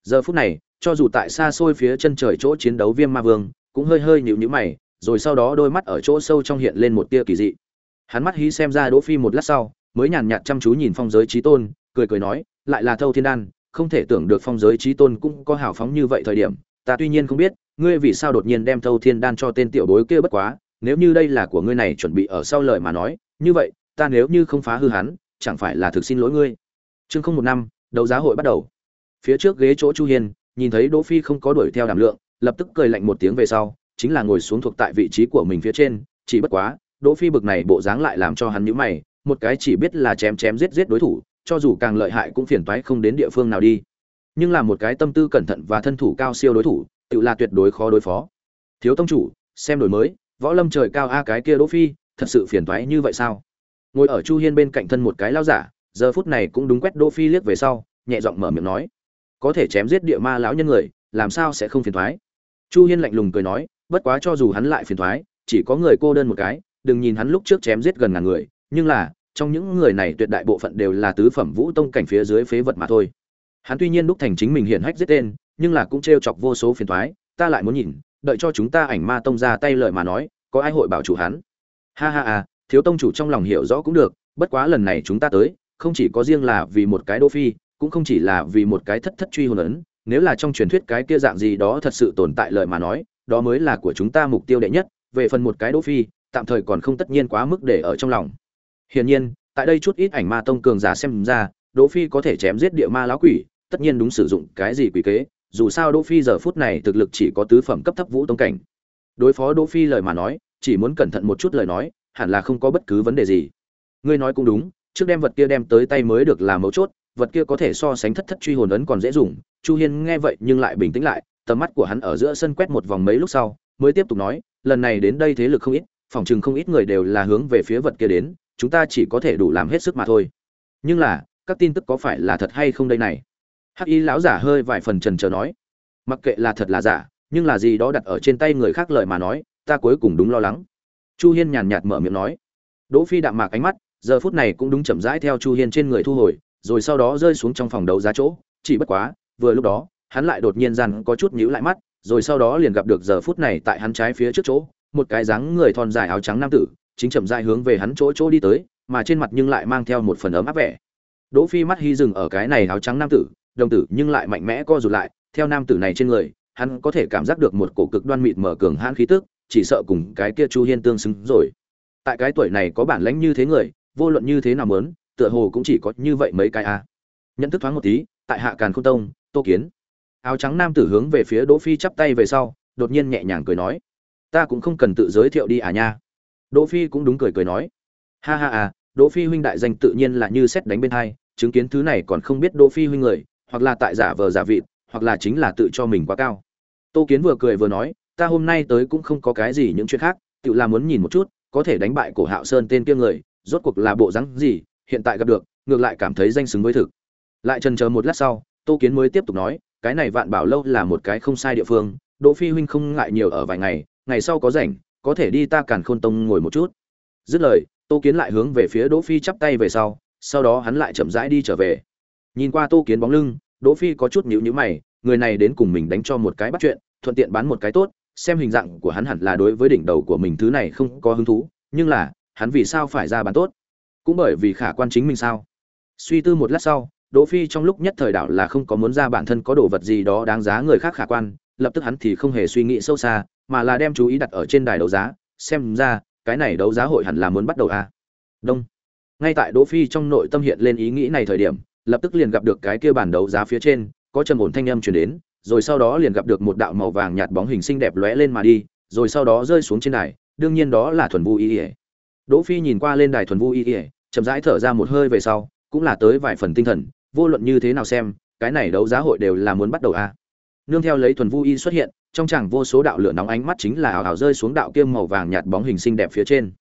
Giờ phút này, cho dù tại xa xôi phía chân trời chỗ chiến đấu viêm ma vương, cũng hơi hơi nhíu nhíu mày, rồi sau đó đôi mắt ở chỗ sâu trong hiện lên một tia kỳ dị. Hắn mắt hí xem ra đỗ phi một lát sau mới nhàn nhạt chăm chú nhìn phong giới trí tôn, cười cười nói, lại là thâu thiên đan, không thể tưởng được phong giới trí tôn cũng có hào phóng như vậy thời điểm, ta tuy nhiên không biết, ngươi vì sao đột nhiên đem thâu thiên đan cho tên tiểu bối kia bất quá, nếu như đây là của ngươi này chuẩn bị ở sau lời mà nói, như vậy, ta nếu như không phá hư hắn, chẳng phải là thực xin lỗi ngươi. Chương không một năm, đấu giá hội bắt đầu. Phía trước ghế chỗ chu Hiền nhìn thấy đỗ phi không có đuổi theo đảm lượng, lập tức cười lạnh một tiếng về sau, chính là ngồi xuống thuộc tại vị trí của mình phía trên, chỉ bất quá, đỗ phi bực này bộ dáng lại làm cho hắn nhíu mày một cái chỉ biết là chém chém giết giết đối thủ, cho dù càng lợi hại cũng phiền toái không đến địa phương nào đi. Nhưng là một cái tâm tư cẩn thận và thân thủ cao siêu đối thủ, tự là tuyệt đối khó đối phó. Thiếu tông chủ, xem đổi mới, võ lâm trời cao a cái kia đỗ phi, thật sự phiền toái như vậy sao? Ngồi ở chu hiên bên cạnh thân một cái lao giả, giờ phút này cũng đúng quét đỗ phi liếc về sau, nhẹ giọng mở miệng nói, có thể chém giết địa ma lão nhân người, làm sao sẽ không phiền toái? Chu hiên lạnh lùng cười nói, bất quá cho dù hắn lại phiền toái, chỉ có người cô đơn một cái, đừng nhìn hắn lúc trước chém giết gần ngàn người nhưng là, trong những người này tuyệt đại bộ phận đều là tứ phẩm vũ tông cảnh phía dưới phế vật mà thôi. Hắn tuy nhiên đúc thành chính mình hiển hách giết tên, nhưng là cũng trêu chọc vô số phiền toái, ta lại muốn nhìn, đợi cho chúng ta ảnh ma tông ra tay lợi mà nói, có ai hội bảo chủ hắn? Ha ha à thiếu tông chủ trong lòng hiểu rõ cũng được, bất quá lần này chúng ta tới, không chỉ có riêng là vì một cái đô phi, cũng không chỉ là vì một cái thất thất truy hồn ấn, nếu là trong truyền thuyết cái kia dạng gì đó thật sự tồn tại lợi mà nói, đó mới là của chúng ta mục tiêu đệ nhất, về phần một cái đô phi, tạm thời còn không tất nhiên quá mức để ở trong lòng hiển nhiên, tại đây chút ít ảnh ma tông cường giả xem ra, đỗ phi có thể chém giết địa ma lão quỷ, tất nhiên đúng sử dụng cái gì quỷ kế, dù sao đỗ phi giờ phút này thực lực chỉ có tứ phẩm cấp thấp vũ tông cảnh. Đối phó đỗ phi lời mà nói, chỉ muốn cẩn thận một chút lời nói, hẳn là không có bất cứ vấn đề gì. Ngươi nói cũng đúng, trước đem vật kia đem tới tay mới được là mấu chốt, vật kia có thể so sánh thất thất truy hồn ấn còn dễ dùng. Chu hiên nghe vậy nhưng lại bình tĩnh lại, tầm mắt của hắn ở giữa sân quét một vòng mấy lúc sau, mới tiếp tục nói, lần này đến đây thế lực không ít, phòng trường không ít người đều là hướng về phía vật kia đến chúng ta chỉ có thể đủ làm hết sức mà thôi. Nhưng là, các tin tức có phải là thật hay không đây này? Hắc y lão giả hơi vài phần trần trờ nói. Mặc kệ là thật là giả, nhưng là gì đó đặt ở trên tay người khác lời mà nói, ta cuối cùng đúng lo lắng. Chu hiên nhàn nhạt mở miệng nói. Đỗ phi đạm mạc ánh mắt, giờ phút này cũng đúng chậm rãi theo chu hiên trên người thu hồi, rồi sau đó rơi xuống trong phòng đấu giá chỗ. Chỉ bất quá, vừa lúc đó, hắn lại đột nhiên dằn có chút nhíu lại mắt, rồi sau đó liền gặp được giờ phút này tại hắn trái phía trước chỗ, một cái dáng người thon dài áo trắng nam tử chính chậm rãi hướng về hắn chỗ chỗ đi tới mà trên mặt nhưng lại mang theo một phần ấm áp vẻ. Đỗ phi mắt hi dừng ở cái này áo trắng nam tử đồng tử nhưng lại mạnh mẽ co rụt lại theo nam tử này trên người hắn có thể cảm giác được một cổ cực đoan mịt mở cường hãn khí tức chỉ sợ cùng cái kia chu hiên tương xứng rồi. Tại cái tuổi này có bản lãnh như thế người vô luận như thế nào muốn, tựa hồ cũng chỉ có như vậy mấy cái a. À. nhận thức thoáng một tí tại hạ càn khôn tông tô kiến. Áo trắng nam tử hướng về phía đỗ phi chắp tay về sau đột nhiên nhẹ nhàng cười nói ta cũng không cần tự giới thiệu đi à nha đỗ phi cũng đúng cười cười nói. Ha ha à đỗ phi huynh đại danh tự nhiên là như xét đánh bên hai, chứng kiến thứ này còn không biết đỗ phi huynh người, hoặc là tại giả vờ giả vịt, hoặc là chính là tự cho mình quá cao. Tô kiến vừa cười vừa nói, ta hôm nay tới cũng không có cái gì những chuyện khác, tự là muốn nhìn một chút, có thể đánh bại cổ hạo sơn tên kia người, rốt cuộc là bộ dáng gì, hiện tại gặp được, ngược lại cảm thấy danh xứng với thực. Lại chần chờ một lát sau, tô kiến mới tiếp tục nói, cái này vạn bảo lâu là một cái không sai địa phương, đỗ phi huynh không ngại nhiều ở vài ngày ngày sau có rảnh có thể đi ta càn khôn tông ngồi một chút. Dứt lời, tô kiến lại hướng về phía đỗ phi chắp tay về sau sau đó hắn lại chậm rãi đi trở về. Nhìn qua tô kiến bóng lưng, đỗ phi có chút nhíu nhíu mày, người này đến cùng mình đánh cho một cái bắt chuyện, thuận tiện bán một cái tốt, xem hình dạng của hắn hẳn là đối với đỉnh đầu của mình thứ này không có hứng thú, nhưng là, hắn vì sao phải ra bán tốt? Cũng bởi vì khả quan chính mình sao? Suy tư một lát sau, đỗ phi trong lúc nhất thời đảo là không có muốn ra bản thân có đồ vật gì đó đáng giá người khác khả quan, lập tức hắn thì không hề suy nghĩ sâu xa mà là đem chú ý đặt ở trên đài đấu giá, xem ra, cái này đấu giá hội hẳn là muốn bắt đầu à? Đông. Ngay tại đỗ phi trong nội tâm hiện lên ý nghĩ này thời điểm, lập tức liền gặp được cái kia bản đấu giá phía trên, có trầm ổn thanh âm truyền đến, rồi sau đó liền gặp được một đạo màu vàng nhạt bóng hình xinh đẹp lóe lên mà đi, rồi sau đó rơi xuống trên đài, đương nhiên đó là thuần vu y ỉa đỗ phi nhìn qua lên đài thuần vu y ỉa chậm rãi thở ra một hơi về sau, cũng là tới vài phần tinh thần, vô luận như thế nào xem, cái này đấu giá hội đều là muốn bắt đầu a à. nương theo lấy thuần vu y xuất hiện trong chàng vô số đạo lửa nóng ánh mắt chính là ảo ảo rơi xuống đạo kiêm màu vàng nhạt bóng hình xinh đẹp phía trên.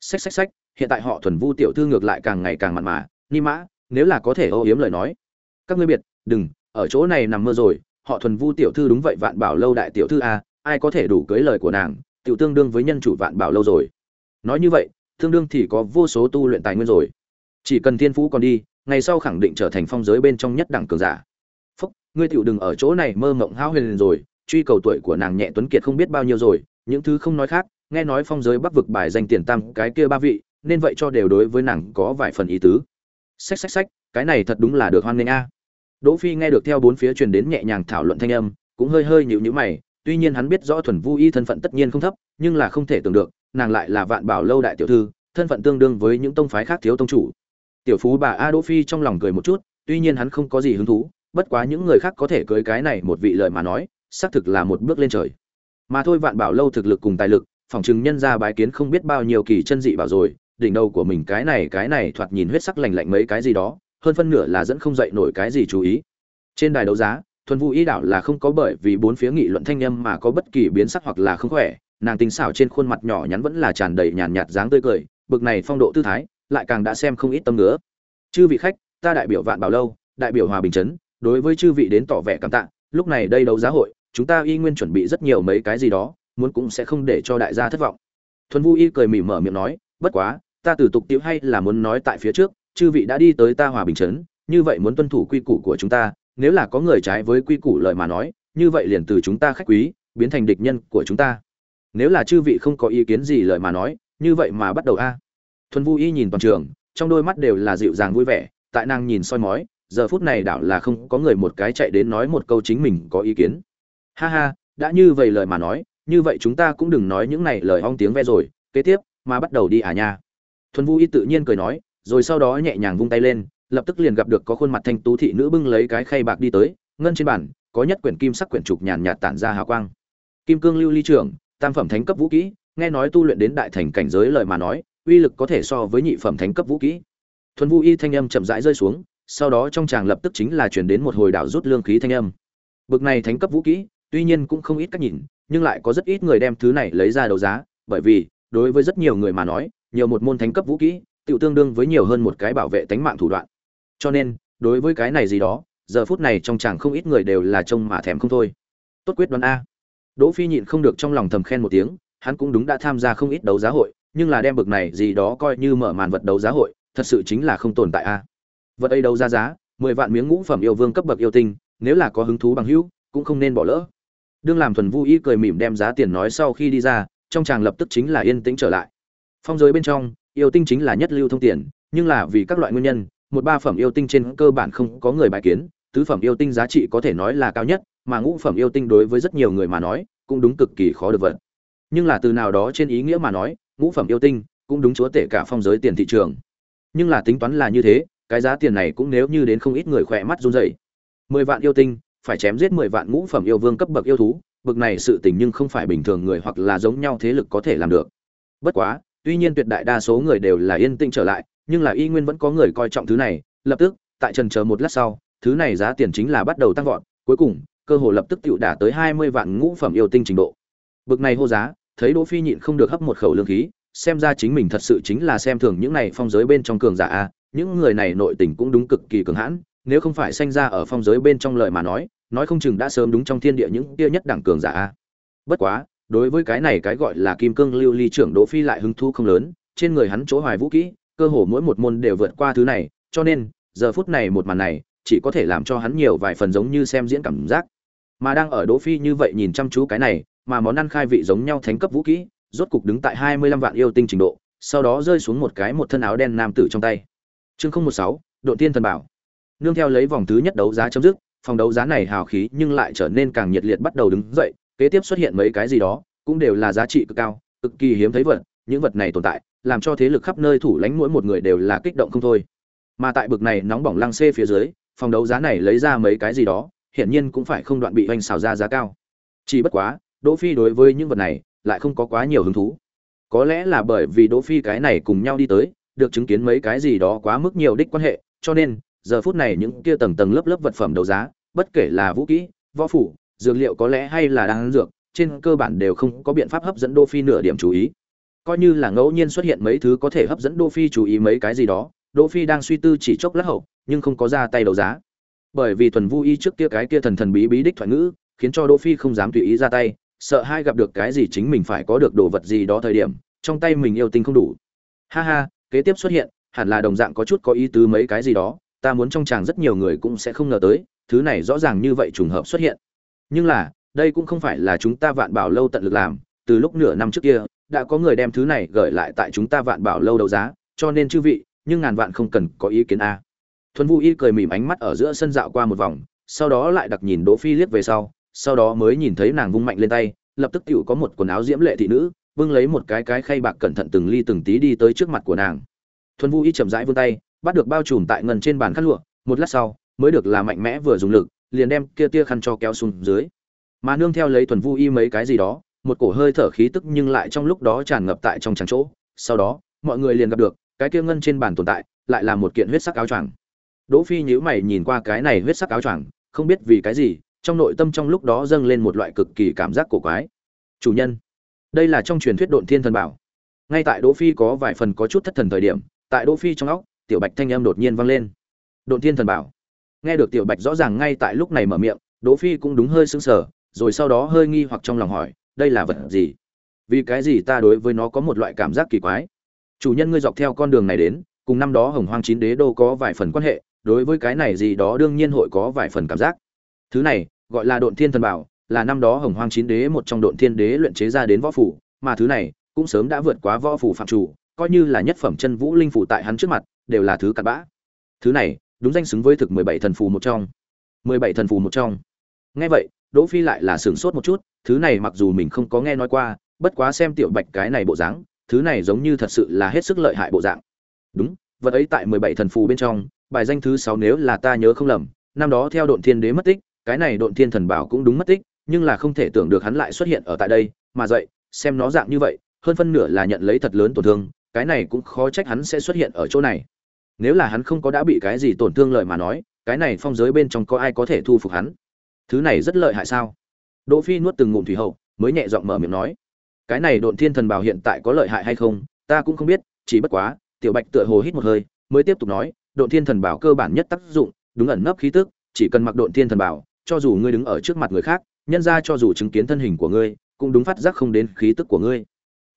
Xách xách xách, hiện tại họ thuần vu tiểu thư ngược lại càng ngày càng mặn mà. Ni mã, nếu là có thể ô yếm lời nói. Các ngươi biệt, đừng, ở chỗ này nằm mơ rồi, họ thuần vu tiểu thư đúng vậy vạn bảo lâu đại tiểu thư a ai có thể đủ cưới lời của nàng, tiểu tương đương với nhân chủ vạn bảo lâu rồi. Nói như vậy, tương đương thì có vô số tu luyện tài nguyên rồi. Chỉ cần thiên phú còn đi, ngày sau khẳng định trở thành phong giới bên trong nhất đẳng cường giả. Phúc, ngươi tiểu đừng ở chỗ này mơ mộng hao huyền rồi truy cầu tuổi của nàng nhẹ tuấn kiệt không biết bao nhiêu rồi, những thứ không nói khác, nghe nói phong giới bắc vực bài danh tiền tam cái kia ba vị, nên vậy cho đều đối với nàng có vài phần ý tứ. Xách xách xách, cái này thật đúng là được hoan nghênh a. Đỗ phi nghe được theo bốn phía truyền đến nhẹ nhàng thảo luận thanh âm, cũng hơi hơi nhíu nhíu mày, tuy nhiên hắn biết rõ thuần vu y thân phận tất nhiên không thấp, nhưng là không thể tưởng được, nàng lại là vạn bảo lâu đại tiểu thư, thân phận tương đương với những tông phái khác thiếu tông chủ. Tiểu phú bà a đỗ phi trong lòng cười một chút, tuy nhiên hắn không có gì hứng thú, bất quá những người khác có thể cưới cái này một vị lời mà nói xác thực là một bước lên trời. Mà thôi vạn bảo lâu thực lực cùng tài lực phòng chừng nhân ra bái kiến không biết bao nhiêu kỳ chân dị bảo rồi, đỉnh đầu của mình cái này cái này thoạt nhìn huyết sắc lạnh lạnh mấy cái gì đó, hơn phân nửa là dẫn không dậy nổi cái gì chú ý. Trên đài đấu giá, thuần vũ ý đạo là không có bởi vì bốn phía nghị luận thanh âm mà có bất kỳ biến sắc hoặc là không khỏe, nàng tính xảo trên khuôn mặt nhỏ nhắn vẫn là tràn đầy nhàn nhạt dáng tươi cười, bực này phong độ tư thái, lại càng đã xem không ít tâm nữa chư vị khách, ta đại biểu vạn bảo lâu, đại biểu hòa bình chấn, đối với chư vị đến tỏ vẻ cảm tạ, lúc này đây đấu giá hội chúng ta y nguyên chuẩn bị rất nhiều mấy cái gì đó, muốn cũng sẽ không để cho đại gia thất vọng. Thuần Vu y cười mỉm mở miệng nói, bất quá, ta từ tục tiễu hay là muốn nói tại phía trước, chư vị đã đi tới ta hòa bình chấn như vậy muốn tuân thủ quy củ của chúng ta, nếu là có người trái với quy củ lời mà nói, như vậy liền từ chúng ta khách quý, biến thành địch nhân của chúng ta. Nếu là chư vị không có ý kiến gì lời mà nói, như vậy mà bắt đầu a. Thuần vu y nhìn toàn trường, trong đôi mắt đều là dịu dàng vui vẻ, tại nàng nhìn soi mói, giờ phút này đảo là không có người một cái chạy đến nói một câu chính mình có ý kiến ha ha, đã như vậy lời mà nói, như vậy chúng ta cũng đừng nói những này lời ong tiếng ve rồi, kế tiếp, mà bắt đầu đi à nha. Thuần vu y tự nhiên cười nói, rồi sau đó nhẹ nhàng vung tay lên, lập tức liền gặp được có khuôn mặt thanh tú thị nữ bưng lấy cái khay bạc đi tới, ngân trên bàn, có nhất quyển kim sắc quyển trục nhàn nhạt tản ra hào quang. Kim cương lưu ly trưởng tam phẩm thánh cấp vũ kỹ, nghe nói tu luyện đến đại thành cảnh giới lời mà nói, uy lực có thể so với nhị phẩm thánh cấp vũ kỹ. Thuần vu y thanh âm chậm rãi rơi xuống, sau đó trong chàng lập tức chính là chuyển đến một hồi đảo rút lương khí thanh âm. Bực này thánh cấp vũ kỹ tuy nhiên cũng không ít cách nhìn, nhưng lại có rất ít người đem thứ này lấy ra đấu giá, bởi vì, đối với rất nhiều người mà nói, nhiều một môn thánh cấp vũ kỹ tự tương đương với nhiều hơn một cái bảo vệ tánh mạng thủ đoạn. Cho nên, đối với cái này gì đó, giờ phút này trong chàng không ít người đều là trông mà thèm không thôi. Tốt quyết đoán a. Đỗ phi nhịn không được trong lòng thầm khen một tiếng, hắn cũng đúng đã tham gia không ít đấu giá hội, nhưng là đem bực này gì đó coi như mở màn vật đấu giá hội, thật sự chính là không tồn tại a. Vật ấy đấu giá giá, mười vạn miếng ngũ phẩm yêu vương cấp bậc yêu tinh, nếu là có hứng thú bằng hữu, cũng không nên bỏ lỡ đương làm thuần vu y cười mỉm đem giá tiền nói sau khi đi ra, trong chàng lập tức chính là yên tĩnh trở lại. Phong giới bên trong, yêu tinh chính là nhất lưu thông tiền, nhưng là vì các loại nguyên nhân, một ba phẩm yêu tinh trên cơ bản không có người bài kiến, tứ phẩm yêu tinh giá trị có thể nói là cao nhất, mà ngũ phẩm yêu tinh đối với rất nhiều người mà nói, cũng đúng cực kỳ khó được vật nhưng là từ nào đó trên ý nghĩa mà nói, ngũ phẩm yêu tinh cũng đúng chúa tể cả phong giới tiền thị trường. Nhưng là tính toán là như thế, cái giá tiền này cũng nếu như đến không ít người khỏe mắt run rẩy. Mười vạn yêu tinh phải chém giết mười vạn ngũ phẩm yêu vương cấp bậc yêu thú bậc này sự tình nhưng không phải bình thường người hoặc là giống nhau thế lực có thể làm được. Bất quá, tuy nhiên tuyệt đại đa số người đều là yên tĩnh trở lại, nhưng là y nguyên vẫn có người coi trọng thứ này, lập tức, tại trần chờ một lát sau, thứ này giá tiền chính là bắt đầu tăng vọt, cuối cùng, cơ hồ lập tức tựu đả tới hai mươi vạn ngũ phẩm yêu tinh trình độ. Bậc này hô giá, thấy đỗ phi nhịn không được hấp một khẩu lương khí, xem ra chính mình thật sự chính là xem thường những này phong giới bên trong cường giả a, những người này nội tình cũng đúng cực kỳ cường hãn, nếu không phải sanh ra ở phong giới bên trong lời mà nói nói không chừng đã sớm đúng trong thiên địa những kia nhất đẳng cường giả a. Bất quá đối với cái này cái gọi là kim cương lưu ly trưởng đỗ phi lại hứng thú không lớn trên người hắn chỗ hoài vũ kỹ cơ hồ mỗi một môn đều vượt qua thứ này cho nên giờ phút này một màn này chỉ có thể làm cho hắn nhiều vài phần giống như xem diễn cảm giác. Mà đang ở đỗ phi như vậy nhìn chăm chú cái này mà món ăn khai vị giống nhau thánh cấp vũ kỹ rốt cục đứng tại 25 vạn yêu tinh trình độ sau đó rơi xuống một cái một thân áo đen nam tử trong tay. Chương 016, độ tiên thần bảo. Nương theo lấy vòng thứ nhất đấu giá chấm dứt phòng đấu giá này hào khí nhưng lại trở nên càng nhiệt liệt bắt đầu đứng dậy, kế tiếp xuất hiện mấy cái gì đó, cũng đều là giá trị cực cao, cực kỳ hiếm thấy vật, những vật này tồn tại, làm cho thế lực khắp nơi thủ lãnh mỗi một người đều là kích động không thôi. Mà tại bực này nóng bỏng lăng xê phía dưới, phòng đấu giá này lấy ra mấy cái gì đó, hiển nhiên cũng phải không đoạn bị hoành xào ra giá cao. Chỉ bất quá, đỗ phi đối với những vật này lại không có quá nhiều hứng thú. Có lẽ là bởi vì đỗ phi cái này cùng nhau đi tới, được chứng kiến mấy cái gì đó quá mức nhiều đích quan hệ, cho nên, giờ phút này những kia tầng tầng lớp lớp vật phẩm đấu giá bất kể là vũ khí võ phủ, dược liệu có lẽ hay là đang dược, trên cơ bản đều không có biện pháp hấp dẫn Đô phi nửa điểm chú ý. Coi như là ngẫu nhiên xuất hiện mấy thứ có thể hấp dẫn Đô phi chú ý mấy cái gì đó, Đô phi đang suy tư chỉ chốc lát hậu, nhưng không có ra tay đấu giá. Bởi vì thuần vu y trước kia cái kia thần thần bí bí đích thoại ngữ, khiến cho Đô phi không dám tùy ý ra tay, sợ hai gặp được cái gì chính mình phải có được đồ vật gì đó thời điểm, trong tay mình yêu tinh không đủ. Ha ha, kế tiếp xuất hiện, hẳn là đồng dạng có chút có ý tứ mấy cái gì đó, ta muốn trong chàng rất nhiều người cũng sẽ không ngờ tới thứ này rõ ràng như vậy trùng hợp xuất hiện. Nhưng là, đây cũng không phải là chúng ta vạn bảo lâu tận lực làm, từ lúc nửa năm trước kia, đã có người đem thứ này gửi lại tại chúng ta vạn bảo lâu đấu giá, cho nên chư vị, nhưng ngàn vạn không cần có ý kiến a. Thuần vũ y cười mỉm ánh mắt ở giữa sân dạo qua một vòng, sau đó lại đặc nhìn đỗ phi liếc về sau sau đó mới nhìn thấy nàng vung mạnh lên tay, lập tức tựu có một quần áo diễm lệ thị nữ bưng lấy một cái cái khay bạc cẩn thận từng ly từng tí đi tới trước mặt của nàng. Thuần vũ y chậm rãi vươn tay, bắt được bao trùm tại ngần trên bàn khăn lụa, một lát sau mới được là mạnh mẽ vừa dùng lực, liền đem kia tia khăn cho kéo xuống dưới. Mà nương theo lấy thuần vu y mấy cái gì đó, một cổ hơi thở khí tức nhưng lại trong lúc đó tràn ngập tại trong tràng chỗ. Sau đó, mọi người liền gặp được, cái kia ngân trên bàn tồn tại, lại là một kiện huyết sắc áo choàng. Đỗ phi nhíu mày nhìn qua cái này huyết sắc áo choàng, không biết vì cái gì, trong nội tâm trong lúc đó dâng lên một loại cực kỳ cảm giác cổ quái. Chủ nhân, đây là trong truyền thuyết độn thiên thần bảo. Ngay tại đỗ phi có vài phần có chút thất thần thời điểm, tại đỗ phi trong óc, tiểu bạch thanh âm đột nhiên vang lên. Độn thiên thần bảo? Nghe được tiểu bạch rõ ràng ngay tại lúc này mở miệng, đỗ phi cũng đúng hơi sững sờ, rồi sau đó hơi nghi hoặc trong lòng hỏi, đây là vật gì? Vì cái gì ta đối với nó có một loại cảm giác kỳ quái? Chủ nhân ngươi dọc theo con đường này đến, cùng năm đó hồng hoang chín đế đô có vài phần quan hệ, đối với cái này gì đó đương nhiên hội có vài phần cảm giác. Thứ này, gọi là độn thiên thần bảo, là năm đó hồng hoang chín đế một trong độn thiên đế luyện chế ra đến võ phủ, mà thứ này cũng sớm đã vượt quá võ phủ phạm chủ, coi như là nhất phẩm chân vũ linh phủ tại hắn trước mặt, đều là thứ cặn bã. Thứ này đúng danh xứng với thực mười bảy thần phù một trong. mười bảy thần phù một trong. Nghe vậy, đỗ phi lại là sửng sốt một chút, thứ này mặc dù mình không có nghe nói qua, bất quá xem tiểu bạch cái này bộ dáng, thứ này giống như thật sự là hết sức lợi hại bộ dạng. Đúng, vật ấy tại mười bảy thần phù bên trong, bài danh thứ sáu nếu là ta nhớ không lầm, năm đó theo độn thiên đế mất tích, cái này độn thiên thần bảo cũng đúng mất tích, nhưng là không thể tưởng được hắn lại xuất hiện ở tại đây, mà dậy, xem nó dạng như vậy, hơn phân nửa là nhận lấy thật lớn tổn thương, cái này cũng khó trách hắn sẽ xuất hiện ở chỗ này nếu là hắn không có đã bị cái gì tổn thương lợi mà nói, cái này phong giới bên trong có ai có thể thu phục hắn? Thứ này rất lợi hại sao? Đỗ phi nuốt từng ngụm thủy hậu, mới nhẹ giọng mở miệng nói. Cái này độn thiên thần bảo hiện tại có lợi hại hay không, ta cũng không biết, chỉ bất quá, tiểu bạch tựa hồ hít một hơi, mới tiếp tục nói, độn thiên thần bảo cơ bản nhất tác dụng, đúng ẩn nấp khí tức, chỉ cần mặc độn thiên thần bảo, cho dù ngươi đứng ở trước mặt người khác, nhân ra cho dù chứng kiến thân hình của ngươi, cũng đúng phát giác không đến khí tức của ngươi.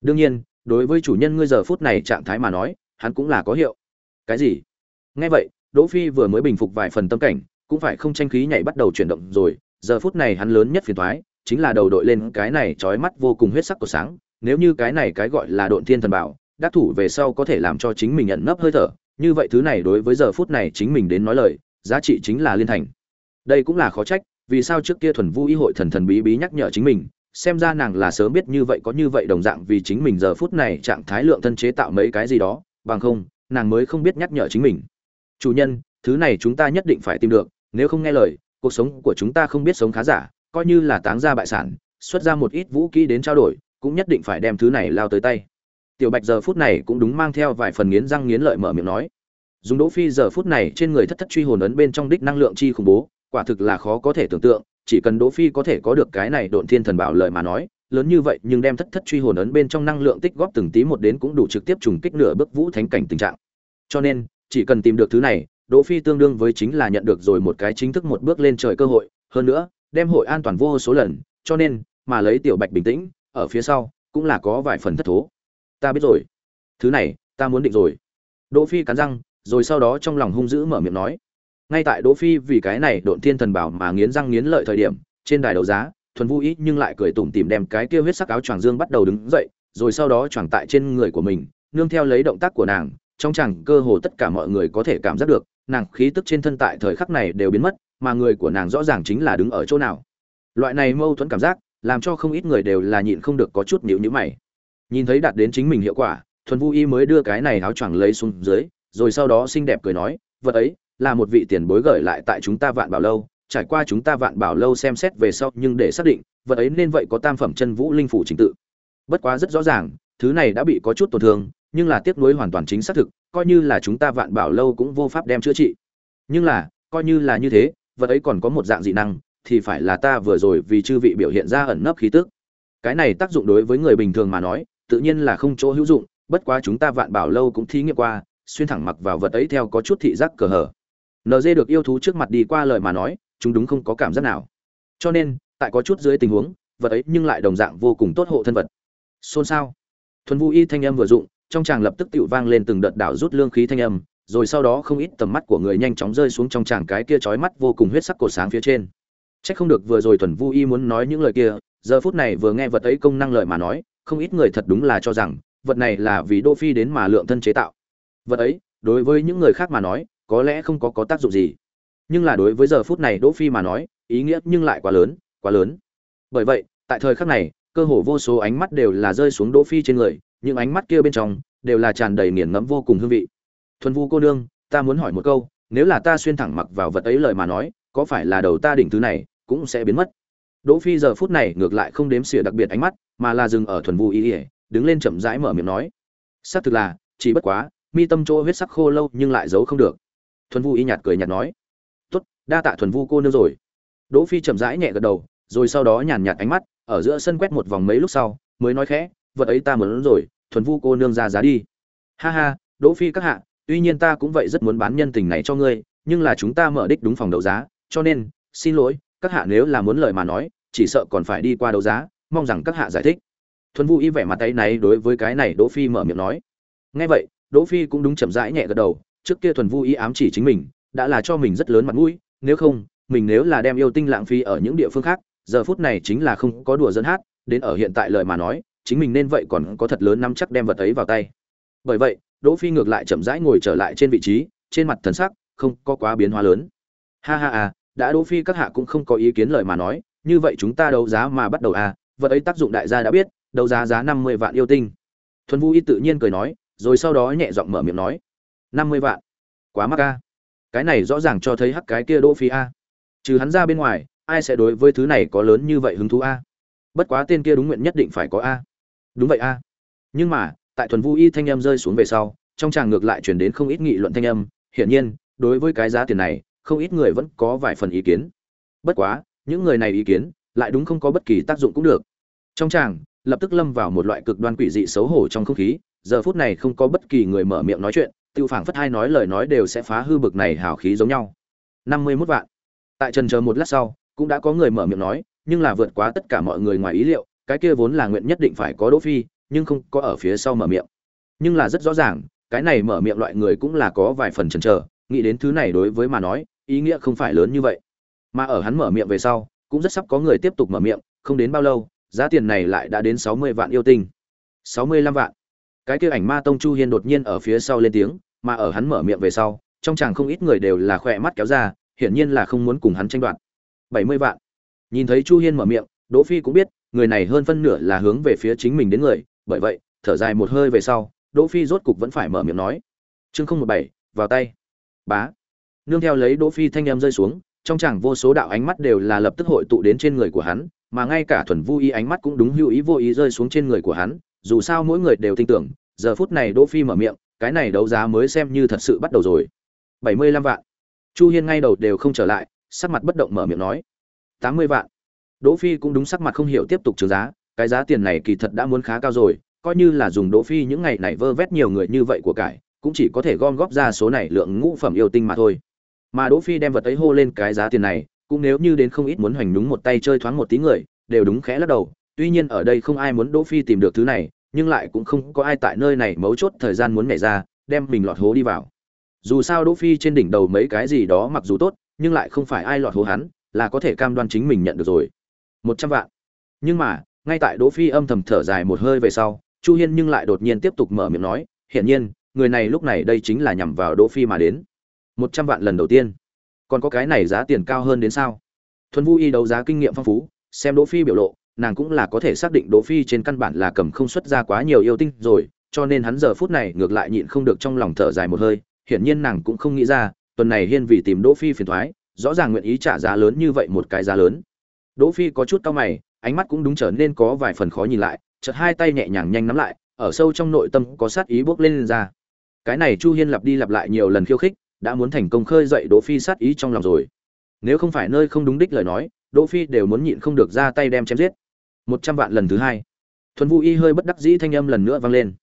Đương nhiên, đối với chủ nhân ngươi giờ phút này trạng thái mà nói, hắn cũng là có hiệu cái gì? Nghe vậy, đỗ phi vừa mới bình phục vài phần tâm cảnh, cũng phải không tranh khí nhảy bắt đầu chuyển động rồi. Giờ phút này hắn lớn nhất phiền toái, chính là đầu đội lên cái này chói mắt vô cùng huyết sắc của sáng. Nếu như cái này cái gọi là độn thiên thần bảo, đắc thủ về sau có thể làm cho chính mình nhận nấp hơi thở, như vậy thứ này đối với giờ phút này chính mình đến nói lời, giá trị chính là liên thành. Đây cũng là khó trách, vì sao trước kia thuần vu y hội thần thần bí bí nhắc nhở chính mình, xem ra nàng là sớm biết như vậy có như vậy đồng dạng vì chính mình giờ phút này trạng thái lượng thân chế tạo mấy cái gì đó, bằng không nàng mới không biết nhắc nhở chính mình. Chủ nhân, thứ này chúng ta nhất định phải tìm được, nếu không nghe lời, cuộc sống của chúng ta không biết sống khá giả, coi như là táng ra bại sản, xuất ra một ít vũ khí đến trao đổi, cũng nhất định phải đem thứ này lao tới tay. Tiểu bạch giờ phút này cũng đúng mang theo vài phần nghiến răng nghiến lợi mở miệng nói. Dùng đỗ phi giờ phút này trên người thất thất truy hồn ấn bên trong đích năng lượng chi khủng bố, quả thực là khó có thể tưởng tượng, chỉ cần đỗ phi có thể có được cái này độn thiên thần bảo lợi mà nói lớn như vậy nhưng đem thất thất truy hồn ấn bên trong năng lượng tích góp từng tí một đến cũng đủ trực tiếp trùng kích nửa bước vũ thánh cảnh tình trạng. Cho nên, chỉ cần tìm được thứ này, đỗ phi tương đương với chính là nhận được rồi một cái chính thức một bước lên trời cơ hội, hơn nữa, đem hội an toàn vô số lần, cho nên, mà lấy tiểu bạch bình tĩnh, ở phía sau, cũng là có vài phần thất thố. Ta biết rồi. Thứ này, ta muốn định rồi. Đỗ phi cắn răng, rồi sau đó trong lòng hung dữ mở miệng nói. Ngay tại đỗ phi vì cái này độn thiên thần bảo mà nghiến răng nghiến lợi thời điểm, trên đài đấu giá thuần vũ ý, nhưng lại cười tủm tỉm đem cái kia huyết sắc áo choàng dương bắt đầu đứng dậy, rồi sau đó choàng tại trên người của mình, nương theo lấy động tác của nàng, trong chẳng cơ hồ tất cả mọi người có thể cảm giác được, nàng khí tức trên thân tại thời khắc này đều biến mất, mà người của nàng rõ ràng chính là đứng ở chỗ nào. Loại này mâu thuẫn cảm giác, làm cho không ít người đều là nhịn không được có chút nhịu nhữ mày. Nhìn thấy đạt đến chính mình hiệu quả, thuần vũ y mới đưa cái này áo choàng lấy xuống dưới, rồi sau đó xinh đẹp cười nói, vật ấy là một vị tiền bối gửi lại tại chúng ta vạn bảo lâu trải qua chúng ta vạn bảo lâu xem xét về sau nhưng để xác định, vật ấy nên vậy có tam phẩm chân vũ linh phủ trình tự. Bất quá rất rõ ràng, thứ này đã bị có chút tổn thương, nhưng là tiếc nuối hoàn toàn chính xác thực, coi như là chúng ta vạn bảo lâu cũng vô pháp đem chữa trị. Nhưng là, coi như là như thế, vật ấy còn có một dạng dị năng, thì phải là ta vừa rồi vì chư vị biểu hiện ra ẩn nấp khí tức. Cái này tác dụng đối với người bình thường mà nói, tự nhiên là không chỗ hữu dụng, bất quá chúng ta vạn bảo lâu cũng thí nghiệm qua, xuyên thẳng mặc vào vật ấy theo có chút thị giác cờ hở nd được yêu thú trước mặt đi qua lời mà nói chúng đúng không có cảm giác nào. Cho nên, tại có chút dưới tình huống, vật ấy nhưng lại đồng dạng vô cùng tốt hộ thân vật. Xôn xao. Thuần vũ y thanh âm vừa dụng, trong tràng lập tức tựu vang lên từng đợt đảo rút lương khí thanh âm, rồi sau đó không ít tầm mắt của người nhanh chóng rơi xuống trong tràng cái kia chói mắt vô cùng huyết sắc cổ sáng phía trên. Chắc không được vừa rồi thuần vũ y muốn nói những lời kia, giờ phút này vừa nghe vật ấy công năng lợi mà nói, không ít người thật đúng là cho rằng, vật này là vì đô phi đến mà lượng thân chế tạo. Vật ấy, đối với những người khác mà nói, có lẽ không có có tác dụng gì nhưng là đối với giờ phút này đỗ phi mà nói, ý nghĩa nhưng lại quá lớn quá lớn. Bởi vậy, tại thời khắc này, cơ hồ vô số ánh mắt đều là rơi xuống đỗ phi trên người, những ánh mắt kia bên trong đều là tràn đầy nghiền ngẫm vô cùng hương vị. Thuần vu cô nương, ta muốn hỏi một câu, nếu là ta xuyên thẳng mặc vào vật ấy lời mà nói, có phải là đầu ta đỉnh thứ này cũng sẽ biến mất? Đỗ phi giờ phút này ngược lại không đếm xỉa đặc biệt ánh mắt, mà là dừng ở thuần vu ý ỉa đứng lên chậm rãi mở miệng nói, xác thực là, chỉ bất quá, mi tâm chỗ huyết sắc khô lâu nhưng lại giấu không được. Thuần vu y nhạt cười nhạt nói đa tạ thuần vu cô nương rồi. Đỗ phi chậm rãi nhẹ gật đầu, rồi sau đó nhàn nhạt ánh mắt, ở giữa sân quét một vòng mấy lúc sau, mới nói khẽ, vật ấy ta muốn rồi, thuần vu cô nương ra giá đi. Ha ha, đỗ phi các hạ, tuy nhiên ta cũng vậy rất muốn bán nhân tình này cho ngươi, nhưng là chúng ta mở đích đúng phòng đấu giá, cho nên, xin lỗi, các hạ nếu là muốn lời mà nói, chỉ sợ còn phải đi qua đấu giá, mong rằng các hạ giải thích. Thuần vu y vẻ mặt tay này đối với cái này đỗ phi mở miệng nói. Nghe vậy, đỗ phi cũng đúng chậm rãi nhẹ gật đầu, trước kia thuần vu y ám chỉ chính mình, đã là cho mình rất lớn mặt mũi nếu không, mình nếu là đem yêu tinh lãng phí ở những địa phương khác, giờ phút này chính là không có đùa dẫn hát, đến ở hiện tại lời mà nói, chính mình nên vậy còn có thật lớn nắm chắc đem vật ấy vào tay. Bởi vậy, đỗ phi ngược lại chậm rãi ngồi trở lại trên vị trí, trên mặt thần sắc không có quá biến hóa lớn. Ha ha à đã đỗ phi các hạ cũng không có ý kiến lời mà nói, như vậy chúng ta đấu giá mà bắt đầu à vật ấy tác dụng đại gia đã biết, đấu giá giá 50 vạn yêu tinh. Thuần vũ y tự nhiên cười nói, rồi sau đó nhẹ giọng mở miệng nói 50 vạn, quá mắc a cái này rõ ràng cho thấy hắc cái kia đỗ phi a. Trừ hắn ra bên ngoài, ai sẽ đối với thứ này có lớn như vậy hứng thú a? Bất quá tên kia đúng nguyện nhất định phải có a. Đúng vậy a. Nhưng mà, tại thuần vũ y thanh âm rơi xuống về sau, trong tràng ngược lại chuyển đến không ít nghị luận thanh âm. Hiển nhiên, đối với cái giá tiền này, không ít người vẫn có vài phần ý kiến. Bất quá, những người này ý kiến, lại đúng không có bất kỳ tác dụng cũng được. Trong tràng, lập tức lâm vào một loại cực đoan quỷ dị xấu hổ trong không khí. Giờ phút này không có bất kỳ người mở miệng nói chuyện tiêu phảng phất hai nói lời nói đều sẽ phá hư bực này hào khí giống nhau. Năm mươi 51 vạn. Tại trần chờ một lát sau, cũng đã có người mở miệng nói, nhưng là vượt quá tất cả mọi người ngoài ý liệu, cái kia vốn là nguyện nhất định phải có đỗ phi, nhưng không có ở phía sau mở miệng. Nhưng là rất rõ ràng, cái này mở miệng loại người cũng là có vài phần chần chờ, nghĩ đến thứ này đối với mà nói, ý nghĩa không phải lớn như vậy. Mà ở hắn mở miệng về sau, cũng rất sắp có người tiếp tục mở miệng, không đến bao lâu, giá tiền này lại đã đến sáu mươi vạn yêu tinh. Sáu mươi lăm vạn. Cái kia ảnh ma tông chu hiên đột nhiên ở phía sau lên tiếng mà ở hắn mở miệng về sau, trong chàng không ít người đều là khỏe mắt kéo ra, hiển nhiên là không muốn cùng hắn tranh đoạt. Bảy mươi vạn. Nhìn thấy chu hiên mở miệng, đỗ phi cũng biết, người này hơn phân nửa là hướng về phía chính mình đến người, bởi vậy, thở dài một hơi về sau, đỗ phi rốt cục vẫn phải mở miệng nói. Chương không một bảy, vào tay. Bá. Nương theo lấy đỗ phi thanh em rơi xuống, trong chàng vô số đạo ánh mắt đều là lập tức hội tụ đến trên người của hắn, mà ngay cả thuần vu ý ánh mắt cũng đúng hữu ý vô ý rơi xuống trên người của hắn, dù sao mỗi người đều tin tưởng, giờ phút này đỗ phi mở miệng cái này đấu giá mới xem như thật sự bắt đầu rồi. Bảy mươi lăm vạn. Chu hiên ngay đầu đều không trở lại, sắc mặt bất động mở miệng nói. Tám mươi vạn. Đỗ phi cũng đúng sắc mặt không hiểu tiếp tục trừ giá, cái giá tiền này kỳ thật đã muốn khá cao rồi, coi như là dùng đỗ phi những ngày này vơ vét nhiều người như vậy của cải, cũng chỉ có thể gom góp ra số này lượng ngũ phẩm yêu tinh mà thôi. Mà đỗ phi đem vật ấy hô lên cái giá tiền này, cũng nếu như đến không ít muốn hoành đúng một tay chơi thoáng một tí người, đều đúng khẽ lắc đầu, tuy nhiên ở đây không ai muốn đỗ phi tìm được thứ này nhưng lại cũng không có ai tại nơi này mấu chốt thời gian muốn nhảy ra, đem mình lọt hố đi vào. Dù sao đỗ phi trên đỉnh đầu mấy cái gì đó mặc dù tốt, nhưng lại không phải ai lọt hố hắn, là có thể cam đoan chính mình nhận được rồi. Một trăm vạn. Nhưng mà, ngay tại đỗ phi âm thầm thở dài một hơi về sau, chu hiên nhưng lại đột nhiên tiếp tục mở miệng nói, hiển nhiên, người này lúc này đây chính là nhằm vào đỗ phi mà đến. Một trăm vạn lần đầu tiên. Còn có cái này giá tiền cao hơn đến sao? Thuần vu y đấu giá kinh nghiệm phong phú, xem đỗ phi biểu lộ nàng cũng là có thể xác định đỗ phi trên căn bản là cầm không xuất ra quá nhiều yêu tinh rồi cho nên hắn giờ phút này ngược lại nhịn không được trong lòng thở dài một hơi hiển nhiên nàng cũng không nghĩ ra tuần này hiên vì tìm đỗ phi phiền toái rõ ràng nguyện ý trả giá lớn như vậy một cái giá lớn. Đỗ phi có chút cau mày ánh mắt cũng đúng trở nên có vài phần khó nhìn lại chợt hai tay nhẹ nhàng nhanh nắm lại ở sâu trong nội tâm có sát ý bốc lên, lên ra. Cái này chu hiên lặp đi lặp lại nhiều lần khiêu khích đã muốn thành công khơi dậy đỗ phi sát ý trong lòng rồi. Nếu không phải nơi không đúng đích lời nói đỗ phi đều muốn nhịn không được ra tay đem chém giết một trăm vạn lần thứ hai. Thuần vũ y hơi bất đắc dĩ thanh âm lần nữa vang lên.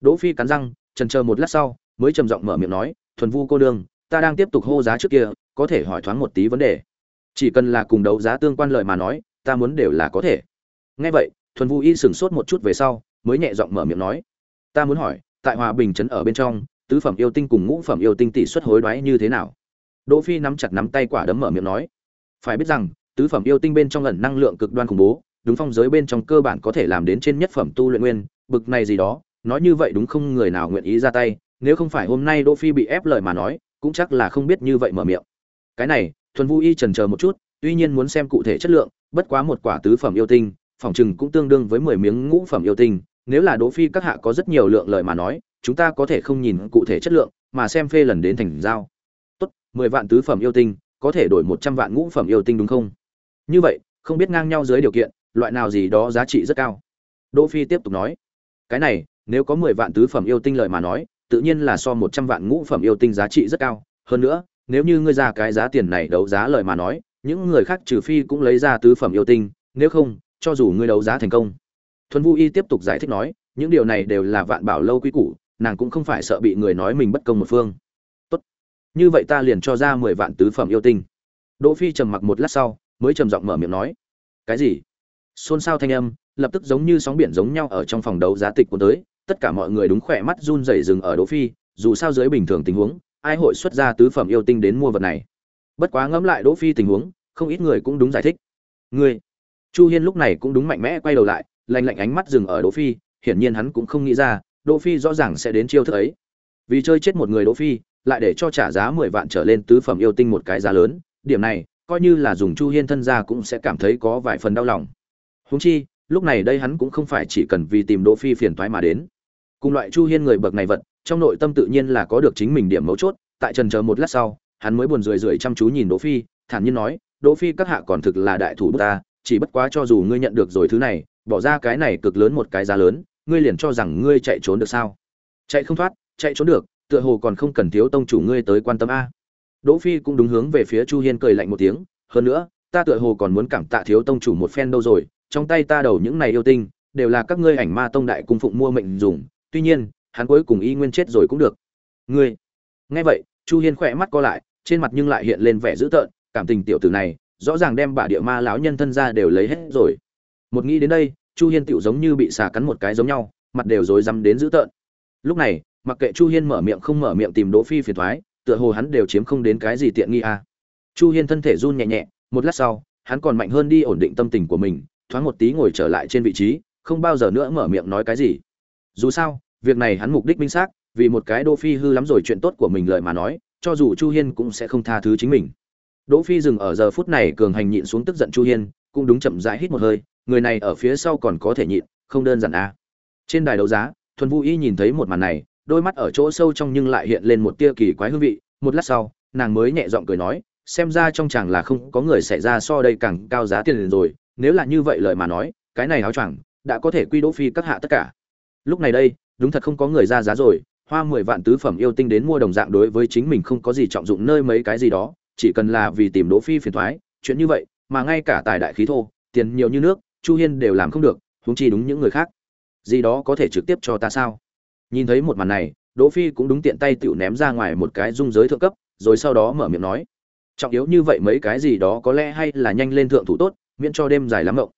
Đỗ phi cắn răng chần chờ một lát sau, mới trầm giọng mở miệng nói, thuần vu cô đương, ta đang tiếp tục hô giá trước kia, có thể hỏi thoáng một tí vấn đề. Chỉ cần là cùng đấu giá tương quan lợi mà nói, ta muốn đều là có thể. Nghe vậy, thuần vu y sửng sốt một chút về sau, mới nhẹ giọng mở miệng nói, ta muốn hỏi, tại hòa bình trấn ở bên trong, tứ phẩm yêu tinh cùng ngũ phẩm yêu tinh tỷ suất hối đoái như thế nào? Đỗ phi nắm chặt nắm tay quả đấm mở miệng nói, phải biết rằng, tứ phẩm yêu tinh bên trong ẩn năng lượng cực đoan khủng bố đúng phong giới bên trong cơ bản có thể làm đến trên nhất phẩm tu luyện nguyên, bực này gì đó, nói như vậy đúng không người nào nguyện ý ra tay, nếu không phải hôm nay đỗ phi bị ép lời mà nói, cũng chắc là không biết như vậy mở miệng. Cái này, thuần vu y trần chờ một chút, tuy nhiên muốn xem cụ thể chất lượng, bất quá một quả tứ phẩm yêu tinh phỏng chừng cũng tương đương với mười miếng ngũ phẩm yêu tinh, nếu là đỗ phi các hạ có rất nhiều lượng lời mà nói, chúng ta có thể không nhìn cụ thể chất lượng, mà xem phê lần đến thành giao. Tốt, mười vạn tứ phẩm yêu tinh, có thể đổi một trăm vạn ngũ phẩm yêu tinh đúng không? Như vậy, không biết ngang nhau dưới điều kiện loại nào gì đó giá trị rất cao. Đỗ phi tiếp tục nói, cái này, nếu có mười vạn tứ phẩm yêu tinh lợi mà nói, tự nhiên là so một trăm vạn ngũ phẩm yêu tinh giá trị rất cao. Hơn nữa, nếu như ngươi ra cái giá tiền này đấu giá lợi mà nói, những người khác trừ phi cũng lấy ra tứ phẩm yêu tinh, nếu không, cho dù ngươi đấu giá thành công. Thuần vu y tiếp tục giải thích nói, những điều này đều là vạn bảo lâu quý củ, nàng cũng không phải sợ bị người nói mình bất công một phương. Tốt. Như vậy ta liền cho ra mười vạn tứ phẩm yêu tinh. Đỗ phi trầm mặc một lát sau, mới trầm giọng mở miệng nói, cái gì? Xôn xao thanh âm, lập tức giống như sóng biển giống nhau ở trong phòng đấu giá tịch của tới. Tất cả mọi người đúng khỏe mắt run rẩy dừng ở đỗ phi, dù sao dưới bình thường tình huống, ai hội xuất ra tứ phẩm yêu tinh đến mua vật này? Bất quá ngẫm lại đỗ phi tình huống, không ít người cũng đúng giải thích. Ngươi, chu hiên lúc này cũng đúng mạnh mẽ quay đầu lại, lạnh lạnh ánh mắt dừng ở đỗ phi, hiển nhiên hắn cũng không nghĩ ra, đỗ phi rõ ràng sẽ đến chiêu thức ấy. Vì chơi chết một người đỗ phi, lại để cho trả giá 10 vạn trở lên tứ phẩm yêu tinh một cái giá lớn, điểm này, coi như là dùng chu hiên thân ra cũng sẽ cảm thấy có vài phần đau lòng huống chi, lúc này đây hắn cũng không phải chỉ cần vì tìm đỗ phi phiền toái mà đến. Cùng loại chu hiên người bậc này vật, trong nội tâm tự nhiên là có được chính mình điểm mấu chốt, tại trần chờ một lát sau, hắn mới buồn rười rượi chăm chú nhìn đỗ phi, thản nhiên nói, đỗ phi các hạ còn thực là đại thủ ta, chỉ bất quá cho dù ngươi nhận được rồi thứ này, bỏ ra cái này cực lớn một cái giá lớn, ngươi liền cho rằng ngươi chạy trốn được sao? Chạy không thoát, chạy trốn được, tựa hồ còn không cần thiếu tông chủ ngươi tới quan tâm a. Đỗ phi cũng đúng hướng về phía chu hiên cười lạnh một tiếng, hơn nữa, ta tựa hồ còn muốn cảm tạ thiếu tông chủ một phen đâu rồi trong tay ta đầu những này yêu tinh, đều là các ngươi ảnh ma tông đại cung phụng mua mệnh dùng, tuy nhiên, hắn cuối cùng y nguyên chết rồi cũng được. Ngươi, nghe vậy, chu hiên khỏe mắt co lại, trên mặt nhưng lại hiện lên vẻ dữ tợn, cảm tình tiểu tử này, rõ ràng đem bả địa ma lão nhân thân ra đều lấy hết rồi. Một nghĩ đến đây, chu hiên tựu giống như bị xà cắn một cái giống nhau, mặt đều rối rắm đến dữ tợn. Lúc này, mặc kệ chu hiên mở miệng không mở miệng tìm đỗ phi phiền thoái tựa hồ hắn đều chiếm không đến cái gì tiện nghi à. chu hiên thân thể run nhẹ nhẹ, một lát sau, hắn còn mạnh hơn đi ổn định tâm tình của mình thoáng một tí ngồi trở lại trên vị trí, không bao giờ nữa mở miệng nói cái gì dù sao, việc này hắn mục đích minh xác, vì một cái đỗ phi hư lắm rồi chuyện tốt của mình lời mà nói, cho dù chu hiên cũng sẽ không tha thứ chính mình đỗ phi dừng ở giờ phút này cường hành nhịn xuống tức giận chu hiên, cũng đúng chậm rãi hít một hơi, người này ở phía sau còn có thể nhịn, không đơn giản à. trên đài đấu giá, thuần vũ y nhìn thấy một màn này, đôi mắt ở chỗ sâu trong nhưng lại hiện lên một tia kỳ quái hương vị, một lát sau, nàng mới nhẹ giọng cười nói, xem ra trong chàng là không có người xảy ra so đây càng cao giá tiền rồi nếu là như vậy lời mà nói, cái này áo choàng đã có thể quy đỗ phi các hạ tất cả. Lúc này đây, đúng thật không có người ra giá rồi, hoa mười vạn tứ phẩm yêu tinh đến mua đồng dạng đối với chính mình không có gì trọng dụng nơi mấy cái gì đó, chỉ cần là vì tìm đỗ phi phiền thoái, chuyện như vậy, mà ngay cả tài đại khí thô, tiền nhiều như nước, chu hiên đều làm không được, huống chi đúng những người khác. Gì đó có thể trực tiếp cho ta sao? Nhìn thấy một màn này, đỗ phi cũng đúng tiện tay tiểu ném ra ngoài một cái dung giới thượng cấp, rồi sau đó mở miệng nói, trọng yếu như vậy mấy cái gì đó có lẽ hay là nhanh lên thượng thủ tốt miễn cho đêm dài lắm mộng.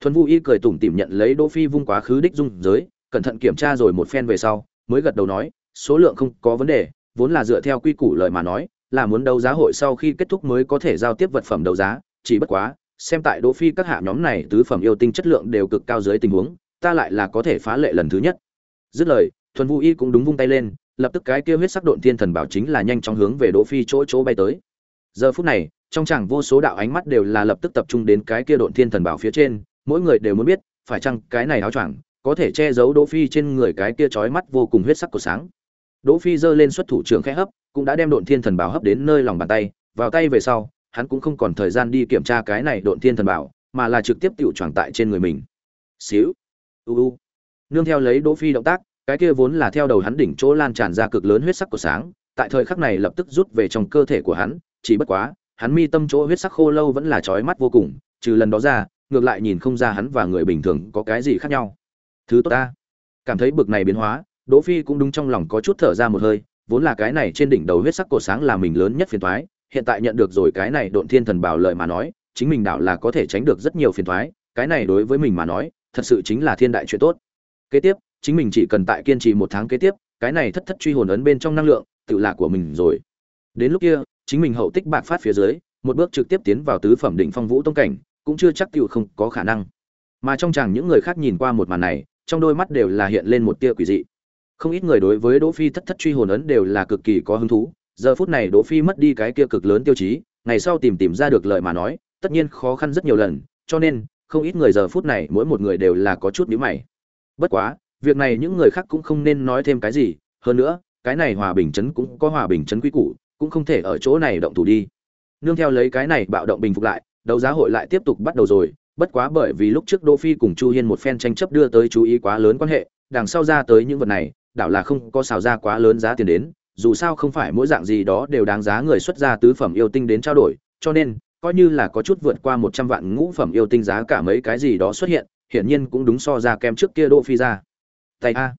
Thuần vũ y cười tủm tỉm nhận lấy đỗ phi vung quá khứ đích dung giới, cẩn thận kiểm tra rồi một phen về sau, mới gật đầu nói, số lượng không có vấn đề, vốn là dựa theo quy củ lời mà nói, là muốn đấu giá hội sau khi kết thúc mới có thể giao tiếp vật phẩm đấu giá, chỉ bất quá, xem tại đỗ phi các hạ nhóm này tứ phẩm yêu tinh chất lượng đều cực cao dưới tình huống, ta lại là có thể phá lệ lần thứ nhất. Dứt lời, thuần vũ y cũng đúng vung tay lên, lập tức cái kia huyết sắc độn thiên thần bảo chính là nhanh chóng hướng về đỗ phi chỗ chỗ bay tới. Giờ phút này trong chẳng vô số đạo ánh mắt đều là lập tức tập trung đến cái kia độn thiên thần bảo phía trên, mỗi người đều muốn biết, phải chăng cái này áo choàng có thể che giấu đỗ phi trên người cái kia chói mắt vô cùng huyết sắc của sáng. Đỗ phi giơ lên xuất thủ trưởng khẽ hấp, cũng đã đem độn thiên thần bảo hấp đến nơi lòng bàn tay, vào tay về sau, hắn cũng không còn thời gian đi kiểm tra cái này độn thiên thần bảo, mà là trực tiếp tiểu choàng tại trên người mình. Xíu, u u. Nương theo lấy đỗ phi động tác, cái kia vốn là theo đầu hắn đỉnh chỗ lan tràn ra cực lớn huyết sắc của sáng, tại thời khắc này lập tức rút về trong cơ thể của hắn, chỉ bất quá hắn mi tâm chỗ huyết sắc khô lâu vẫn là chói mắt vô cùng, trừ lần đó ra, ngược lại nhìn không ra hắn và người bình thường có cái gì khác nhau. Thứ tốt ta. Cảm thấy bực này biến hóa, đỗ phi cũng đúng trong lòng có chút thở ra một hơi, vốn là cái này trên đỉnh đầu huyết sắc cổ sáng là mình lớn nhất phiền toái, hiện tại nhận được rồi cái này độn thiên thần bảo lợi mà nói, chính mình đạo là có thể tránh được rất nhiều phiền toái, cái này đối với mình mà nói, thật sự chính là thiên đại chuyện tốt. Kế tiếp, chính mình chỉ cần tại kiên trì một tháng kế tiếp, cái này thất thất truy hồn ấn bên trong năng lượng, tự là của mình rồi. Đến lúc kia chính mình hậu tích bạc phát phía dưới, một bước trực tiếp tiến vào tứ phẩm đỉnh phong vũ tông cảnh, cũng chưa chắc tiêu không có khả năng. Mà trong chàng những người khác nhìn qua một màn này, trong đôi mắt đều là hiện lên một tia quỷ dị. Không ít người đối với đỗ phi thất thất truy hồn ấn đều là cực kỳ có hứng thú, giờ phút này đỗ phi mất đi cái kia cực lớn tiêu chí, ngày sau tìm tìm ra được lợi mà nói, tất nhiên khó khăn rất nhiều lần, cho nên, không ít người giờ phút này mỗi một người đều là có chút nhíu mày. Bất quá, việc này những người khác cũng không nên nói thêm cái gì, hơn nữa, cái này hòa bình chấn cũng có hòa bình chấn quy củ cũng không thể ở chỗ này động thủ đi nương theo lấy cái này bạo động bình phục lại đấu giá hội lại tiếp tục bắt đầu rồi bất quá bởi vì lúc trước Đỗ Phi cùng Chu Hiên một phen tranh chấp đưa tới chú ý quá lớn quan hệ, đằng sau ra tới những vật này, đảo là không có xào ra quá lớn giá tiền đến, dù sao không phải mỗi dạng gì đó đều đáng giá người xuất ra tứ phẩm yêu tinh đến trao đổi, cho nên coi như là có chút vượt qua 100 vạn ngũ phẩm yêu tinh giá cả mấy cái gì đó xuất hiện, hiển nhiên cũng đúng so ra kem trước kia Đỗ Phi ra. Tay a.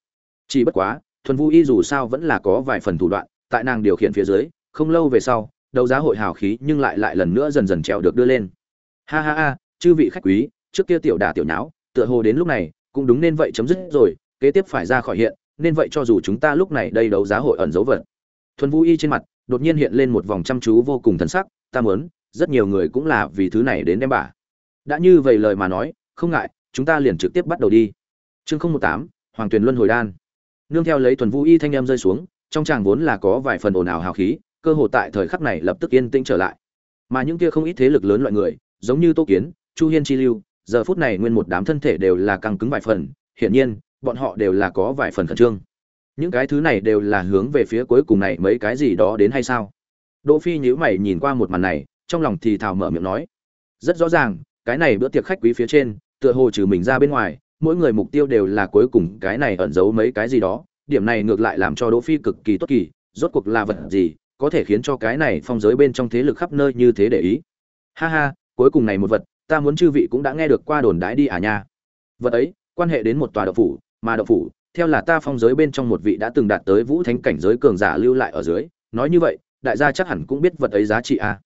Chỉ bất quá, thuần vũ y dù sao vẫn là có vài phần thủ đoạn, tại nàng điều khiển phía dưới, không lâu về sau, đấu giá hội hào khí nhưng lại lại lần nữa dần dần trèo được đưa lên. Ha ha ha, chư vị khách quý, trước kia tiểu đà tiểu nháo, tựa hồ đến lúc này, cũng đúng nên vậy chấm dứt rồi, kế tiếp phải ra khỏi hiện nên vậy cho dù chúng ta lúc này đây đấu giá hội ẩn dấu vật. Thuần vũ y trên mặt đột nhiên hiện lên một vòng chăm chú vô cùng thần sắc ta muốn rất nhiều người cũng là vì thứ này đến đem bà đã như vậy lời mà nói không ngại chúng ta liền trực tiếp bắt đầu đi. Chương không một tám hoàng tuyền luân hồi đan. Nương theo lấy thuần vũ y thanh em rơi xuống trong tràng vốn là có vài phần ồn ào hào khí cơ hội tại thời khắc này lập tức yên tĩnh trở lại. Mà những kia không ít thế lực lớn loại người, giống như tô kiến, chu hiên chi lưu, giờ phút này nguyên một đám thân thể đều là căng cứng vài phần, hiển nhiên, bọn họ đều là có vài phần khẩn trương. Những cái thứ này đều là hướng về phía cuối cùng này mấy cái gì đó đến hay sao? Đỗ phi nhíu mày nhìn qua một màn này, trong lòng thì thào mở miệng nói, rất rõ ràng, cái này bữa tiệc khách quý phía trên, tựa hồ trừ mình ra bên ngoài, mỗi người mục tiêu đều là cuối cùng cái này ẩn giấu mấy cái gì đó, điểm này ngược lại làm cho đỗ phi cực kỳ tốt kỳ, rốt cuộc là vật gì có thể khiến cho cái này phong giới bên trong thế lực khắp nơi như thế để ý. Ha ha, cuối cùng này một vật, ta muốn chư vị cũng đã nghe được qua đồn đãi đi à nha. Vật ấy, quan hệ đến một tòa đậu phủ, mà đậu phủ, theo là ta phong giới bên trong một vị đã từng đạt tới vũ thánh cảnh giới cường giả lưu lại ở dưới. Nói như vậy, đại gia chắc hẳn cũng biết vật ấy giá trị à.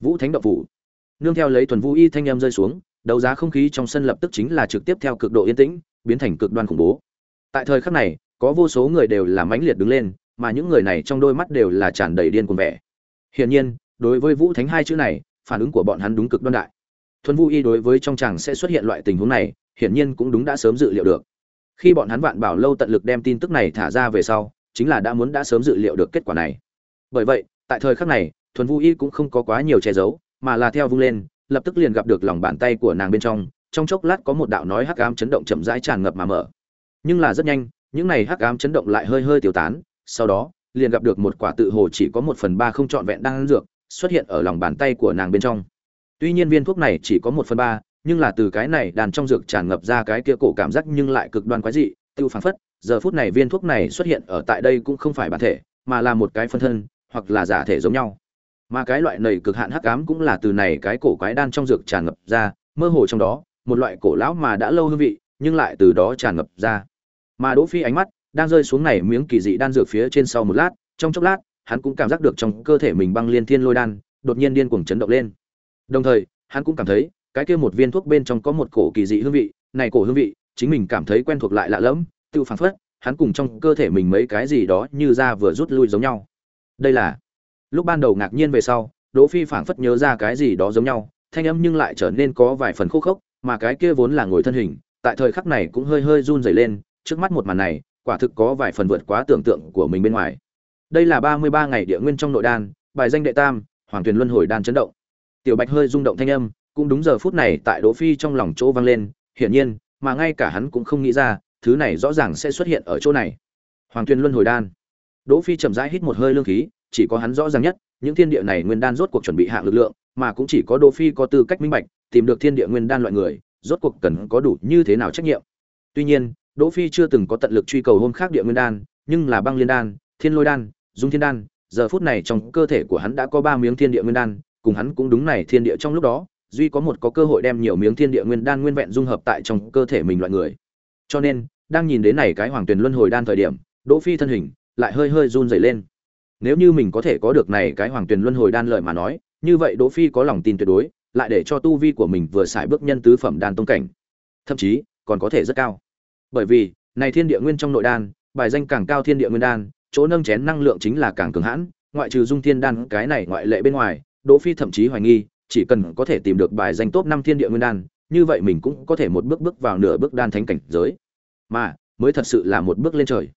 vũ thánh đậu phủ. Nương theo lấy thuần vũ y thanh em rơi xuống, đấu giá không khí trong sân lập tức chính là trực tiếp theo cực độ yên tĩnh, biến thành cực đoan khủng bố. Tại thời khắc này, có vô số người đều là mãnh liệt đứng lên mà những người này trong đôi mắt đều là tràn đầy điên cuồng vẻ. Hiển nhiên, đối với vũ thánh hai chữ này, phản ứng của bọn hắn đúng cực đoan đại. Thuần Vu y đối với trong chàng sẽ xuất hiện loại tình huống này, hiển nhiên cũng đúng đã sớm dự liệu được. Khi bọn hắn vạn bảo lâu tận lực đem tin tức này thả ra về sau, chính là đã muốn đã sớm dự liệu được kết quả này. Bởi vậy, tại thời khắc này, thuần Vu y cũng không có quá nhiều che giấu, mà là theo vung lên, lập tức liền gặp được lòng bàn tay của nàng bên trong trong chốc lát có một đạo nói hắc ám chấn động chậm rãi tràn ngập mà mở. Nhưng là rất nhanh, những này hắc ám chấn động lại hơi hơi tiêu tán sau đó, liền gặp được một quả tự hồ chỉ có một phần ba không trọn vẹn đang dược xuất hiện ở lòng bàn tay của nàng bên trong. Tuy nhiên viên thuốc này chỉ có một phần ba, nhưng là từ cái này đàn trong dược tràn ngập ra cái kia cổ cảm giác nhưng lại cực đoan quái dị, tiêu phán phất, giờ phút này viên thuốc này xuất hiện ở tại đây cũng không phải bản thể, mà là một cái phân thân, hoặc là giả thể giống nhau. Mà cái loại nầy cực hạn hắc ám cũng là từ này cái cổ quái đan trong dược tràn ngập ra, mơ hồ trong đó, một loại cổ lão mà đã lâu hương vị, nhưng lại từ đó tràn ngập ra. Mà đỗ phi ánh mắt đang rơi xuống này miếng kỳ dị đan dược phía trên sau một lát, trong chốc lát, hắn cũng cảm giác được trong cơ thể mình băng liên thiên lôi đan, đột nhiên điên cuồng chấn động lên. Đồng thời, hắn cũng cảm thấy, cái kia một viên thuốc bên trong có một cổ kỳ dị hương vị, này cổ hương vị, chính mình cảm thấy quen thuộc lại lạ lẫm, tự phản phất, hắn cùng trong cơ thể mình mấy cái gì đó như ra vừa rút lui giống nhau. Đây là, lúc ban đầu ngạc nhiên về sau, đỗ phi phảng phất nhớ ra cái gì đó giống nhau, thanh âm nhưng lại trở nên có vài phần khô khốc, mà cái kia vốn là ngồi thân hình, tại thời khắc này cũng hơi hơi run rẩy lên, trước mắt một màn này quả thực có vài phần vượt quá tưởng tượng của mình bên ngoài. Đây là ba mươi ba ngày địa nguyên trong nội đan, bài danh đệ tam, hoàng tuyền luân hồi đan chấn động. Tiểu bạch hơi rung động thanh âm, cũng đúng giờ phút này tại đỗ phi trong lòng chỗ vang lên, hiển nhiên, mà ngay cả hắn cũng không nghĩ ra, thứ này rõ ràng sẽ xuất hiện ở chỗ này. Hoàng tuyền luân hồi đan. Đỗ phi chậm rãi hít một hơi lương khí, chỉ có hắn rõ ràng nhất, những thiên địa này nguyên đan rốt cuộc chuẩn bị hạng lực lượng, mà cũng chỉ có đỗ phi có tư cách minh bạch, tìm được thiên địa nguyên đan loại người, rốt cuộc cần có đủ như thế nào trách nhiệm. Tuy nhiên đỗ phi chưa từng có tận lực truy cầu hôm khác địa nguyên đan, nhưng là băng liên đan, thiên lôi đan, dung thiên đan, giờ phút này trong cơ thể của hắn đã có ba miếng thiên địa nguyên đan, cùng hắn cũng đúng này thiên địa trong lúc đó, duy có một có cơ hội đem nhiều miếng thiên địa nguyên đan nguyên vẹn dung hợp tại trong cơ thể mình loại người. Cho nên, đang nhìn đến này cái hoàng tuyền luân hồi đan thời điểm, đỗ phi thân hình lại hơi hơi run rẩy lên. Nếu như mình có thể có được này cái hoàng tuyền luân hồi đan lợi mà nói, như vậy đỗ phi có lòng tin tuyệt đối, lại để cho tu vi của mình vừa xài bước nhân tứ phẩm đan tông cảnh. Thậm chí, còn có thể rất cao bởi vì, này thiên địa nguyên trong nội đan, bài danh càng cao thiên địa nguyên đan, chỗ nâng chén năng lượng chính là càng cường hãn, ngoại trừ dung thiên đan, cái này ngoại lệ bên ngoài, đỗ phi thậm chí hoài nghi, chỉ cần có thể tìm được bài danh top năm thiên địa nguyên đan, như vậy mình cũng có thể một bước bước vào nửa bước đan thánh cảnh giới. Mà, mới thật sự là một bước lên trời.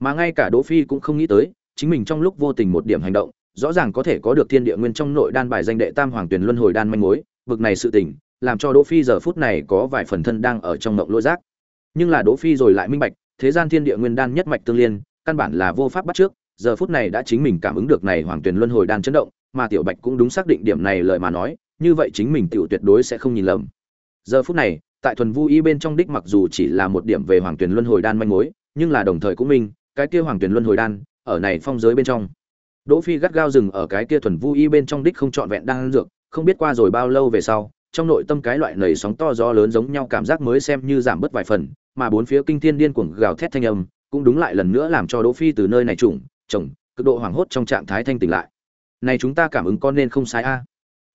Mà ngay cả đỗ phi cũng không nghĩ tới, chính mình trong lúc vô tình một điểm hành động, rõ ràng có thể có được thiên địa nguyên trong nội đan bài danh đệ tam hoàng tuyển luân hồi đan manh mối vực này sự tình, làm cho đỗ phi giờ phút này có vài phần thân đang ở trong ngộng lôi giác nhưng là đỗ phi rồi lại minh bạch, thế gian thiên địa nguyên đan nhất mạch tương liên, căn bản là vô pháp bắt trước, giờ phút này đã chính mình cảm ứng được này hoàng tuyển luân hồi đan chấn động, mà tiểu bạch cũng đúng xác định điểm này lời mà nói, như vậy chính mình tiểu tuyệt đối sẽ không nhìn lầm. Giờ phút này, tại thuần vu y bên trong đích mặc dù chỉ là một điểm về hoàng tuyển luân hồi đan manh mối, nhưng là đồng thời cũng minh, cái kia hoàng tuyển luân hồi đan, ở này phong giới bên trong. Đỗ phi gắt gao dừng ở cái kia thuần vu y bên trong đích không trọn vẹn đang dược, không biết qua rồi bao lâu về sau trong nội tâm cái loại nảy sóng to gió lớn giống nhau cảm giác mới xem như giảm bớt vài phần, mà bốn phía kinh thiên điên cuồng gào thét thanh âm cũng đúng lại lần nữa làm cho đỗ phi từ nơi này trùng chồng cực độ hoảng hốt trong trạng thái thanh tỉnh lại. Này chúng ta cảm ứng con nên không sai a.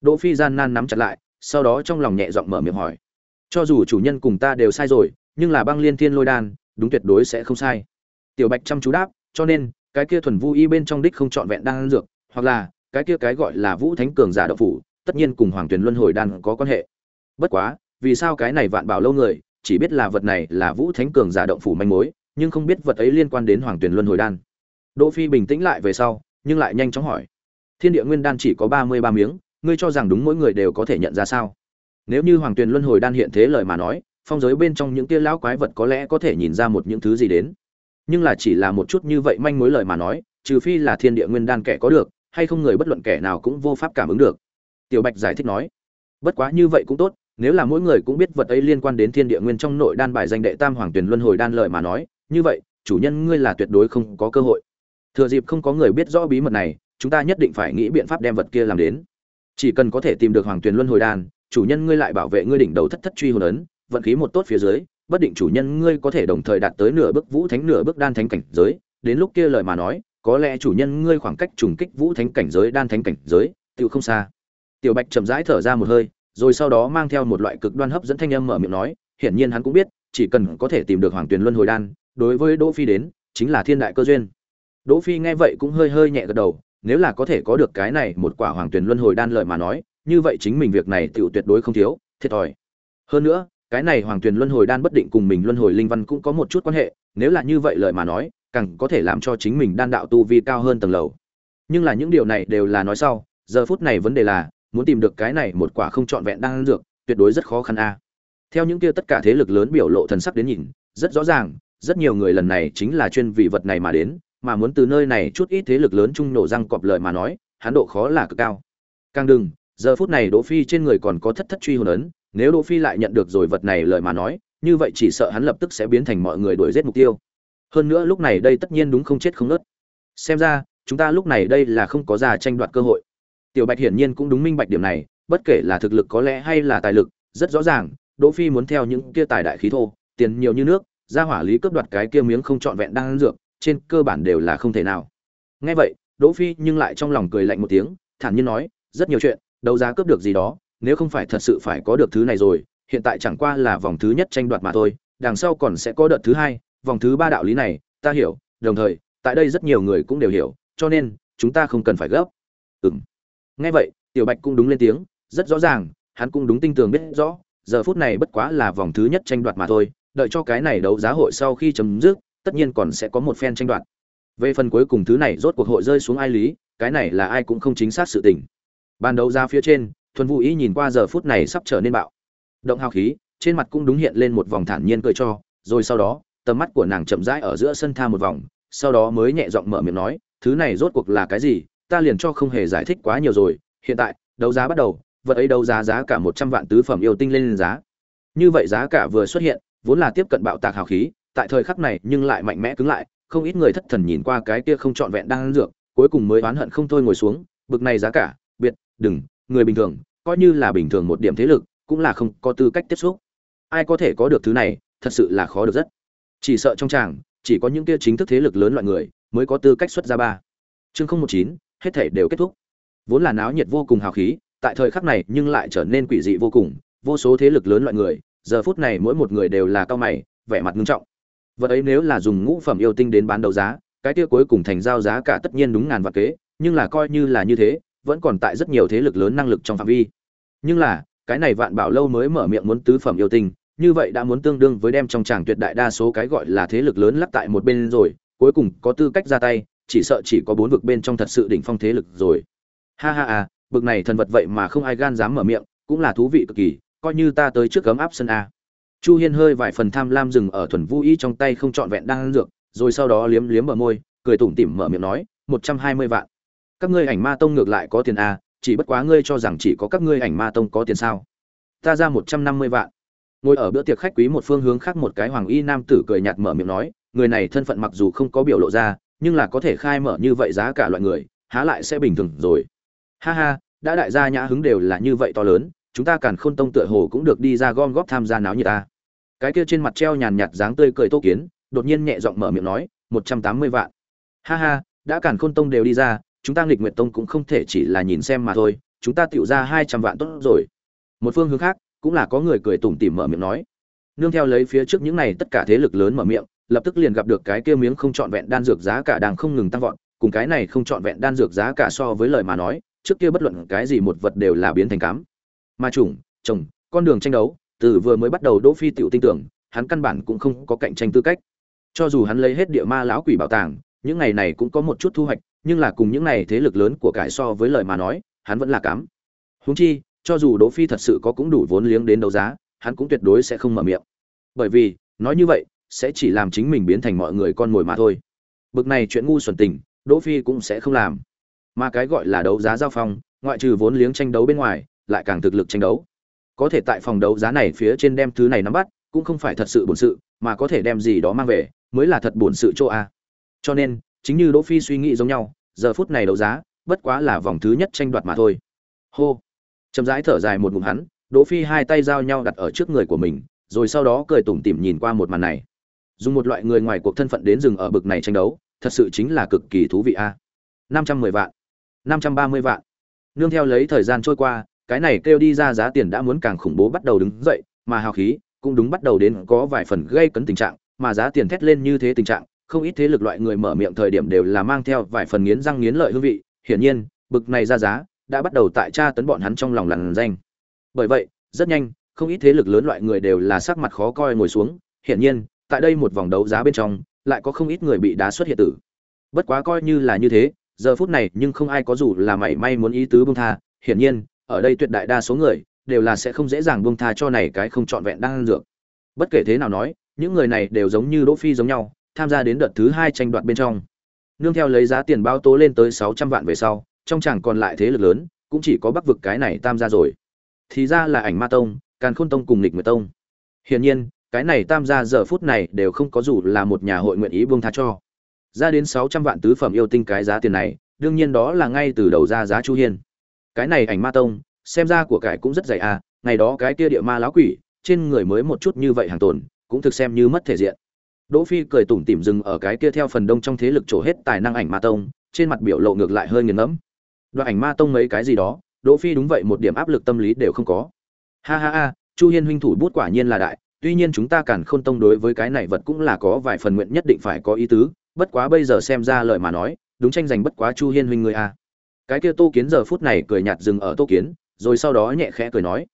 Đỗ phi gian nan nắm chặt lại, sau đó trong lòng nhẹ giọng mở miệng hỏi. Cho dù chủ nhân cùng ta đều sai rồi, nhưng là băng liên thiên lôi đan, đúng tuyệt đối sẽ không sai. Tiểu bạch chăm chú đáp, cho nên, cái kia thuần vu y bên trong đích không trọn vẹn đang dược, hoặc là, cái kia cái gọi là vũ thánh cường giả độc phủ tất nhiên cùng hoàng tuyền luân hồi đan có quan hệ. Bất quá, vì sao cái này vạn bảo lâu người, chỉ biết là vật này là vũ thánh cường giả động phủ manh mối, nhưng không biết vật ấy liên quan đến hoàng tuyền luân hồi đan. Đỗ phi bình tĩnh lại về sau, nhưng lại nhanh chóng hỏi. Thiên địa nguyên đan chỉ có ba mươi ba miếng, ngươi cho rằng đúng mỗi người đều có thể nhận ra sao? Nếu như hoàng tuyền luân hồi đan hiện thế lời mà nói, phong giới bên trong những kia lão quái vật có lẽ có thể nhìn ra một những thứ gì đến. Nhưng là chỉ là một chút như vậy manh mối lời mà nói, trừ phi là thiên địa nguyên đan kẻ có được, hay không người bất luận kẻ nào cũng vô pháp cảm ứng được tiểu bạch giải thích nói, bất quá như vậy cũng tốt, nếu là mỗi người cũng biết vật ấy liên quan đến thiên địa nguyên trong nội đan bài danh đệ tam hoàng tuyển luân hồi đan lợi mà nói, như vậy, chủ nhân ngươi là tuyệt đối không có cơ hội. Thừa dịp không có người biết rõ bí mật này, chúng ta nhất định phải nghĩ biện pháp đem vật kia làm đến. Chỉ cần có thể tìm được hoàng tuyền luân hồi đan, chủ nhân ngươi lại bảo vệ ngươi đỉnh đầu thất thất truy hồn ấn, vận khí một tốt phía dưới, bất định chủ nhân ngươi có thể đồng thời đạt tới nửa bước vũ thánh nửa bước đan thánh cảnh giới. Đến lúc kia lời mà nói, có lẽ chủ nhân ngươi khoảng cách trùng kích vũ thánh cảnh giới, đan thánh cảnh giới tự không xa tiểu bạch chậm rãi thở ra một hơi, rồi sau đó mang theo một loại cực đoan hấp dẫn thanh âm mở miệng nói, hiển nhiên hắn cũng biết, chỉ cần có thể tìm được hoàng tuyền luân hồi đan, đối với đỗ phi đến, chính là thiên đại cơ duyên. Đỗ phi nghe vậy cũng hơi hơi nhẹ gật đầu, nếu là có thể có được cái này một quả hoàng tuyền luân hồi đan lợi mà nói, như vậy chính mình việc này tiểu tuyệt đối không thiếu, thiệt thòi. Hơn nữa, cái này hoàng tuyền luân hồi đan bất định cùng mình luân hồi linh văn cũng có một chút quan hệ, nếu là như vậy lợi mà nói, càng có thể làm cho chính mình đan đạo tu vi cao hơn tầng lầu. Nhưng là những điều này đều là nói sau, giờ phút này vấn đề là muốn tìm được cái này một quả không trọn vẹn đang dược, tuyệt đối rất khó khăn a. Theo những kia tất cả thế lực lớn biểu lộ thần sắc đến nhìn, rất rõ ràng, rất nhiều người lần này chính là chuyên vì vật này mà đến, mà muốn từ nơi này chút ít thế lực lớn chung nổ răng cọp lợi mà nói, hắn độ khó là cực cao. Càng đừng, giờ phút này đỗ phi trên người còn có thất thất truy hồn ấn, nếu đỗ phi lại nhận được rồi vật này lợi mà nói, như vậy chỉ sợ hắn lập tức sẽ biến thành mọi người đuổi giết mục tiêu. Hơn nữa lúc này đây tất nhiên đúng không chết không nứt xem ra, chúng ta lúc này đây là không có ra tranh đoạt cơ hội tiểu bạch hiển nhiên cũng đúng minh bạch điểm này, bất kể là thực lực có lẽ hay là tài lực, rất rõ ràng, đỗ phi muốn theo những kia tài đại khí thô, tiền nhiều như nước, ra hỏa lý cướp đoạt cái kia miếng không trọn vẹn đang ăn dược, trên cơ bản đều là không thể nào. Nghe vậy, đỗ phi nhưng lại trong lòng cười lạnh một tiếng, thản nhiên nói, rất nhiều chuyện, đấu giá cướp được gì đó, nếu không phải thật sự phải có được thứ này rồi, hiện tại chẳng qua là vòng thứ nhất tranh đoạt mà thôi, đằng sau còn sẽ có đợt thứ hai, vòng thứ ba đạo lý này, ta hiểu, đồng thời, tại đây rất nhiều người cũng đều hiểu, cho nên, chúng ta không cần phải gấp. Ừm nghe vậy, tiểu bạch cũng đúng lên tiếng, rất rõ ràng, hắn cũng đúng tinh tường biết rõ, giờ phút này bất quá là vòng thứ nhất tranh đoạt mà thôi, đợi cho cái này đấu giá hội sau khi chấm dứt, tất nhiên còn sẽ có một phen tranh đoạt. Về phần cuối cùng thứ này rốt cuộc hội rơi xuống ai lý, cái này là ai cũng không chính xác sự tình. Ban đấu ra phía trên, thuần vũ ý nhìn qua giờ phút này sắp trở nên bạo. Động hào khí, trên mặt cũng đúng hiện lên một vòng thản nhiên cười cho, rồi sau đó, tầm mắt của nàng chậm rãi ở giữa sân tha một vòng, sau đó mới nhẹ giọng mở miệng nói, thứ này rốt cuộc là cái gì? Ta liền cho không hề giải thích quá nhiều rồi, hiện tại, đấu giá bắt đầu, vật ấy đấu giá giá cả một trăm vạn tứ phẩm yêu tinh lên giá. Như vậy giá cả vừa xuất hiện, vốn là tiếp cận bạo tạc hào khí, tại thời khắc này nhưng lại mạnh mẽ cứng lại, không ít người thất thần nhìn qua cái kia không trọn vẹn đang ăn dược, cuối cùng mới oán hận không thôi ngồi xuống, bực này giá cả, biệt, đừng, người bình thường, coi như là bình thường một điểm thế lực, cũng là không có tư cách tiếp xúc. Ai có thể có được thứ này, thật sự là khó được rất. Chỉ sợ trong tràng, chỉ có những kia chính thức thế lực lớn loại người, mới có tư cách xuất ra ba. Chương không một chín hết thể đều kết thúc. Vốn là náo nhiệt vô cùng hào khí, tại thời khắc này nhưng lại trở nên quỷ dị vô cùng, vô số thế lực lớn loại người, giờ phút này mỗi một người đều là cao mày, vẻ mặt nghiêm trọng. Vật ấy nếu là dùng ngũ phẩm yêu tinh đến bán đấu giá, cái kia cuối cùng thành giao giá cả tất nhiên đúng ngàn vạn kế, nhưng là coi như là như thế, vẫn còn tại rất nhiều thế lực lớn năng lực trong phạm vi. Nhưng là, cái này vạn bảo lâu mới mở miệng muốn tứ phẩm yêu tinh, như vậy đã muốn tương đương với đem trong tràng tuyệt đại đa số cái gọi là thế lực lớn lắp tại một bên rồi, cuối cùng có tư cách ra tay chỉ sợ chỉ có bốn vực bên trong thật sự đỉnh phong thế lực rồi. Ha ha à bực này thần vật vậy mà không ai gan dám mở miệng, cũng là thú vị cực kỳ, coi như ta tới trước cấm áp sân a. Chu hiên hơi vài phần tham lam dừng ở thuần vũ ý trong tay không trọn vẹn đang ăn dược, rồi sau đó liếm liếm bờ môi, cười tủm tỉm mở miệng nói, một trăm hai mươi vạn. Các ngươi ảnh ma tông ngược lại có tiền a, chỉ bất quá ngươi cho rằng chỉ có các ngươi ảnh ma tông có tiền sao? Ta ra một trăm năm mươi vạn. Ngồi ở bữa tiệc khách quý một phương hướng khác một cái hoàng y nam tử cười nhạt mở miệng nói, người này thân phận mặc dù không có biểu lộ ra nhưng là có thể khai mở như vậy giá cả loại người, há lại sẽ bình thường rồi. Ha ha, đã đại gia nhã hứng đều là như vậy to lớn, chúng ta càn khôn tông tựa hồ cũng được đi ra gom góp tham gia náo nhiệt ta. Cái kia trên mặt treo nhàn nhạt dáng tươi cười tô kiến, đột nhiên nhẹ giọng mở miệng nói, một trăm tám mươi vạn. Ha ha, đã càn khôn tông đều đi ra, chúng ta nghịch nguyệt tông cũng không thể chỉ là nhìn xem mà thôi, chúng ta tựu ra hai trăm vạn tốt rồi. Một phương hướng khác, cũng là có người cười tủm tỉm mở miệng nói. Nương theo lấy phía trước những này tất cả thế lực lớn mở miệng lập tức liền gặp được cái kia miếng không trọn vẹn đan dược giá cả đang không ngừng tăng vọt, cùng cái này không trọn vẹn đan dược giá cả so với lời mà nói, trước kia bất luận cái gì một vật đều là biến thành cám. Ma chủng trồng con đường tranh đấu, từ vừa mới bắt đầu đỗ phi tiểu tin tưởng, hắn căn bản cũng không có cạnh tranh tư cách. Cho dù hắn lấy hết địa ma lão quỷ bảo tàng, những ngày này cũng có một chút thu hoạch, nhưng là cùng những này thế lực lớn của cải so với lời mà nói, hắn vẫn là cám. Huống chi, cho dù đỗ phi thật sự có cũng đủ vốn liếng đến đấu giá, hắn cũng tuyệt đối sẽ không mở miệng. Bởi vì, nói như vậy sẽ chỉ làm chính mình biến thành mọi người con mồi mà thôi. Bực này chuyện ngu xuẩn tình, đỗ phi cũng sẽ không làm. Mà cái gọi là đấu giá giao phong, ngoại trừ vốn liếng tranh đấu bên ngoài, lại càng thực lực tranh đấu. Có thể tại phòng đấu giá này phía trên đem thứ này nắm bắt, cũng không phải thật sự bổn sự, mà có thể đem gì đó mang về, mới là thật bổn sự chỗ a. Cho nên, chính như đỗ phi suy nghĩ giống nhau, giờ phút này đấu giá, bất quá là vòng thứ nhất tranh đoạt mà thôi. Hô. Chậm rãi thở dài một ngụm hắn, đỗ phi hai tay giao nhau đặt ở trước người của mình, rồi sau đó cười tủm tỉm nhìn qua một màn này dùng một loại người ngoài cuộc thân phận đến rừng ở bực này tranh đấu, thật sự chính là cực kỳ thú vị a. Năm trăm mười vạn. Năm trăm ba mươi vạn. Nương theo lấy thời gian trôi qua, cái này kêu đi ra giá tiền đã muốn càng khủng bố bắt đầu đứng dậy, mà hào khí cũng đúng bắt đầu đến có vài phần gây cấn tình trạng, mà giá tiền thét lên như thế tình trạng, không ít thế lực loại người mở miệng thời điểm đều là mang theo vài phần nghiến răng nghiến lợi hương vị, hiển nhiên, bực này ra giá đã bắt đầu tại tra tấn bọn hắn trong lòng lằn danh. Bởi vậy, rất nhanh, không ít thế lực lớn loại người đều là sắc mặt khó coi ngồi xuống, hiển nhiên tại đây một vòng đấu giá bên trong, lại có không ít người bị đá xuất hiện tử. Bất quá coi như là như thế, giờ phút này nhưng không ai có dù là mảy may muốn ý tứ buông tha. Hiển nhiên, ở đây tuyệt đại đa số người, đều là sẽ không dễ dàng buông tha cho này cái không trọn vẹn đang dược. Bất kể thế nào nói, những người này đều giống như đỗ phi giống nhau, tham gia đến đợt thứ hai tranh đoạt bên trong. Nương theo lấy giá tiền bao tố lên tới sáu trăm vạn về sau, trong chẳng còn lại thế lực lớn, cũng chỉ có bắc vực cái này tam gia rồi. Thì ra là ảnh ma tông, càn khôn tông cùng lịch nguyệt tông. Hiển nhiên cái này tam gia giờ phút này đều không có dù là một nhà hội nguyện ý buông tha cho. Ra đến sáu trăm vạn tứ phẩm yêu tinh cái giá tiền này, đương nhiên đó là ngay từ đầu ra giá chu hiên. Cái này ảnh ma tông, xem ra của cải cũng rất dày à ngày đó cái kia địa ma lão quỷ, trên người mới một chút như vậy hàng tồn, cũng thực xem như mất thể diện. Đỗ phi cười tủm tỉm dừng ở cái kia theo phần đông trong thế lực trổ hết tài năng ảnh ma tông, trên mặt biểu lộ ngược lại hơi nghiền ngẫm. Đoạn ảnh ma tông mấy cái gì đó, đỗ phi đúng vậy một điểm áp lực tâm lý đều không có. Ha ha ha, chu hiên huynh thủ bút quả nhiên là đại tuy nhiên chúng ta cản khôn tông đối với cái này vật cũng là có vài phần nguyện nhất định phải có ý tứ, bất quá bây giờ xem ra lời mà nói, đúng tranh giành bất quá chu hiên huynh người a. Cái kia tô kiến giờ phút này cười nhạt dừng ở tô kiến, rồi sau đó nhẹ khẽ cười nói,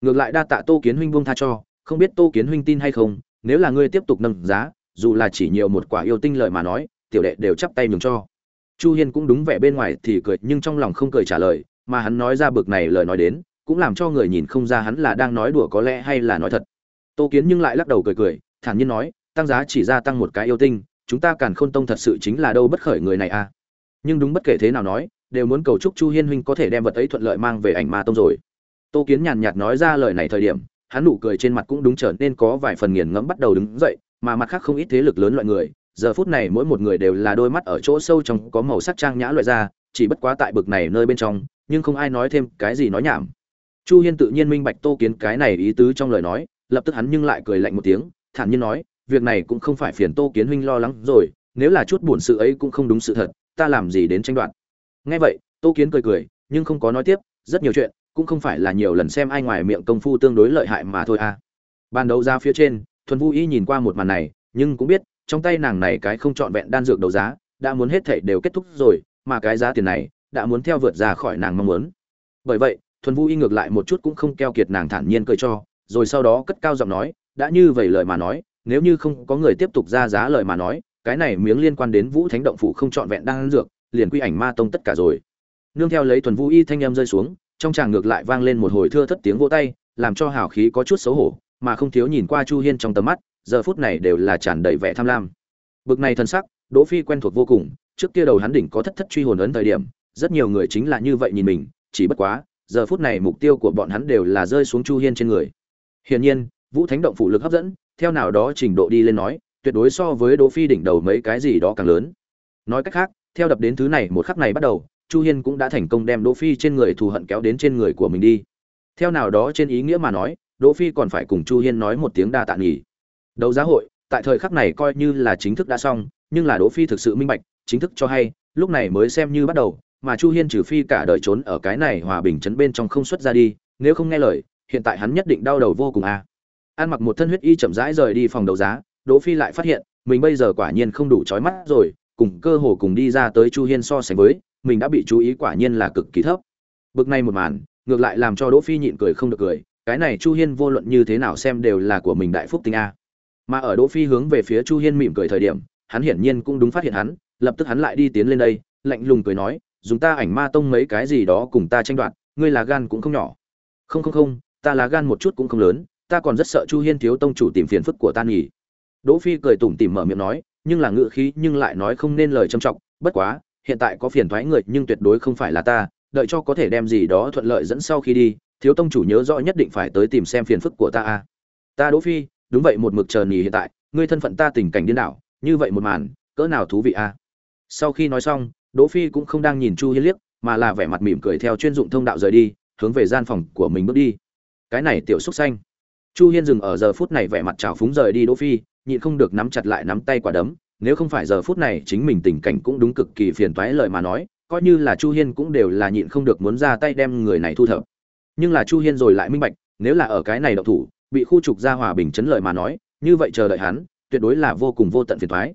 ngược lại đa tạ tô kiến huynh buông tha cho, không biết tô kiến huynh tin hay không, nếu là ngươi tiếp tục nâng giá, dù là chỉ nhiều một quả yêu tinh lợi mà nói, tiểu đệ đều chắp tay nhường cho. Chu hiên cũng đúng vẻ bên ngoài thì cười, nhưng trong lòng không cười trả lời, mà hắn nói ra bực này lời nói đến, cũng làm cho người nhìn không ra hắn là đang nói đùa có lẽ hay là nói thật tô kiến nhưng lại lắc đầu cười cười, thản nhiên nói, tăng giá chỉ ra tăng một cái yêu tinh, chúng ta càn khôn tông thật sự chính là đâu bất khởi người này à? Nhưng đúng bất kể thế nào nói, đều muốn cầu chúc chu hiên huynh có thể đem vật ấy thuận lợi mang về ảnh ma tông rồi. Tô kiến nhàn nhạt nói ra lời này thời điểm, hắn nụ cười trên mặt cũng đúng trở nên có vài phần nghiền ngẫm bắt đầu đứng dậy, mà mặt khác không ít thế lực lớn loại người, giờ phút này mỗi một người đều là đôi mắt ở chỗ sâu trong, có màu sắc trang nhã loại ra, chỉ bất quá tại bực này nơi bên trong, nhưng không ai nói thêm cái gì nói nhảm. Chu hiên tự nhiên minh bạch tô kiến cái này ý tứ trong lời nói lập tức hắn nhưng lại cười lạnh một tiếng, thản nhiên nói, việc này cũng không phải phiền tô kiến huynh lo lắng rồi, nếu là chút buồn sự ấy cũng không đúng sự thật, ta làm gì đến tranh đoạt. Nghe vậy, tô kiến cười cười, nhưng không có nói tiếp, rất nhiều chuyện, cũng không phải là nhiều lần xem ai ngoài miệng công phu tương đối lợi hại mà thôi à. Ban đầu ra phía trên, thuần vũ y nhìn qua một màn này, nhưng cũng biết, trong tay nàng này cái không trọn vẹn đan dược đấu giá, đã muốn hết thảy đều kết thúc rồi, mà cái giá tiền này, đã muốn theo vượt ra khỏi nàng mong muốn. Bởi vậy, thuần vũ y ngược lại một chút cũng không keo kiệt nàng thản nhiên cười cho rồi sau đó cất cao giọng nói, đã như vậy lời mà nói, nếu như không có người tiếp tục ra giá lời mà nói, cái này miếng liên quan đến vũ thánh động phủ không chọn vẹn đang dược, liền quy ảnh ma tông tất cả rồi. Nương theo lấy thuần vũ y thanh âm rơi xuống, trong tràng ngược lại vang lên một hồi thưa thất tiếng vỗ tay, làm cho hào khí có chút xấu hổ, mà không thiếu nhìn qua chu hiên trong tầm mắt, giờ phút này đều là tràn đầy vẻ tham lam. Bực này thân sắc, đỗ phi quen thuộc vô cùng, trước kia đầu hắn đỉnh có thất thất truy hồn ấn thời điểm, rất nhiều người chính là như vậy nhìn mình, chỉ bất quá, giờ phút này mục tiêu của bọn hắn đều là rơi xuống chu hiên trên người hiển nhiên, vũ thánh động phủ lực hấp dẫn, theo nào đó trình độ đi lên nói, tuyệt đối so với đỗ phi đỉnh đầu mấy cái gì đó càng lớn. Nói cách khác, theo đập đến thứ này một khắc này bắt đầu, chu hiên cũng đã thành công đem đỗ phi trên người thù hận kéo đến trên người của mình đi. Theo nào đó trên ý nghĩa mà nói, đỗ phi còn phải cùng chu hiên nói một tiếng đa tạ nghỉ đấu giá hội, tại thời khắc này coi như là chính thức đã xong, nhưng là đỗ phi thực sự minh bạch, chính thức cho hay, lúc này mới xem như bắt đầu, mà chu hiên trừ phi cả đời trốn ở cái này hòa bình chấn bên trong không xuất ra đi, nếu không nghe lời hiện tại hắn nhất định đau đầu vô cùng a à. an mặc một thân huyết y chậm rãi rời đi phòng đấu giá, đỗ phi lại phát hiện, mình bây giờ quả nhiên không đủ chói mắt rồi, cùng cơ hồ cùng đi ra tới chu hiên so sánh với, mình đã bị chú ý quả nhiên là cực kỳ thấp. Bực này một màn, ngược lại làm cho đỗ phi nhịn cười không được cười, cái này chu hiên vô luận như thế nào xem đều là của mình đại phúc tinh a. Mà ở đỗ phi hướng về phía chu hiên mỉm cười thời điểm, hắn hiển nhiên cũng đúng phát hiện hắn, lập tức hắn lại đi tiến lên đây, lạnh lùng cười nói, dùng ta ảnh ma tông mấy cái gì đó cùng ta tranh đoạt, ngươi là gan cũng không nhỏ. Không không không ta là gan một chút cũng không lớn, ta còn rất sợ chu hiên thiếu tông chủ tìm phiền phức của ta nghỉ. đỗ phi cười tủm tỉm mở miệng nói, nhưng là ngựa khí nhưng lại nói không nên lời trầm trọng, bất quá, hiện tại có phiền thoái người nhưng tuyệt đối không phải là ta, đợi cho có thể đem gì đó thuận lợi dẫn sau khi đi, thiếu tông chủ nhớ rõ nhất định phải tới tìm xem phiền phức của ta a ta đỗ phi, đúng vậy một mực chờ nghỉ hiện tại, ngươi thân phận ta tình cảnh điên đảo, như vậy một màn, cỡ nào thú vị a sau khi nói xong, đỗ phi cũng không đang nhìn chu hiên liếc, mà là vẻ mặt mỉm cười theo chuyên dụng thông đạo rời đi, hướng về gian phòng của mình bước đi cái này tiểu xúc xanh. Chu hiên dừng ở giờ phút này vẻ mặt trào phúng rời đi đỗ phi, nhịn không được nắm chặt lại nắm tay quả đấm. Nếu không phải giờ phút này chính mình tình cảnh cũng đúng cực kỳ phiền toái lời mà nói, coi như là chu hiên cũng đều là nhịn không được muốn ra tay đem người này thu thập. Nhưng là chu hiên rồi lại minh bạch, nếu là ở cái này đậu thủ, bị khu trục ra hòa bình chấn lời mà nói, như vậy chờ đợi hắn, tuyệt đối là vô cùng vô tận phiền toái.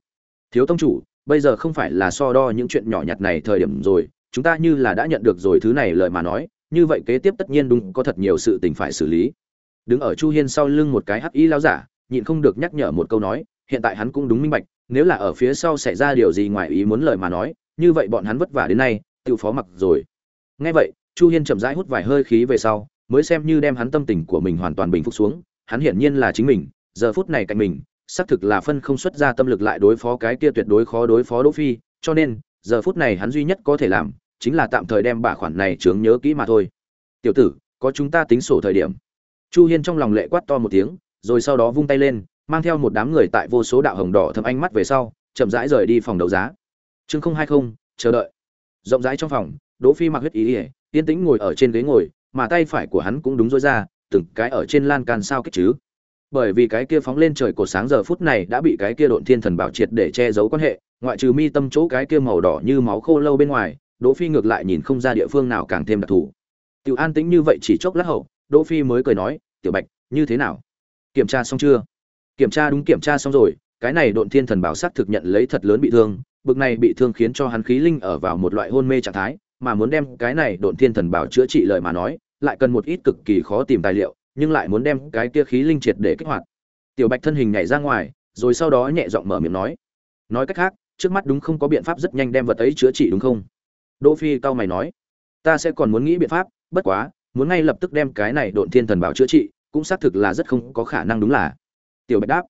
Thiếu tông chủ, bây giờ không phải là so đo những chuyện nhỏ nhặt này thời điểm rồi, chúng ta như là đã nhận được rồi thứ này lời mà nói như vậy kế tiếp tất nhiên đúng có thật nhiều sự tình phải xử lý. Đứng ở chu hiên sau lưng một cái hắc y lao giả, nhịn không được nhắc nhở một câu nói, hiện tại hắn cũng đúng minh bạch, nếu là ở phía sau xảy ra điều gì ngoài ý muốn lời mà nói, như vậy bọn hắn vất vả đến nay, tự phó mặc rồi. Nghe vậy, chu hiên chậm rãi hút vài hơi khí về sau, mới xem như đem hắn tâm tình của mình hoàn toàn bình phục xuống, hắn hiển nhiên là chính mình, giờ phút này cạnh mình, xác thực là phân không xuất ra tâm lực lại đối phó cái kia tuyệt đối khó đối phó đỗ phi, cho nên, giờ phút này hắn duy nhất có thể làm chính là tạm thời đem bả khoản này chướng nhớ kỹ mà thôi. Tiểu tử, có chúng ta tính sổ thời điểm. Chu hiên trong lòng lệ quát to một tiếng, rồi sau đó vung tay lên, mang theo một đám người tại vô số đạo hồng đỏ thâm ánh mắt về sau, chậm rãi rời đi phòng đấu giá. Chương không hai không, chờ đợi. Rộng rãi trong phòng, đỗ phi mặc huyết ý ỉa yên tĩnh ngồi ở trên ghế ngồi, mà tay phải của hắn cũng đúng rối ra, từng cái ở trên lan can sao kích chứ. Bởi vì cái kia phóng lên trời của sáng giờ phút này đã bị cái kia độn thiên thần bảo triệt để che giấu quan hệ, ngoại trừ mi tâm chỗ cái kia màu đỏ như máu khô lâu bên ngoài đỗ phi ngược lại nhìn không ra địa phương nào càng thêm đặc thù. Tiểu an tĩnh như vậy chỉ chốc lát hậu, đỗ phi mới cười nói, tiểu bạch, như thế nào? Kiểm tra xong chưa? Kiểm tra đúng kiểm tra xong rồi, cái này độn thiên thần bảo sát thực nhận lấy thật lớn bị thương, bực này bị thương khiến cho hắn khí linh ở vào một loại hôn mê trạng thái, mà muốn đem cái này độn thiên thần bảo chữa trị lời mà nói, lại cần một ít cực kỳ khó tìm tài liệu, nhưng lại muốn đem cái kia khí linh triệt để kích hoạt. Tiểu bạch thân hình nhảy ra ngoài, rồi sau đó nhẹ giọng mở miệng nói nói cách khác, trước mắt đúng không có biện pháp rất nhanh đem vật ấy chữa trị đúng không? Đỗ phi cao mày nói, ta sẽ còn muốn nghĩ biện pháp, bất quá, muốn ngay lập tức đem cái này độn thiên thần bảo chữa trị, cũng xác thực là rất không có khả năng đúng là. Tiểu bạch đáp,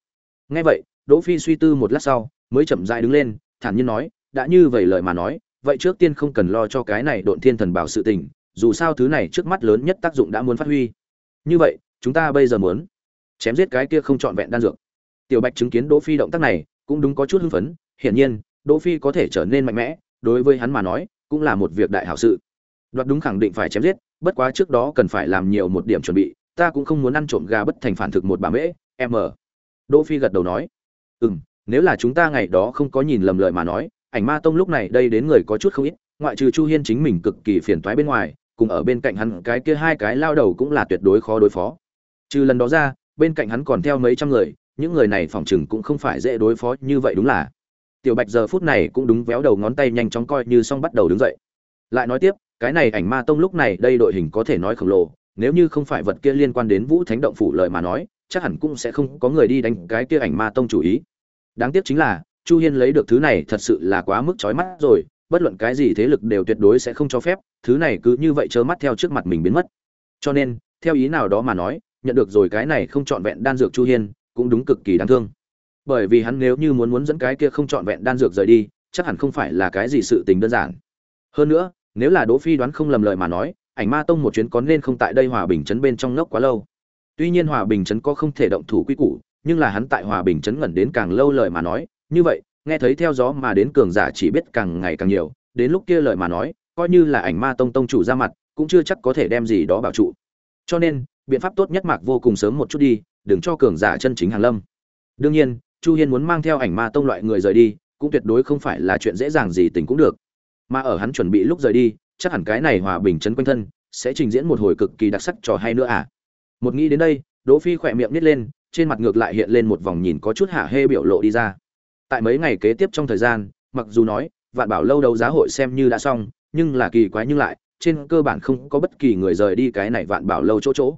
nghe vậy, đỗ phi suy tư một lát sau, mới chậm rãi đứng lên, thản nhiên nói, đã như vậy lời mà nói, vậy trước tiên không cần lo cho cái này độn thiên thần bảo sự tình, dù sao thứ này trước mắt lớn nhất tác dụng đã muốn phát huy. Như vậy, chúng ta bây giờ muốn chém giết cái kia không trọn vẹn đan dược. Tiểu bạch chứng kiến đỗ phi động tác này, cũng đúng có chút hưng phấn, hiển nhiên, đỗ phi có thể trở nên mạnh mẽ, đối với hắn mà nói cũng là một việc đại hảo sự. Đoạt đúng khẳng định phải chém giết, bất quá trước đó cần phải làm nhiều một điểm chuẩn bị, ta cũng không muốn ăn trộm gà bất thành phản thực một bà mễ m đỗ phi gật đầu nói, ừm, nếu là chúng ta ngày đó không có nhìn lầm lời mà nói, ảnh ma tông lúc này đây đến người có chút không ít, ngoại trừ chu hiên chính mình cực kỳ phiền toái bên ngoài, cùng ở bên cạnh hắn cái kia hai cái lao đầu cũng là tuyệt đối khó đối phó. Trừ lần đó ra, bên cạnh hắn còn theo mấy trăm người, những người này phòng chừng cũng không phải dễ đối phó như vậy đúng là tiểu bạch giờ phút này cũng đúng véo đầu ngón tay nhanh chóng coi như xong bắt đầu đứng dậy. Lại nói tiếp, cái này ảnh ma tông lúc này đây đội hình có thể nói khổng lồ, nếu như không phải vật kia liên quan đến vũ thánh động phủ lợi mà nói, chắc hẳn cũng sẽ không có người đi đánh cái kia ảnh ma tông chủ ý. Đáng tiếc chính là, chu hiên lấy được thứ này thật sự là quá mức chói mắt rồi, bất luận cái gì thế lực đều tuyệt đối sẽ không cho phép, thứ này cứ như vậy trơ mắt theo trước mặt mình biến mất. Cho nên, theo ý nào đó mà nói, nhận được rồi cái này không trọn vẹn đan dược chu hiên, cũng đúng cực kỳ đáng thương bởi vì hắn nếu như muốn muốn dẫn cái kia không trọn vẹn đan dược rời đi, chắc hẳn không phải là cái gì sự tình đơn giản. Hơn nữa, nếu là đỗ phi đoán không lầm lời mà nói, ảnh ma tông một chuyến có nên không tại đây hòa bình chấn bên trong ngốc quá lâu. Tuy nhiên hòa bình chấn có không thể động thủ quy củ, nhưng là hắn tại hòa bình chấn ngẩn đến càng lâu lời mà nói, như vậy, nghe thấy theo gió mà đến cường giả chỉ biết càng ngày càng nhiều, đến lúc kia lời mà nói, coi như là ảnh ma tông tông chủ ra mặt, cũng chưa chắc có thể đem gì đó bảo trụ. Cho nên, biện pháp tốt nhất mạc vô cùng sớm một chút đi, đừng cho cường giả chân chính hàng lâm. Đương nhiên chu hiên muốn mang theo ảnh ma tông loại người rời đi, cũng tuyệt đối không phải là chuyện dễ dàng gì tình cũng được. Mà ở hắn chuẩn bị lúc rời đi, chắc hẳn cái này hòa bình chấn quanh thân, sẽ trình diễn một hồi cực kỳ đặc sắc trò hay nữa à? Một nghĩ đến đây, đỗ phi khỏe miệng nít lên, trên mặt ngược lại hiện lên một vòng nhìn có chút hạ hê biểu lộ đi ra. Tại mấy ngày kế tiếp trong thời gian, mặc dù nói, vạn bảo lâu đấu giá hội xem như đã xong, nhưng là kỳ quái nhưng lại, trên cơ bản không có bất kỳ người rời đi cái này vạn bảo lâu chỗ chỗ.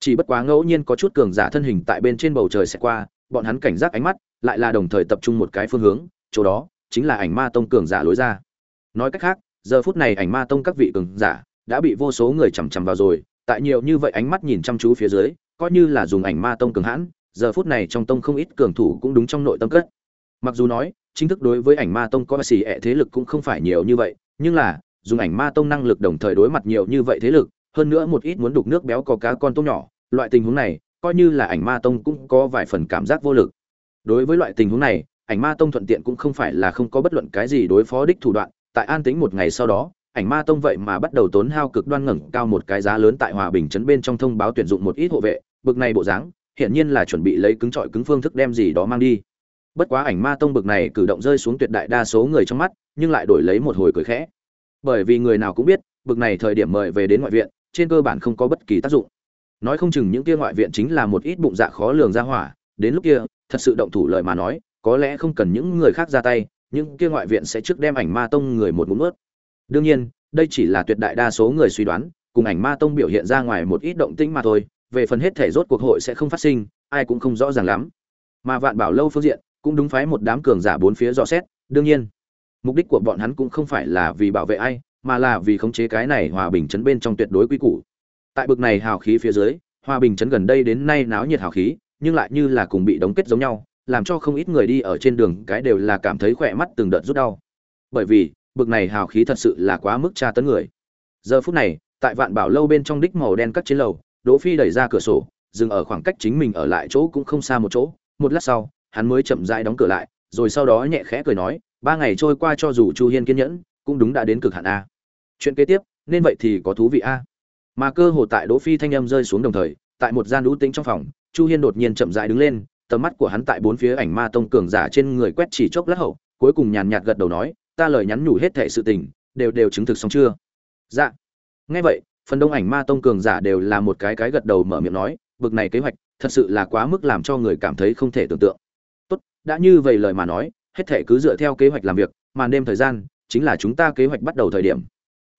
Chỉ bất quá ngẫu nhiên có chút cường giả thân hình tại bên trên bầu trời sẽ qua bọn hắn cảnh giác ánh mắt lại là đồng thời tập trung một cái phương hướng, chỗ đó chính là ảnh ma tông cường giả lối ra. Nói cách khác, giờ phút này ảnh ma tông các vị cường giả đã bị vô số người chằm chằm vào rồi, tại nhiều như vậy ánh mắt nhìn chăm chú phía dưới, coi như là dùng ảnh ma tông cường hãn, giờ phút này trong tông không ít cường thủ cũng đúng trong nội tâm cất. Mặc dù nói, chính thức đối với ảnh ma tông có xì ẹ thế lực cũng không phải nhiều như vậy, nhưng là, dùng ảnh ma tông năng lực đồng thời đối mặt nhiều như vậy thế lực, hơn nữa một ít muốn đục nước béo có cá con tôm nhỏ, loại tình huống này coi như là ảnh ma tông cũng có vài phần cảm giác vô lực. Đối với loại tình huống này, ảnh ma tông thuận tiện cũng không phải là không có bất luận cái gì đối phó đích thủ đoạn. Tại an tính một ngày sau đó, ảnh ma tông vậy mà bắt đầu tốn hao cực đoan ngẩng cao một cái giá lớn tại hòa bình chấn bên trong thông báo tuyển dụng một ít hộ vệ. Bực này bộ dáng, hiển nhiên là chuẩn bị lấy cứng trọi cứng phương thức đem gì đó mang đi. Bất quá ảnh ma tông bực này cử động rơi xuống tuyệt đại đa số người trong mắt, nhưng lại đổi lấy một hồi cười khẽ. Bởi vì người nào cũng biết, bực này thời điểm mời về đến ngoại viện, trên cơ bản không có bất kỳ tác dụng nói không chừng những kia ngoại viện chính là một ít bụng dạ khó lường ra hỏa, đến lúc kia, thật sự động thủ lời mà nói, có lẽ không cần những người khác ra tay, những kia ngoại viện sẽ trước đem ảnh ma tông người một ngụm ướt đương nhiên, đây chỉ là tuyệt đại đa số người suy đoán, cùng ảnh ma tông biểu hiện ra ngoài một ít động tĩnh mà thôi, về phần hết thể rốt cuộc hội sẽ không phát sinh, ai cũng không rõ ràng lắm. Mà vạn bảo lâu phương diện, cũng đúng phái một đám cường giả bốn phía dò xét, đương nhiên, mục đích của bọn hắn cũng không phải là vì bảo vệ ai, mà là vì khống chế cái này hòa bình chấn bên trong tuyệt đối quy củ tại bực này hào khí phía dưới hòa bình chấn gần đây đến nay náo nhiệt hào khí, nhưng lại như là cùng bị đóng kết giống nhau, làm cho không ít người đi ở trên đường cái đều là cảm thấy khỏe mắt từng đợt rút đau. Bởi vì, bực này hào khí thật sự là quá mức tra tấn người. Giờ phút này, tại vạn bảo lâu bên trong đích màu đen cắt chiến lầu, đỗ phi đẩy ra cửa sổ, dừng ở khoảng cách chính mình ở lại chỗ cũng không xa một chỗ. Một lát sau, hắn mới chậm rãi đóng cửa lại, rồi sau đó nhẹ khẽ cười nói, ba ngày trôi qua cho dù chu hiên kiên nhẫn, cũng đúng đã đến cực hạn a. Chuyện kế tiếp, nên vậy thì có thú vị a mà cơ hồ tại đỗ phi thanh âm rơi xuống đồng thời, tại một gian đũ tĩnh trong phòng, chu hiên đột nhiên chậm rãi đứng lên, tầm mắt của hắn tại bốn phía ảnh ma tông cường giả trên người quét chỉ chốc lát hậu, cuối cùng nhàn nhạt gật đầu nói, ta lời nhắn nhủ hết thệ sự tình, đều đều chứng thực xong chưa? Dạ. Nghe vậy, phần đông ảnh ma tông cường giả đều là một cái cái gật đầu mở miệng nói, bực này kế hoạch, thật sự là quá mức làm cho người cảm thấy không thể tưởng tượng. Tốt, đã như vậy lời mà nói, hết thể cứ dựa theo kế hoạch làm việc màn đêm thời gian, chính là chúng ta kế hoạch bắt đầu thời điểm.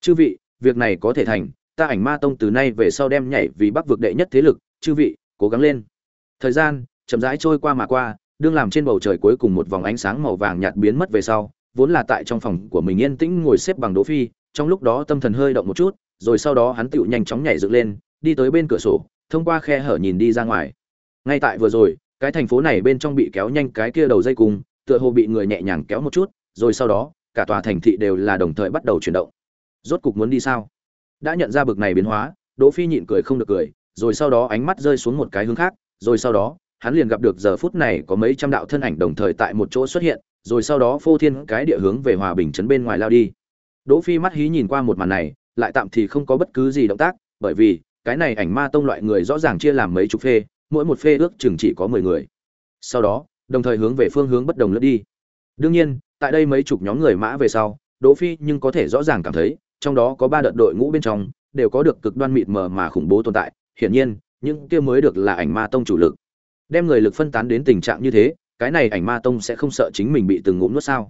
Chư vị, việc này có thể thành ta ảnh ma tông từ nay về sau đem nhảy vì bắc vực đệ nhất thế lực chư vị cố gắng lên. Thời gian chậm rãi trôi qua mà qua đương làm trên bầu trời cuối cùng một vòng ánh sáng màu vàng nhạt biến mất về sau vốn là tại trong phòng của mình yên tĩnh ngồi xếp bằng đỗ phi trong lúc đó tâm thần hơi động một chút rồi sau đó hắn tựu nhanh chóng nhảy dựng lên đi tới bên cửa sổ thông qua khe hở nhìn đi ra ngoài. Ngay tại vừa rồi cái thành phố này bên trong bị kéo nhanh cái kia đầu dây cùng, tựa hồ bị người nhẹ nhàng kéo một chút rồi sau đó cả tòa thành thị đều là đồng thời bắt đầu chuyển động. Rốt cục muốn đi sao? Đã nhận ra bực này biến hóa, đỗ phi nhịn cười không được cười, rồi sau đó ánh mắt rơi xuống một cái hướng khác, rồi sau đó, hắn liền gặp được giờ phút này có mấy trăm đạo thân ảnh đồng thời tại một chỗ xuất hiện, rồi sau đó phô thiên cái địa hướng về hòa bình chấn bên ngoài lao đi. Đỗ phi mắt hí nhìn qua một màn này, lại tạm thì không có bất cứ gì động tác, bởi vì, cái này ảnh ma tông loại người rõ ràng chia làm mấy chục phê, mỗi một phê ước chừng chỉ có mười người. Sau đó, đồng thời hướng về phương hướng bất đồng lướt đi. Đương nhiên, tại đây mấy chục nhóm người mã về sau, đỗ phi nhưng có thể rõ ràng cảm thấy trong đó có ba đợt đội ngũ bên trong, đều có được cực đoan mịt mờ mà khủng bố tồn tại, hiển nhiên, những kia mới được là ảnh ma tông chủ lực. Đem người lực phân tán đến tình trạng như thế, cái này ảnh ma tông sẽ không sợ chính mình bị từng ngụm nuốt sao?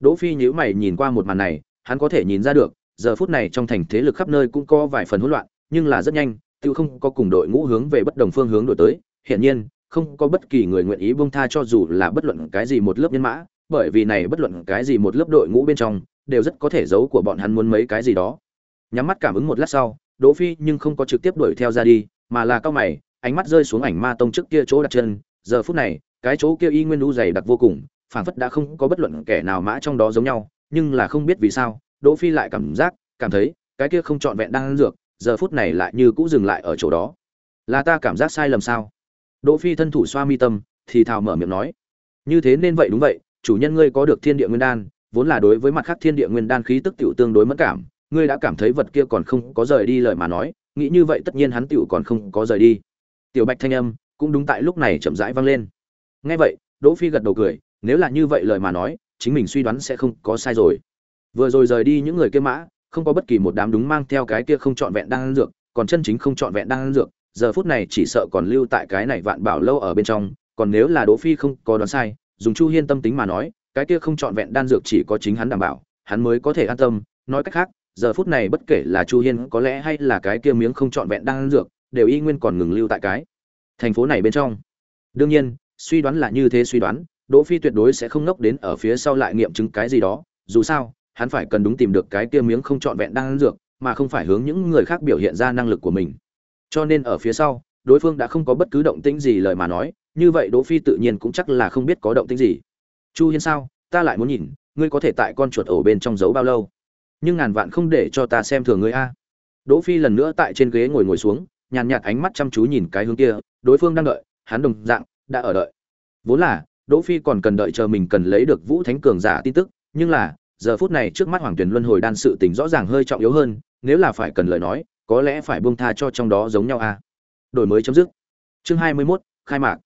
Đỗ phi nhíu mày nhìn qua một màn này, hắn có thể nhìn ra được, giờ phút này trong thành thế lực khắp nơi cũng có vài phần hỗn loạn, nhưng là rất nhanh, tiêu không có cùng đội ngũ hướng về bất đồng phương hướng đổi tới. Hiển nhiên, không có bất kỳ người nguyện ý buông tha cho dù là bất luận cái gì một lớp nhân mã, bởi vì này bất luận cái gì một lớp đội ngũ bên trong đều rất có thể giấu của bọn hắn muốn mấy cái gì đó. Nhắm mắt cảm ứng một lát sau, đỗ phi nhưng không có trực tiếp đuổi theo ra đi, mà là cao mày, ánh mắt rơi xuống ảnh ma tông trước kia chỗ đặt chân. Giờ phút này, cái chỗ kia y nguyên u dày đặc vô cùng, phảng phất đã không có bất luận kẻ nào mã trong đó giống nhau, nhưng là không biết vì sao, đỗ phi lại cảm giác, cảm thấy, cái kia không trọn vẹn đang dược, giờ phút này lại như cũ dừng lại ở chỗ đó. Là ta cảm giác sai lầm sao? Đỗ phi thân thủ xoa mi tâm, thì thào mở miệng nói. Như thế nên vậy đúng vậy, chủ nhân ngươi có được thiên địa nguyên đan vốn là đối với mặt khác thiên địa nguyên đan khí tức tiểu tương đối mất cảm, ngươi đã cảm thấy vật kia còn không có rời đi lời mà nói, nghĩ như vậy tất nhiên hắn tiểu còn không có rời đi. Tiểu bạch thanh âm cũng đúng tại lúc này chậm rãi vang lên. Nghe vậy, đỗ phi gật đầu cười, nếu là như vậy lời mà nói, chính mình suy đoán sẽ không có sai rồi. Vừa rồi rời đi những người kia mã, không có bất kỳ một đám đúng mang theo cái kia không chọn vẹn đang dược, còn chân chính không chọn vẹn đang dược, giờ phút này chỉ sợ còn lưu tại cái này vạn bảo lâu ở bên trong, còn nếu là đỗ phi không có đoán sai, dùng chu hiên tâm tính mà nói cái kia không trọn vẹn đan dược chỉ có chính hắn đảm bảo, hắn mới có thể an tâm. Nói cách khác, giờ phút này bất kể là chu hiên có lẽ hay là cái kia miếng không trọn vẹn đan dược, đều y nguyên còn ngừng lưu tại cái thành phố này bên trong. Đương nhiên, suy đoán là như thế suy đoán, đỗ phi tuyệt đối sẽ không ngốc đến ở phía sau lại nghiệm chứng cái gì đó. Dù sao, hắn phải cần đúng tìm được cái kia miếng không trọn vẹn đan dược, mà không phải hướng những người khác biểu hiện ra năng lực của mình. Cho nên ở phía sau, đối phương đã không có bất cứ động tĩnh gì lời mà nói, như vậy đỗ phi tự nhiên cũng chắc là không biết có động tĩnh gì chu hiên sao ta lại muốn nhìn ngươi có thể tại con chuột ổ bên trong giấu bao lâu? Nhưng ngàn vạn không để cho ta xem thường ngươi a. Đỗ phi lần nữa tại trên ghế ngồi ngồi xuống nhàn nhạt ánh mắt chăm chú nhìn cái hướng kia đối phương đang đợi hắn đồng dạng đã ở đợi. Vốn là đỗ phi còn cần đợi chờ mình cần lấy được vũ thánh cường giả tin tức nhưng là giờ phút này trước mắt hoàng tuyền luân hồi đan sự tình rõ ràng hơi trọng yếu hơn nếu là phải cần lời nói có lẽ phải buông tha cho trong đó giống nhau a. Đổi mới chấm dứt. Chương 21, khai mạc.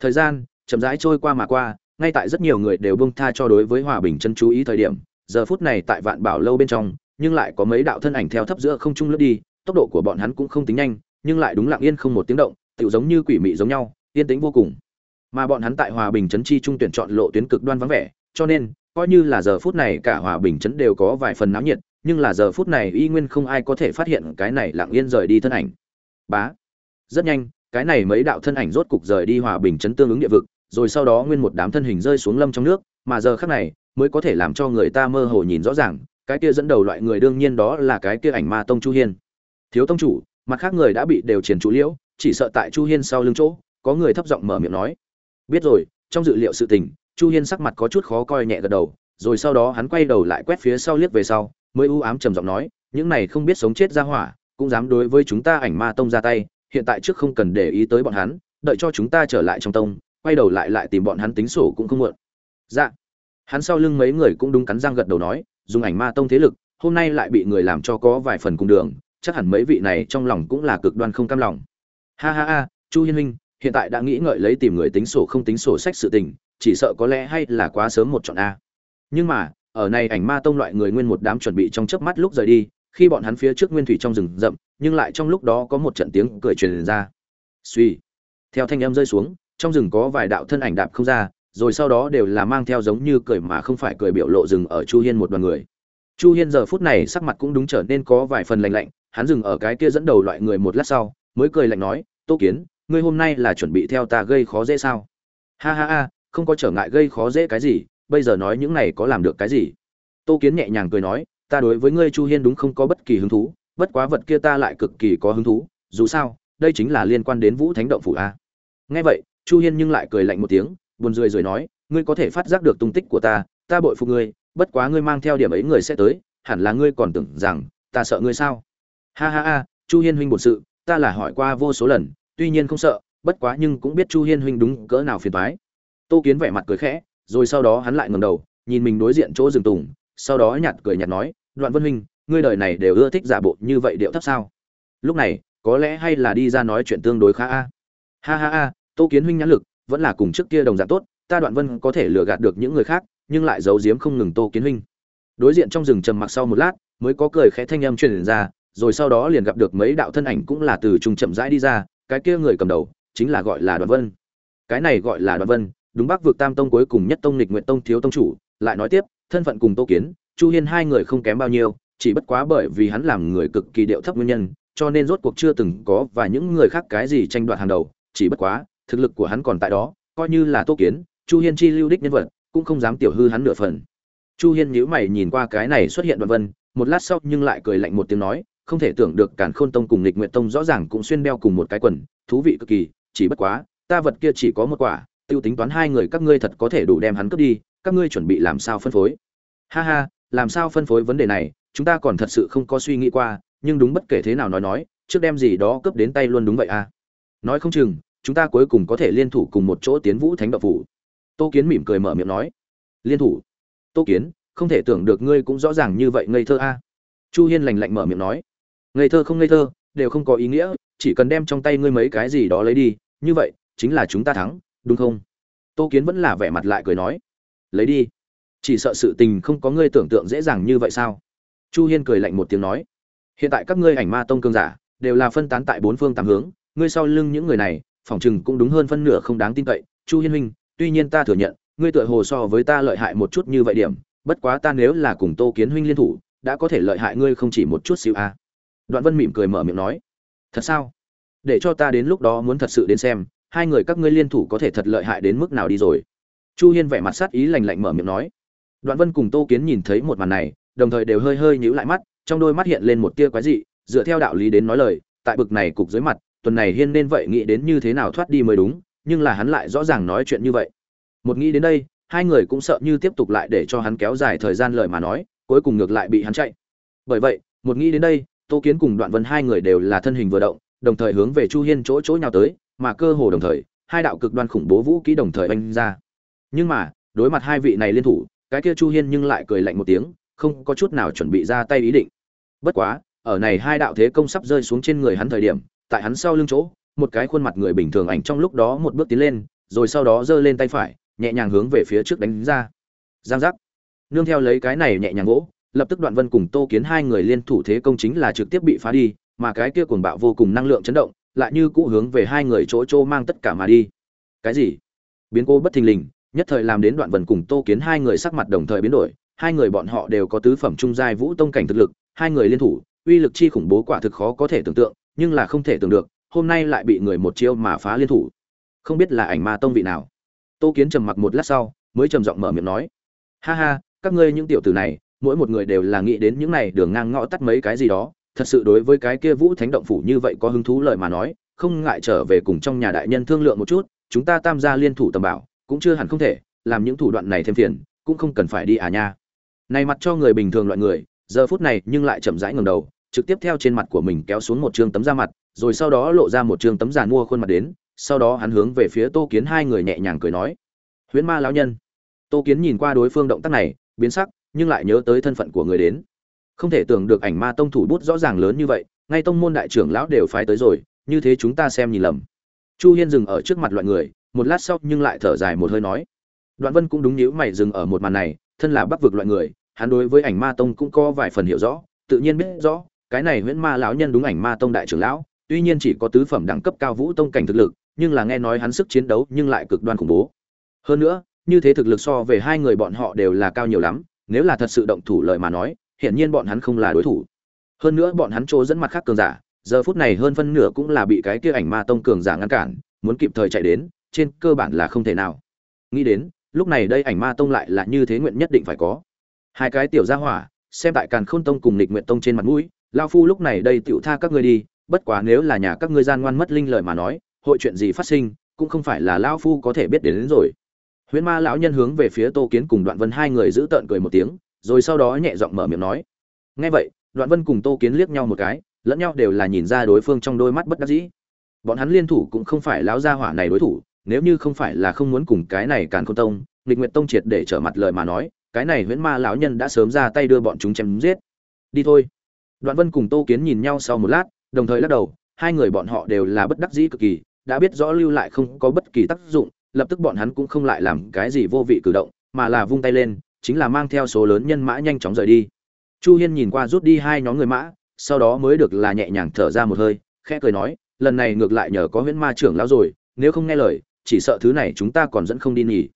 Thời gian chậm rãi trôi qua mà qua ngay tại rất nhiều người đều buông tha cho đối với hòa bình chân chú ý thời điểm, giờ phút này tại vạn bảo lâu bên trong, nhưng lại có mấy đạo thân ảnh theo thấp giữa không trung lướt đi, tốc độ của bọn hắn cũng không tính nhanh, nhưng lại đúng lặng yên không một tiếng động tự giống như quỷ mị giống nhau, yên tĩnh vô cùng. Mà bọn hắn tại hòa bình trấn chi trung tuyển chọn lộ tuyến cực đoan vắng vẻ, cho nên, coi như là giờ phút này cả hòa bình trấn đều có vài phần náo nhiệt, nhưng là giờ phút này y nguyên không ai có thể phát hiện cái này lặng yên rời đi thân ảnh. Bá. Rất nhanh, cái này mấy đạo thân ảnh rốt cục rời đi hòa bình trấn tương ứng địa vực rồi sau đó nguyên một đám thân hình rơi xuống lâm trong nước, mà giờ khắc này, mới có thể làm cho người ta mơ hồ nhìn rõ ràng, cái kia dẫn đầu loại người đương nhiên đó là cái kia ảnh ma tông chu hiên. Thiếu tông chủ, mặt khác người đã bị đều triển chủ liễu, chỉ sợ tại chu hiên sau lưng chỗ, có người thấp giọng mở miệng nói. Biết rồi, trong dự liệu sự tình, chu hiên sắc mặt có chút khó coi nhẹ gật đầu, rồi sau đó hắn quay đầu lại quét phía sau liếc về sau, mới u ám trầm giọng nói, những này không biết sống chết ra hỏa, cũng dám đối với chúng ta ảnh ma tông ra tay, hiện tại trước không cần để ý tới bọn hắn, đợi cho chúng ta trở lại trong tông quay đầu lại lại tìm bọn hắn tính sổ cũng không muộn. Dạ. Hắn sau lưng mấy người cũng đúng cắn răng gật đầu nói, dùng ảnh ma tông thế lực, hôm nay lại bị người làm cho có vài phần cùng đường, chắc hẳn mấy vị này trong lòng cũng là cực đoan không cam lòng. Ha ha ha, chu hiên huynh hiện tại đã nghĩ ngợi lấy tìm người tính sổ không tính sổ sách sự tình, chỉ sợ có lẽ hay là quá sớm một chọn a. Nhưng mà, ở này ảnh ma tông loại người nguyên một đám chuẩn bị trong chớp mắt lúc rời đi, khi bọn hắn phía trước nguyên thủy trong rừng rậm, nhưng lại trong lúc đó có một trận tiếng cười truyền ra. Suy theo thanh âm rơi xuống trong rừng có vài đạo thân ảnh đạp không ra, rồi sau đó đều là mang theo giống như cười mà không phải cười biểu lộ rừng ở chu hiên một đoàn người. Chu hiên giờ phút này sắc mặt cũng đúng trở nên có vài phần lạnh lạnh, hắn dừng ở cái kia dẫn đầu loại người một lát sau, mới cười lạnh nói, tô kiến, ngươi hôm nay là chuẩn bị theo ta gây khó dễ sao? Ha ha ha, không có trở ngại gây khó dễ cái gì, bây giờ nói những này có làm được cái gì? Tô kiến nhẹ nhàng cười nói, ta đối với ngươi chu hiên đúng không có bất kỳ hứng thú, bất quá vật kia ta lại cực kỳ có hứng thú, dù sao, đây chính là liên quan đến vũ thánh động phủ a. Nghe vậy chu hiên nhưng lại cười lạnh một tiếng, buồn rười rồi nói, ngươi có thể phát giác được tung tích của ta ta bội phục ngươi, bất quá ngươi mang theo điểm ấy người sẽ tới, hẳn là ngươi còn tưởng rằng, ta sợ ngươi sao? Ha ha ha, chu hiên huynh bổn sự, ta là hỏi qua vô số lần, tuy nhiên không sợ, bất quá nhưng cũng biết chu hiên huynh đúng cỡ nào phiền toái. Tô kiến vẻ mặt cười khẽ, rồi sau đó hắn lại ngẩng đầu, nhìn mình đối diện chỗ rừng tùng, sau đó nhạt cười nhạt nói, đoạn vân huynh, ngươi đời này đều ưa thích giả bộ như vậy điệu thấp sao? Lúc này, có lẽ hay là đi ra nói chuyện tương đối khá a? Ha ha ha tô kiến huynh nhãn lực, vẫn là cùng trước kia đồng dạng tốt, ta đoạn vân có thể lừa gạt được những người khác, nhưng lại giấu giếm không ngừng tô kiến huynh. Đối diện trong rừng trầm mặc sau một lát, mới có cười khẽ thanh âm truyền ra, rồi sau đó liền gặp được mấy đạo thân ảnh cũng là từ trung chậm rãi đi ra, cái kia người cầm đầu, chính là gọi là đoạn vân. Cái này gọi là đoạn vân, đúng bắc vực tam tông cuối cùng nhất tông lịch nguyện tông thiếu tông chủ, lại nói tiếp, thân phận cùng tô kiến, chu hiên hai người không kém bao nhiêu, chỉ bất quá bởi vì hắn làm người cực kỳ điệu thấp nguyên nhân, cho nên rốt cuộc chưa từng có và những người khác cái gì tranh đoạt hàng đầu, chỉ bất quá thực lực của hắn còn tại đó, coi như là tô kiến, chu hiên chi lưu đích nhân vật, cũng không dám tiểu hư hắn nửa phần. Chu hiên nhíu mày nhìn qua cái này xuất hiện đoạn vân, một lát sau nhưng lại cười lạnh một tiếng nói, không thể tưởng được cản khôn tông cùng lịch nguyện tông rõ ràng cũng xuyên đeo cùng một cái quần, thú vị cực kỳ, chỉ bất quá, ta vật kia chỉ có một quả, tiêu tính toán hai người các ngươi thật có thể đủ đem hắn cướp đi, các ngươi chuẩn bị làm sao phân phối? Ha ha, làm sao phân phối vấn đề này, chúng ta còn thật sự không có suy nghĩ qua, nhưng đúng bất kể thế nào nói nói, trước đem gì đó cướp đến tay luôn đúng vậy à? Nói không chừng chúng ta cuối cùng có thể liên thủ cùng một chỗ tiến vũ thánh đạo phủ. Tô kiến mỉm cười mở miệng nói. Liên thủ? Tô kiến, không thể tưởng được ngươi cũng rõ ràng như vậy ngây thơ a. Chu hiên lành lạnh mở miệng nói. Ngây thơ không ngây thơ, đều không có ý nghĩa, chỉ cần đem trong tay ngươi mấy cái gì đó lấy đi, như vậy, chính là chúng ta thắng, đúng không? Tô kiến vẫn là vẻ mặt lại cười nói. Lấy đi. Chỉ sợ sự tình không có ngươi tưởng tượng dễ dàng như vậy sao? Chu hiên cười lạnh một tiếng nói. Hiện tại các ngươi ảnh ma tông cương giả, đều là phân tán tại bốn phương tám hướng, ngươi sau lưng những người này phỏng chừng cũng đúng hơn phân nửa không đáng tin cậy. Chu hiên huynh, tuy nhiên ta thừa nhận, ngươi tựa hồ so với ta lợi hại một chút như vậy điểm, bất quá ta nếu là cùng tô kiến huynh liên thủ, đã có thể lợi hại ngươi không chỉ một chút xíu a à. đoạn vân mỉm cười mở miệng nói. Thật sao? Để cho ta đến lúc đó muốn thật sự đến xem, hai người các ngươi liên thủ có thể thật lợi hại đến mức nào đi rồi. Chu hiên vẻ mặt sát ý lành lạnh mở miệng nói. Đoạn vân cùng tô kiến nhìn thấy một màn này, đồng thời đều hơi hơi nhíu lại mắt, trong đôi mắt hiện lên một tia quái dị, dựa theo đạo lý đến nói lời, tại bực này cục dưới mặt tuần này hiên nên vậy nghĩ đến như thế nào thoát đi mới đúng, nhưng là hắn lại rõ ràng nói chuyện như vậy. Một nghĩ đến đây, hai người cũng sợ như tiếp tục lại để cho hắn kéo dài thời gian lời mà nói, cuối cùng ngược lại bị hắn chạy. Bởi vậy, một nghĩ đến đây, tô kiến cùng đoạn vân hai người đều là thân hình vừa động, đồng thời hướng về chu hiên chỗ chỗ nhào tới, mà cơ hồ đồng thời, hai đạo cực đoan khủng bố vũ kỹ đồng thời oanh ra. Nhưng mà, đối mặt hai vị này liên thủ, cái kia chu hiên nhưng lại cười lạnh một tiếng, không có chút nào chuẩn bị ra tay ý định. Bất quá, ở này hai đạo thế công sắp rơi xuống trên người hắn thời điểm tại hắn sau lưng chỗ, một cái khuôn mặt người bình thường ảnh trong lúc đó một bước tiến lên, rồi sau đó giơ lên tay phải, nhẹ nhàng hướng về phía trước đánh ra. Giang giác. Nương theo lấy cái này nhẹ nhàng gỗ, lập tức đoạn vân cùng tô kiến hai người liên thủ thế công chính là trực tiếp bị phá đi, mà cái kia cuồng bạo vô cùng năng lượng chấn động, lại như cũ hướng về hai người chỗ chỗ mang tất cả mà đi. Cái gì? Biến cố bất thình lình, nhất thời làm đến đoạn vân cùng tô kiến hai người sắc mặt đồng thời biến đổi, hai người bọn họ đều có tứ phẩm trung giai vũ tông cảnh thực lực, hai người liên thủ, uy lực chi khủng bố quả thực khó có thể tưởng tượng nhưng là không thể tưởng được, hôm nay lại bị người một chiêu mà phá liên thủ. Không biết là ảnh ma tông vị nào. Tô kiến trầm mặc một lát sau, mới trầm giọng mở miệng nói, ha ha, các ngươi những tiểu tử này, mỗi một người đều là nghĩ đến những này đường ngang ngõ tắt mấy cái gì đó, thật sự đối với cái kia vũ thánh động phủ như vậy có hứng thú lời mà nói, không ngại trở về cùng trong nhà đại nhân thương lượng một chút, chúng ta tam gia liên thủ tầm bảo, cũng chưa hẳn không thể, làm những thủ đoạn này thêm phiền, cũng không cần phải đi à nha. Này mặt cho người bình thường loại người, giờ phút này nhưng lại chậm rãi ngẩng đầu trực tiếp theo trên mặt của mình kéo xuống một trương tấm da mặt, rồi sau đó lộ ra một trương tấm giàn mua khuôn mặt đến, sau đó hắn hướng về phía tô kiến hai người nhẹ nhàng cười nói, huyễn ma lão nhân. Tô kiến nhìn qua đối phương động tác này, biến sắc, nhưng lại nhớ tới thân phận của người đến. Không thể tưởng được ảnh ma tông thủ bút rõ ràng lớn như vậy, ngay tông môn đại trưởng lão đều phái tới rồi, như thế chúng ta xem nhìn lầm. Chu hiên dừng ở trước mặt loại người, một lát sau nhưng lại thở dài một hơi nói, đoạn vân cũng đúng nhíu mày dừng ở một màn này, thân là bắc vực loại người, hắn đối với ảnh ma tông cũng có vài phần hiểu rõ, tự nhiên biết rõ cái này huyễn ma lão nhân đúng ảnh ma tông đại trưởng lão, tuy nhiên chỉ có tứ phẩm đẳng cấp cao vũ tông cảnh thực lực, nhưng là nghe nói hắn sức chiến đấu nhưng lại cực đoan khủng bố. Hơn nữa, như thế thực lực so về hai người bọn họ đều là cao nhiều lắm, nếu là thật sự động thủ lợi mà nói, hiển nhiên bọn hắn không là đối thủ. Hơn nữa bọn hắn chỗ dẫn mặt khác cường giả, giờ phút này hơn phân nửa cũng là bị cái kia ảnh ma tông cường giả ngăn cản, muốn kịp thời chạy đến, trên cơ bản là không thể nào. Nghĩ đến, lúc này đây ảnh ma tông lại là như thế nguyện nhất định phải có. Hai cái tiểu gia hỏa, xem tại càn khôn tông cùng lịch nguyện tông trên mặt mũi lao phu lúc này đây tựu tha các ngươi đi bất quá nếu là nhà các ngươi gian ngoan mất linh lời mà nói hội chuyện gì phát sinh cũng không phải là lao phu có thể biết đến, đến rồi. Huyễn ma lão nhân hướng về phía tô kiến cùng đoạn vân hai người giữ tợn cười một tiếng rồi sau đó nhẹ giọng mở miệng nói. Nghe vậy đoạn vân cùng tô kiến liếc nhau một cái lẫn nhau đều là nhìn ra đối phương trong đôi mắt bất đắc dĩ. Bọn hắn liên thủ cũng không phải lão gia hỏa này đối thủ nếu như không phải là không muốn cùng cái này càn khôn tông nghịch nguyện tông triệt để trở mặt lời mà nói cái này huyễn ma lão nhân đã sớm ra tay đưa bọn chúng chém giết. Đi thôi đoạn vân cùng tô kiến nhìn nhau sau một lát, đồng thời lắc đầu, hai người bọn họ đều là bất đắc dĩ cực kỳ, đã biết rõ lưu lại không có bất kỳ tác dụng, lập tức bọn hắn cũng không lại làm cái gì vô vị cử động, mà là vung tay lên, chính là mang theo số lớn nhân mã nhanh chóng rời đi. Chu hiên nhìn qua rút đi hai nhóm người mã, sau đó mới được là nhẹ nhàng thở ra một hơi, khẽ cười nói, lần này ngược lại nhờ có huyễn ma trưởng lão rồi, nếu không nghe lời, chỉ sợ thứ này chúng ta còn dẫn không đi nhỉ.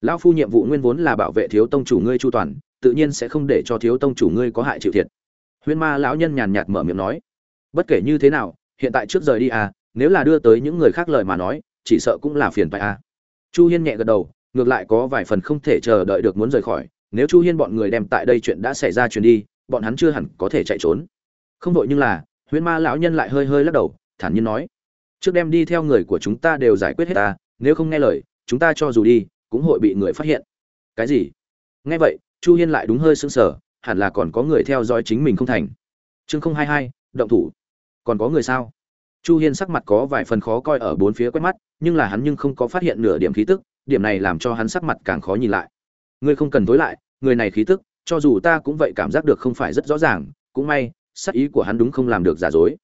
Lão phu nhiệm vụ nguyên vốn là bảo vệ thiếu tông chủ ngươi chu toàn, tự nhiên sẽ không để cho thiếu tông chủ ngươi có hại chịu thiệt huyễn ma lão nhân nhàn nhạt mở miệng nói, bất kể như thế nào, hiện tại trước rời đi à nếu là đưa tới những người khác lời mà nói, chỉ sợ cũng là phiền phải à. Chu hiên nhẹ gật đầu, ngược lại có vài phần không thể chờ đợi được muốn rời khỏi. Nếu chu hiên bọn người đem tại đây chuyện đã xảy ra chuyện đi, bọn hắn chưa hẳn có thể chạy trốn. Không đội nhưng là huyễn ma lão nhân lại hơi hơi lắc đầu, thản nhiên nói, trước đem đi theo người của chúng ta đều giải quyết hết ta nếu không nghe lời, chúng ta cho dù đi, cũng hội bị người phát hiện. Cái gì? Nghe vậy, chu hiên lại đúng hơi sững sờ hẳn là còn có người theo dõi chính mình không thành. Chương không hai hai, động thủ. Còn có người sao? Chu hiên sắc mặt có vài phần khó coi ở bốn phía quét mắt, nhưng là hắn nhưng không có phát hiện nửa điểm khí tức, điểm này làm cho hắn sắc mặt càng khó nhìn lại. Ngươi không cần tối lại, người này khí tức, cho dù ta cũng vậy cảm giác được không phải rất rõ ràng, cũng may, sắc ý của hắn đúng không làm được giả dối.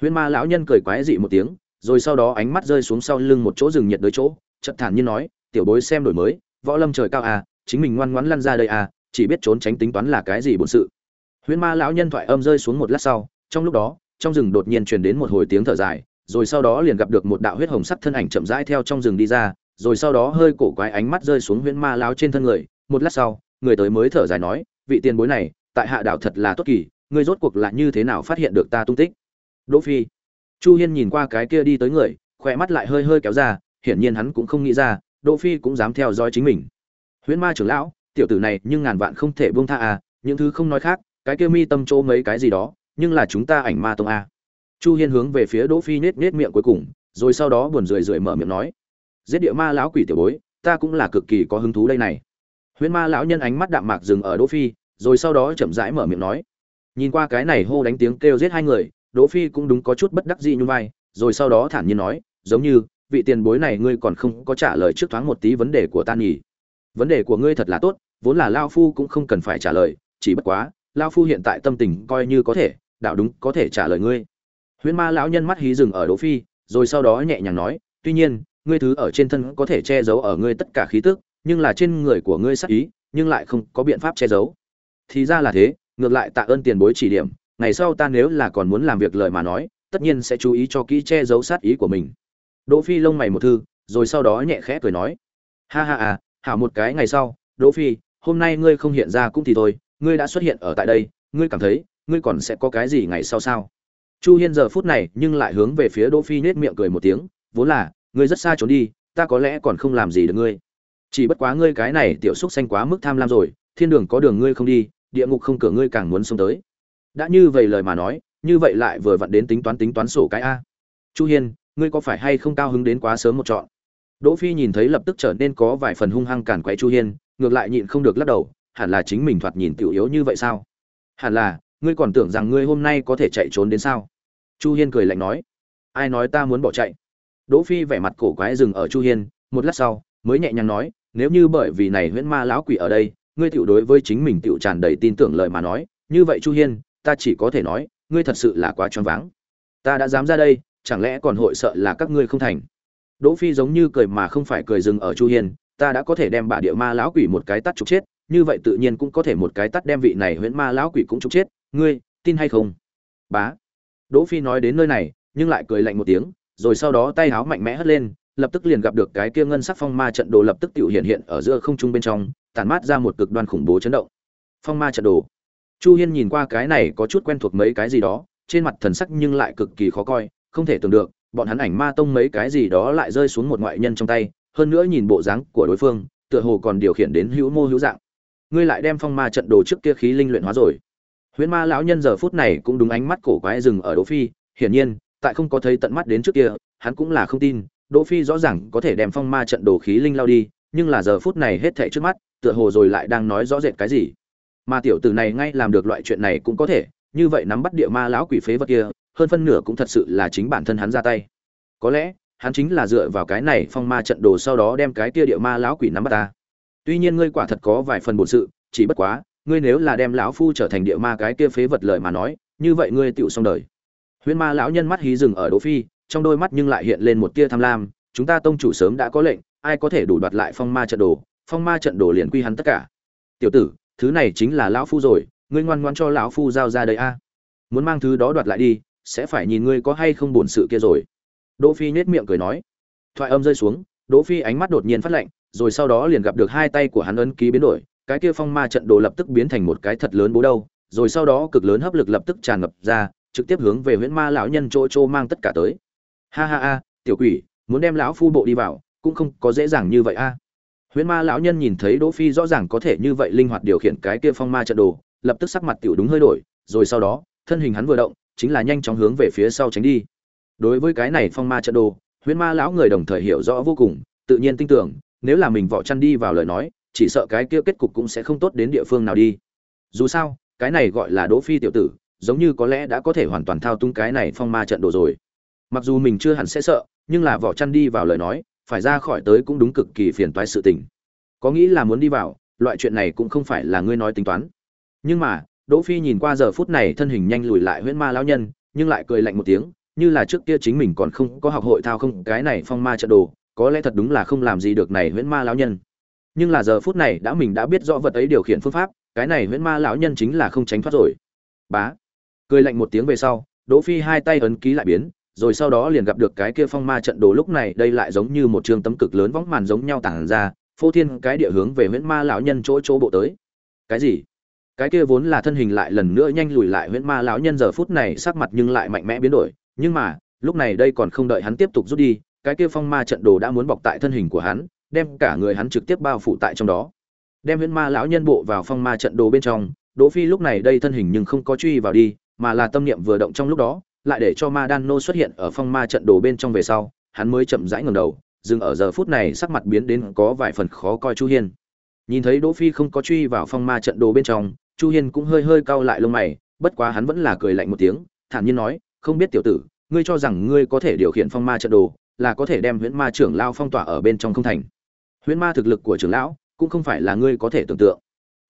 Huyễn ma lão nhân cười quái dị một tiếng, rồi sau đó ánh mắt rơi xuống sau lưng một chỗ rừng nhiệt đới chỗ chật thản nhiên nói, tiểu bối xem đổi mới, võ lâm trời cao à chính mình ngoan ngoãn lăn ra đây à chỉ biết trốn tránh tính toán là cái gì bổn sự. Huyễn ma lão nhân thoại âm rơi xuống một lát sau, trong lúc đó, trong rừng đột nhiên truyền đến một hồi tiếng thở dài, rồi sau đó liền gặp được một đạo huyết hồng sắc thân ảnh chậm rãi theo trong rừng đi ra, rồi sau đó hơi cổ quái ánh mắt rơi xuống huyễn ma lão trên thân người. Một lát sau, người tới mới thở dài nói, vị tiền bối này, tại hạ đảo thật là tốt kỳ, ngươi rốt cuộc là như thế nào phát hiện được ta tung tích? Đỗ phi, chu hiên nhìn qua cái kia đi tới người, khỏe mắt lại hơi hơi kéo ra, hiển nhiên hắn cũng không nghĩ ra, đỗ phi cũng dám theo dõi chính mình. Huyễn ma trưởng lão tiểu tử này nhưng ngàn vạn không thể buông tha à những thứ không nói khác, cái kia mi tâm chỗ mấy cái gì đó, nhưng là chúng ta ảnh ma tông a chu hiên hướng về phía đỗ phi nết nết miệng cuối cùng, rồi sau đó buồn rười rượi mở miệng nói, giết địa ma lão quỷ tiểu bối, ta cũng là cực kỳ có hứng thú đây này. Huyễn ma lão nhân ánh mắt đạm mạc dừng ở đỗ phi, rồi sau đó chậm rãi mở miệng nói, nhìn qua cái này hô đánh tiếng kêu giết hai người, đỗ phi cũng đúng có chút bất đắc dĩ như vai, rồi sau đó thản nhiên nói, giống như, vị tiền bối này ngươi còn không có trả lời trước thoáng một tí vấn đề của ta nhỉ. Vấn đề của ngươi thật là tốt vốn là lao phu cũng không cần phải trả lời, chỉ bất quá, lao phu hiện tại tâm tình coi như có thể, đạo đúng, có thể trả lời ngươi. Huyễn ma lão nhân mắt hí dừng ở đỗ phi, rồi sau đó nhẹ nhàng nói, tuy nhiên, ngươi thứ ở trên thân có thể che giấu ở ngươi tất cả khí tức, nhưng là trên người của ngươi sắc ý, nhưng lại không có biện pháp che giấu. Thì ra là thế, ngược lại tạ ơn tiền bối chỉ điểm, ngày sau ta nếu là còn muốn làm việc lời mà nói, tất nhiên sẽ chú ý cho kỹ che giấu sát ý của mình. Đỗ phi lông mày một thư, rồi sau đó nhẹ khẽ cười nói, ha ha à hảo một cái ngày sau, đỗ phi hôm nay ngươi không hiện ra cũng thì thôi, ngươi đã xuất hiện ở tại đây, ngươi cảm thấy, ngươi còn sẽ có cái gì ngày sau sao? Chu hiên giờ phút này nhưng lại hướng về phía đỗ phi nết miệng cười một tiếng, vốn là, ngươi rất xa trốn đi, ta có lẽ còn không làm gì được ngươi. Chỉ bất quá ngươi cái này tiểu xúc xanh quá mức tham lam rồi, thiên đường có đường ngươi không đi, địa ngục không cửa ngươi càng muốn xông tới. Đã như vậy lời mà nói, như vậy lại vừa vặn đến tính toán tính toán sổ cái a. Chu hiên, ngươi có phải hay không cao hứng đến quá sớm một chọn đỗ phi nhìn thấy lập tức trở nên có vài phần hung hăng cản quấy chu hiên ngược lại nhịn không được lắc đầu, hẳn là chính mình thoạt nhìn tiểu yếu như vậy sao? Hẳn là, ngươi còn tưởng rằng ngươi hôm nay có thể chạy trốn đến sao? Chu hiên cười lạnh nói. Ai nói ta muốn bỏ chạy? Đỗ phi vẻ mặt cổ quái dừng ở chu hiên, một lát sau, mới nhẹ nhàng nói, nếu như bởi vì này huyễn ma lão quỷ ở đây, ngươi tiểu đối với chính mình tiểu tràn đầy tin tưởng lời mà nói, như vậy chu hiên, ta chỉ có thể nói, ngươi thật sự là quá choáng váng. Ta đã dám ra đây, chẳng lẽ còn hội sợ là các ngươi không thành? Đỗ phi giống như cười mà không phải cười dừng ở chu hiên ta đã có thể đem bà địa ma lão quỷ một cái tắt trục chết, như vậy tự nhiên cũng có thể một cái tắt đem vị này huyễn ma lão quỷ cũng trục chết, ngươi, tin hay không? Bá. Đỗ phi nói đến nơi này, nhưng lại cười lạnh một tiếng, rồi sau đó tay háo mạnh mẽ hất lên, lập tức liền gặp được cái kia ngân sắc phong ma trận đồ lập tức tiểu hiện hiện ở giữa không trung bên trong tàn mát ra một cực đoan khủng bố chấn động. Phong ma trận đồ. Chu hiên nhìn qua cái này có chút quen thuộc mấy cái gì đó, trên mặt thần sắc nhưng lại cực kỳ khó coi, không thể tưởng được, bọn hắn ảnh ma tông mấy cái gì đó lại rơi xuống một ngoại nhân trong tay hơn nữa nhìn bộ dáng của đối phương, tựa hồ còn điều khiển đến hữu mô hữu dạng. Ngươi lại đem phong ma trận đồ trước kia khí linh luyện hóa rồi. Huyễn ma lão nhân giờ phút này cũng đúng ánh mắt cổ quái rừng ở đỗ phi, hiển nhiên, tại không có thấy tận mắt đến trước kia, hắn cũng là không tin, đỗ phi rõ ràng có thể đem phong ma trận đồ khí linh lao đi, nhưng là giờ phút này hết thảy trước mắt, tựa hồ rồi lại đang nói rõ rệt cái gì. Mà tiểu tử này ngay làm được loại chuyện này cũng có thể, như vậy nắm bắt địa ma lão quỷ phế vật kia, hơn phân nửa cũng thật sự là chính bản thân hắn ra tay. Có lẽ hắn chính là dựa vào cái này phong ma trận đồ sau đó đem cái kia địa ma lão quỷ nắm bắt ta. Tuy nhiên ngươi quả thật có vài phần bổn sự, chỉ bất quá, ngươi nếu là đem lão phu trở thành địa ma cái kia phế vật lời mà nói, như vậy ngươi tựu xong đời. Huyễn ma lão nhân mắt hí rừng ở đỗ phi, trong đôi mắt nhưng lại hiện lên một tia tham lam, chúng ta tông chủ sớm đã có lệnh, ai có thể đủ đoạt lại phong ma trận đồ, phong ma trận đồ liền quy hắn tất cả. Tiểu tử, thứ này chính là lão phu rồi, ngươi ngoan ngoan cho lão phu giao ra đây a. Muốn mang thứ đó đoạt lại đi, sẽ phải nhìn ngươi có hay không buồn sự kia rồi đỗ phi nhếch miệng cười nói. Thoại âm rơi xuống, đỗ phi ánh mắt đột nhiên phát lạnh, rồi sau đó liền gặp được hai tay của hắn ấn ký biến đổi, cái kia phong ma trận đồ lập tức biến thành một cái thật lớn bố đâu, rồi sau đó cực lớn hấp lực lập tức tràn ngập ra, trực tiếp hướng về huyễn ma lão nhân chỗ chỗ mang tất cả tới. Ha ha ha, tiểu quỷ, muốn đem lão phu bộ đi vào, cũng không có dễ dàng như vậy a. Huyễn ma lão nhân nhìn thấy đỗ phi rõ ràng có thể như vậy linh hoạt điều khiển cái kia phong ma trận đồ, lập tức sắc mặt tiểu đúng hơi đổi, rồi sau đó, thân hình hắn vừa động, chính là nhanh chóng hướng về phía sau tránh đi đối với cái này phong ma trận đồ, huyễn ma lão người đồng thời hiểu rõ vô cùng, tự nhiên tin tưởng, nếu là mình vỏ chăn đi vào lời nói, chỉ sợ cái kia kết cục cũng sẽ không tốt đến địa phương nào đi. Dù sao, cái này gọi là đỗ phi tiểu tử, giống như có lẽ đã có thể hoàn toàn thao túng cái này phong ma trận đồ rồi. Mặc dù mình chưa hẳn sẽ sợ, nhưng là vỏ chăn đi vào lời nói, phải ra khỏi tới cũng đúng cực kỳ phiền toái sự tình. Có nghĩ là muốn đi vào, loại chuyện này cũng không phải là ngươi nói tính toán. Nhưng mà, đỗ phi nhìn qua giờ phút này thân hình nhanh lùi lại huyễn ma lão nhân, nhưng lại cười lạnh một tiếng như là trước kia chính mình còn không có học hội thao không, cái này phong ma trận đồ, có lẽ thật đúng là không làm gì được này huyễn ma lão nhân. Nhưng là giờ phút này đã mình đã biết rõ vật ấy điều khiển phương pháp, cái này huyễn ma lão nhân chính là không tránh thoát rồi. Bá. Cười lạnh một tiếng về sau, đỗ phi hai tay ấn ký lại biến, rồi sau đó liền gặp được cái kia phong ma trận đồ lúc này đây lại giống như một trường tấm cực lớn võng màn giống nhau tản ra, phô thiên cái địa hướng về huyễn ma lão nhân chỗ chỗ bộ tới. Cái gì? Cái kia vốn là thân hình lại lần nữa nhanh lùi lại huyễn ma lão nhân giờ phút này sắc mặt nhưng lại mạnh mẽ biến đổi nhưng mà, lúc này đây còn không đợi hắn tiếp tục rút đi, cái kia phong ma trận đồ đã muốn bọc tại thân hình của hắn, đem cả người hắn trực tiếp bao phủ tại trong đó. Đem huyễn ma lão nhân bộ vào phong ma trận đồ bên trong, đỗ phi lúc này đây thân hình nhưng không có truy vào đi, mà là tâm niệm vừa động trong lúc đó, lại để cho ma đan nô xuất hiện ở phong ma trận đồ bên trong về sau, hắn mới chậm rãi ngẩng đầu, dừng ở giờ phút này sắc mặt biến đến có vài phần khó coi chu hiên. Nhìn thấy đỗ phi không có truy vào phong ma trận đồ bên trong, chu hiên cũng hơi hơi cau lại lông mày, bất quá hắn vẫn là cười lạnh một tiếng, thản nhiên nói không biết tiểu tử, ngươi cho rằng ngươi có thể điều khiển phong ma trận đồ, là có thể đem huyễn ma trưởng lao phong tỏa ở bên trong không thành. Huyễn ma thực lực của trưởng lão cũng không phải là ngươi có thể tưởng tượng.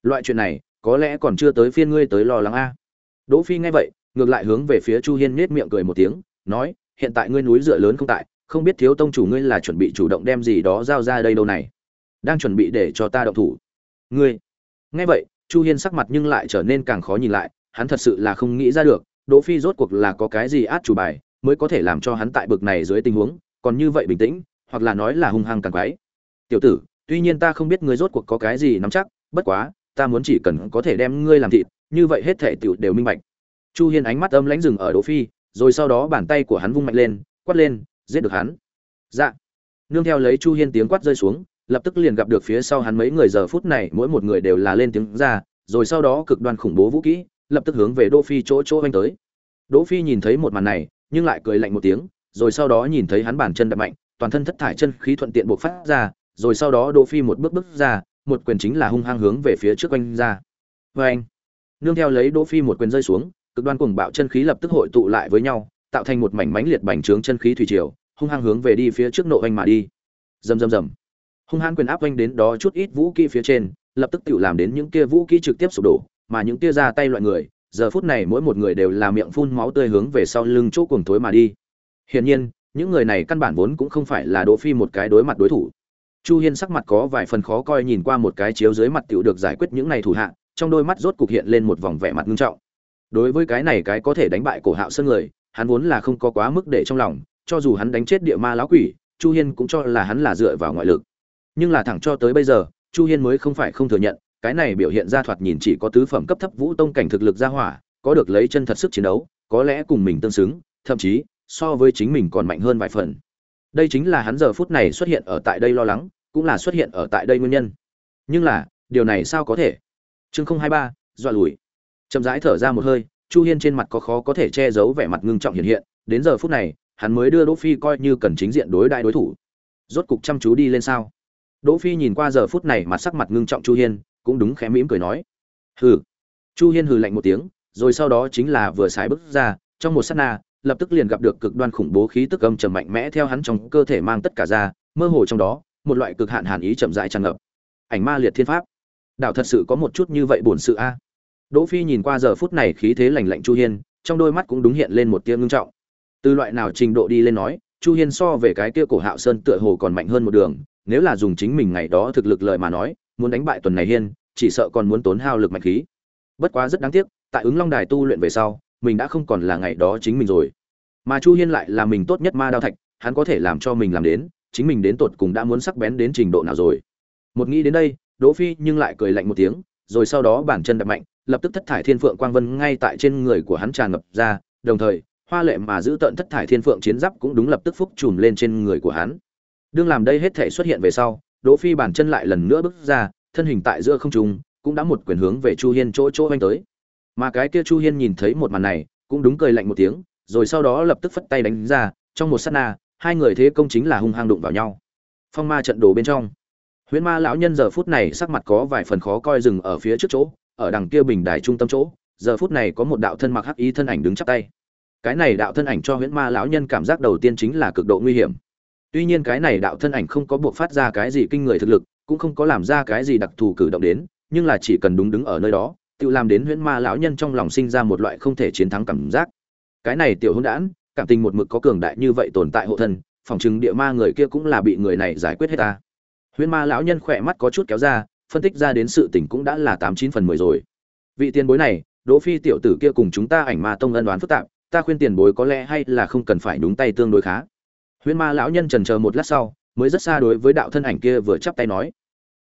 Loại chuyện này, có lẽ còn chưa tới phiên ngươi tới lo lắng a. Đỗ phi nghe vậy, ngược lại hướng về phía chu hiên nết miệng cười một tiếng, nói, hiện tại ngươi núi dựa lớn không tại, không biết thiếu tông chủ ngươi là chuẩn bị chủ động đem gì đó giao ra đây đâu này. Đang chuẩn bị để cho ta động thủ. Ngươi. Nghe vậy, chu hiên sắc mặt nhưng lại trở nên càng khó nhìn lại, hắn thật sự là không nghĩ ra được đỗ phi rốt cuộc là có cái gì át chủ bài mới có thể làm cho hắn tại bực này dưới tình huống, còn như vậy bình tĩnh, hoặc là nói là hung hăng càng quái. Tiểu tử, tuy nhiên ta không biết ngươi rốt cuộc có cái gì nắm chắc, bất quá, ta muốn chỉ cần có thể đem ngươi làm thịt, như vậy hết thể tiểu đều minh bạch. Chu hiên ánh mắt âm lãnh dừng ở đỗ phi, rồi sau đó bàn tay của hắn vung mạnh lên, quát lên, giết được hắn. Dạ. Nương theo lấy chu hiên tiếng quát rơi xuống, lập tức liền gặp được phía sau hắn mấy người, giờ phút này mỗi một người đều là lên tiếng ra, rồi sau đó cực đoan khủng bố vũ kỹ lập tức hướng về đỗ phi chỗ chỗ anh tới. Đỗ phi nhìn thấy một màn này, nhưng lại cười lạnh một tiếng, rồi sau đó nhìn thấy hắn bàn chân đập mạnh, toàn thân thất thải chân khí thuận tiện bộc phát ra, rồi sau đó đỗ phi một bước bước ra, một quyền chính là hung hăng hướng về phía trước quanh ra. Với anh nương theo lấy đỗ phi một quyền rơi xuống, cực đoan cuồng bạo chân khí lập tức hội tụ lại với nhau, tạo thành một mảnh mãnh liệt bành trướng chân khí thủy triều, hung hăng hướng về đi phía trước nộ anh mà đi. Rầm rầm rầm. Hung hăng quyền áp anh đến đó chút ít vũ khí phía trên, lập tức tự làm đến những kia vũ khí trực tiếp sụp đổ mà những tia ra tay loại người, giờ phút này mỗi một người đều là miệng phun máu tươi hướng về sau lưng chỗ cuồng thối mà đi. Hiển nhiên, những người này căn bản vốn cũng không phải là đỗ phi một cái đối mặt đối thủ. Chu hiên sắc mặt có vài phần khó coi nhìn qua một cái chiếu dưới mặt tiểu được giải quyết những này thủ hạ, trong đôi mắt rốt cục hiện lên một vòng vẻ mặt nghiêm trọng. Đối với cái này cái có thể đánh bại cổ hạo sơn người, hắn vốn là không có quá mức để trong lòng, cho dù hắn đánh chết địa ma lão quỷ, chu hiên cũng cho là hắn là dựa vào ngoại lực. Nhưng là thẳng cho tới bây giờ, chu hiên mới không phải không thừa nhận cái này biểu hiện ra thoạt nhìn chỉ có tứ phẩm cấp thấp vũ tông cảnh thực lực ra hỏa, có được lấy chân thật sức chiến đấu, có lẽ cùng mình tương xứng, thậm chí, so với chính mình còn mạnh hơn vài phần. Đây chính là hắn giờ phút này xuất hiện ở tại đây lo lắng, cũng là xuất hiện ở tại đây nguyên nhân. Nhưng là, điều này sao có thể? Chương không hai ba, dọa lùi. Chậm rãi thở ra một hơi, chu hiên trên mặt có khó có thể che giấu vẻ mặt ngưng trọng hiện hiện, đến giờ phút này, hắn mới đưa đỗ phi coi như cần chính diện đối đại đối thủ. Rốt cục chăm chú đi lên sao? Đỗ phi nhìn qua giờ phút này mặt sắc mặt ngưng trọng chu hiên cũng đúng khẽ mỉm cười nói. Hừ. Chu hiên hừ lạnh một tiếng, rồi sau đó chính là vừa xài bước ra, trong một sát na, lập tức liền gặp được cực đoan khủng bố khí tức âm trầm mạnh mẽ theo hắn trong cơ thể mang tất cả ra, mơ hồ trong đó, một loại cực hạn hàn ý chậm rãi tràn ngập. Ảnh ma liệt thiên pháp. Đạo thật sự có một chút như vậy buồn sự a. Đỗ phi nhìn qua giờ phút này khí thế lạnh lạnh chu hiên, trong đôi mắt cũng đúng hiện lên một tia ngưng trọng. Từ loại nào trình độ đi lên nói, chu hiên so về cái kia cổ hạo sơn tựa hồ còn mạnh hơn một đường, nếu là dùng chính mình ngày đó thực lực lợi mà nói, muốn đánh bại tuần này hiên chỉ sợ còn muốn tốn hao lực mạnh khí. Bất quá rất đáng tiếc, tại ứng long đài tu luyện về sau, mình đã không còn là ngày đó chính mình rồi. Mà chu hiên lại là mình tốt nhất ma đao thạch, hắn có thể làm cho mình làm đến, chính mình đến tột cùng đã muốn sắc bén đến trình độ nào rồi. Một nghĩ đến đây, đỗ phi nhưng lại cười lạnh một tiếng, rồi sau đó bản chân đập mạnh, lập tức thất thải thiên phượng quang vân ngay tại trên người của hắn tràn ngập ra, đồng thời, hoa lệ mà giữ tận thất thải thiên phượng chiến giáp cũng đúng lập tức phúc trùm lên trên người của hắn. Đương làm đây hết thể xuất hiện về sau, đỗ phi bản chân lại lần nữa bước ra thân hình tại giữa không trung, cũng đã một quyền hướng về chu hiên chỗ chỗ anh tới. Mà cái kia chu hiên nhìn thấy một màn này, cũng đúng cười lạnh một tiếng, rồi sau đó lập tức phất tay đánh ra, trong một sát na, hai người thế công chính là hung hăng đụng vào nhau. Phong ma trận đồ bên trong. Huyễn ma lão nhân giờ phút này sắc mặt có vài phần khó coi dừng ở phía trước chỗ, ở đằng kia bình đài trung tâm chỗ, giờ phút này có một đạo thân mặc hắc y thân ảnh đứng chắp tay. Cái này đạo thân ảnh cho huyễn ma lão nhân cảm giác đầu tiên chính là cực độ nguy hiểm. Tuy nhiên cái này đạo thân ảnh không có buộc phát ra cái gì kinh người thực lực cũng không có làm ra cái gì đặc thù cử động đến, nhưng là chỉ cần đúng đứng ở nơi đó, tự làm đến huyễn ma lão nhân trong lòng sinh ra một loại không thể chiến thắng cảm giác. Cái này tiểu hôn đản, cảm tình một mực có cường đại như vậy tồn tại hộ thân, phòng chứng địa ma người kia cũng là bị người này giải quyết hết ta. Huyễn ma lão nhân khỏe mắt có chút kéo ra, phân tích ra đến sự tình cũng đã là tám chín phần mười rồi. Vị tiền bối này, đỗ phi tiểu tử kia cùng chúng ta ảnh ma tông ân đoán phức tạp, ta khuyên tiền bối có lẽ hay là không cần phải đúng tay tương đối khá. Huyễn ma lão nhân trần chờ một lát sau mới rất xa đối với đạo thân ảnh kia vừa chắp tay nói.